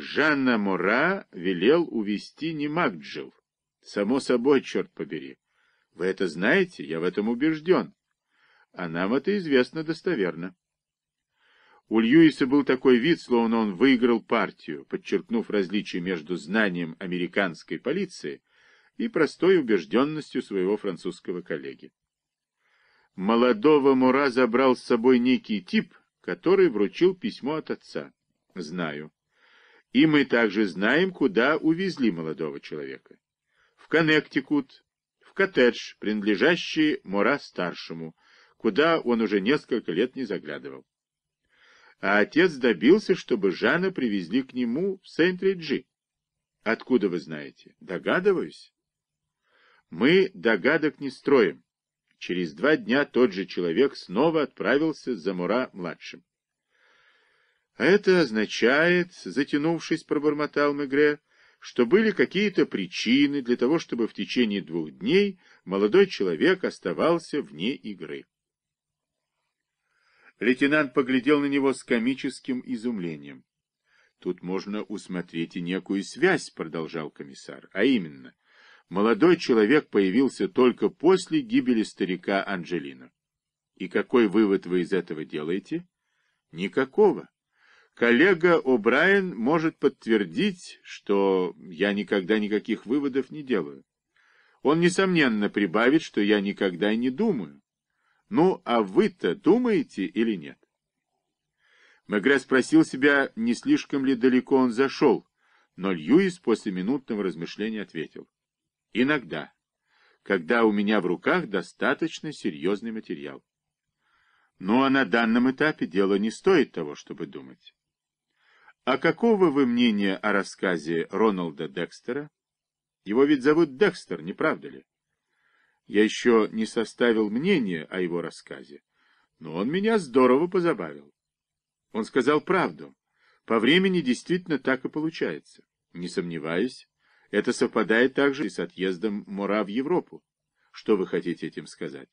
Жанна Мора велел увести не Макджил. Само собой, черт побери. Вы это знаете, я в этом убежден. А нам это известно достоверно. У Льюиса был такой вид, словно он выиграл партию, подчеркнув различие между знанием американской полиции и простой убежденностью своего французского коллеги. Молодого Мура забрал с собой некий тип, который вручил письмо от отца. Знаю. И мы также знаем, куда увезли молодого человека в Коннектикут, в коттедж, принадлежащий Мора-старшему, куда он уже несколько лет не заглядывал. А отец добился, чтобы Жана привезли к нему в Сент-Риджи. Откуда вы знаете? Догадываюсь. Мы догадок не строим. Через два дня тот же человек снова отправился за Мура-младшим. А это означает, затянувшись, пробормотал Мегре, что были какие-то причины для того, чтобы в течение двух дней молодой человек оставался вне игры. Лейтенант поглядел на него с комическим изумлением. «Тут можно усмотреть и некую связь», — продолжал комиссар, — «а именно, молодой человек появился только после гибели старика Анджелина. И какой вывод вы из этого делаете? Никакого. Коллега О'Брайен может подтвердить, что я никогда никаких выводов не делаю. Он, несомненно, прибавит, что я никогда и не думаю. Ну, а вы-то думаете или нет? Мегре спросил себя, не слишком ли далеко он зашел, но Льюис после минутного размышления ответил. Иногда, когда у меня в руках достаточно серьезный материал. Ну, на данном этапе дело не стоит того, чтобы думать. А какого вы мнения о рассказе Роналда Декстера? Его ведь зовут Декстер, не правда ли? Я еще не составил мнения о его рассказе, но он меня здорово позабавил. Он сказал правду. По времени действительно так и получается. Не сомневаюсь, это совпадает также и с отъездом Мора в Европу. Что вы хотите этим сказать?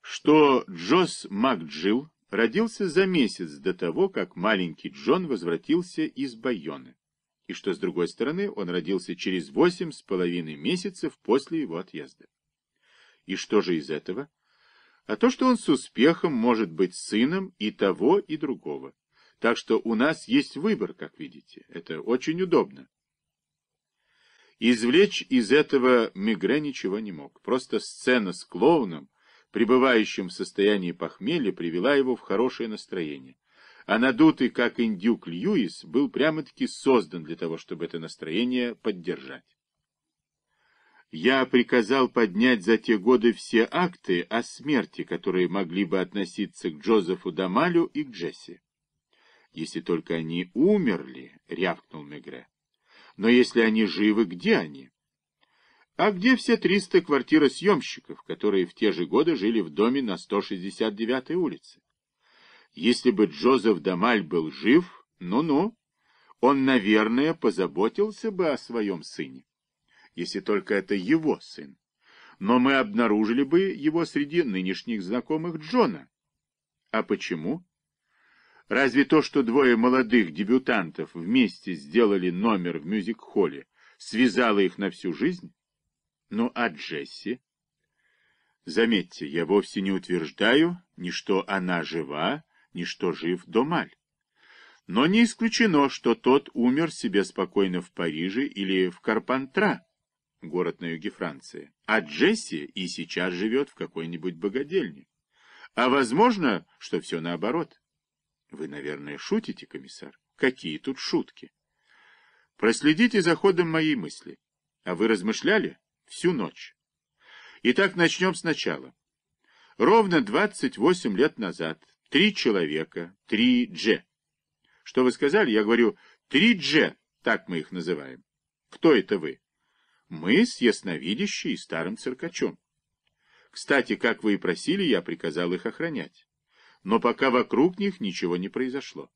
Что Джос Макджил родился за месяц до того, как маленький Джон возвратился из Байоны, и что, с другой стороны, он родился через восемь с половиной месяцев после его отъезда. И что же из этого? А то, что он с успехом может быть сыном и того, и другого. Так что у нас есть выбор, как видите. Это очень удобно. Извлечь из этого Мигре ничего не мог. Просто сцена с клоуном пребывающим в состоянии похмелья, привела его в хорошее настроение. А надутый, как индюк Льюис, был прямо-таки создан для того, чтобы это настроение поддержать. Я приказал поднять за те годы все акты о смерти, которые могли бы относиться к Джозефу Дамалю и к Джесси. Если только они умерли, — рявкнул Мегре. Но если они живы, где они? А где все 300 квартиросъемщиков, которые в те же годы жили в доме на 169-й улице? Если бы Джозеф Дамаль был жив, ну-ну, он, наверное, позаботился бы о своем сыне. если только это его сын. Но мы обнаружили бы его среди нынешних знакомых Джона. А почему? Разве то, что двое молодых дебютантов вместе сделали номер в мюзик-холле, связало их на всю жизнь? Ну, а Джесси? Заметьте, я вовсе не утверждаю ни что она жива, ни что жив Домаль. Но не исключено, что тот умер себе спокойно в Париже или в Карпантра, город на юге Франции, а Джесси и сейчас живет в какой-нибудь богадельне. А возможно, что все наоборот. Вы, наверное, шутите, комиссар? Какие тут шутки? Проследите за ходом моей мысли. А вы размышляли всю ночь? Итак, начнем сначала. Ровно 28 лет назад три человека, три Дж. Что вы сказали? Я говорю, три Дж, так мы их называем. Кто это вы? Мы с ясновидящей и старым циркачом. Кстати, как вы и просили, я приказал их охранять. Но пока вокруг них ничего не произошло.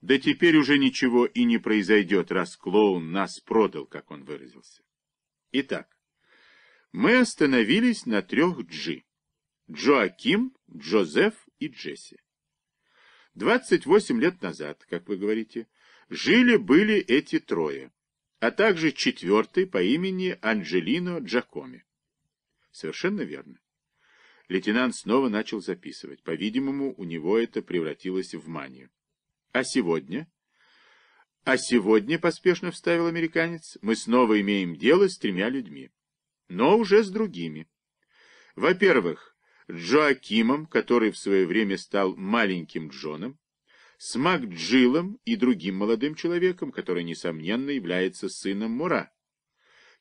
Да теперь уже ничего и не произойдет, раз клоун нас продал, как он выразился. Итак, мы остановились на трех Джи. Джоаким, Джозеф и Джесси. 28 лет назад, как вы говорите, жили-были эти трое а также четвертый по имени Анджелино Джакоми. Совершенно верно. Лейтенант снова начал записывать. По-видимому, у него это превратилось в манию. А сегодня? А сегодня, поспешно вставил американец, мы снова имеем дело с тремя людьми. Но уже с другими. Во-первых, Джоакимом, который в свое время стал маленьким Джоном, с Макджилом и другим молодым человеком, который, несомненно, является сыном Мура.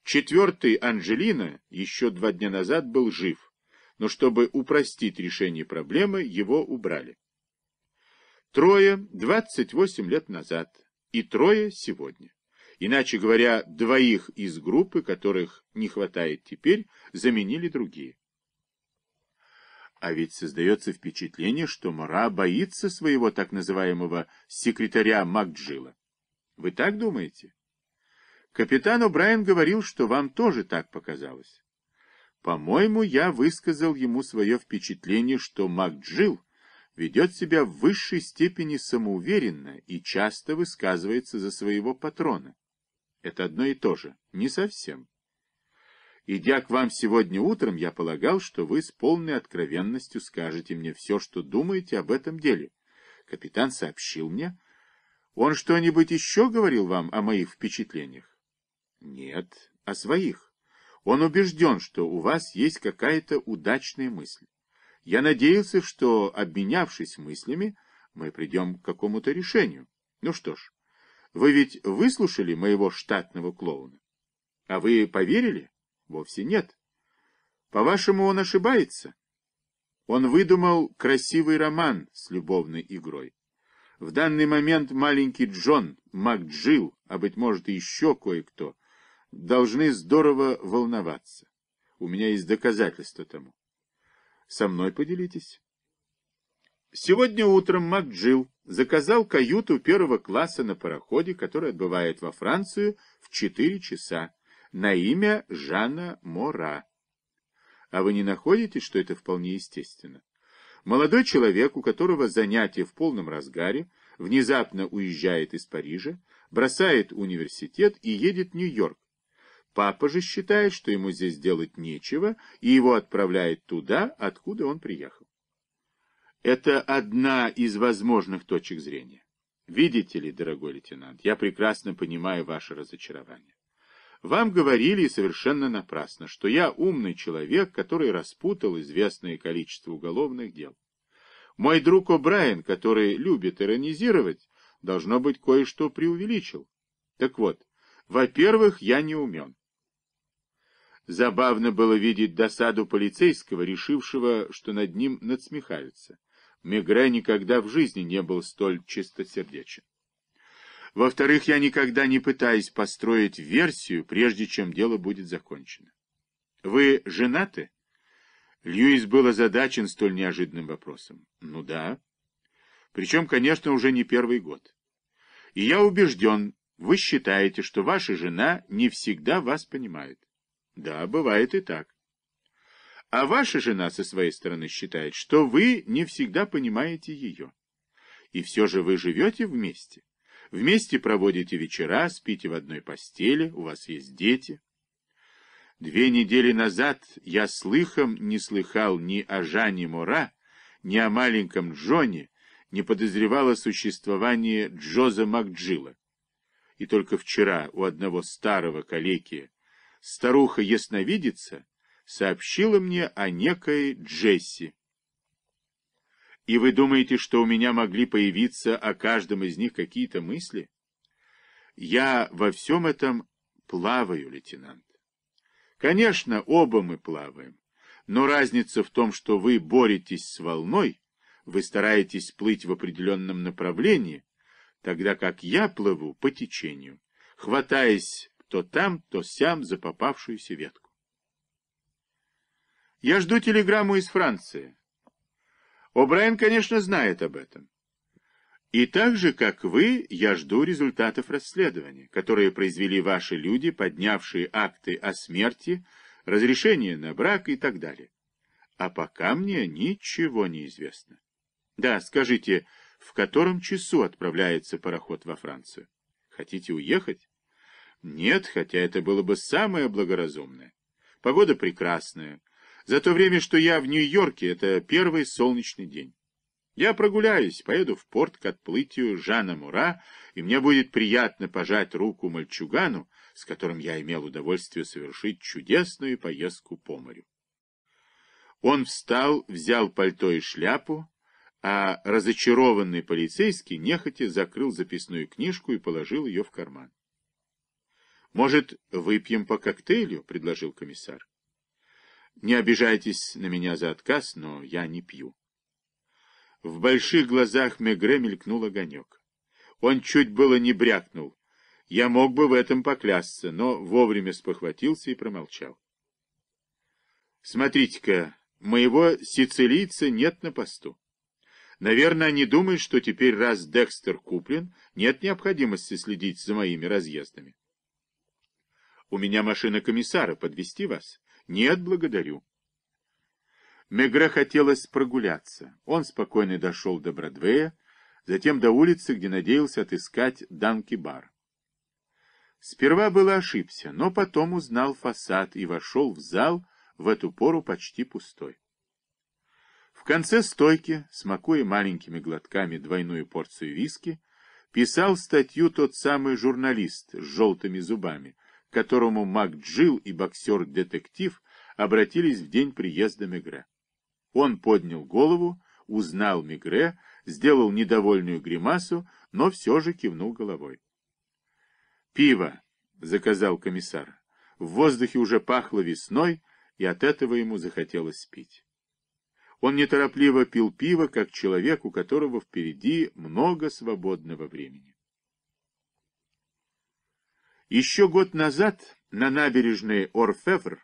Четвертый, Анжелина, еще два дня назад был жив, но чтобы упростить решение проблемы, его убрали. Трое 28 лет назад и трое сегодня. Иначе говоря, двоих из группы, которых не хватает теперь, заменили другие. А ведь создается впечатление, что Мора боится своего так называемого секретаря Макджила. Вы так думаете? Капитан О'Брайен говорил, что вам тоже так показалось. По-моему, я высказал ему свое впечатление, что Макджил ведет себя в высшей степени самоуверенно и часто высказывается за своего патрона. Это одно и то же. Не совсем. Идя к вам сегодня утром, я полагал, что вы с полной откровенностью скажете мне все, что думаете об этом деле. Капитан сообщил мне. Он что-нибудь еще говорил вам о моих впечатлениях? Нет, о своих. Он убежден, что у вас есть какая-то удачная мысль. Я надеялся, что, обменявшись мыслями, мы придем к какому-то решению. Ну что ж, вы ведь выслушали моего штатного клоуна? А вы поверили? Вовсе нет. По-вашему, он ошибается? Он выдумал красивый роман с любовной игрой. В данный момент маленький Джон, МакДжилл, а, быть может, и еще кое-кто, должны здорово волноваться. У меня есть доказательства тому. Со мной поделитесь. Сегодня утром МакДжилл заказал каюту первого класса на пароходе, который отбывает во Францию в четыре часа на имя Жана Мора. А вы не находите, что это вполне естественно? Молодой человек, у которого занятие в полном разгаре, внезапно уезжает из Парижа, бросает университет и едет в Нью-Йорк. Папа же считает, что ему здесь делать нечего, и его отправляет туда, откуда он приехал. Это одна из возможных точек зрения. Видите ли, дорогой лейтенант, я прекрасно понимаю ваше разочарование. Вам говорили совершенно напрасно, что я умный человек, который распутал известное количество уголовных дел. Мой друг О'Брайен, который любит иронизировать, должно быть, кое-что преувеличил. Так вот, во-первых, я не умен. Забавно было видеть досаду полицейского, решившего, что над ним надсмехаются. Мегре никогда в жизни не был столь чистосердечен. Во-вторых, я никогда не пытаюсь построить версию, прежде чем дело будет закончено. Вы женаты? Льюис был озадачен столь неожиданным вопросом. Ну да. Причем, конечно, уже не первый год. И я убежден, Вы считаете, что ваша жена не всегда вас понимает. Да, бывает и так. А ваша жена со своей стороны считает, что вы не всегда понимаете ее. И все же вы живете вместе. Вместе проводите вечера, спите в одной постели, у вас есть дети. Две недели назад я слыхом не слыхал ни о Жане Мора, ни о маленьком Джоне, не подозревал о существовании Джоза Макджилла. И только вчера у одного старого калеки старуха-ясновидица сообщила мне о некой Джесси. И вы думаете, что у меня могли появиться о каждом из них какие-то мысли? Я во всем этом плаваю, лейтенант. Конечно, оба мы плаваем, но разница в том, что вы боретесь с волной, вы стараетесь плыть в определенном направлении, тогда как я плыву по течению, хватаясь то там, то сям за попавшуюся ветку. Я жду телеграмму из Франции. О'Брайен, конечно, знает об этом. И так же, как вы, я жду результатов расследования, которые произвели ваши люди, поднявшие акты о смерти, разрешение на брак и так далее. А пока мне ничего не известно. Да, скажите, в котором часу отправляется пароход во Францию? Хотите уехать? Нет, хотя это было бы самое благоразумное. Погода прекрасная, за то время, что я в Нью-Йорке, это первый солнечный день. Я прогуляюсь, поеду в порт к отплытию Жана Мура, и мне будет приятно пожать руку мальчугану, с которым я имел удовольствие совершить чудесную поездку по морю. Он встал, взял пальто и шляпу, а разочарованный полицейский нехотя закрыл записную книжку и положил ее в карман. «Может, выпьем по коктейлю?» — предложил комиссар. Не обижайтесь на меня за отказ, но я не пью. В больших глазах Мегре мелькнул огонек. Он чуть было не брякнул. Я мог бы в этом поклясться, но вовремя спохватился и промолчал. Смотрите-ка, моего сицилийца нет на посту. Наверное, они думают, что теперь, раз Декстер куплен, нет необходимости следить за моими разъездами. У меня машина комиссара, подвести вас? Нет, благодарю. Мегре хотелось прогуляться. Он спокойно дошел до Бродвея, затем до улицы, где надеялся отыскать Данки-бар. Сперва было ошибся, но потом узнал фасад и вошел в зал, в эту пору почти пустой. В конце стойки, смакуя маленькими глотками двойную порцию виски, писал статью тот самый журналист с желтыми зубами, к которому МакДжилл и боксер-детектив обратились в день приезда Мегре. Он поднял голову, узнал Мегре, сделал недовольную гримасу, но все же кивнул головой. «Пиво!» — заказал комиссар. В воздухе уже пахло весной, и от этого ему захотелось пить. Он неторопливо пил пиво, как человек, у которого впереди много свободного времени. Еще год назад на набережной Орфевр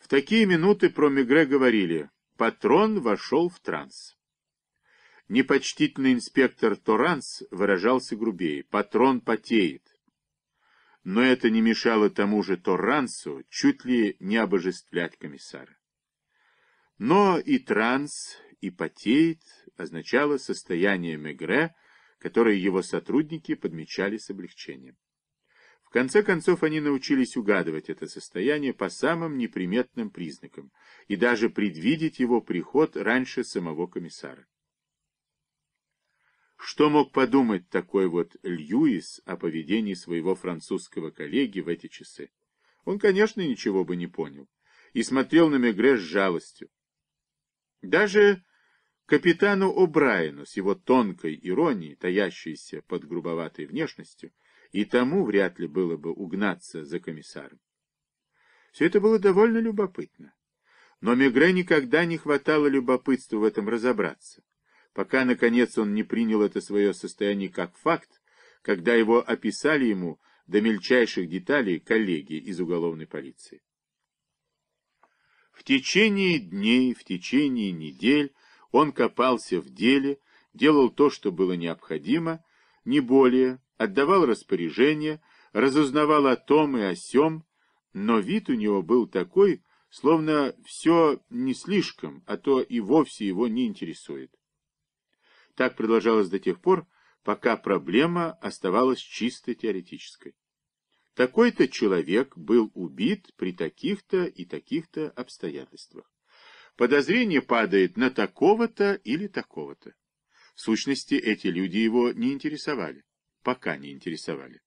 в такие минуты про Мегре говорили «патрон вошел в транс». Непочтительный инспектор Торанс выражался грубее «патрон потеет». Но это не мешало тому же Торрансу чуть ли не обожествлять комиссара. Но и транс, и потеет означало состояние Мегре, которое его сотрудники подмечали с облегчением конце концов, они научились угадывать это состояние по самым неприметным признакам и даже предвидеть его приход раньше самого комиссара. Что мог подумать такой вот Льюис о поведении своего французского коллеги в эти часы? Он, конечно, ничего бы не понял и смотрел на Мегре с жалостью. Даже капитану О'Брайену с его тонкой иронией, таящейся под грубоватой внешностью, и тому вряд ли было бы угнаться за комиссаром. Все это было довольно любопытно. Но Мегре никогда не хватало любопытства в этом разобраться, пока, наконец, он не принял это свое состояние как факт, когда его описали ему до мельчайших деталей коллеги из уголовной полиции. В течение дней, в течение недель он копался в деле, делал то, что было необходимо, не более, отдавал распоряжения, разузнавал о том и о сём, но вид у него был такой, словно все не слишком, а то и вовсе его не интересует. Так продолжалось до тех пор, пока проблема оставалась чисто теоретической. Такой-то человек был убит при таких-то и таких-то обстоятельствах. Подозрение падает на такого-то или такого-то. В сущности, эти люди его не интересовали, пока не интересовали.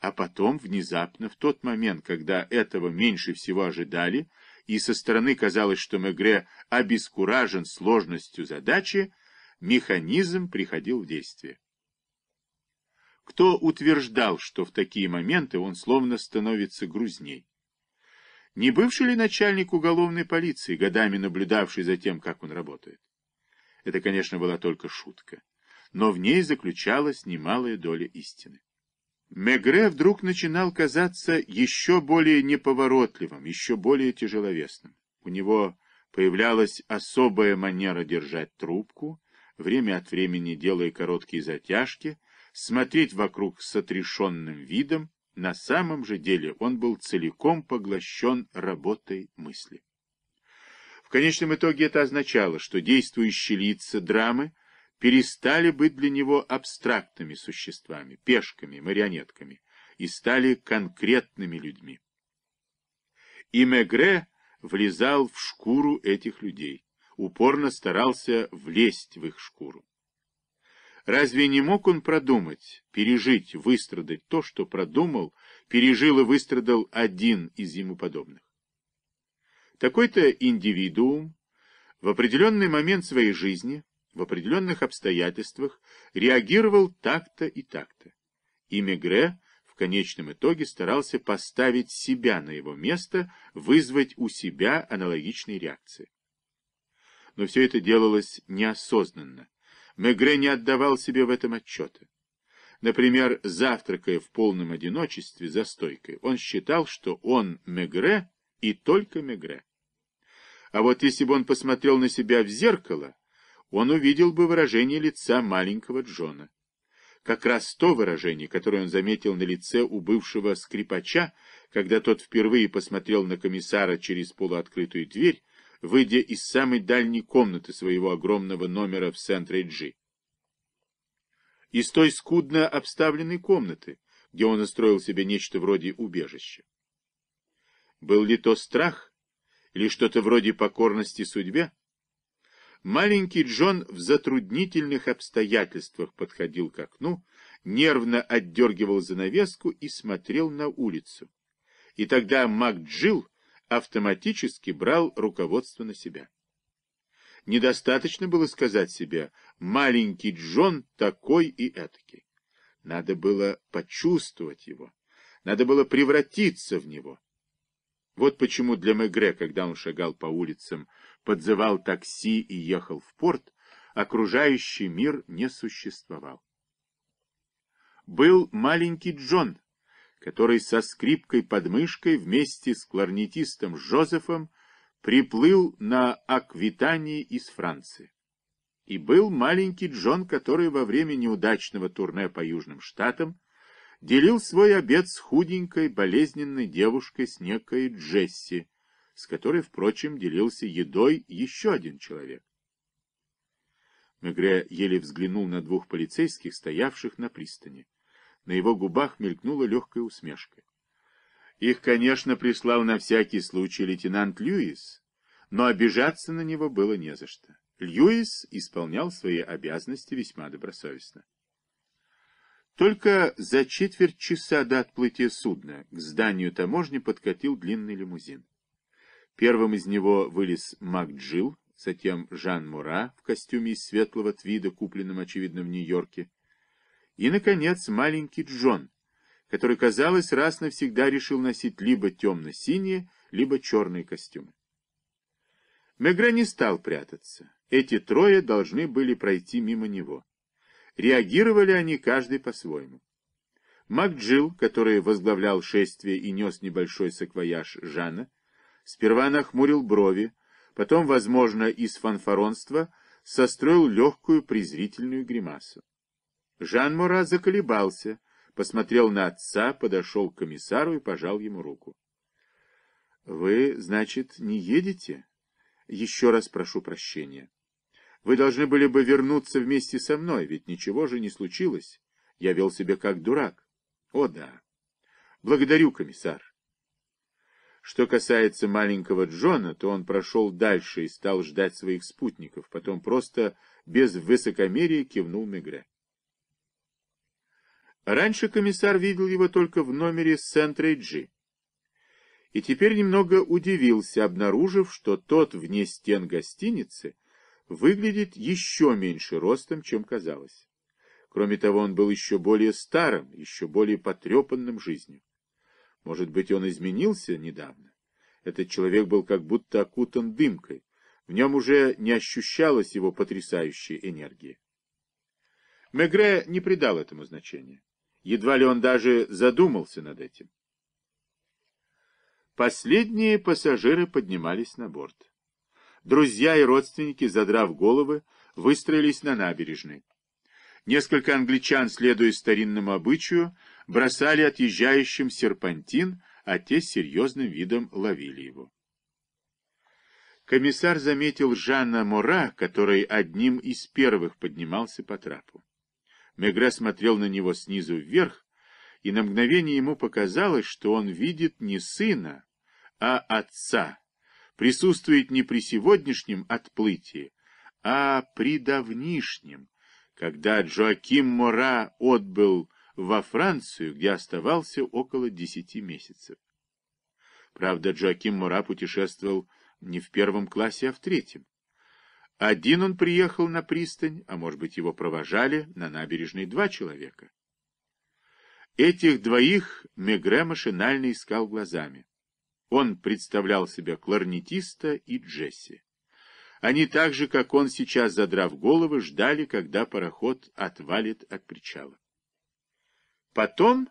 А потом, внезапно, в тот момент, когда этого меньше всего ожидали, и со стороны казалось, что Мегре обескуражен сложностью задачи, механизм приходил в действие. Кто утверждал, что в такие моменты он словно становится грузней? Не бывший ли начальник уголовной полиции, годами наблюдавший за тем, как он работает? Это, конечно, была только шутка, но в ней заключалась немалая доля истины. Мегре вдруг начинал казаться еще более неповоротливым, еще более тяжеловесным. У него появлялась особая манера держать трубку, время от времени делая короткие затяжки, смотреть вокруг с отрешенным видом, на самом же деле он был целиком поглощен работой мысли. В конечном итоге это означало, что действующие лица драмы перестали быть для него абстрактными существами, пешками, марионетками, и стали конкретными людьми. И Мегре влезал в шкуру этих людей, упорно старался влезть в их шкуру. Разве не мог он продумать, пережить, выстрадать то, что продумал, пережил и выстрадал один из ему подобных? Такой-то индивидуум в определенный момент своей жизни, в определенных обстоятельствах реагировал так-то и так-то. И Мегре в конечном итоге старался поставить себя на его место, вызвать у себя аналогичные реакции. Но все это делалось неосознанно, Мегре не отдавал себе в этом отчета. Например, завтракая в полном одиночестве за стойкой, он считал, что он Мегре и только Мегре. А вот если бы он посмотрел на себя в зеркало, он увидел бы выражение лица маленького Джона. Как раз то выражение, которое он заметил на лице у бывшего скрипача, когда тот впервые посмотрел на комиссара через полуоткрытую дверь, выйдя из самой дальней комнаты своего огромного номера в Сент-Рейджи. Из той скудно обставленной комнаты, где он устроил себе нечто вроде убежища. Был ли то страх или что-то вроде покорности судьбе? Маленький Джон в затруднительных обстоятельствах подходил к окну, нервно отдергивал занавеску и смотрел на улицу. И тогда Мак Джилл автоматически брал руководство на себя. Недостаточно было сказать себе «маленький Джон такой и этакий». Надо было почувствовать его, надо было превратиться в него. Вот почему для Мегре, когда он шагал по улицам, подзывал такси и ехал в порт, окружающий мир не существовал. Был маленький Джон, который со скрипкой под мышкой вместе с кларнетистом Жозефом приплыл на Аквитании из Франции. И был маленький Джон, который во время неудачного турне по Южным Штатам делил свой обед с худенькой, болезненной девушкой с некой Джесси, с которой, впрочем, делился едой еще один человек. Мегре еле взглянул на двух полицейских, стоявших на пристани. На его губах мелькнула легкая усмешка. Их, конечно, прислал на всякий случай лейтенант Льюис, но обижаться на него было не за что. Льюис исполнял свои обязанности весьма добросовестно. Только за четверть часа до отплытия судна к зданию таможни подкатил длинный лимузин. Первым из него вылез Макджилл, затем Жан Мура в костюме из светлого твида, купленном, очевидно, в Нью-Йорке, и, наконец, маленький Джон, который, казалось, раз навсегда решил носить либо темно-синие, либо черные костюмы. Мегре не стал прятаться. Эти трое должны были пройти мимо него. Реагировали они каждый по-своему. Макджилл, который возглавлял шествие и нес небольшой саквояж Жана, сперва нахмурил брови, потом, возможно, из фанфаронства состроил легкую презрительную гримасу. Жан Мора заколебался, посмотрел на отца, подошел к комиссару и пожал ему руку. — Вы, значит, не едете? Еще раз прошу прощения. Вы должны были бы вернуться вместе со мной, ведь ничего же не случилось. Я вел себя как дурак. О, да. Благодарю, комиссар. Что касается маленького Джона, то он прошел дальше и стал ждать своих спутников, потом просто без высокомерия кивнул Мегре. Раньше комиссар видел его только в номере Сент-Рейджи. И теперь немного удивился, обнаружив, что тот вне стен гостиницы выглядит еще меньше ростом, чем казалось. Кроме того, он был еще более старым, еще более потрепанным жизнью. Может быть, он изменился недавно? Этот человек был как будто окутан дымкой. В нем уже не ощущалась его потрясающая энергия. Мегре не придал этому значения. Едва ли он даже задумался над этим. Последние пассажиры поднимались на борт. Друзья и родственники, задрав головы, выстроились на набережной. Несколько англичан, следуя старинному обычаю, бросали отъезжающим серпантин, а те с серьезным видом ловили его. Комиссар заметил Жанна Мора, который одним из первых поднимался по трапу. Мегре смотрел на него снизу вверх, и на мгновение ему показалось, что он видит не сына, а отца, присутствует не при сегодняшнем отплытии, а при давнишнем, когда Джоаким Мора отбыл во Францию, где оставался около десяти месяцев. Правда, Джоаким Мора путешествовал не в первом классе, а в третьем. Один он приехал на пристань, а может быть его провожали на набережной два человека. Этих двоих Мегре машинально искал глазами. Он представлял себя кларнетиста и Джесси. Они так же, как он сейчас, задрав головы, ждали, когда пароход отвалит от причала. Потом...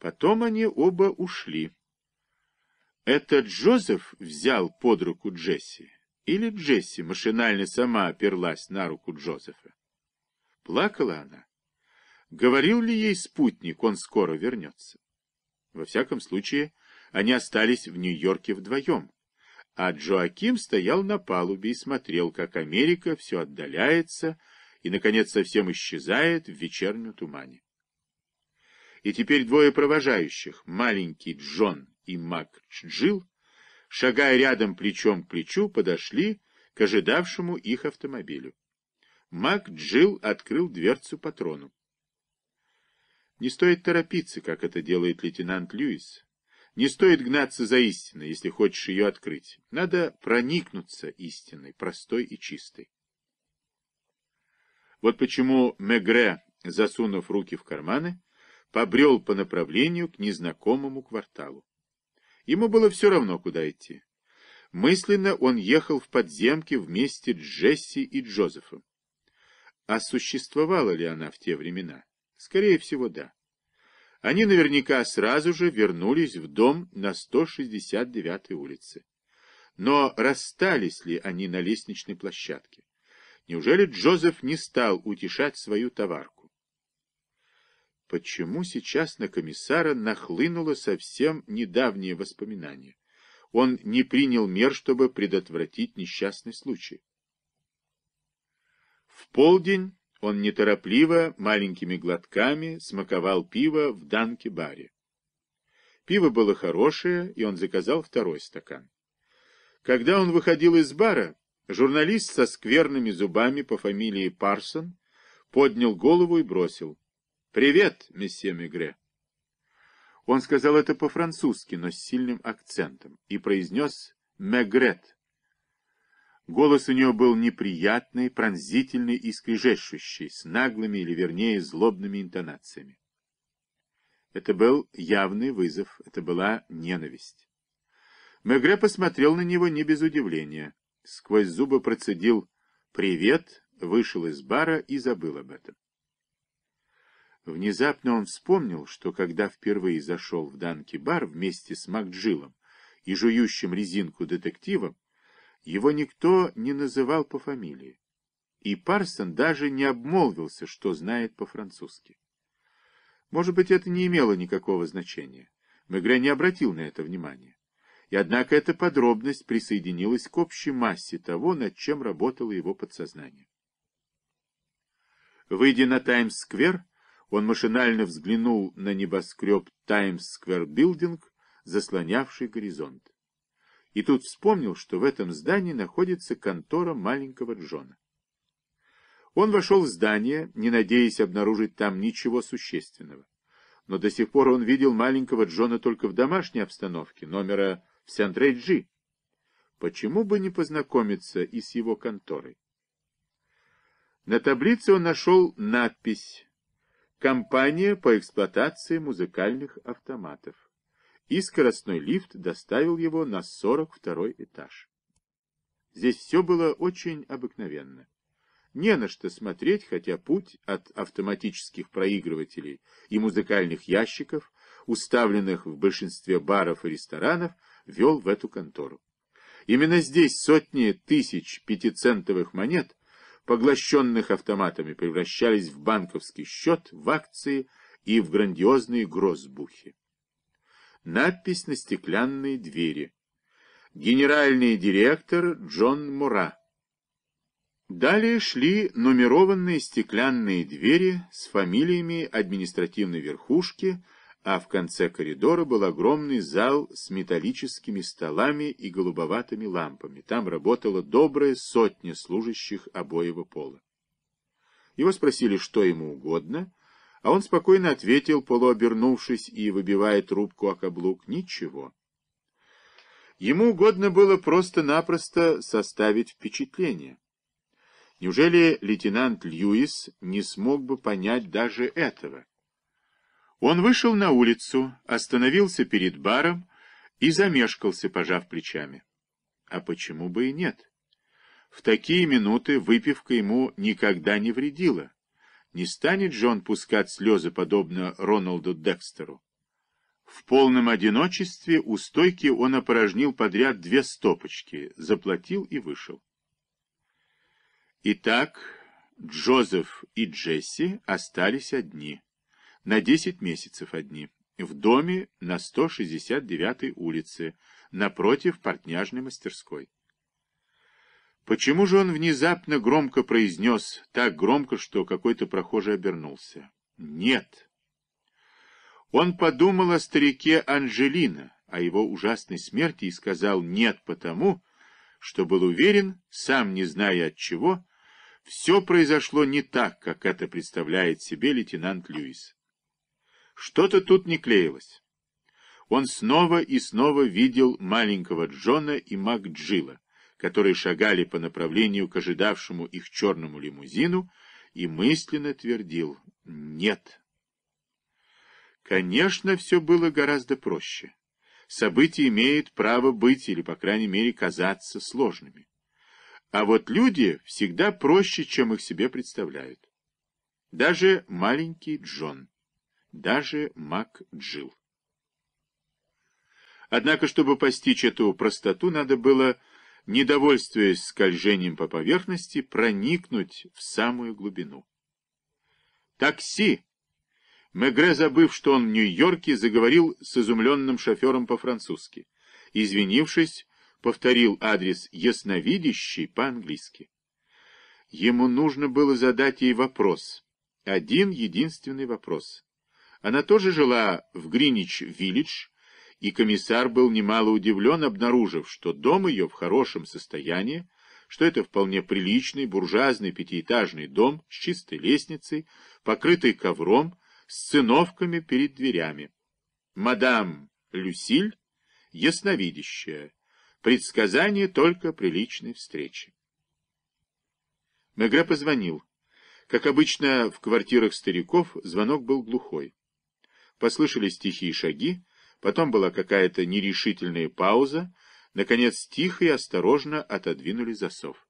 Потом они оба ушли. Это Джозеф взял под руку Джесси, или Джесси машинально сама оперлась на руку Джозефа? Плакала она. Говорил ли ей спутник, он скоро вернется? Во всяком случае, они остались в Нью-Йорке вдвоем, а Джоаким стоял на палубе и смотрел, как Америка все отдаляется и, наконец, совсем исчезает в вечернем тумане. И теперь двое провожающих, маленький Джон и Мак Джилл, шагая рядом плечом к плечу, подошли к ожидавшему их автомобилю. Мак Джилл открыл дверцу патрону. Не стоит торопиться, как это делает лейтенант Льюис. Не стоит гнаться за истиной, если хочешь ее открыть. Надо проникнуться истиной, простой и чистой. Вот почему Мегре, засунув руки в карманы, побрел по направлению к незнакомому кварталу. Ему было все равно, куда идти. Мысленно он ехал в подземке вместе с Джесси и Джозефом. А существовала ли она в те времена? Скорее всего, да. Они наверняка сразу же вернулись в дом на 169-й улице. Но расстались ли они на лестничной площадке? Неужели Джозеф не стал утешать свою товарку? Почему сейчас на комиссара нахлынуло совсем недавнее воспоминание? Он не принял мер, чтобы предотвратить несчастный случай. В полдень он неторопливо, маленькими глотками смаковал пиво в данке-баре. Пиво было хорошее, и он заказал второй стакан. Когда он выходил из бара, журналист со скверными зубами по фамилии Парсон поднял голову и бросил. «Привет, месье Мегре». Он сказал это по-французски, но с сильным акцентом, и произнес «Мегрет». Голос у него был неприятный, пронзительный и скрежещущий, с наглыми или, вернее, злобными интонациями. Это был явный вызов, это была ненависть. Мегре посмотрел на него не без удивления. Сквозь зубы процедил «Привет», вышел из бара и забыл об этом. Внезапно он вспомнил, что когда впервые зашел в Данки-бар вместе с Макджилом и жующим резинку детективом, его никто не называл по фамилии. и Парсон даже не обмолвился, что знает по-французски. Может быть, это не имело никакого значения. Мегре не обратил на это внимания. И однако эта подробность присоединилась к общей массе того, над чем работало его подсознание. Выйдя на Таймс-сквер, он машинально взглянул на небоскреб Таймс-сквер-билдинг, заслонявший горизонт. И тут вспомнил, что в этом здании находится контора маленького Джона. Он вошел в здание, не надеясь обнаружить там ничего существенного. Но до сих пор он видел маленького Джона только в домашней обстановке, номера в Сент-Рейджи. Почему бы не познакомиться и с его конторой? На таблице он нашел надпись «Компания по эксплуатации музыкальных автоматов» и скоростной лифт доставил его на 42 этаж. Здесь все было очень обыкновенно. Не на что смотреть, хотя путь от автоматических проигрывателей и музыкальных ящиков, уставленных в большинстве баров и ресторанов, вел в эту контору. Именно здесь сотни тысяч пятицентовых монет, поглощенных автоматами, превращались в банковский счет, в акции и в грандиозные грозбухи. Надпись на стеклянной двери. Генеральный директор Джон Мура. Далее шли нумерованные стеклянные двери с фамилиями административной верхушки, а в конце коридора был огромный зал с металлическими столами и голубоватыми лампами. Там работала добрая сотня служащих обоего пола. Его спросили, что ему угодно, а он спокойно ответил, полуобернувшись и выбивая трубку о каблук, «Ничего». Ему угодно было просто-напросто составить впечатление. Неужели лейтенант Льюис не смог бы понять даже этого? Он вышел на улицу, остановился перед баром и замешкался, пожав плечами. А почему бы и нет? В такие минуты выпивка ему никогда не вредила. Не станет же он пускать слезы, подобно Роналду Декстеру. В полном одиночестве у стойки он опорожнил подряд две стопочки, заплатил и вышел. Итак, Джозеф и Джесси остались одни. На 10 месяцев одни. В доме на 169-й улице, напротив портняжной мастерской. Почему же он внезапно громко произнес, так громко, что какой-то прохожий обернулся? Нет. Он подумал о старике Анжелина, о его ужасной смерти и сказал «нет» потому, что был уверен, сам не зная от чего, все произошло не так, как это представляет себе лейтенант Льюис. Что-то тут не клеилось. Он снова и снова видел маленького Джона и Мак Джилла, которые шагали по направлению к ожидавшему их черному лимузину, и мысленно твердил «нет». Конечно, все было гораздо проще. События имеют право быть, или, по крайней мере, казаться сложными. А вот люди всегда проще, чем их себе представляют. Даже маленький Джон, даже Мак Джилл. Однако, чтобы постичь эту простоту, надо было, недовольствуясь скольжением по поверхности, проникнуть в самую глубину. «Такси!» Мегре, забыв, что он в Нью-Йорке, заговорил с изумленным шофером по-французски. Извинившись, повторил адрес ясновидящий по-английски. Ему нужно было задать ей вопрос. Один единственный вопрос. Она тоже жила в Гринич-Виллидж, и комиссар был немало удивлен, обнаружив, что дом ее в хорошем состоянии, что это вполне приличный буржуазный пятиэтажный дом с чистой лестницей, покрытый ковром, с циновками перед дверями. Мадам Люсиль, ясновидящая, Предсказание только приличной встречи. Мегре позвонил. Как обычно в квартирах стариков, звонок был глухой. Послышались тихие шаги, потом была какая-то нерешительная пауза, наконец тихо и осторожно отодвинули засов.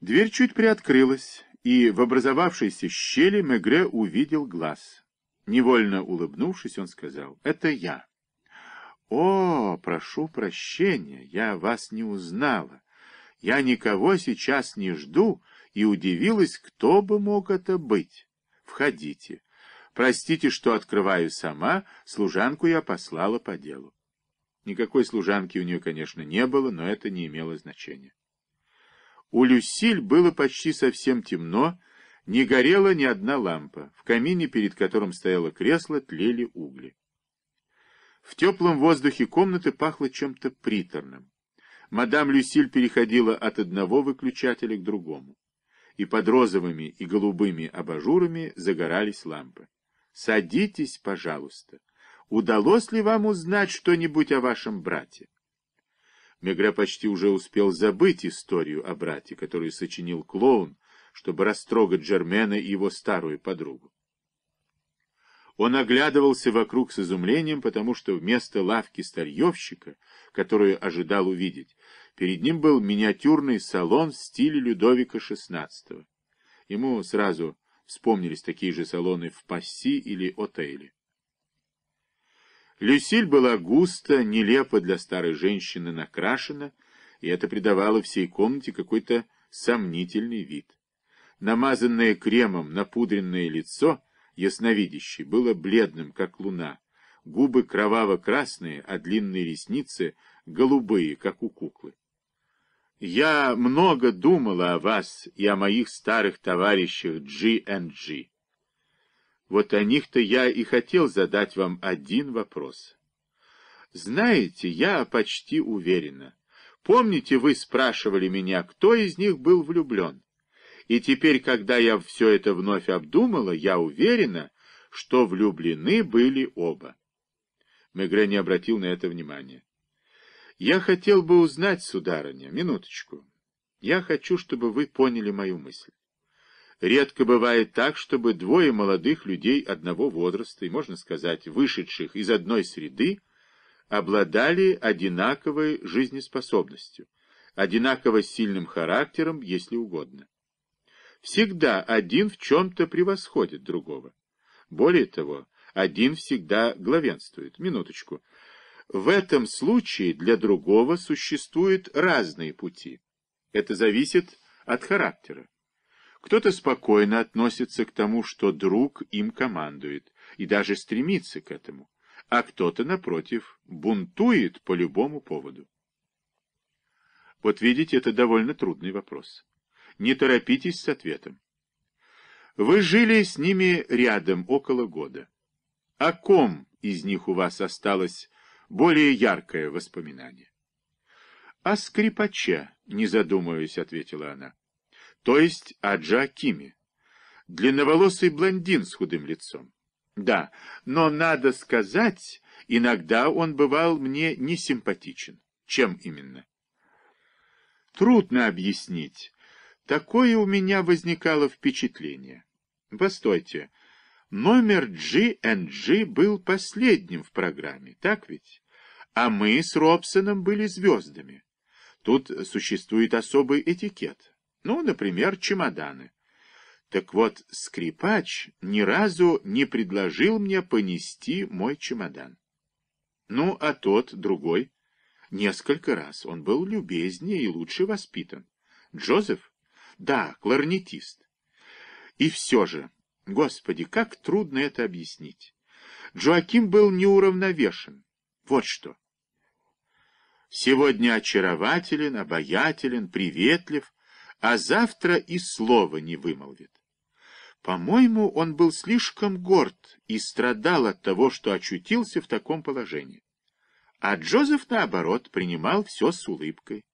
Дверь чуть приоткрылась, и в образовавшейся щели Мегре увидел глаз. Невольно улыбнувшись, он сказал, «Это я». «О, прошу прощения, я вас не узнала. Я никого сейчас не жду и удивилась, кто бы мог это быть. «Входите. Простите, что открываю сама, служанку я послала по делу». Никакой служанки у нее, конечно, не было, но это не имело значения. У Люсиль было почти совсем темно, не горела ни одна лампа. В камине, перед которым стояло кресло, тлели угли. В теплом воздухе комнаты пахло чем-то приторным. Мадам Люсиль переходила от одного выключателя к другому. И под розовыми и голубыми абажурами загорались лампы. «Садитесь, пожалуйста. Удалось ли вам узнать что-нибудь о вашем брате?» Мегре почти уже успел забыть историю о брате, которую сочинил клоун, чтобы растрогать Джермена и его старую подругу. Он оглядывался вокруг с изумлением, потому что вместо лавки старьевщика, которую ожидал увидеть, перед ним был миниатюрный салон в стиле Людовика XVI. Ему сразу вспомнились такие же салоны в Пасси или Отеле. Люсиль была густо, нелепо для старой женщины накрашена, и это придавало всей комнате какой-то сомнительный вид. Намазанное кремом напудренное лицо, ясновидящее, было бледным, как луна, губы кроваво-красные, а длинные ресницы голубые, как у куклы. Я много думала о вас и о моих старых товарищах G&G. Вот о них-то я и хотел задать вам один вопрос. Знаете, я почти уверена. Помните, вы спрашивали меня, кто из них был влюблен? И теперь, когда я все это вновь обдумала, я уверена, что влюблены были оба. Мегре не обратил на это внимания. Я хотел бы узнать, сударыня, минуточку. Я хочу, чтобы вы поняли мою мысль. Редко бывает так, чтобы двое молодых людей одного возраста, и, можно сказать, вышедших из одной среды, обладали одинаковой жизнеспособностью, одинаково сильным характером, если угодно. Всегда один в чем-то превосходит другого. Более того, один всегда главенствует. Минуточку. В этом случае для другого существуют разные пути. Это зависит от характера. Кто-то спокойно относится к тому, что друг им командует, и даже стремится к этому, а кто-то, напротив, бунтует по любому поводу. Вот видите, это довольно трудный вопрос. Не торопитесь с ответом. Вы жили с ними рядом около года. О ком из них у вас осталось более яркое воспоминание? — О скрипаче, не задумываясь, ответила она то есть о Джоакиме. Длинноволосый блондин с худым лицом. Да, но надо сказать, иногда он бывал мне несимпатичен. Чем именно? Трудно объяснить. Такое у меня возникало впечатление. Постойте, номер G&G был последним в программе, так ведь? А мы с Робсоном были звездами. Тут существует особый этикет. Ну, например, чемоданы. Так вот, скрипач ни разу не предложил мне понести мой чемодан. Ну, а тот, другой, несколько раз. Он был любезнее и лучше воспитан. Джозеф? Да, кларнетист. И все же, господи, как трудно это объяснить. Джоаким был неуравновешен. Вот что. Сегодня очарователен, обаятелен, приветлив, а завтра и слова не вымолвит. По-моему, он был слишком горд и страдал от того, что очутился в таком положении. А Джозеф, наоборот, принимал все с улыбкой.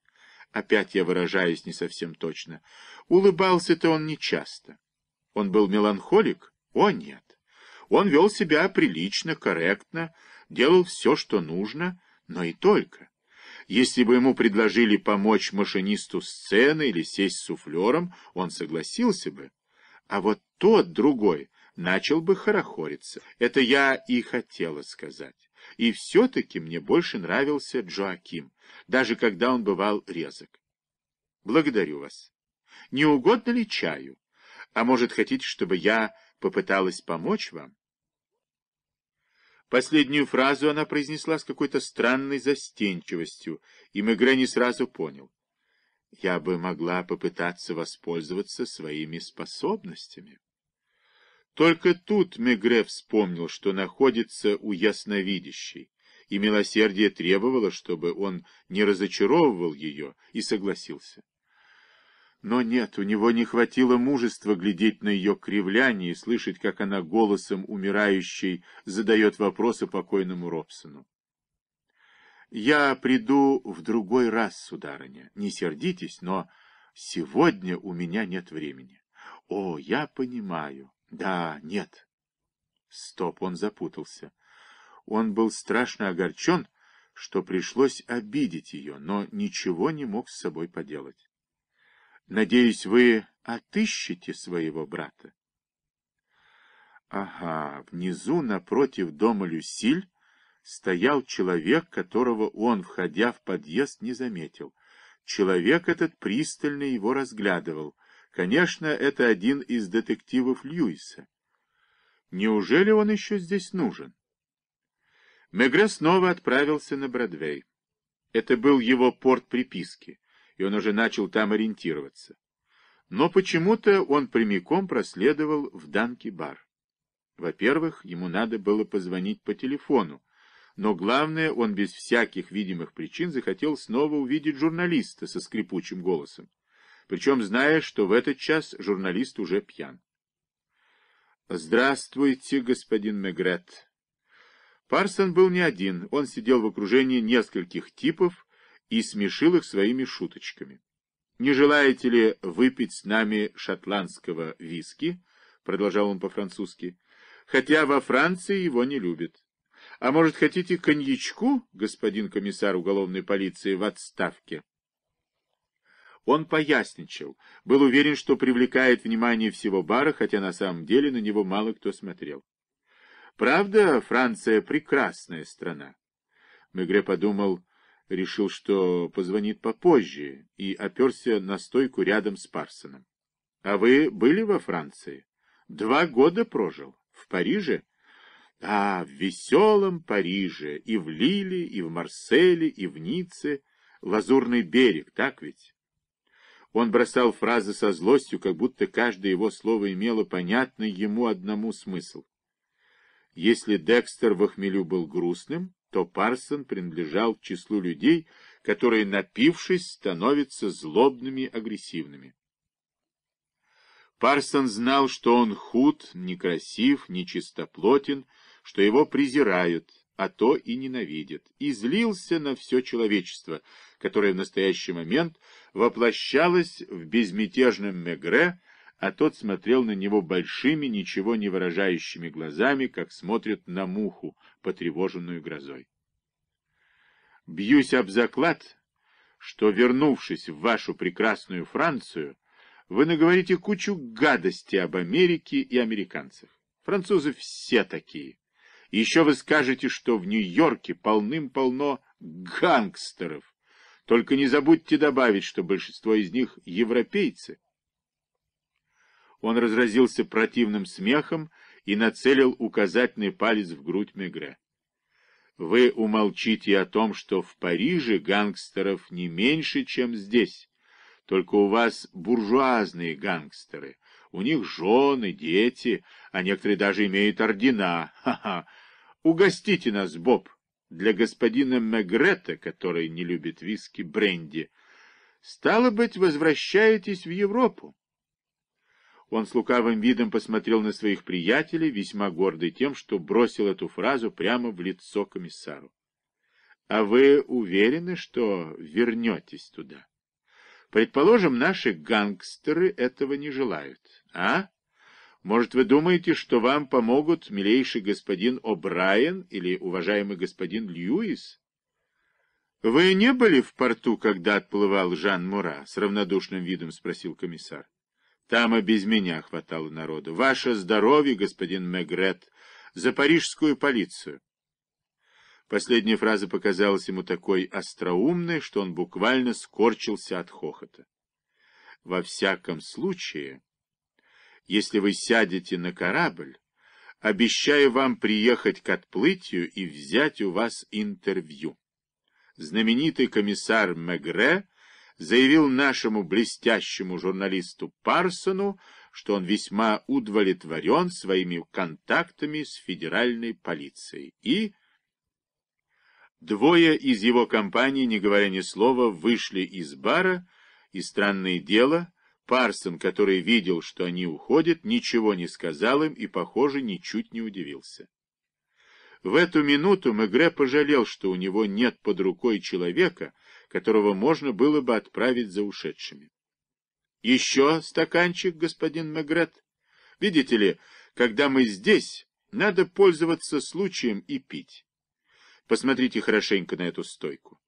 Опять я выражаюсь не совсем точно. Улыбался-то он нечасто. Он был меланхолик? О, нет. Он вел себя прилично, корректно, делал все, что нужно, но и только. Если бы ему предложили помочь машинисту сцены или сесть с суфлером, он согласился бы. А вот тот, другой, начал бы хорохориться. Это я и хотела сказать. И все-таки мне больше нравился Джоаким, даже когда он бывал резок. Благодарю вас. Не угодно ли чаю? А может, хотите, чтобы я попыталась помочь вам? Последнюю фразу она произнесла с какой-то странной застенчивостью, и Мегре не сразу понял. я бы могла попытаться воспользоваться своими способностями. Только тут Мегре вспомнил, что находится у ясновидящей, и милосердие требовало, чтобы он не разочаровывал ее, и согласился. Но нет, у него не хватило мужества глядеть на ее кривляние и слышать, как она голосом умирающей задает вопросы покойному Робсону. «Я приду в другой раз, сударыня. Не сердитесь, но сегодня у меня нет времени». «О, я понимаю. Да, нет». Стоп, он запутался. Он был страшно огорчен, что пришлось обидеть ее, но ничего не мог с собой поделать. Надеюсь, вы отыщете своего брата. Ага, внизу, напротив дома Люсиль, стоял человек, которого он, входя в подъезд, не заметил. Человек этот пристально его разглядывал. Конечно, это один из детективов Льюиса. Неужели он еще здесь нужен? Мегре снова отправился на Бродвей. Это был его порт приписки и он уже начал там ориентироваться. Но почему-то он прямиком проследовал в Данки-бар. Во-первых, ему надо было позвонить по телефону, но главное, он без всяких видимых причин захотел снова увидеть журналиста со скрипучим голосом, причем зная, что в этот час журналист уже пьян. «Здравствуйте, господин Мегрет». Парсон был не один, он сидел в окружении нескольких типов, и смешил их своими шуточками. «Не желаете ли выпить с нами шотландского виски?» — продолжал он по-французски. «Хотя во Франции его не любят. А может, хотите коньячку, господин комиссар уголовной полиции, в отставке?» Он поясничал, был уверен, что привлекает внимание всего бара, хотя на самом деле на него мало кто смотрел. Правда, Франция прекрасная страна. Мегре подумал, решил, что позвонит попозже, и оперся на стойку рядом с Парсоном. — А вы были во Франции? — Два года прожил. В Париже? — А, в веселом Париже, и в Лиле, и в Марселе, и в Ницце. Лазурный берег, так ведь? Он бросал фразы со злостью, как будто каждое его слово имело понятный ему одному смысл. Если Декстер в охмелю был грустным, то Парсон принадлежал к числу людей, которые, напившись, становятся злобными, агрессивными. Парсон знал, что он худ, некрасив, нечистоплотен, что его презирают, а то и ненавидят, и злился на все человечество, которое в настоящий момент воплощалось в безмятежном Мегре, а тот смотрел на него большими, ничего не выражающими глазами, как смотрят на муху, потревоженную грозой. Бьюсь об заклад, что, вернувшись в вашу прекрасную Францию, вы наговорите кучу гадости об Америке и американцах. Французы все такие. еще вы скажете, что в Нью-Йорке полным-полно гангстеров. Только не забудьте добавить, что большинство из них европейцы. Он разразился противным смехом и нацелил указательный палец в грудь Мегре. Вы умолчите о том, что в Париже гангстеров не меньше, чем здесь. Только у вас буржуазные гангстеры. У них жены, дети, а некоторые даже имеют ордена. Ха-ха! Угостите нас, Боб, для господина Мегрета, который не любит виски бренди. Стало быть, возвращаетесь в Европу. Он с лукавым видом посмотрел на своих приятелей, весьма гордый тем, что бросил эту фразу прямо в лицо комиссару. — А вы уверены, что вернетесь туда? Предположим, наши гангстеры этого не желают, а? Может, вы думаете, что вам помогут милейший господин О'Брайен или уважаемый господин Льюис? Вы не были в порту, когда отплывал Жан Мура? С равнодушным видом спросил комиссар. Там и без меня хватало народу. Ваше здоровье, господин Мегрет, за парижскую полицию. Последняя фраза показалась ему такой остроумной, что он буквально скорчился от хохота. Во всяком случае, если вы сядете на корабль, обещаю вам приехать к отплытию и взять у вас интервью. Знаменитый комиссар Мегре заявил нашему блестящему журналисту Парсону, что он весьма удовлетворен своими контактами с федеральной полицией. И двое из его компании, не говоря ни слова, вышли из бара, и странное дело, Парсон, который видел, что они уходят, ничего не сказал им и, похоже, ничуть не удивился. В эту минуту Мегре пожалел, что у него нет под рукой человека, которого можно было бы отправить за ушедшими. Еще стаканчик, господин Мегрет. Видите ли, когда мы здесь, надо пользоваться случаем и пить. Посмотрите хорошенько на эту стойку.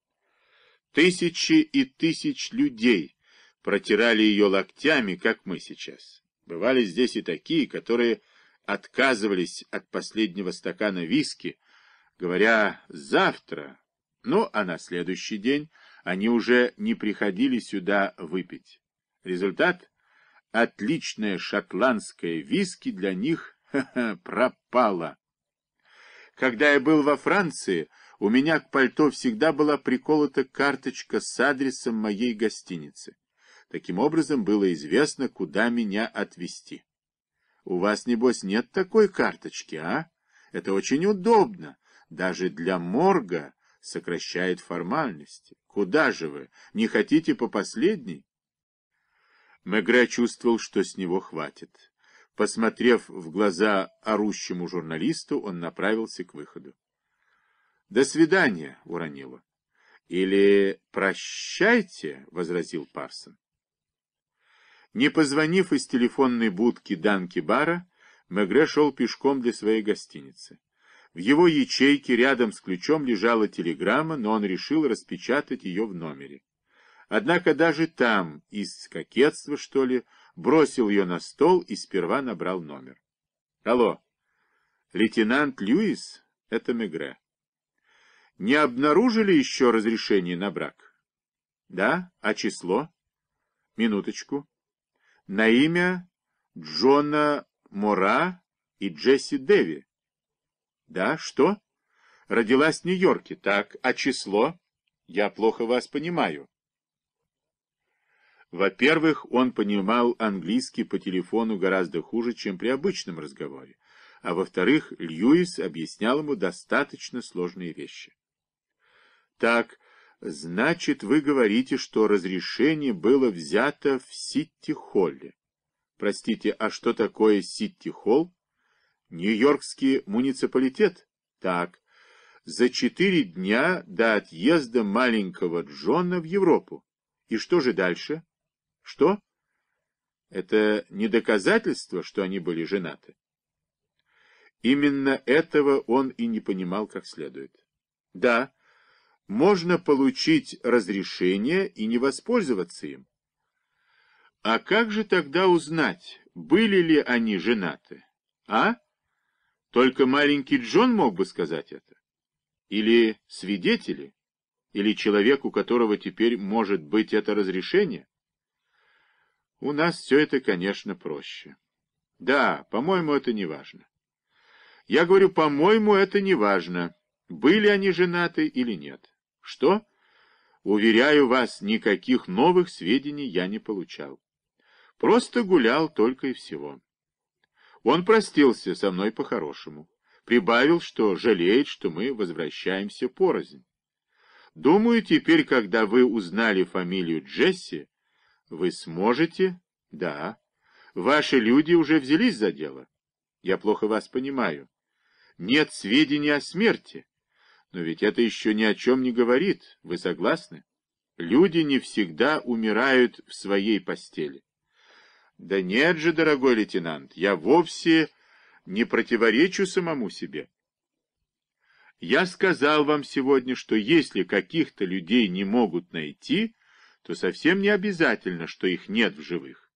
Тысячи и тысяч людей протирали ее локтями, как мы сейчас. Бывали здесь и такие, которые отказывались от последнего стакана виски, говоря «завтра», ну, а на следующий день они уже не приходили сюда выпить. Результат — отличная шотландская виски для них ха пропала. Когда я был во Франции, у меня к пальто всегда была приколота карточка с адресом моей гостиницы. Таким образом, было известно, куда меня отвезти. У вас, небось, нет такой карточки, а? Это очень удобно. Даже для морга сокращает формальности. Куда же вы? Не хотите по последней? Мегре чувствовал, что с него хватит. Посмотрев в глаза орущему журналисту, он направился к выходу. «До свидания», — уронила. «Или прощайте», — возразил Парсон. Не позвонив из телефонной будки Данки бара, Мегре шел пешком для своей гостиницы. В его ячейке рядом с ключом лежала телеграмма, но он решил распечатать ее в номере. Однако даже там, из кокетства, что ли, бросил ее на стол и сперва набрал номер. Алло, лейтенант Льюис? Это Мегре. Не обнаружили еще разрешение на брак? Да, а число? Минуточку на имя Джона Мора и Джесси Деви. Да, что? Родилась в Нью-Йорке, так, а число? Я плохо вас понимаю. Во-первых, он понимал английский по телефону гораздо хуже, чем при обычном разговоре. А во-вторых, Льюис объяснял ему достаточно сложные вещи. Так, Значит, вы говорите, что разрешение было взято в Ситти-Холле. Простите, а что такое Ситти-Холл? Нью-Йоркский муниципалитет? Так. За четыре дня до отъезда маленького Джона в Европу. И что же дальше? Что? Это не доказательство, что они были женаты. Именно этого он и не понимал как следует. Да, можно получить разрешение и не воспользоваться им. А как же тогда узнать, были ли они женаты? А? Только маленький Джон мог бы сказать это? Или свидетели? Или человек, у которого теперь может быть это разрешение? У нас все это, конечно, проще. Да, по-моему, это не важно. Я говорю, по-моему, это не важно, были они женаты или нет. Что? Уверяю вас, никаких новых сведений я не получал. Просто гулял только и всего. Он простился со мной по-хорошему. Прибавил, что жалеет, что мы возвращаемся порознь. Думаю, теперь, когда вы узнали фамилию Джесси, вы сможете... Да. Ваши люди уже взялись за дело. Я плохо вас понимаю. Нет сведений о смерти. Но ведь это еще ни о чем не говорит. Вы согласны? Люди не всегда умирают в своей постели. Да нет же, дорогой лейтенант, я вовсе не противоречу самому себе. Я сказал вам сегодня, что если каких-то людей не могут найти, то совсем не обязательно, что их нет в живых.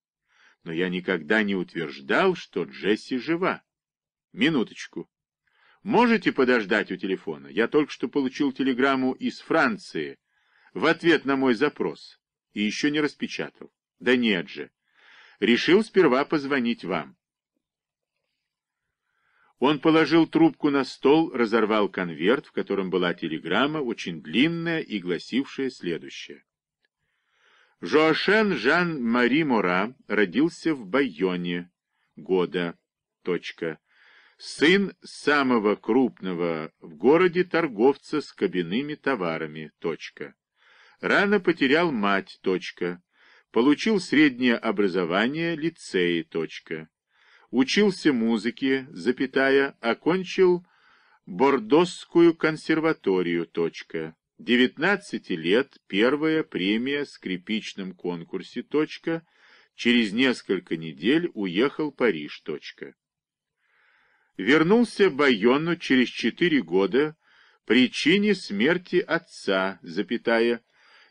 Но я никогда не утверждал, что Джесси жива. Минуточку. Можете подождать у телефона? Я только что получил телеграмму из Франции в ответ на мой запрос и еще не распечатал. Да нет же. Решил сперва позвонить вам. Он положил трубку на стол, разорвал конверт, в котором была телеграмма, очень длинная и гласившая следующее. Жоашен Жан-Мари Мора родился в Байоне года. Точка. Сын самого крупного в городе торговца с кабинными товарами. Точка. Рано потерял мать. Точка. Получил среднее образование лицеи. Точка. Учился музыке, запятая, окончил Бордосскую консерваторию. Точка. 19 лет, первая премия в скрипичном конкурсе. Точка. Через несколько недель уехал Париж. Точка. Вернулся в Байонну через четыре года причине смерти отца, запятая,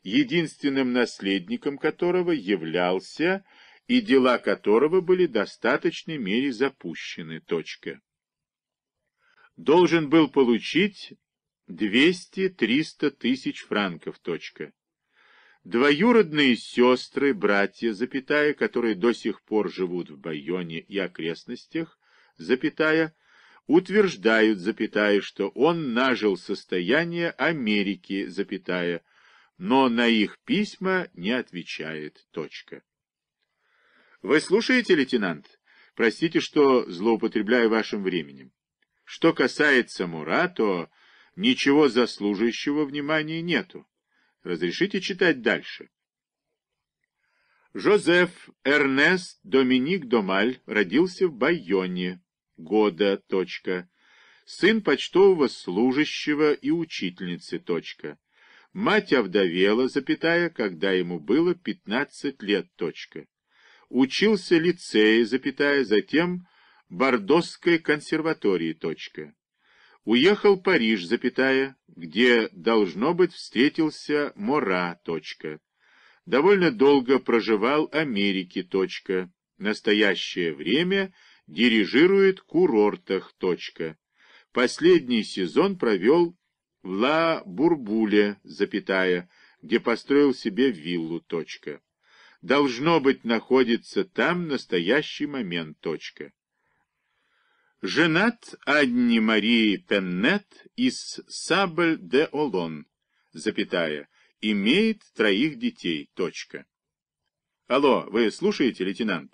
единственным наследником которого являлся и дела которого были в достаточной мере запущены. Точка. Должен был получить 200-300 тысяч франков. Точка. Двоюродные сестры, братья, запятая, которые до сих пор живут в Байоне и окрестностях, запятая, утверждают, запятая, что он нажил состояние Америки, запятая, но на их письма не отвечает. Точка. Вы слушаете, лейтенант? Простите, что злоупотребляю вашим временем. Что касается Мура, то ничего заслуживающего внимания нету. Разрешите читать дальше. Жозеф Эрнест Доминик Домаль родился в Байоне, года, точка. Сын почтового служащего и учительницы, точка. Мать овдовела, запятая, когда ему было 15 лет, точка. Учился лицее, запятая, затем Бордосской консерватории, точка. Уехал Париж, запятая, где, должно быть, встретился Мора, точка. Довольно долго проживал Америки, точка. Настоящее время дирижирует курортах, точка. Последний сезон провел в Ла-Бурбуле, запятая, где построил себе виллу, точка. Должно быть, находится там настоящий момент, точка. Женат Анни Марии Пеннет из Сабль-де-Олон, запятая, имеет троих детей, точка. Алло, вы слушаете, лейтенант?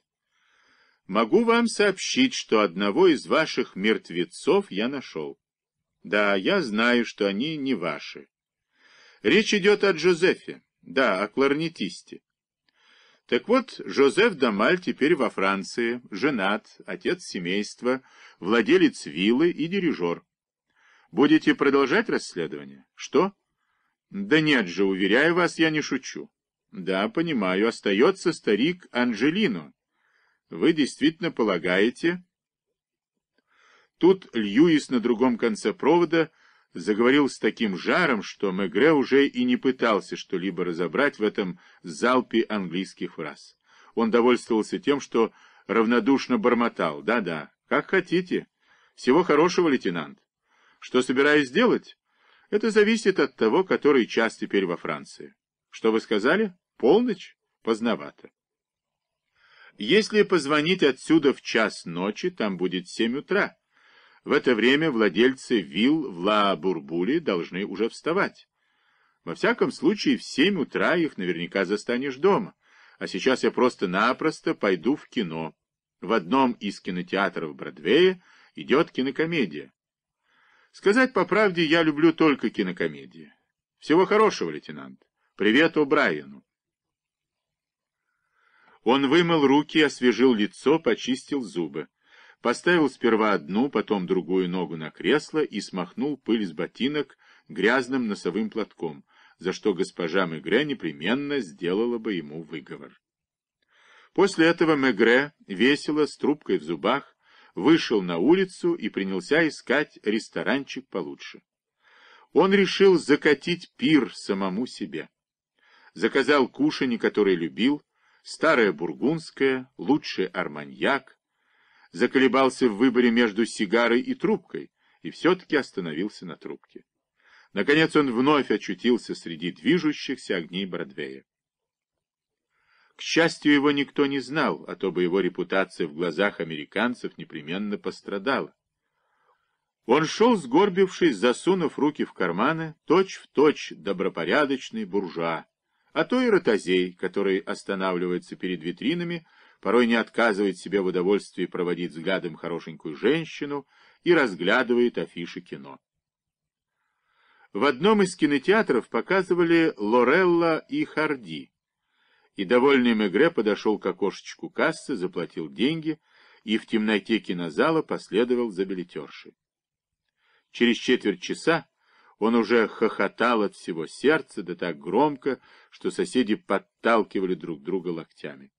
Могу вам сообщить, что одного из ваших мертвецов я нашел. Да, я знаю, что они не ваши. Речь идет о Джозефе, да, о кларнетисте. Так вот, Жозеф Дамаль теперь во Франции, женат, отец семейства, владелец виллы и дирижер. Будете продолжать расследование? Что? Да нет же, уверяю вас, я не шучу. Да, понимаю, остается старик Анжелино. Вы действительно полагаете... Тут Льюис на другом конце провода заговорил с таким жаром, что Мегре уже и не пытался что-либо разобрать в этом залпе английских фраз. Он довольствовался тем, что равнодушно бормотал. «Да-да, как хотите. Всего хорошего, лейтенант. Что собираюсь делать? Это зависит от того, который час теперь во Франции. Что вы сказали? Полночь? Поздновато. Если позвонить отсюда в час ночи, там будет семь утра. В это время владельцы вилл в Ла-Бурбуле должны уже вставать. Во всяком случае, в семь утра их наверняка застанешь дома. А сейчас я просто-напросто пойду в кино. В одном из кинотеатров Бродвея идет кинокомедия. Сказать по правде, я люблю только кинокомедии. Всего хорошего, лейтенант. Привет О'Брайену. Он вымыл руки, освежил лицо, почистил зубы. Поставил сперва одну, потом другую ногу на кресло и смахнул пыль с ботинок грязным носовым платком, за что госпожа Мегре непременно сделала бы ему выговор. После этого Мегре, весело, с трубкой в зубах, вышел на улицу и принялся искать ресторанчик получше. Он решил закатить пир самому себе. Заказал кушанье, которое любил, старая бургундская, лучший арманьяк, заколебался в выборе между сигарой и трубкой и все-таки остановился на трубке. Наконец он вновь очутился среди движущихся огней Бродвея. К счастью, его никто не знал, а то бы его репутация в глазах американцев непременно пострадала. Он шел, сгорбившись, засунув руки в карманы, точь-в-точь добропорядочный буржуа, а то и ротозей, который останавливается перед витринами, порой не отказывает себе в удовольствии проводить взглядом хорошенькую женщину и разглядывает афиши кино. В одном из кинотеатров показывали Лорелла и Харди, и довольный Мегре подошел к окошечку кассы, заплатил деньги и в темноте кинозала последовал за билетершей. Через четверть часа он уже хохотал от всего сердца, да так громко, что соседи подталкивали друг друга локтями.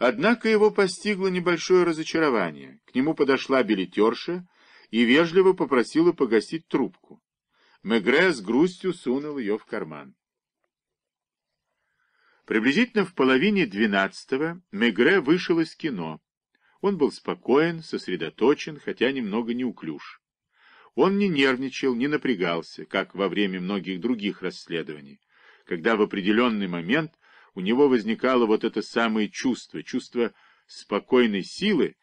Однако его постигло небольшое разочарование. К нему подошла билетерша и вежливо попросила погасить трубку. Мегре с грустью сунул ее в карман. Приблизительно в половине двенадцатого Мегре вышел из кино. Он был спокоен, сосредоточен, хотя немного неуклюж. Он не нервничал, не напрягался, как во время многих других расследований, когда в определенный момент у него возникало вот это самое чувство, чувство спокойной силы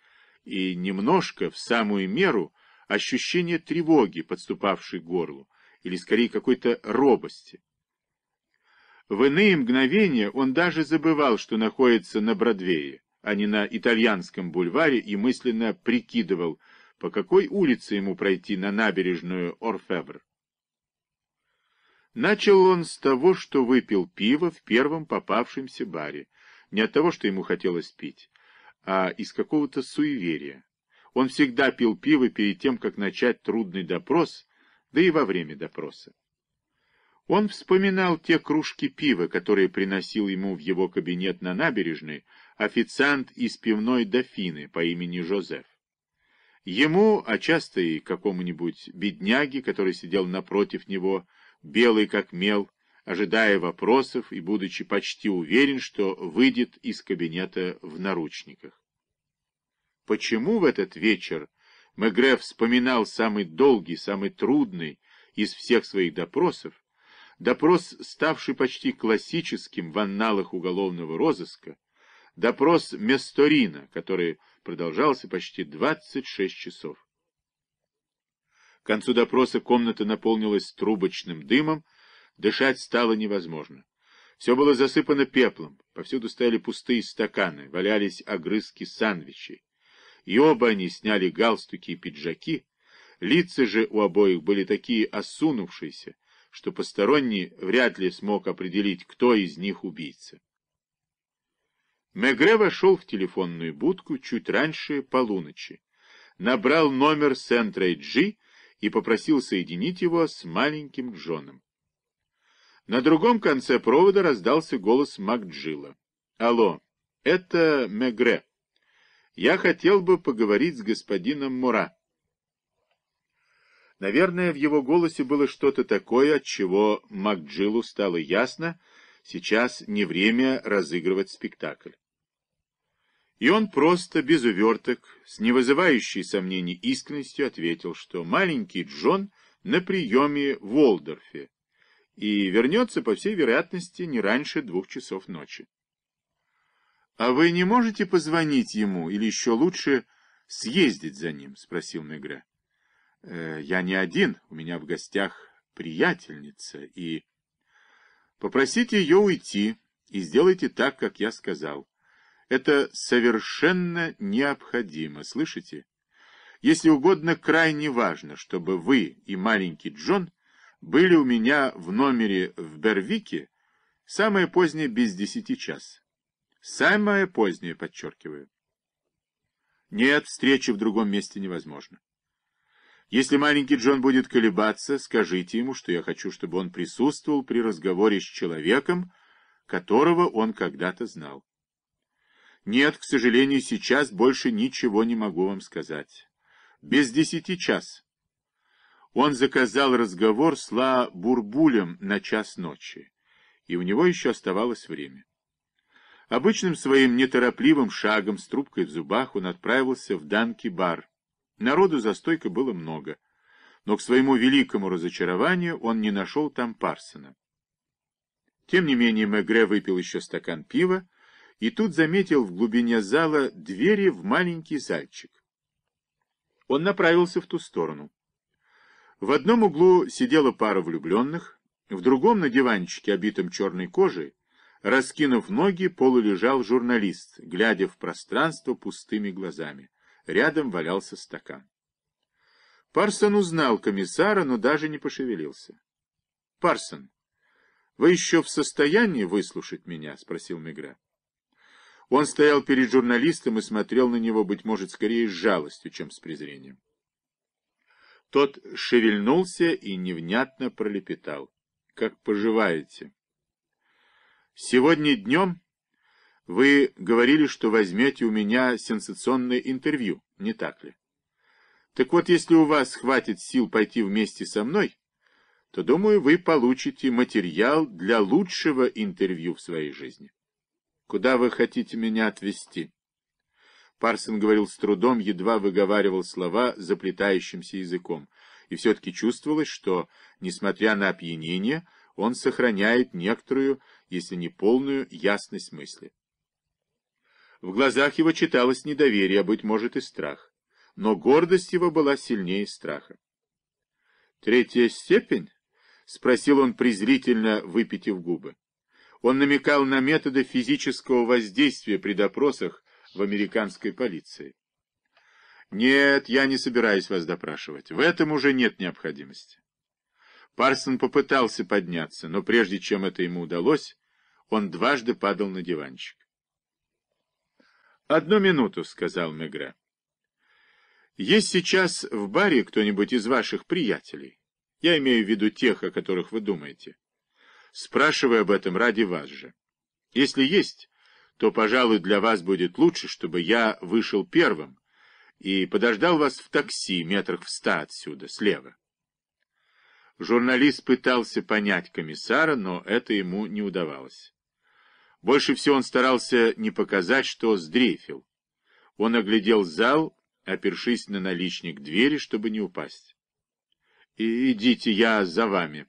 и немножко, в самую меру, ощущение тревоги, подступавшей к горлу, или скорее какой-то робости. В иные мгновения он даже забывал, что находится на Бродвее, а не на итальянском бульваре, и мысленно прикидывал, по какой улице ему пройти на набережную Орфевр. Начал он с того, что выпил пиво в первом попавшемся баре, не от того, что ему хотелось пить, а из какого-то суеверия. Он всегда пил пиво перед тем, как начать трудный допрос, да и во время допроса. Он вспоминал те кружки пива, которые приносил ему в его кабинет на набережной официант из пивной дофины по имени Жозеф. Ему, а часто и какому-нибудь бедняге, который сидел напротив него, белый как мел, ожидая вопросов и будучи почти уверен, что выйдет из кабинета в наручниках. Почему в этот вечер Мегре вспоминал самый долгий, самый трудный из всех своих допросов, допрос, ставший почти классическим в анналах уголовного розыска, допрос Месторина, который продолжался почти 26 часов. К концу допроса комната наполнилась трубочным дымом, дышать стало невозможно. Все было засыпано пеплом, повсюду стояли пустые стаканы, валялись огрызки сандвичей. И оба они сняли галстуки и пиджаки, лица же у обоих были такие осунувшиеся, что посторонний вряд ли смог определить, кто из них убийца. Мегре вошел в телефонную будку чуть раньше полуночи, набрал номер Сент-Рейджи и попросил соединить его с маленьким Джоном. На другом конце провода раздался голос Макджилла. «Алло, это Мегре. Я хотел бы поговорить с господином Мура». Наверное, в его голосе было что-то такое, от чего Макджилу стало ясно, сейчас не время разыгрывать спектакль. И он просто, без уверток, с невызывающей сомнений искренностью ответил, что маленький Джон на приеме в Уолдорфе и вернется, по всей вероятности, не раньше двух часов ночи. — А вы не можете позвонить ему, или еще лучше съездить за ним? — спросил Мегре. «Э, — Я не один, у меня в гостях приятельница, и... Попросите ее уйти, и сделайте так, как я сказал. Это совершенно необходимо, слышите? Если угодно, крайне важно, чтобы вы и маленький Джон были у меня в номере в Бервике самое позднее без десяти час. Самое позднее, подчеркиваю. Нет, встречи в другом месте невозможно. Если маленький Джон будет колебаться, скажите ему, что я хочу, чтобы он присутствовал при разговоре с человеком, которого он когда-то знал. Нет, к сожалению, сейчас больше ничего не могу вам сказать. Без десяти час. Он заказал разговор с Ла Бурбулем на час ночи, и у него еще оставалось время. Обычным своим неторопливым шагом с трубкой в зубах он отправился в Данки-бар. Народу за стойкой было много, но к своему великому разочарованию он не нашел там Парсона. Тем не менее Мегре выпил еще стакан пива, и тут заметил в глубине зала двери в маленький зальчик. Он направился в ту сторону. В одном углу сидела пара влюбленных, В другом на диванчике, обитом черной кожей, раскинув ноги, полулежал журналист, глядя в пространство пустыми глазами. Рядом валялся стакан. Парсон узнал комиссара, но даже не пошевелился. — Парсон, вы еще в состоянии выслушать меня? — спросил Мегре. Он стоял перед журналистом и смотрел на него, быть может, скорее с жалостью, чем с презрением. Тот шевельнулся и невнятно пролепетал. — Как поживаете? — Сегодня днем вы говорили, что возьмете у меня сенсационное интервью, не так ли? Так вот, если у вас хватит сил пойти вместе со мной, то, думаю, вы получите материал для лучшего интервью в своей жизни. Куда вы хотите меня отвезти? Парсон говорил с трудом, едва выговаривал слова заплетающимся языком, и все-таки чувствовалось, что, несмотря на опьянение, он сохраняет некоторую, если не полную, ясность мысли. В глазах его читалось недоверие, а, быть может, и страх. Но гордость его была сильнее страха. «Третья степень?» — спросил он презрительно, выпитив губы. Он намекал на методы физического воздействия при допросах в американской полиции. «Нет, я не собираюсь вас допрашивать. В этом уже нет необходимости». Парсон попытался подняться, но прежде чем это ему удалось, он дважды падал на диванчик. «Одну минуту», — сказал Мегре. «Есть сейчас в баре кто-нибудь из ваших приятелей? Я имею в виду тех, о которых вы думаете. Спрашиваю об этом ради вас же. Если есть, то, пожалуй, для вас будет лучше, чтобы я вышел первым и подождал вас в такси метрах в ста отсюда, слева». Журналист пытался понять комиссара, но это ему не удавалось. Больше всего он старался не показать, что сдрейфил. Он оглядел зал, опершись на наличник двери, чтобы не упасть. «Идите, я за вами».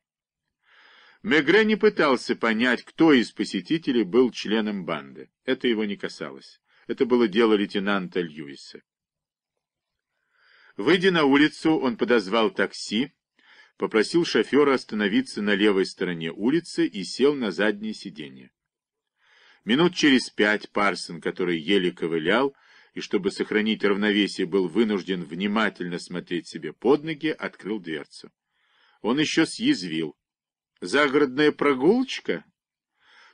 Мегре не пытался понять, кто из посетителей был членом банды. Это его не касалось. Это было дело лейтенанта Льюиса. Выйдя на улицу, он подозвал такси, попросил шофера остановиться на левой стороне улицы и сел на заднее сиденье. Минут через пять Парсон, который еле ковылял, и чтобы сохранить равновесие был вынужден внимательно смотреть себе под ноги, открыл дверцу. Он еще съязвил. «Загородная прогулочка?»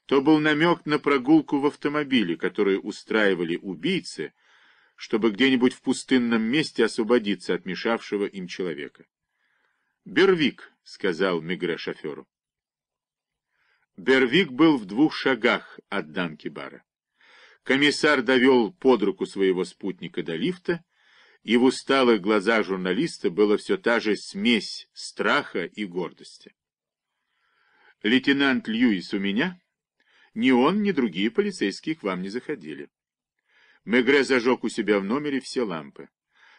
То был намек на прогулку в автомобиле, которую устраивали убийцы, чтобы где-нибудь в пустынном месте освободиться от мешавшего им человека. «Бервик», — сказал Мегре шоферу. Бервик был в двух шагах от Данкибара. Комиссар довел под руку своего спутника до лифта, и в усталых глазах журналиста была все та же смесь страха и гордости. «Лейтенант Льюис у меня? Ни он, ни другие полицейские к вам не заходили». Мегре зажег у себя в номере все лампы.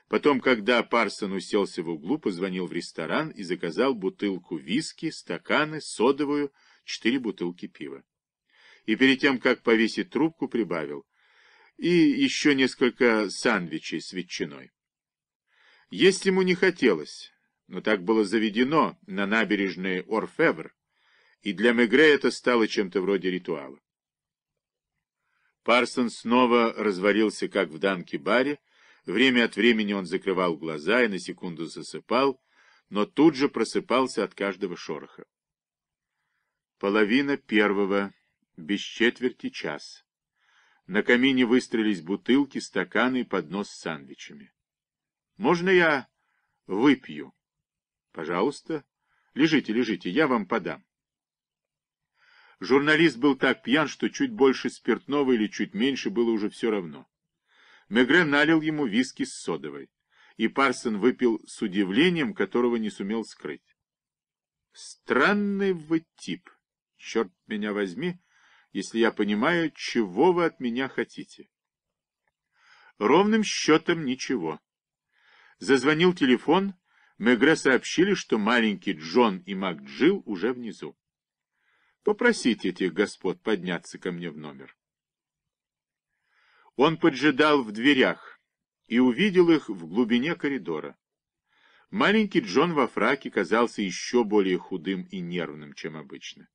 Потом, когда Парсон уселся в углу, позвонил в ресторан и заказал бутылку виски, стаканы, содовую, четыре бутылки пива. И перед тем, как повесить трубку, прибавил. И еще несколько сандвичей с ветчиной. Есть ему не хотелось, но так было заведено на набережной Орфевр, и для Мегре это стало чем-то вроде ритуала. Парсон снова развалился, как в Данке-баре. Время от времени он закрывал глаза и на секунду засыпал, но тут же просыпался от каждого шороха. Половина первого, без четверти час. На камине выстроились бутылки, стаканы и поднос с сандвичами. «Можно я выпью?» «Пожалуйста. Лежите, лежите, я вам подам». Журналист был так пьян, что чуть больше спиртного или чуть меньше было уже все равно. Мегре налил ему виски с содовой, и Парсон выпил с удивлением, которого не сумел скрыть. «Странный вы тип», Черт меня возьми, если я понимаю, чего вы от меня хотите. Ровным счетом ничего. Зазвонил телефон, Мегре сообщили, что маленький Джон и МакДжилл уже внизу. Попросите этих господ подняться ко мне в номер. Он поджидал в дверях и увидел их в глубине коридора. Маленький Джон во фраке казался еще более худым и нервным, чем обычно.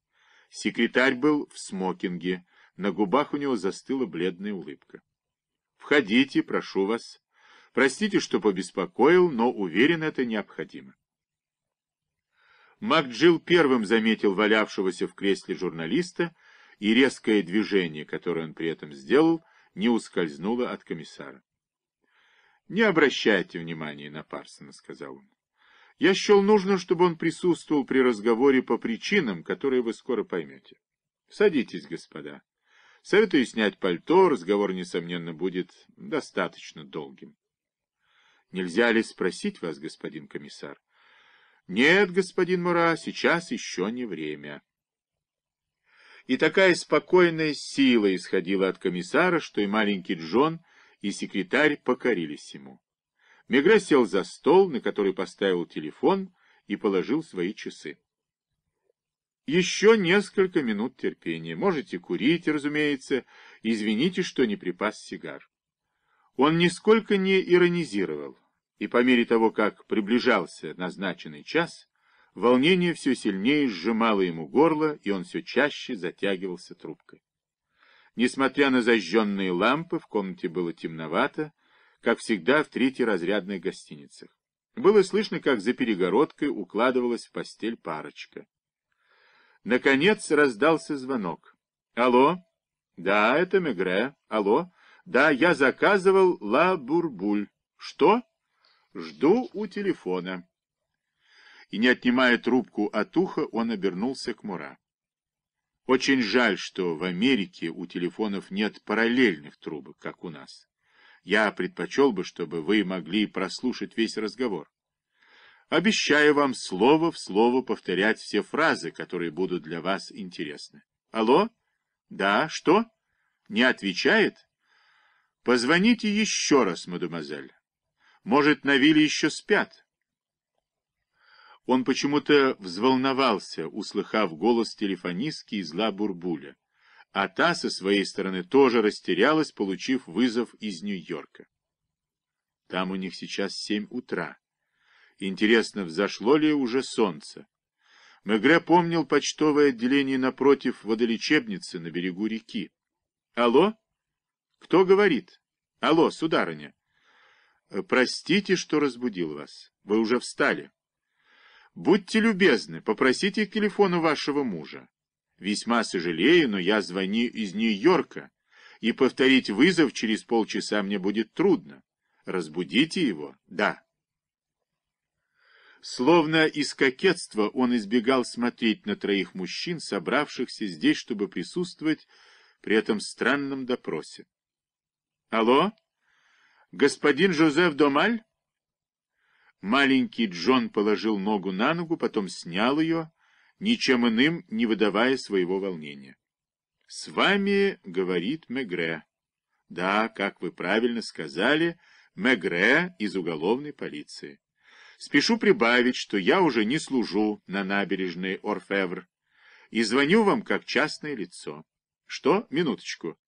Секретарь был в смокинге, на губах у него застыла бледная улыбка. «Входите, прошу вас. Простите, что побеспокоил, но уверен, это необходимо». МакДжилл первым заметил валявшегося в кресле журналиста, и резкое движение, которое он при этом сделал, не ускользнуло от комиссара. «Не обращайте внимания на Парсона», — сказал он. «Я счел нужно, чтобы он присутствовал при разговоре по причинам, которые вы скоро поймете. Садитесь, господа. Советую снять пальто, разговор, несомненно, будет достаточно долгим». «Нельзя ли спросить вас, господин комиссар?» «Нет, господин Мура, сейчас еще не время». И такая спокойная сила исходила от комиссара, что и маленький Джон и секретарь покорились ему. Мегре сел за стол, на который поставил телефон и положил свои часы. Еще несколько минут терпения. Можете курить, разумеется. Извините, что не припас сигар. Он нисколько не иронизировал, и по мере того, как приближался назначенный час, волнение все сильнее сжимало ему горло, и он все чаще затягивался трубкой. Несмотря на зажженные лампы, в комнате было темновато, как всегда в третьеразрядных гостиницах. Было слышно, как за перегородкой укладывалась в постель парочка. Наконец раздался звонок. «Алло? Да, это Мегре. Алло? Да, я заказывал ла бурбуль. Что? Жду у телефона». И, не отнимая трубку от уха, он обернулся к Мура. Очень жаль, что в Америке у телефонов нет параллельных трубок, как у нас. Я предпочел бы, чтобы вы могли прослушать весь разговор. Обещаю вам слово в слово повторять все фразы, которые будут для вас интересны. Алло? Да, что? Не отвечает? Позвоните еще раз, мадемуазель. Может, на вилле еще спят? Он почему-то взволновался, услыхав голос телефонистки из Ла Бурбуля, а та со своей стороны тоже растерялась, получив вызов из Нью-Йорка. Там у них сейчас семь утра. Интересно, взошло ли уже солнце? Мегре помнил почтовое отделение напротив водолечебницы на берегу реки. «Алло? Кто говорит? Алло, сударыня?» «Простите, что разбудил вас. Вы уже встали?» Будьте любезны, попросите к телефону вашего мужа. Весьма сожалею, но я звоню из Нью-Йорка, и повторить вызов через полчаса мне будет трудно. Разбудите его? Да. Словно из кокетства он избегал смотреть на троих мужчин, собравшихся здесь, чтобы присутствовать при этом странном допросе. Алло? Господин Жозеф Домаль? Маленький Джон положил ногу на ногу, потом снял ее, ничем иным не выдавая своего волнения. — С вами, — говорит Мегре. — Да, как вы правильно сказали, Мегре из уголовной полиции. Спешу прибавить, что я уже не служу на набережной Орфевр и звоню вам как частное лицо. Что? Минуточку.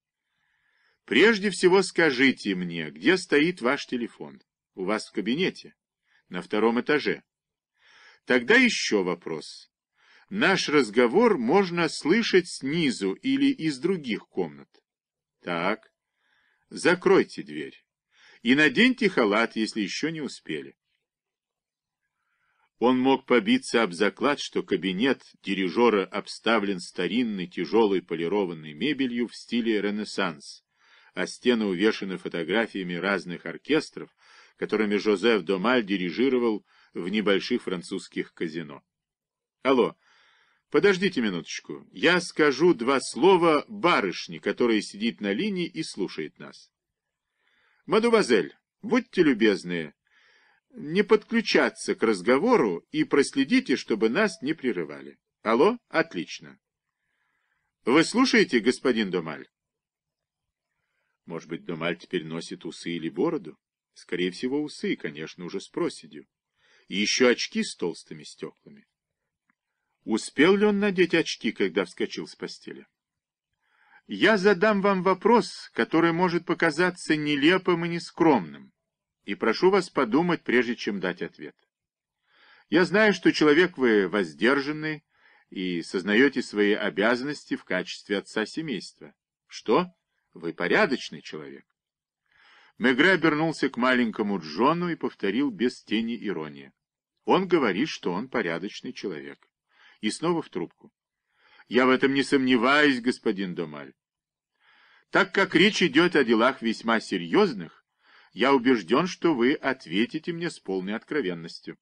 Прежде всего скажите мне, где стоит ваш телефон? У вас в кабинете? на втором этаже. Тогда еще вопрос. Наш разговор можно слышать снизу или из других комнат. Так, закройте дверь и наденьте халат, если еще не успели. Он мог побиться об заклад, что кабинет дирижера обставлен старинной тяжелой полированной мебелью в стиле Ренессанс, а стены увешаны фотографиями разных оркестров, которыми Жозеф Домаль дирижировал в небольших французских казино. Алло, подождите минуточку. Я скажу два слова барышне, которая сидит на линии и слушает нас. Мадемуазель, будьте любезны, не подключаться к разговору и проследите, чтобы нас не прерывали. Алло, отлично. Вы слушаете, господин Домаль? Может быть, Домаль теперь носит усы или бороду? Скорее всего, усы, конечно, уже с проседью. И еще очки с толстыми стеклами. Успел ли он надеть очки, когда вскочил с постели? Я задам вам вопрос, который может показаться нелепым и нескромным, и прошу вас подумать, прежде чем дать ответ. Я знаю, что человек вы воздержанный и сознаете свои обязанности в качестве отца семейства. Что? Вы порядочный человек. Мегре обернулся к маленькому Джону и повторил без тени иронии. Он говорит, что он порядочный человек. И снова в трубку. Я в этом не сомневаюсь, господин Домаль. Так как речь идет о делах весьма серьезных, я убежден, что вы ответите мне с полной откровенностью.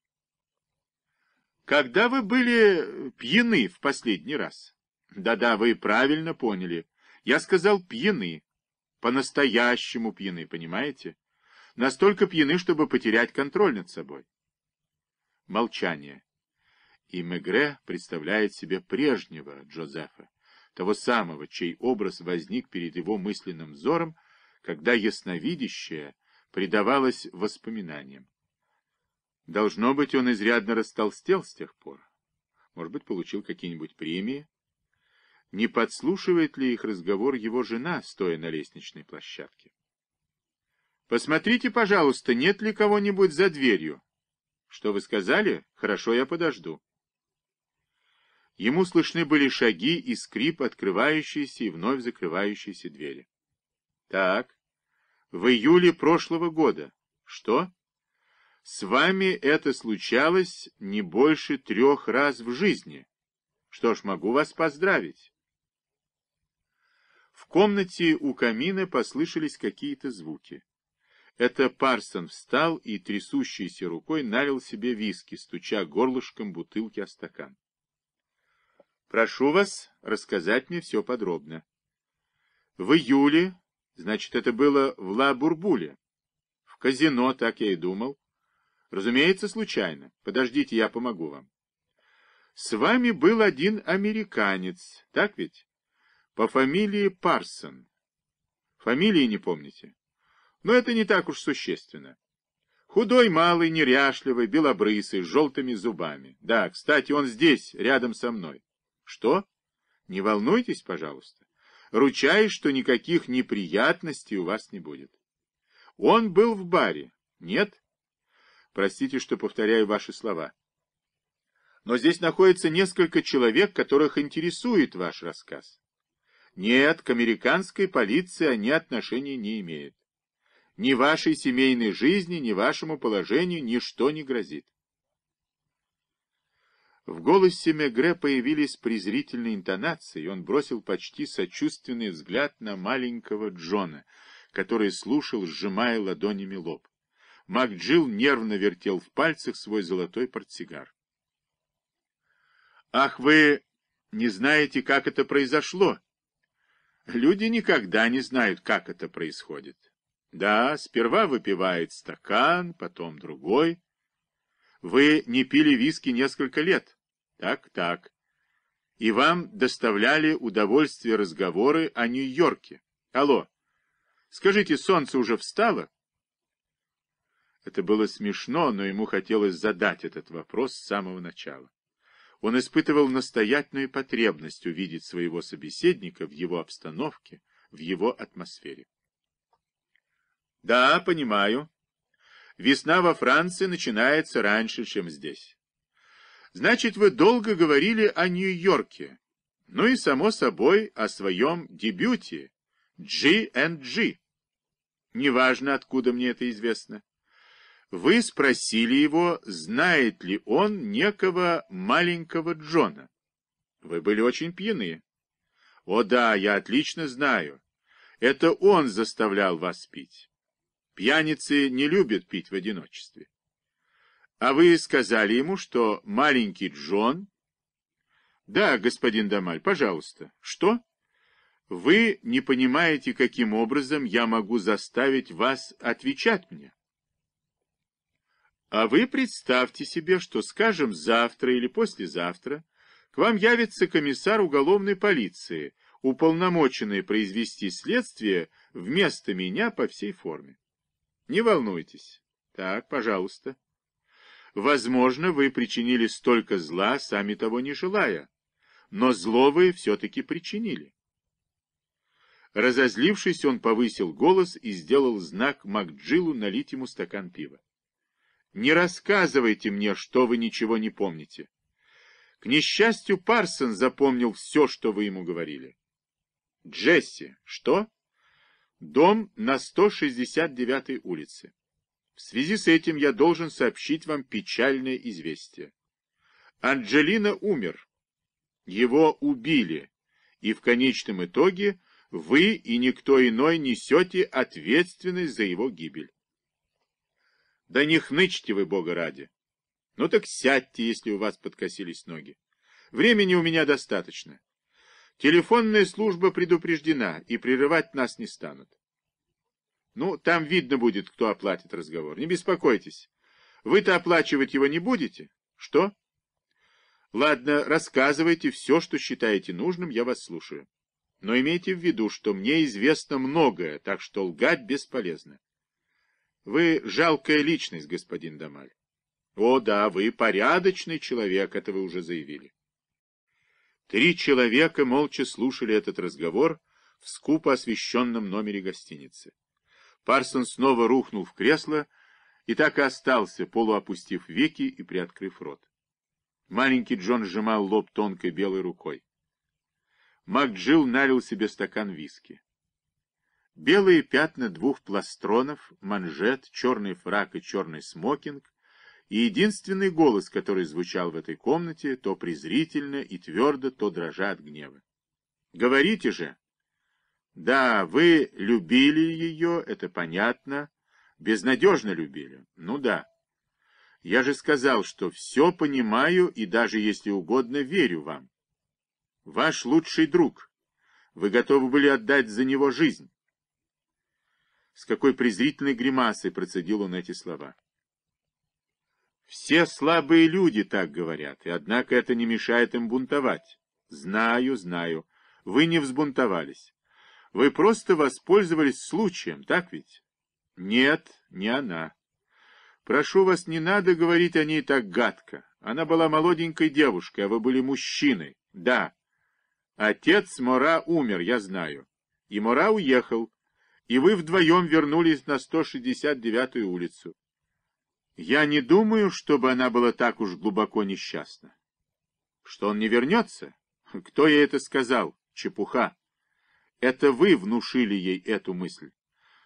Когда вы были пьяны в последний раз? Да-да, вы правильно поняли. Я сказал пьяны. По-настоящему пьяны, понимаете? Настолько пьяны, чтобы потерять контроль над собой. Молчание. И Мегре представляет себе прежнего Джозефа, того самого, чей образ возник перед его мысленным взором, когда ясновидящее предавалось воспоминаниям. Должно быть, он изрядно растолстел с тех пор. Может быть, получил какие-нибудь премии? Не подслушивает ли их разговор его жена, стоя на лестничной площадке? «Посмотрите, пожалуйста, нет ли кого-нибудь за дверью?» «Что вы сказали? Хорошо, я подожду». Ему слышны были шаги и скрип открывающейся и вновь закрывающейся двери. «Так, в июле прошлого года. Что?» С вами это случалось не больше трех раз в жизни. Что ж, могу вас поздравить. Комнате у камина послышались какие-то звуки. Это Парсон встал и трясущейся рукой налил себе виски, стуча горлышком бутылки о стакан. Прошу вас рассказать мне все подробно. В июле, значит, это было в Ла-Бурбуле. В казино, так я и думал. Разумеется, случайно. Подождите, я помогу вам. С вами был один американец, так ведь? По фамилии Парсон. Фамилии не помните? Но это не так уж существенно. Худой, малый, неряшливый, белобрысый, с желтыми зубами. Да, кстати, он здесь, рядом со мной. Что? Не волнуйтесь, пожалуйста. Ручаюсь, что никаких неприятностей у вас не будет. Он был в баре. Нет? Простите, что повторяю ваши слова. Но здесь находится несколько человек, которых интересует ваш рассказ. Нет, к американской полиции они отношения не имеют. Ни вашей семейной жизни, ни вашему положению ничто не грозит. В голосе Мегре появились презрительные интонации, и он бросил почти сочувственный взгляд на маленького Джона, который слушал, сжимая ладонями лоб. МакДжилл нервно вертел в пальцах свой золотой портсигар. «Ах, вы не знаете, как это произошло?» «Люди никогда не знают, как это происходит. Да, сперва выпивает стакан, потом другой. Вы не пили виски несколько лет. Так, так. И вам доставляли удовольствие разговоры о Нью-Йорке. Алло, скажите, солнце уже встало?» Это было смешно, но ему хотелось задать этот вопрос с самого начала. Он испытывал настоятельную потребность увидеть своего собеседника в его обстановке, в его атмосфере. Да, понимаю. Весна во Франции начинается раньше, чем здесь. Значит, вы долго говорили о Нью-Йорке. Ну и, само собой, о своем дебюте G&G. Неважно, откуда мне это известно. Вы спросили его, знает ли он некого маленького Джона. Вы были очень пьяны. О да, я отлично знаю. Это он заставлял вас пить. Пьяницы не любят пить в одиночестве. А вы сказали ему, что маленький Джон... Да, господин Дамаль, пожалуйста. Что? Вы не понимаете, каким образом я могу заставить вас отвечать мне? А вы представьте себе, что, скажем, завтра или послезавтра к вам явится комиссар уголовной полиции, уполномоченный произвести следствие вместо меня по всей форме. Не волнуйтесь. Так, пожалуйста. Возможно, вы причинили столько зла, сами того не желая, но зло вы все-таки причинили. Разозлившись, он повысил голос и сделал знак Макджилу налить ему стакан пива. Не рассказывайте мне, что вы ничего не помните. К несчастью, Парсон запомнил все, что вы ему говорили. Джесси, что? Дом на 169-й улице. В связи с этим я должен сообщить вам печальное известие. Анджелина умер. Его убили, и в конечном итоге вы и никто иной несете ответственность за его гибель. Да не хнычьте вы, Бога ради. Ну так сядьте, если у вас подкосились ноги. Времени у меня достаточно. Телефонная служба предупреждена, и прерывать нас не станут. Ну, там видно будет, кто оплатит разговор. Не беспокойтесь. Вы-то оплачивать его не будете? Что? Ладно, рассказывайте все, что считаете нужным, я вас слушаю. Но имейте в виду, что мне известно многое, так что лгать бесполезно. Вы жалкая личность, господин Дамаль. О, да, вы порядочный человек, это вы уже заявили. Три человека молча слушали этот разговор в скупо освещенном номере гостиницы. Парсон снова рухнул в кресло и так и остался, полуопустив веки и приоткрыв рот. Маленький Джон сжимал лоб тонкой белой рукой. МакДжилл налил себе стакан виски. Белые пятна двух пластронов, манжет, черный фрак и черный смокинг, и единственный голос, который звучал в этой комнате, то презрительно и твердо, то дрожа от гнева. «Говорите же!» «Да, вы любили ее, это понятно, безнадежно любили. Ну да. Я же сказал, что все понимаю и даже, если угодно, верю вам. Ваш лучший друг. Вы готовы были отдать за него жизнь. С какой презрительной гримасой процедил он эти слова. Все слабые люди так говорят, и однако это не мешает им бунтовать. Знаю, знаю. Вы не взбунтовались. Вы просто воспользовались случаем, так ведь? Нет, не она. Прошу вас, не надо говорить о ней так гадко. Она была молоденькой девушкой, а вы были мужчиной. Да. Отец Мора умер, я знаю. И Мора уехал и вы вдвоем вернулись на 169-ю улицу. Я не думаю, чтобы она была так уж глубоко несчастна. Что он не вернется? Кто ей это сказал? Чепуха. Это вы внушили ей эту мысль.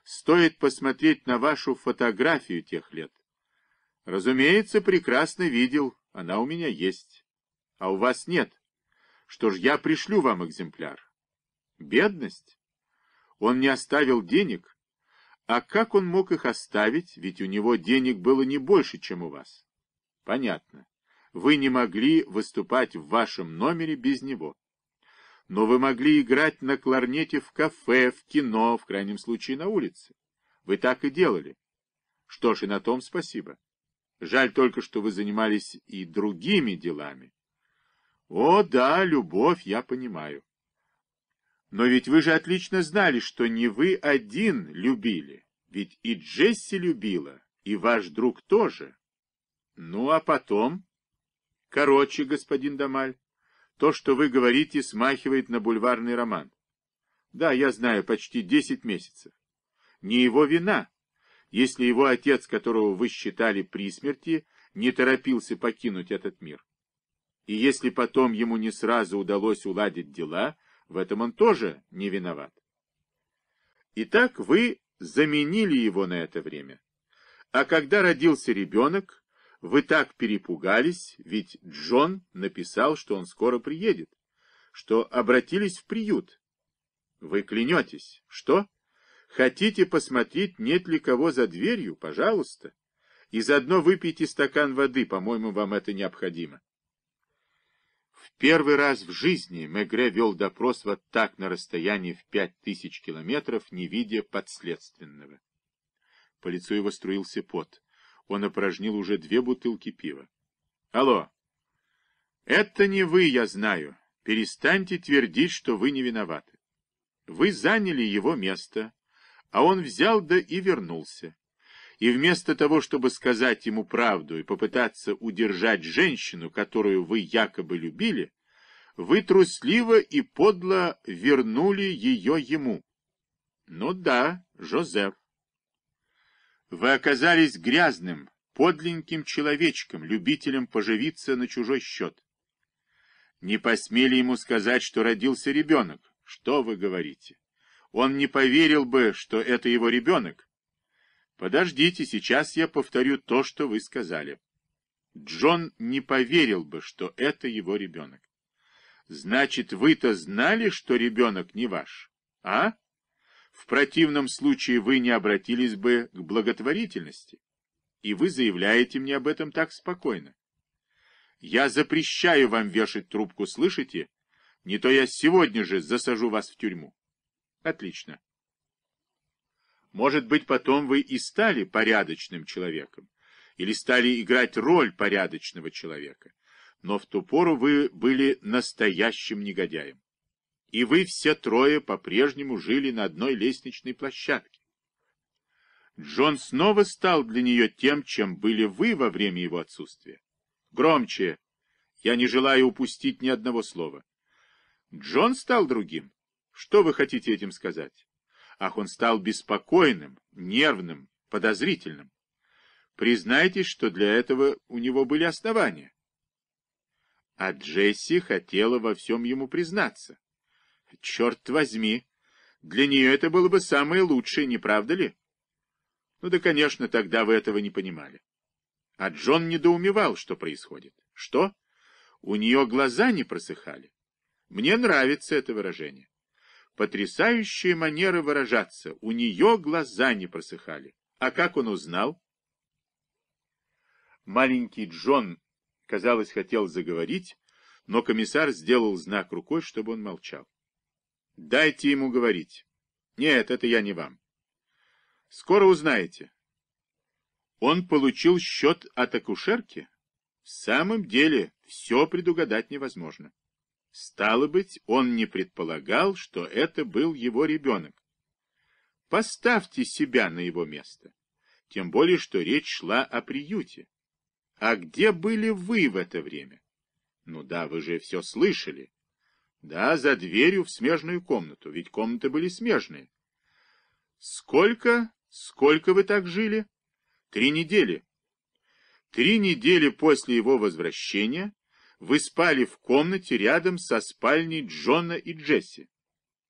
Стоит посмотреть на вашу фотографию тех лет. Разумеется, прекрасно видел, она у меня есть. А у вас нет. Что ж, я пришлю вам экземпляр. Бедность? Он не оставил денег? А как он мог их оставить, ведь у него денег было не больше, чем у вас? Понятно. Вы не могли выступать в вашем номере без него. Но вы могли играть на кларнете в кафе, в кино, в крайнем случае на улице. Вы так и делали. Что ж, и на том спасибо. Жаль только, что вы занимались и другими делами. О, да, любовь, я понимаю. Но ведь вы же отлично знали, что не вы один любили. Ведь и Джесси любила, и ваш друг тоже. Ну, а потом... Короче, господин Дамаль, то, что вы говорите, смахивает на бульварный роман. Да, я знаю, почти десять месяцев. Не его вина, если его отец, которого вы считали при смерти, не торопился покинуть этот мир. И если потом ему не сразу удалось уладить дела, в этом он тоже не виноват. Итак, вы заменили его на это время. А когда родился ребенок, вы так перепугались, ведь Джон написал, что он скоро приедет, что обратились в приют. Вы клянетесь. Что? Хотите посмотреть, нет ли кого за дверью? Пожалуйста. И заодно выпейте стакан воды, по-моему, вам это необходимо. Первый раз в жизни Мегре вел допрос вот так на расстоянии в пять тысяч километров, не видя подследственного. По лицу его струился пот. Он опорожнил уже две бутылки пива. «Алло! Это не вы, я знаю. Перестаньте твердить, что вы не виноваты. Вы заняли его место, а он взял да и вернулся и вместо того, чтобы сказать ему правду и попытаться удержать женщину, которую вы якобы любили, вы трусливо и подло вернули ее ему. Ну да, Жозеф. Вы оказались грязным, подленьким человечком, любителем поживиться на чужой счет. Не посмели ему сказать, что родился ребенок. Что вы говорите? Он не поверил бы, что это его ребенок. Подождите, сейчас я повторю то, что вы сказали. Джон не поверил бы, что это его ребенок. Значит, вы-то знали, что ребенок не ваш, а? В противном случае вы не обратились бы к благотворительности. И вы заявляете мне об этом так спокойно. Я запрещаю вам вешать трубку, слышите? Не то я сегодня же засажу вас в тюрьму. Отлично. Может быть, потом вы и стали порядочным человеком, или стали играть роль порядочного человека, но в ту пору вы были настоящим негодяем. И вы все трое по-прежнему жили на одной лестничной площадке. Джон снова стал для нее тем, чем были вы во время его отсутствия. Громче. Я не желаю упустить ни одного слова. Джон стал другим. Что вы хотите этим сказать? Ах, он стал беспокойным, нервным, подозрительным. Признайтесь, что для этого у него были основания. А Джесси хотела во всем ему признаться. Черт возьми, для нее это было бы самое лучшее, не правда ли? Ну да, конечно, тогда вы этого не понимали. А Джон недоумевал, что происходит. Что? У нее глаза не просыхали. Мне нравится это выражение. Потрясающая манера выражаться. У нее глаза не просыхали. А как он узнал? Маленький Джон, казалось, хотел заговорить, но комиссар сделал знак рукой, чтобы он молчал. Дайте ему говорить. Нет, это я не вам. Скоро узнаете. Он получил счет от акушерки? В самом деле, все предугадать невозможно. Стало быть, он не предполагал, что это был его ребенок. Поставьте себя на его место. Тем более, что речь шла о приюте. А где были вы в это время? Ну да, вы же все слышали. Да, за дверью в смежную комнату, ведь комнаты были смежные. Сколько, сколько вы так жили? Три недели. Три недели после его возвращения вы спали в комнате рядом со спальней Джона и Джесси.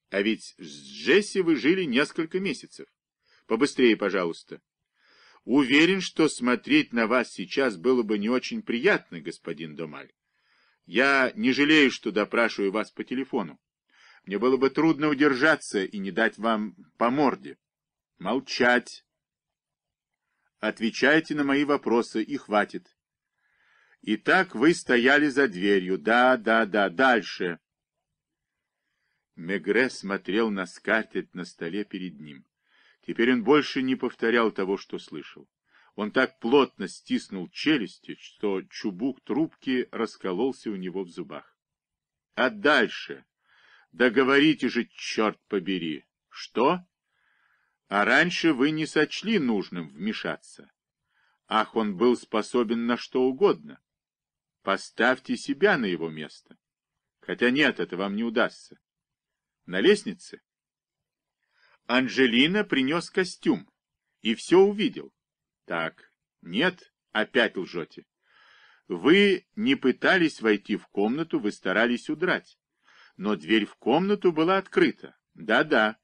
А ведь с Джесси вы жили несколько месяцев. Побыстрее, пожалуйста. Уверен, что смотреть на вас сейчас было бы не очень приятно, господин Домаль. Я не жалею, что допрашиваю вас по телефону. Мне было бы трудно удержаться и не дать вам по морде. Молчать. Отвечайте на мои вопросы, и хватит. Итак, вы стояли за дверью. Да, да, да, дальше. Мегре смотрел на скатерть на столе перед ним. Теперь он больше не повторял того, что слышал. Он так плотно стиснул челюсти, что чубук трубки раскололся у него в зубах. А дальше? Да говорите же, черт побери! Что? А раньше вы не сочли нужным вмешаться. Ах, он был способен на что угодно. Поставьте себя на его место. Хотя нет, это вам не удастся. На лестнице? Анжелина принес костюм и все увидел. Так, нет, опять лжете. Вы не пытались войти в комнату, вы старались удрать. Но дверь в комнату была открыта. Да-да.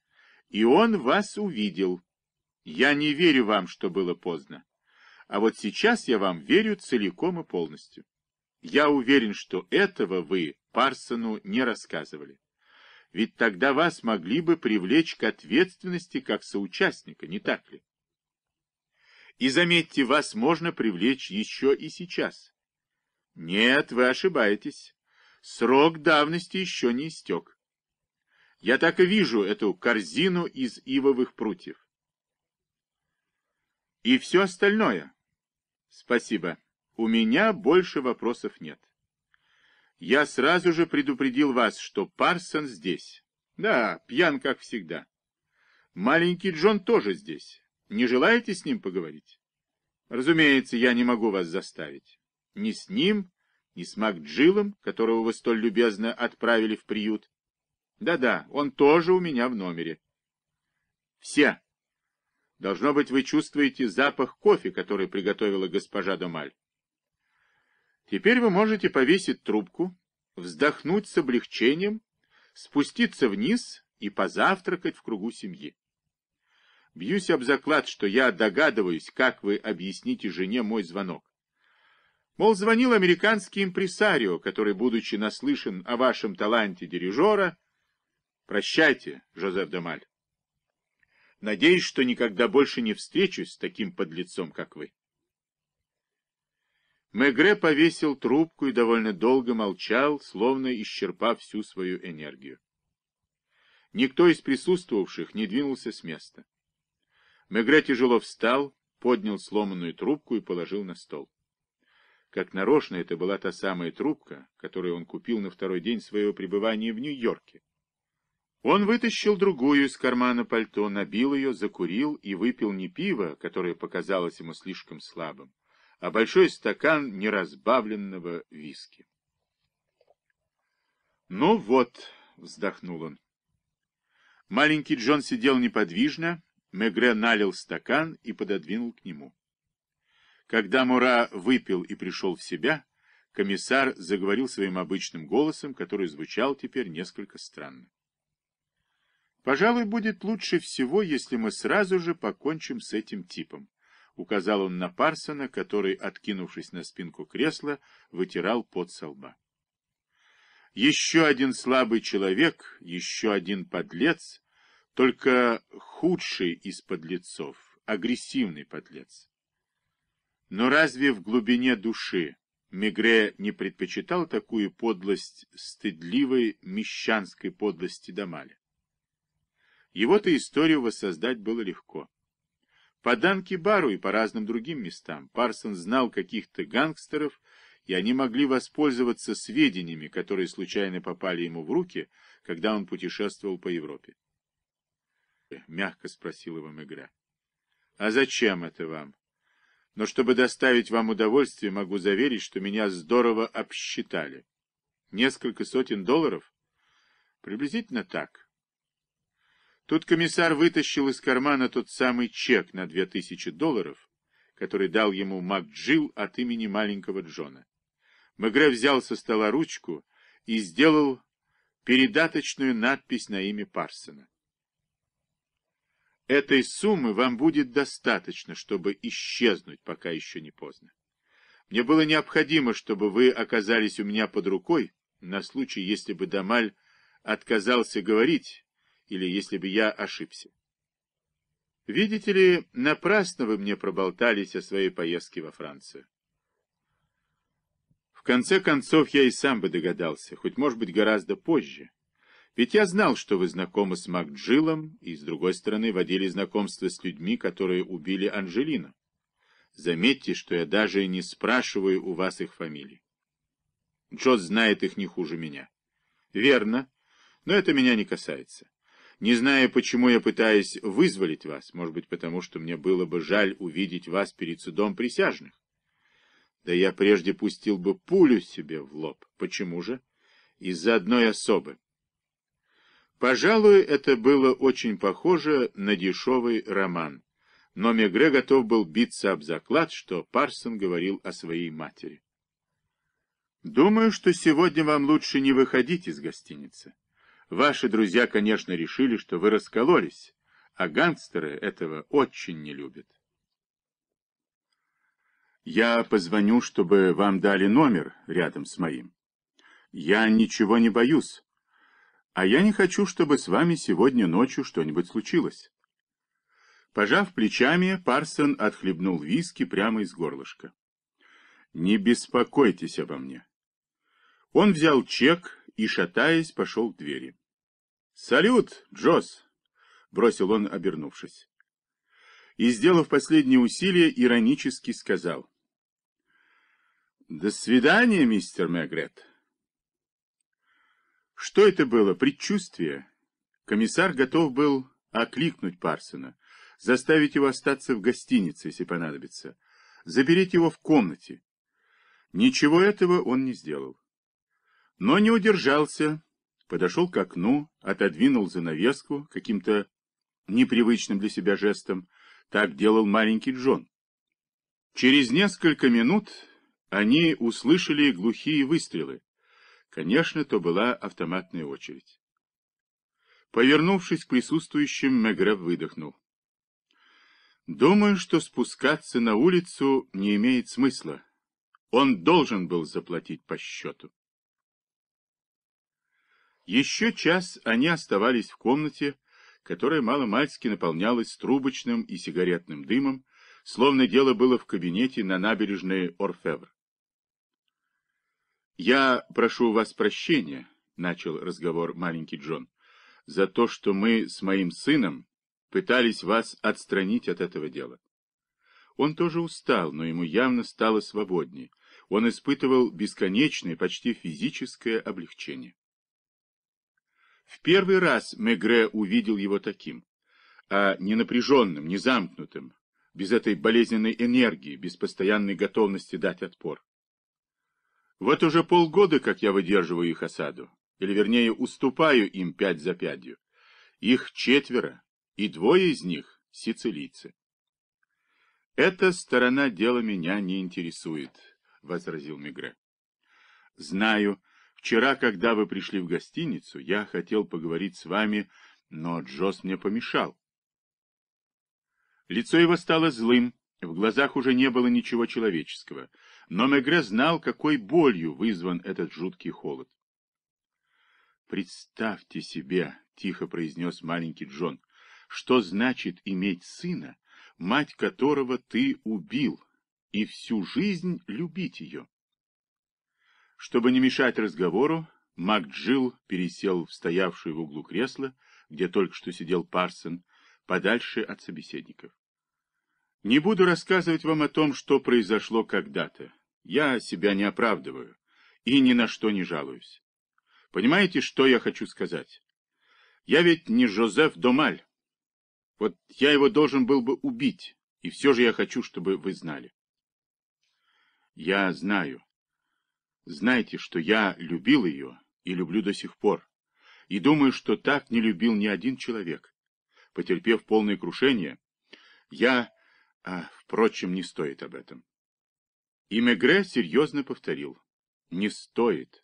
И он вас увидел. Я не верю вам, что было поздно. А вот сейчас я вам верю целиком и полностью. Я уверен, что этого вы Парсону не рассказывали. Ведь тогда вас могли бы привлечь к ответственности как соучастника, не так ли? И заметьте, вас можно привлечь еще и сейчас. Нет, вы ошибаетесь. Срок давности еще не истек. Я так и вижу эту корзину из ивовых прутьев. И все остальное. Спасибо. У меня больше вопросов нет. Я сразу же предупредил вас, что Парсон здесь. Да, пьян, как всегда. Маленький Джон тоже здесь. Не желаете с ним поговорить? Разумеется, я не могу вас заставить. Ни с ним, ни с Макджилом, которого вы столь любезно отправили в приют. Да-да, он тоже у меня в номере. Все. Должно быть, вы чувствуете запах кофе, который приготовила госпожа Домаль. Теперь вы можете повесить трубку, вздохнуть с облегчением, спуститься вниз и позавтракать в кругу семьи. Бьюсь об заклад, что я догадываюсь, как вы объясните жене мой звонок. Мол, звонил американский импресарио, который, будучи наслышан о вашем таланте дирижера... Прощайте, Жозеф Демаль. Надеюсь, что никогда больше не встречусь с таким подлецом, как вы. Мегре повесил трубку и довольно долго молчал, словно исчерпав всю свою энергию. Никто из присутствовавших не двинулся с места. Мегре тяжело встал, поднял сломанную трубку и положил на стол. Как нарочно, это была та самая трубка, которую он купил на второй день своего пребывания в Нью-Йорке. Он вытащил другую из кармана пальто, набил ее, закурил и выпил не пиво, которое показалось ему слишком слабым, а большой стакан неразбавленного виски. «Ну вот», — вздохнул он. Маленький Джон сидел неподвижно, Мегре налил стакан и пододвинул к нему. Когда Мура выпил и пришел в себя, комиссар заговорил своим обычным голосом, который звучал теперь несколько странно. «Пожалуй, будет лучше всего, если мы сразу же покончим с этим типом», — указал он на Парсона, который, откинувшись на спинку кресла, вытирал пот со лба. «Еще один слабый человек, еще один подлец, только худший из подлецов, агрессивный подлец. Но разве в глубине души Мегре не предпочитал такую подлость стыдливой мещанской подлости Дамаля? Его-то историю воссоздать было легко. По Данки-бару и по разным другим местам Парсон знал каких-то гангстеров, и они могли воспользоваться сведениями, которые случайно попали ему в руки, когда он путешествовал по Европе. — мягко спросил его Мегре. — А зачем это вам? но чтобы доставить вам удовольствие, могу заверить, что меня здорово обсчитали. Несколько сотен долларов? Приблизительно так. Тут комиссар вытащил из кармана тот самый чек на две тысячи долларов, который дал ему МакДжилл от имени маленького Джона. Мегре взял со стола ручку и сделал передаточную надпись на имя Парсона. Этой суммы вам будет достаточно, чтобы исчезнуть, пока еще не поздно. Мне было необходимо, чтобы вы оказались у меня под рукой, на случай, если бы Дамаль отказался говорить, или если бы я ошибся. Видите ли, напрасно вы мне проболтались о своей поездке во Францию. В конце концов, я и сам бы догадался, хоть, может быть, гораздо позже. Ведь я знал, что вы знакомы с Макджилом, и, с другой стороны, водили знакомство с людьми, которые убили Анжелину. Заметьте, что я даже не спрашиваю у вас их фамилий. Джот знает их не хуже меня. Верно, но это меня не касается. Не знаю, почему я пытаюсь вызволить вас, может быть, потому что мне было бы жаль увидеть вас перед судом присяжных. Да я прежде пустил бы пулю себе в лоб. Почему же? Из-за одной особы. Пожалуй, это было очень похоже на дешевый роман, но Мегре готов был биться об заклад, что Парсон говорил о своей матери. «Думаю, что сегодня вам лучше не выходить из гостиницы. Ваши друзья, конечно, решили, что вы раскололись, а гангстеры этого очень не любят». «Я позвоню, чтобы вам дали номер рядом с моим. Я ничего не боюсь». А я не хочу, чтобы с вами сегодня ночью что-нибудь случилось. Пожав плечами, Парсон отхлебнул виски прямо из горлышка. Не беспокойтесь обо мне. Он взял чек и, шатаясь, пошел к двери. «Салют, Джосс!» — бросил он, обернувшись. И, сделав последнее усилие, иронически сказал. «До свидания, мистер Мегрет!» Что это было? Предчувствие? Комиссар готов был окликнуть Парсона, заставить его остаться в гостинице, если понадобится, запереть его в комнате. Ничего этого он не сделал. Но не удержался, подошел к окну, отодвинул занавеску каким-то непривычным для себя жестом, Так делал маленький Джон. Через несколько минут они услышали глухие выстрелы. Конечно, то была автоматная очередь. Повернувшись к присутствующим, Мегре выдохнул. Думаю, что спускаться на улицу не имеет смысла. Он должен был заплатить по счету. Еще час они оставались в комнате, которая маломальски наполнялась трубочным и сигаретным дымом, словно дело было в кабинете на набережной Орфевр. «Я прошу вас прощения», — начал разговор маленький Джон, «за то, что мы с моим сыном пытались вас отстранить от этого дела. Он тоже устал, но ему явно стало свободнее. Он испытывал бесконечное, почти физическое облегчение. В первый раз Мегре увидел его таким, а не напряженным, не замкнутым, без этой болезненной энергии, без постоянной готовности дать отпор. Вот уже полгода, как я выдерживаю их осаду, или вернее уступаю им пять за пятью. Их четверо, и двое из них — сицилийцы. «Эта сторона дела меня не интересует», — возразил Мегре. «Знаю, вчера, когда вы пришли в гостиницу, я хотел поговорить с вами, но Джос мне помешал». Лицо его стало злым, в глазах уже не было ничего человеческого, но Мегре знал, какой болью вызван этот жуткий холод. «Представьте себе», — тихо произнес маленький Джон, что значит иметь сына, мать которого ты убил, и всю жизнь любить ее. Чтобы не мешать разговору, МакДжилл пересел в стоявшее в углу кресло, где только что сидел Парсон, подальше от собеседников. Не буду рассказывать вам о том, что произошло когда-то. Я себя не оправдываю и ни на что не жалуюсь. Понимаете, что я хочу сказать? Я ведь не Жозеф Домаль. Вот я его должен был бы убить, и все же я хочу, чтобы вы знали. Я знаю. Знаете, что я любил ее и люблю до сих пор, и думаю, что так не любил ни один человек. Потерпев полное крушение, я... А, впрочем, не стоит об этом. И Мегре серьезно повторил. Не стоит.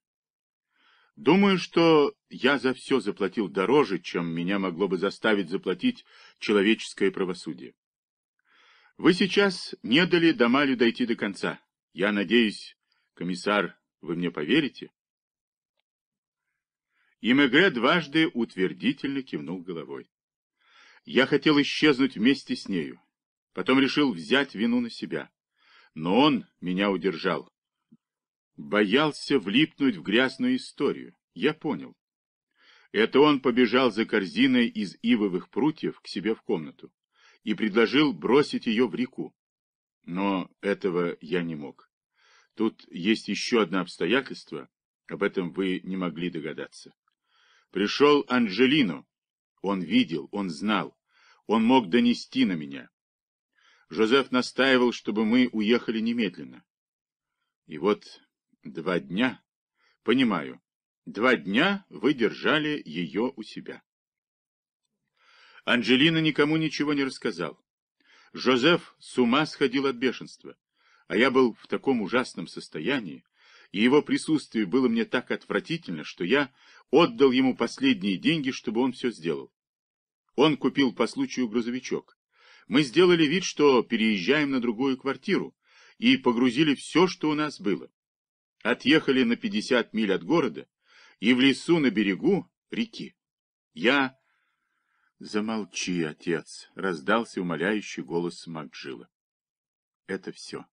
Думаю, что я за все заплатил дороже, чем меня могло бы заставить заплатить человеческое правосудие. Вы сейчас не дали Дамалю дойти до конца. Я надеюсь, комиссар, вы мне поверите? И Мегре дважды утвердительно кивнул головой. Я хотел исчезнуть вместе с нею, потом решил взять вину на себя. Но он меня удержал. Боялся влипнуть в грязную историю. Я понял. Это он побежал за корзиной из ивовых прутьев к себе в комнату и предложил бросить ее в реку. Но этого я не мог. Тут есть еще одно обстоятельство, об этом вы не могли догадаться. Пришел Анджелино. Он видел, он знал, он мог донести на меня. Жозеф настаивал, чтобы мы уехали немедленно. И вот Два дня? Понимаю. Два дня вы держали ее у себя. Анджелина никому ничего не рассказал. Жозеф с ума сходил от бешенства, а я был в таком ужасном состоянии, и его присутствие было мне так отвратительно, что я отдал ему последние деньги, чтобы он все сделал. Он купил по случаю грузовичок. Мы сделали вид, что переезжаем на другую квартиру, и погрузили все, что у нас было отъехали на 50 миль от города и в лесу на берегу реки. Я... Замолчи, отец, раздался умоляющий голос Макджила. Это все.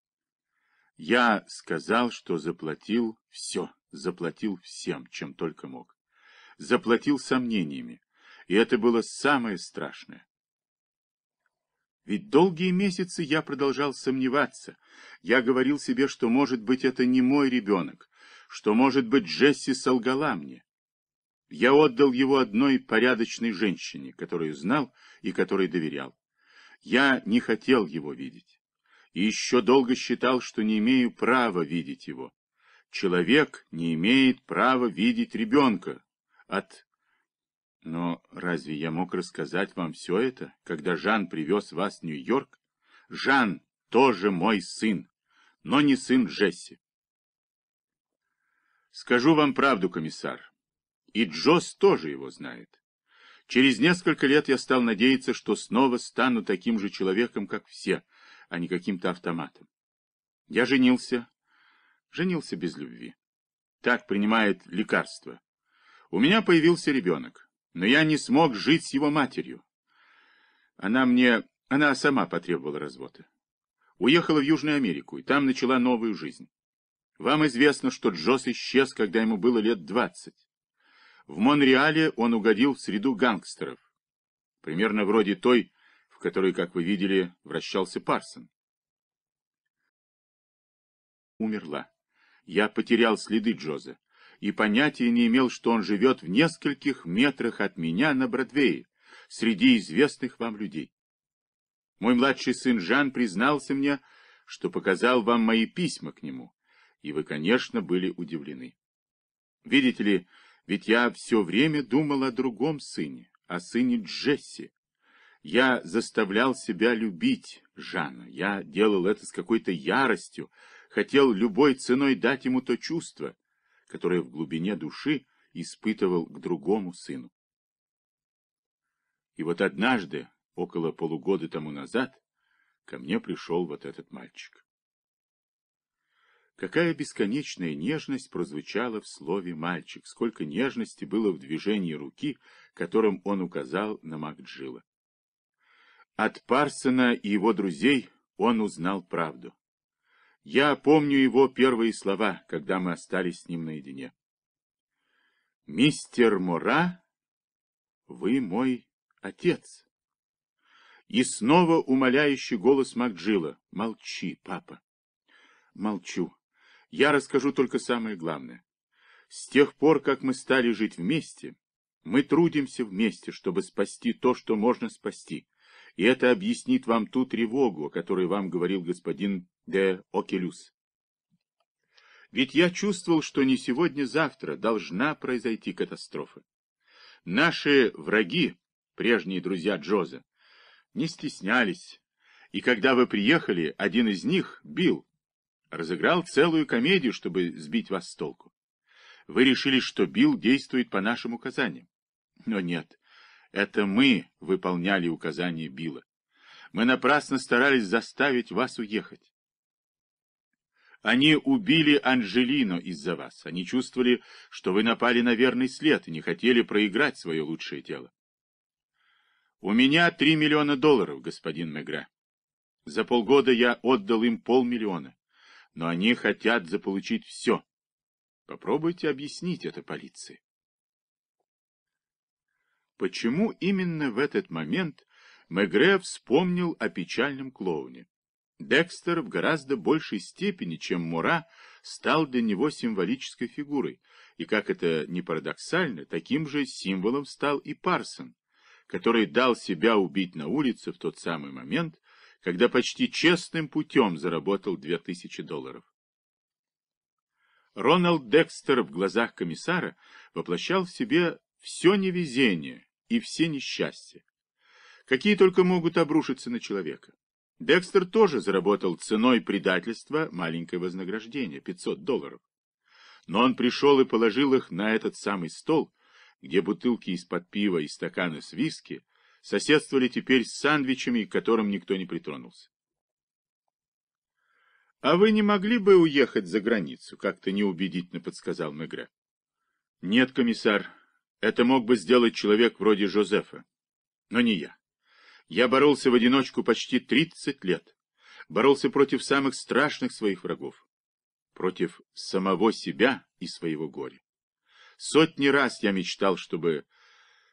Я сказал, что заплатил все, заплатил всем, чем только мог. Заплатил сомнениями, и это было самое страшное. Ведь долгие месяцы я продолжал сомневаться. Я говорил себе, что, может быть, это не мой ребенок, что, может быть, Джесси солгала мне. Я отдал его одной порядочной женщине, которую знал и которой доверял. Я не хотел его видеть. И еще долго считал, что не имею права видеть его. Человек не имеет права видеть ребенка от Но разве я мог рассказать вам все это, когда Жан привез вас в Нью-Йорк? Жан тоже мой сын, но не сын Джесси. Скажу вам правду, комиссар. И Джосс тоже его знает. Через несколько лет я стал надеяться, что снова стану таким же человеком, как все, а не каким-то автоматом. Я женился, женился без любви. Так принимает лекарство. У меня появился ребенок, но я не смог жить с его матерью. Она мне... Она сама потребовала развода. Уехала в Южную Америку, и там начала новую жизнь. Вам известно, что Джосс исчез, когда ему было лет двадцать. В Монреале он угодил в среду гангстеров, примерно вроде той, которой, как вы видели, вращался Парсон. Умерла. Я потерял следы Джоза и понятия не имел, что он живет в нескольких метрах от меня на Бродвее, среди известных вам людей. Мой младший сын Жан признался мне, что показал вам мои письма к нему, и вы, конечно, были удивлены. Видите ли, ведь я все время думал о другом сыне, о сыне Джесси. Я заставлял себя любить Жана, я делал это с какой-то яростью, хотел любой ценой дать ему то чувство, которое в глубине души испытывал к другому сыну. И вот однажды, около полугода тому назад, ко мне пришел вот этот мальчик. Какая бесконечная нежность прозвучала в слове «мальчик», сколько нежности было в движении руки, которым он указал на Макджилла. От Парсона и его друзей он узнал правду. Я помню его первые слова, когда мы остались с ним наедине. «Мистер Мора, вы мой отец». И снова умоляющий голос Макджилла. «Молчи, папа». «Молчу. Я расскажу только самое главное. С тех пор, как мы стали жить вместе, мы трудимся вместе, чтобы спасти то, что можно спасти. И это объяснит вам ту тревогу, о которой вам говорил господин де Окелюс. Ведь я чувствовал, что не сегодня-завтра должна произойти катастрофа. Наши враги, прежние друзья Джоза, не стеснялись, и когда вы приехали, один из них, Билл, разыграл целую комедию, чтобы сбить вас с толку. Вы решили, что Билл действует по нашим указаниям. Но нет, это мы выполняли указания Билла. Мы напрасно старались заставить вас уехать. Они убили Анжелину из-за вас. Они чувствовали, что вы напали на верный след и не хотели проиграть свое лучшее дело. У меня три миллиона долларов, господин Мегра. За полгода я отдал им полмиллиона, но они хотят заполучить все. Попробуйте объяснить это полиции. Почему именно в этот момент Мегре вспомнил о печальном клоуне? Декстер в гораздо большей степени, чем Мура, стал для него символической фигурой, и, как это не парадоксально, таким же символом стал и Парсон, который дал себя убить на улице в тот самый момент, когда почти честным путем заработал 2000 долларов. Роналд Декстер в глазах комиссара воплощал в себе все невезение и все несчастья, какие только могут обрушиться на человека. Декстер тоже заработал ценой предательства маленькое вознаграждение, 500 долларов. Но он пришел и положил их на этот самый стол, где бутылки из-под пива и стаканы с виски соседствовали теперь с сандвичами, к которым никто не притронулся. — А вы не могли бы уехать за границу? — как-то неубедительно подсказал Мегре. — Нет, комиссар, это мог бы сделать человек вроде Жозефа, но не я. Я боролся в одиночку почти 30 лет. Боролся против самых страшных своих врагов. Против самого себя и своего горя. Сотни раз я мечтал, чтобы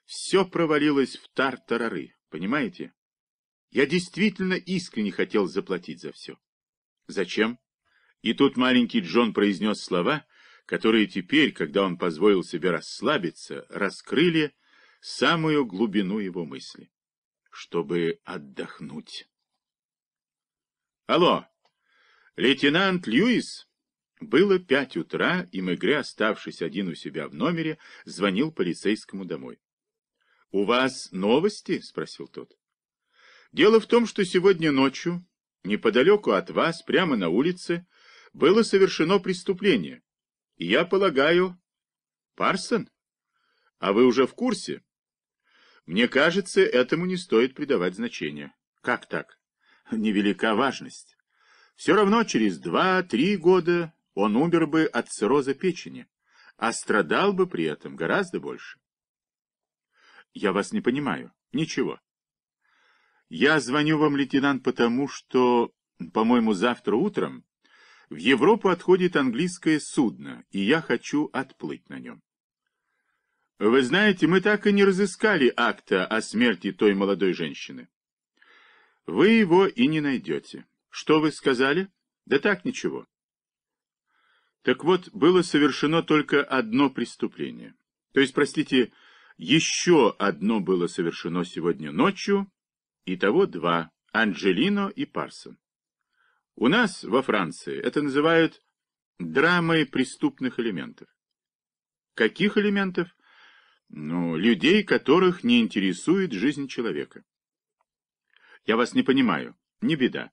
все провалилось в тар-тарары, понимаете? Я действительно искренне хотел заплатить за все. Зачем? И тут маленький Джон произнес слова, которые теперь, когда он позволил себе расслабиться, раскрыли самую глубину его мысли чтобы отдохнуть. «Алло! Лейтенант Льюис?» Было пять утра, и Мегре, оставшись один у себя в номере, звонил полицейскому домой. «У вас новости?» — спросил тот. «Дело в том, что сегодня ночью, неподалеку от вас, прямо на улице, было совершено преступление. Я полагаю... Парсон? А вы уже в курсе?» «Мне кажется, этому не стоит придавать значения». «Как так?» «Невелика важность. Все равно через два-три года он умер бы от цирроза печени, а страдал бы при этом гораздо больше. Я вас не понимаю. Ничего. Я звоню вам, лейтенант, потому что, по-моему, завтра утром в Европу отходит английское судно, и я хочу отплыть на нем. Вы знаете, мы так и не разыскали акта о смерти той молодой женщины. Вы его и не найдете. Что вы сказали? Да так, ничего. Так вот, было совершено только одно преступление. То есть, простите, еще одно было совершено сегодня ночью, и того два – Анджелино и Парсон. У нас, во Франции, это называют драмой преступных элементов. Каких элементов? Ну, людей, которых не интересует жизнь человека. Я вас не понимаю. Не беда.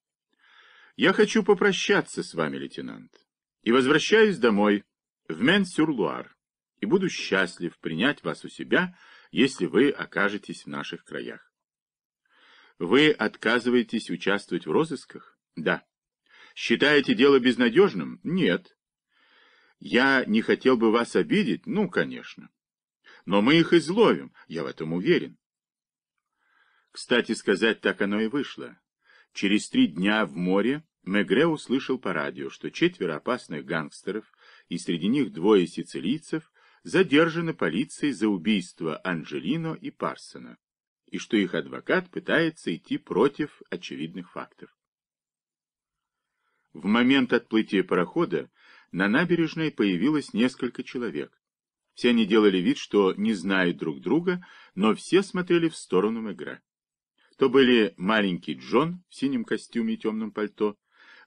Я хочу попрощаться с вами, лейтенант, и возвращаюсь домой, в Мен-сюр-Луар и буду счастлив принять вас у себя, если вы окажетесь в наших краях. Вы отказываетесь участвовать в розысках? Да. Считаете дело безнадежным? Нет. Я не хотел бы вас обидеть? Ну, конечно. Но мы их изловим, я в этом уверен. Кстати сказать, так оно и вышло. Через три дня в море Мегре услышал по радио, что четверо опасных гангстеров, и среди них двое сицилийцев, задержаны полицией за убийство Анджелино и Парсона, и что их адвокат пытается идти против очевидных фактов. В момент отплытия парохода на набережной появилось несколько человек. Все они делали вид, что не знают друг друга, но все смотрели в сторону Мегра. То были маленький Джон в синем костюме и темном пальто,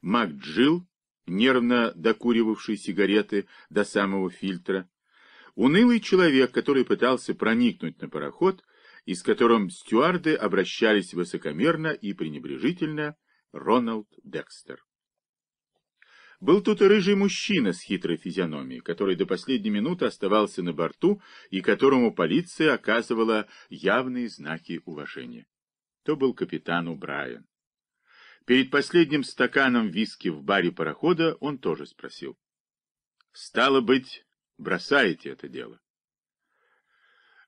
Мак Джилл, нервно докуривавший сигареты до самого фильтра, Унылый человек, который пытался проникнуть на пароход, и с которым стюарды обращались высокомерно и пренебрежительно, Роналд Декстер. Был тут и рыжий мужчина с хитрой физиономией, который до последней минуты оставался на борту и которому полиция оказывала явные знаки уважения. То был капитан Убрайан. Перед последним стаканом виски в баре парохода он тоже спросил. «Стало быть, бросаете это дело.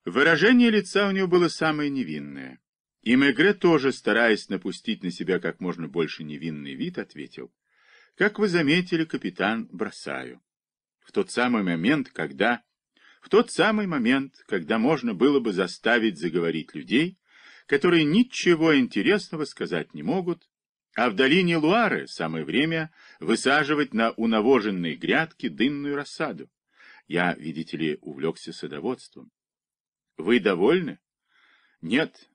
Выражение лица у него было самое невинное. И Мегре тоже, стараясь напустить на себя как можно больше невинный вид, ответил. Как вы заметили, капитан, бросаю. В тот самый момент, когда... В тот самый момент, когда можно было бы заставить заговорить людей, которые ничего интересного сказать не могут, а в долине Луары самое время высаживать на унавоженные грядки дынную рассаду. Я, видите ли, увлекся садоводством. Вы довольны? Нет.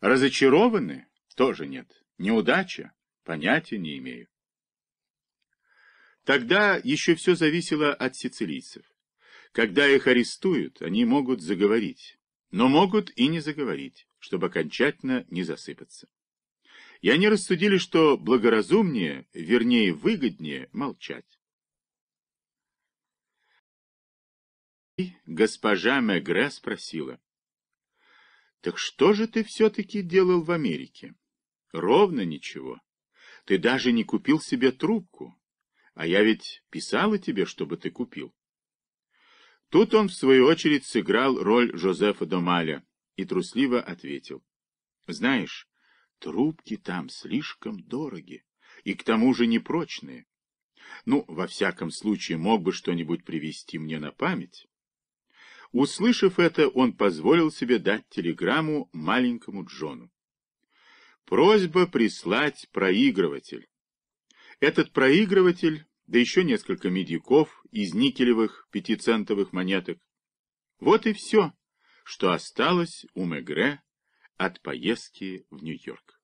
Разочарованы? Тоже нет. Неудача? Понятия не имею. Тогда еще все зависело от сицилийцев. Когда их арестуют, они могут заговорить, но могут и не заговорить, чтобы окончательно не засыпаться. И они рассудили, что благоразумнее, вернее выгоднее, молчать. госпожа Мегре спросила. «Так что же ты все-таки делал в Америке?» «Ровно ничего. Ты даже не купил себе трубку. А я ведь писала тебе, чтобы ты купил». Тут он, в свою очередь, сыграл роль Жозефа Домаля и трусливо ответил. «Знаешь, трубки там слишком дороги и к тому же непрочные. Ну, во всяком случае, мог бы что-нибудь привезти мне на память». Услышав это, он позволил себе дать телеграмму маленькому Джону. Просьба прислать проигрыватель. Этот проигрыватель, да еще несколько медиков из никелевых пятицентовых монеток. Вот и все, что осталось у Мегре от поездки в Нью-Йорк.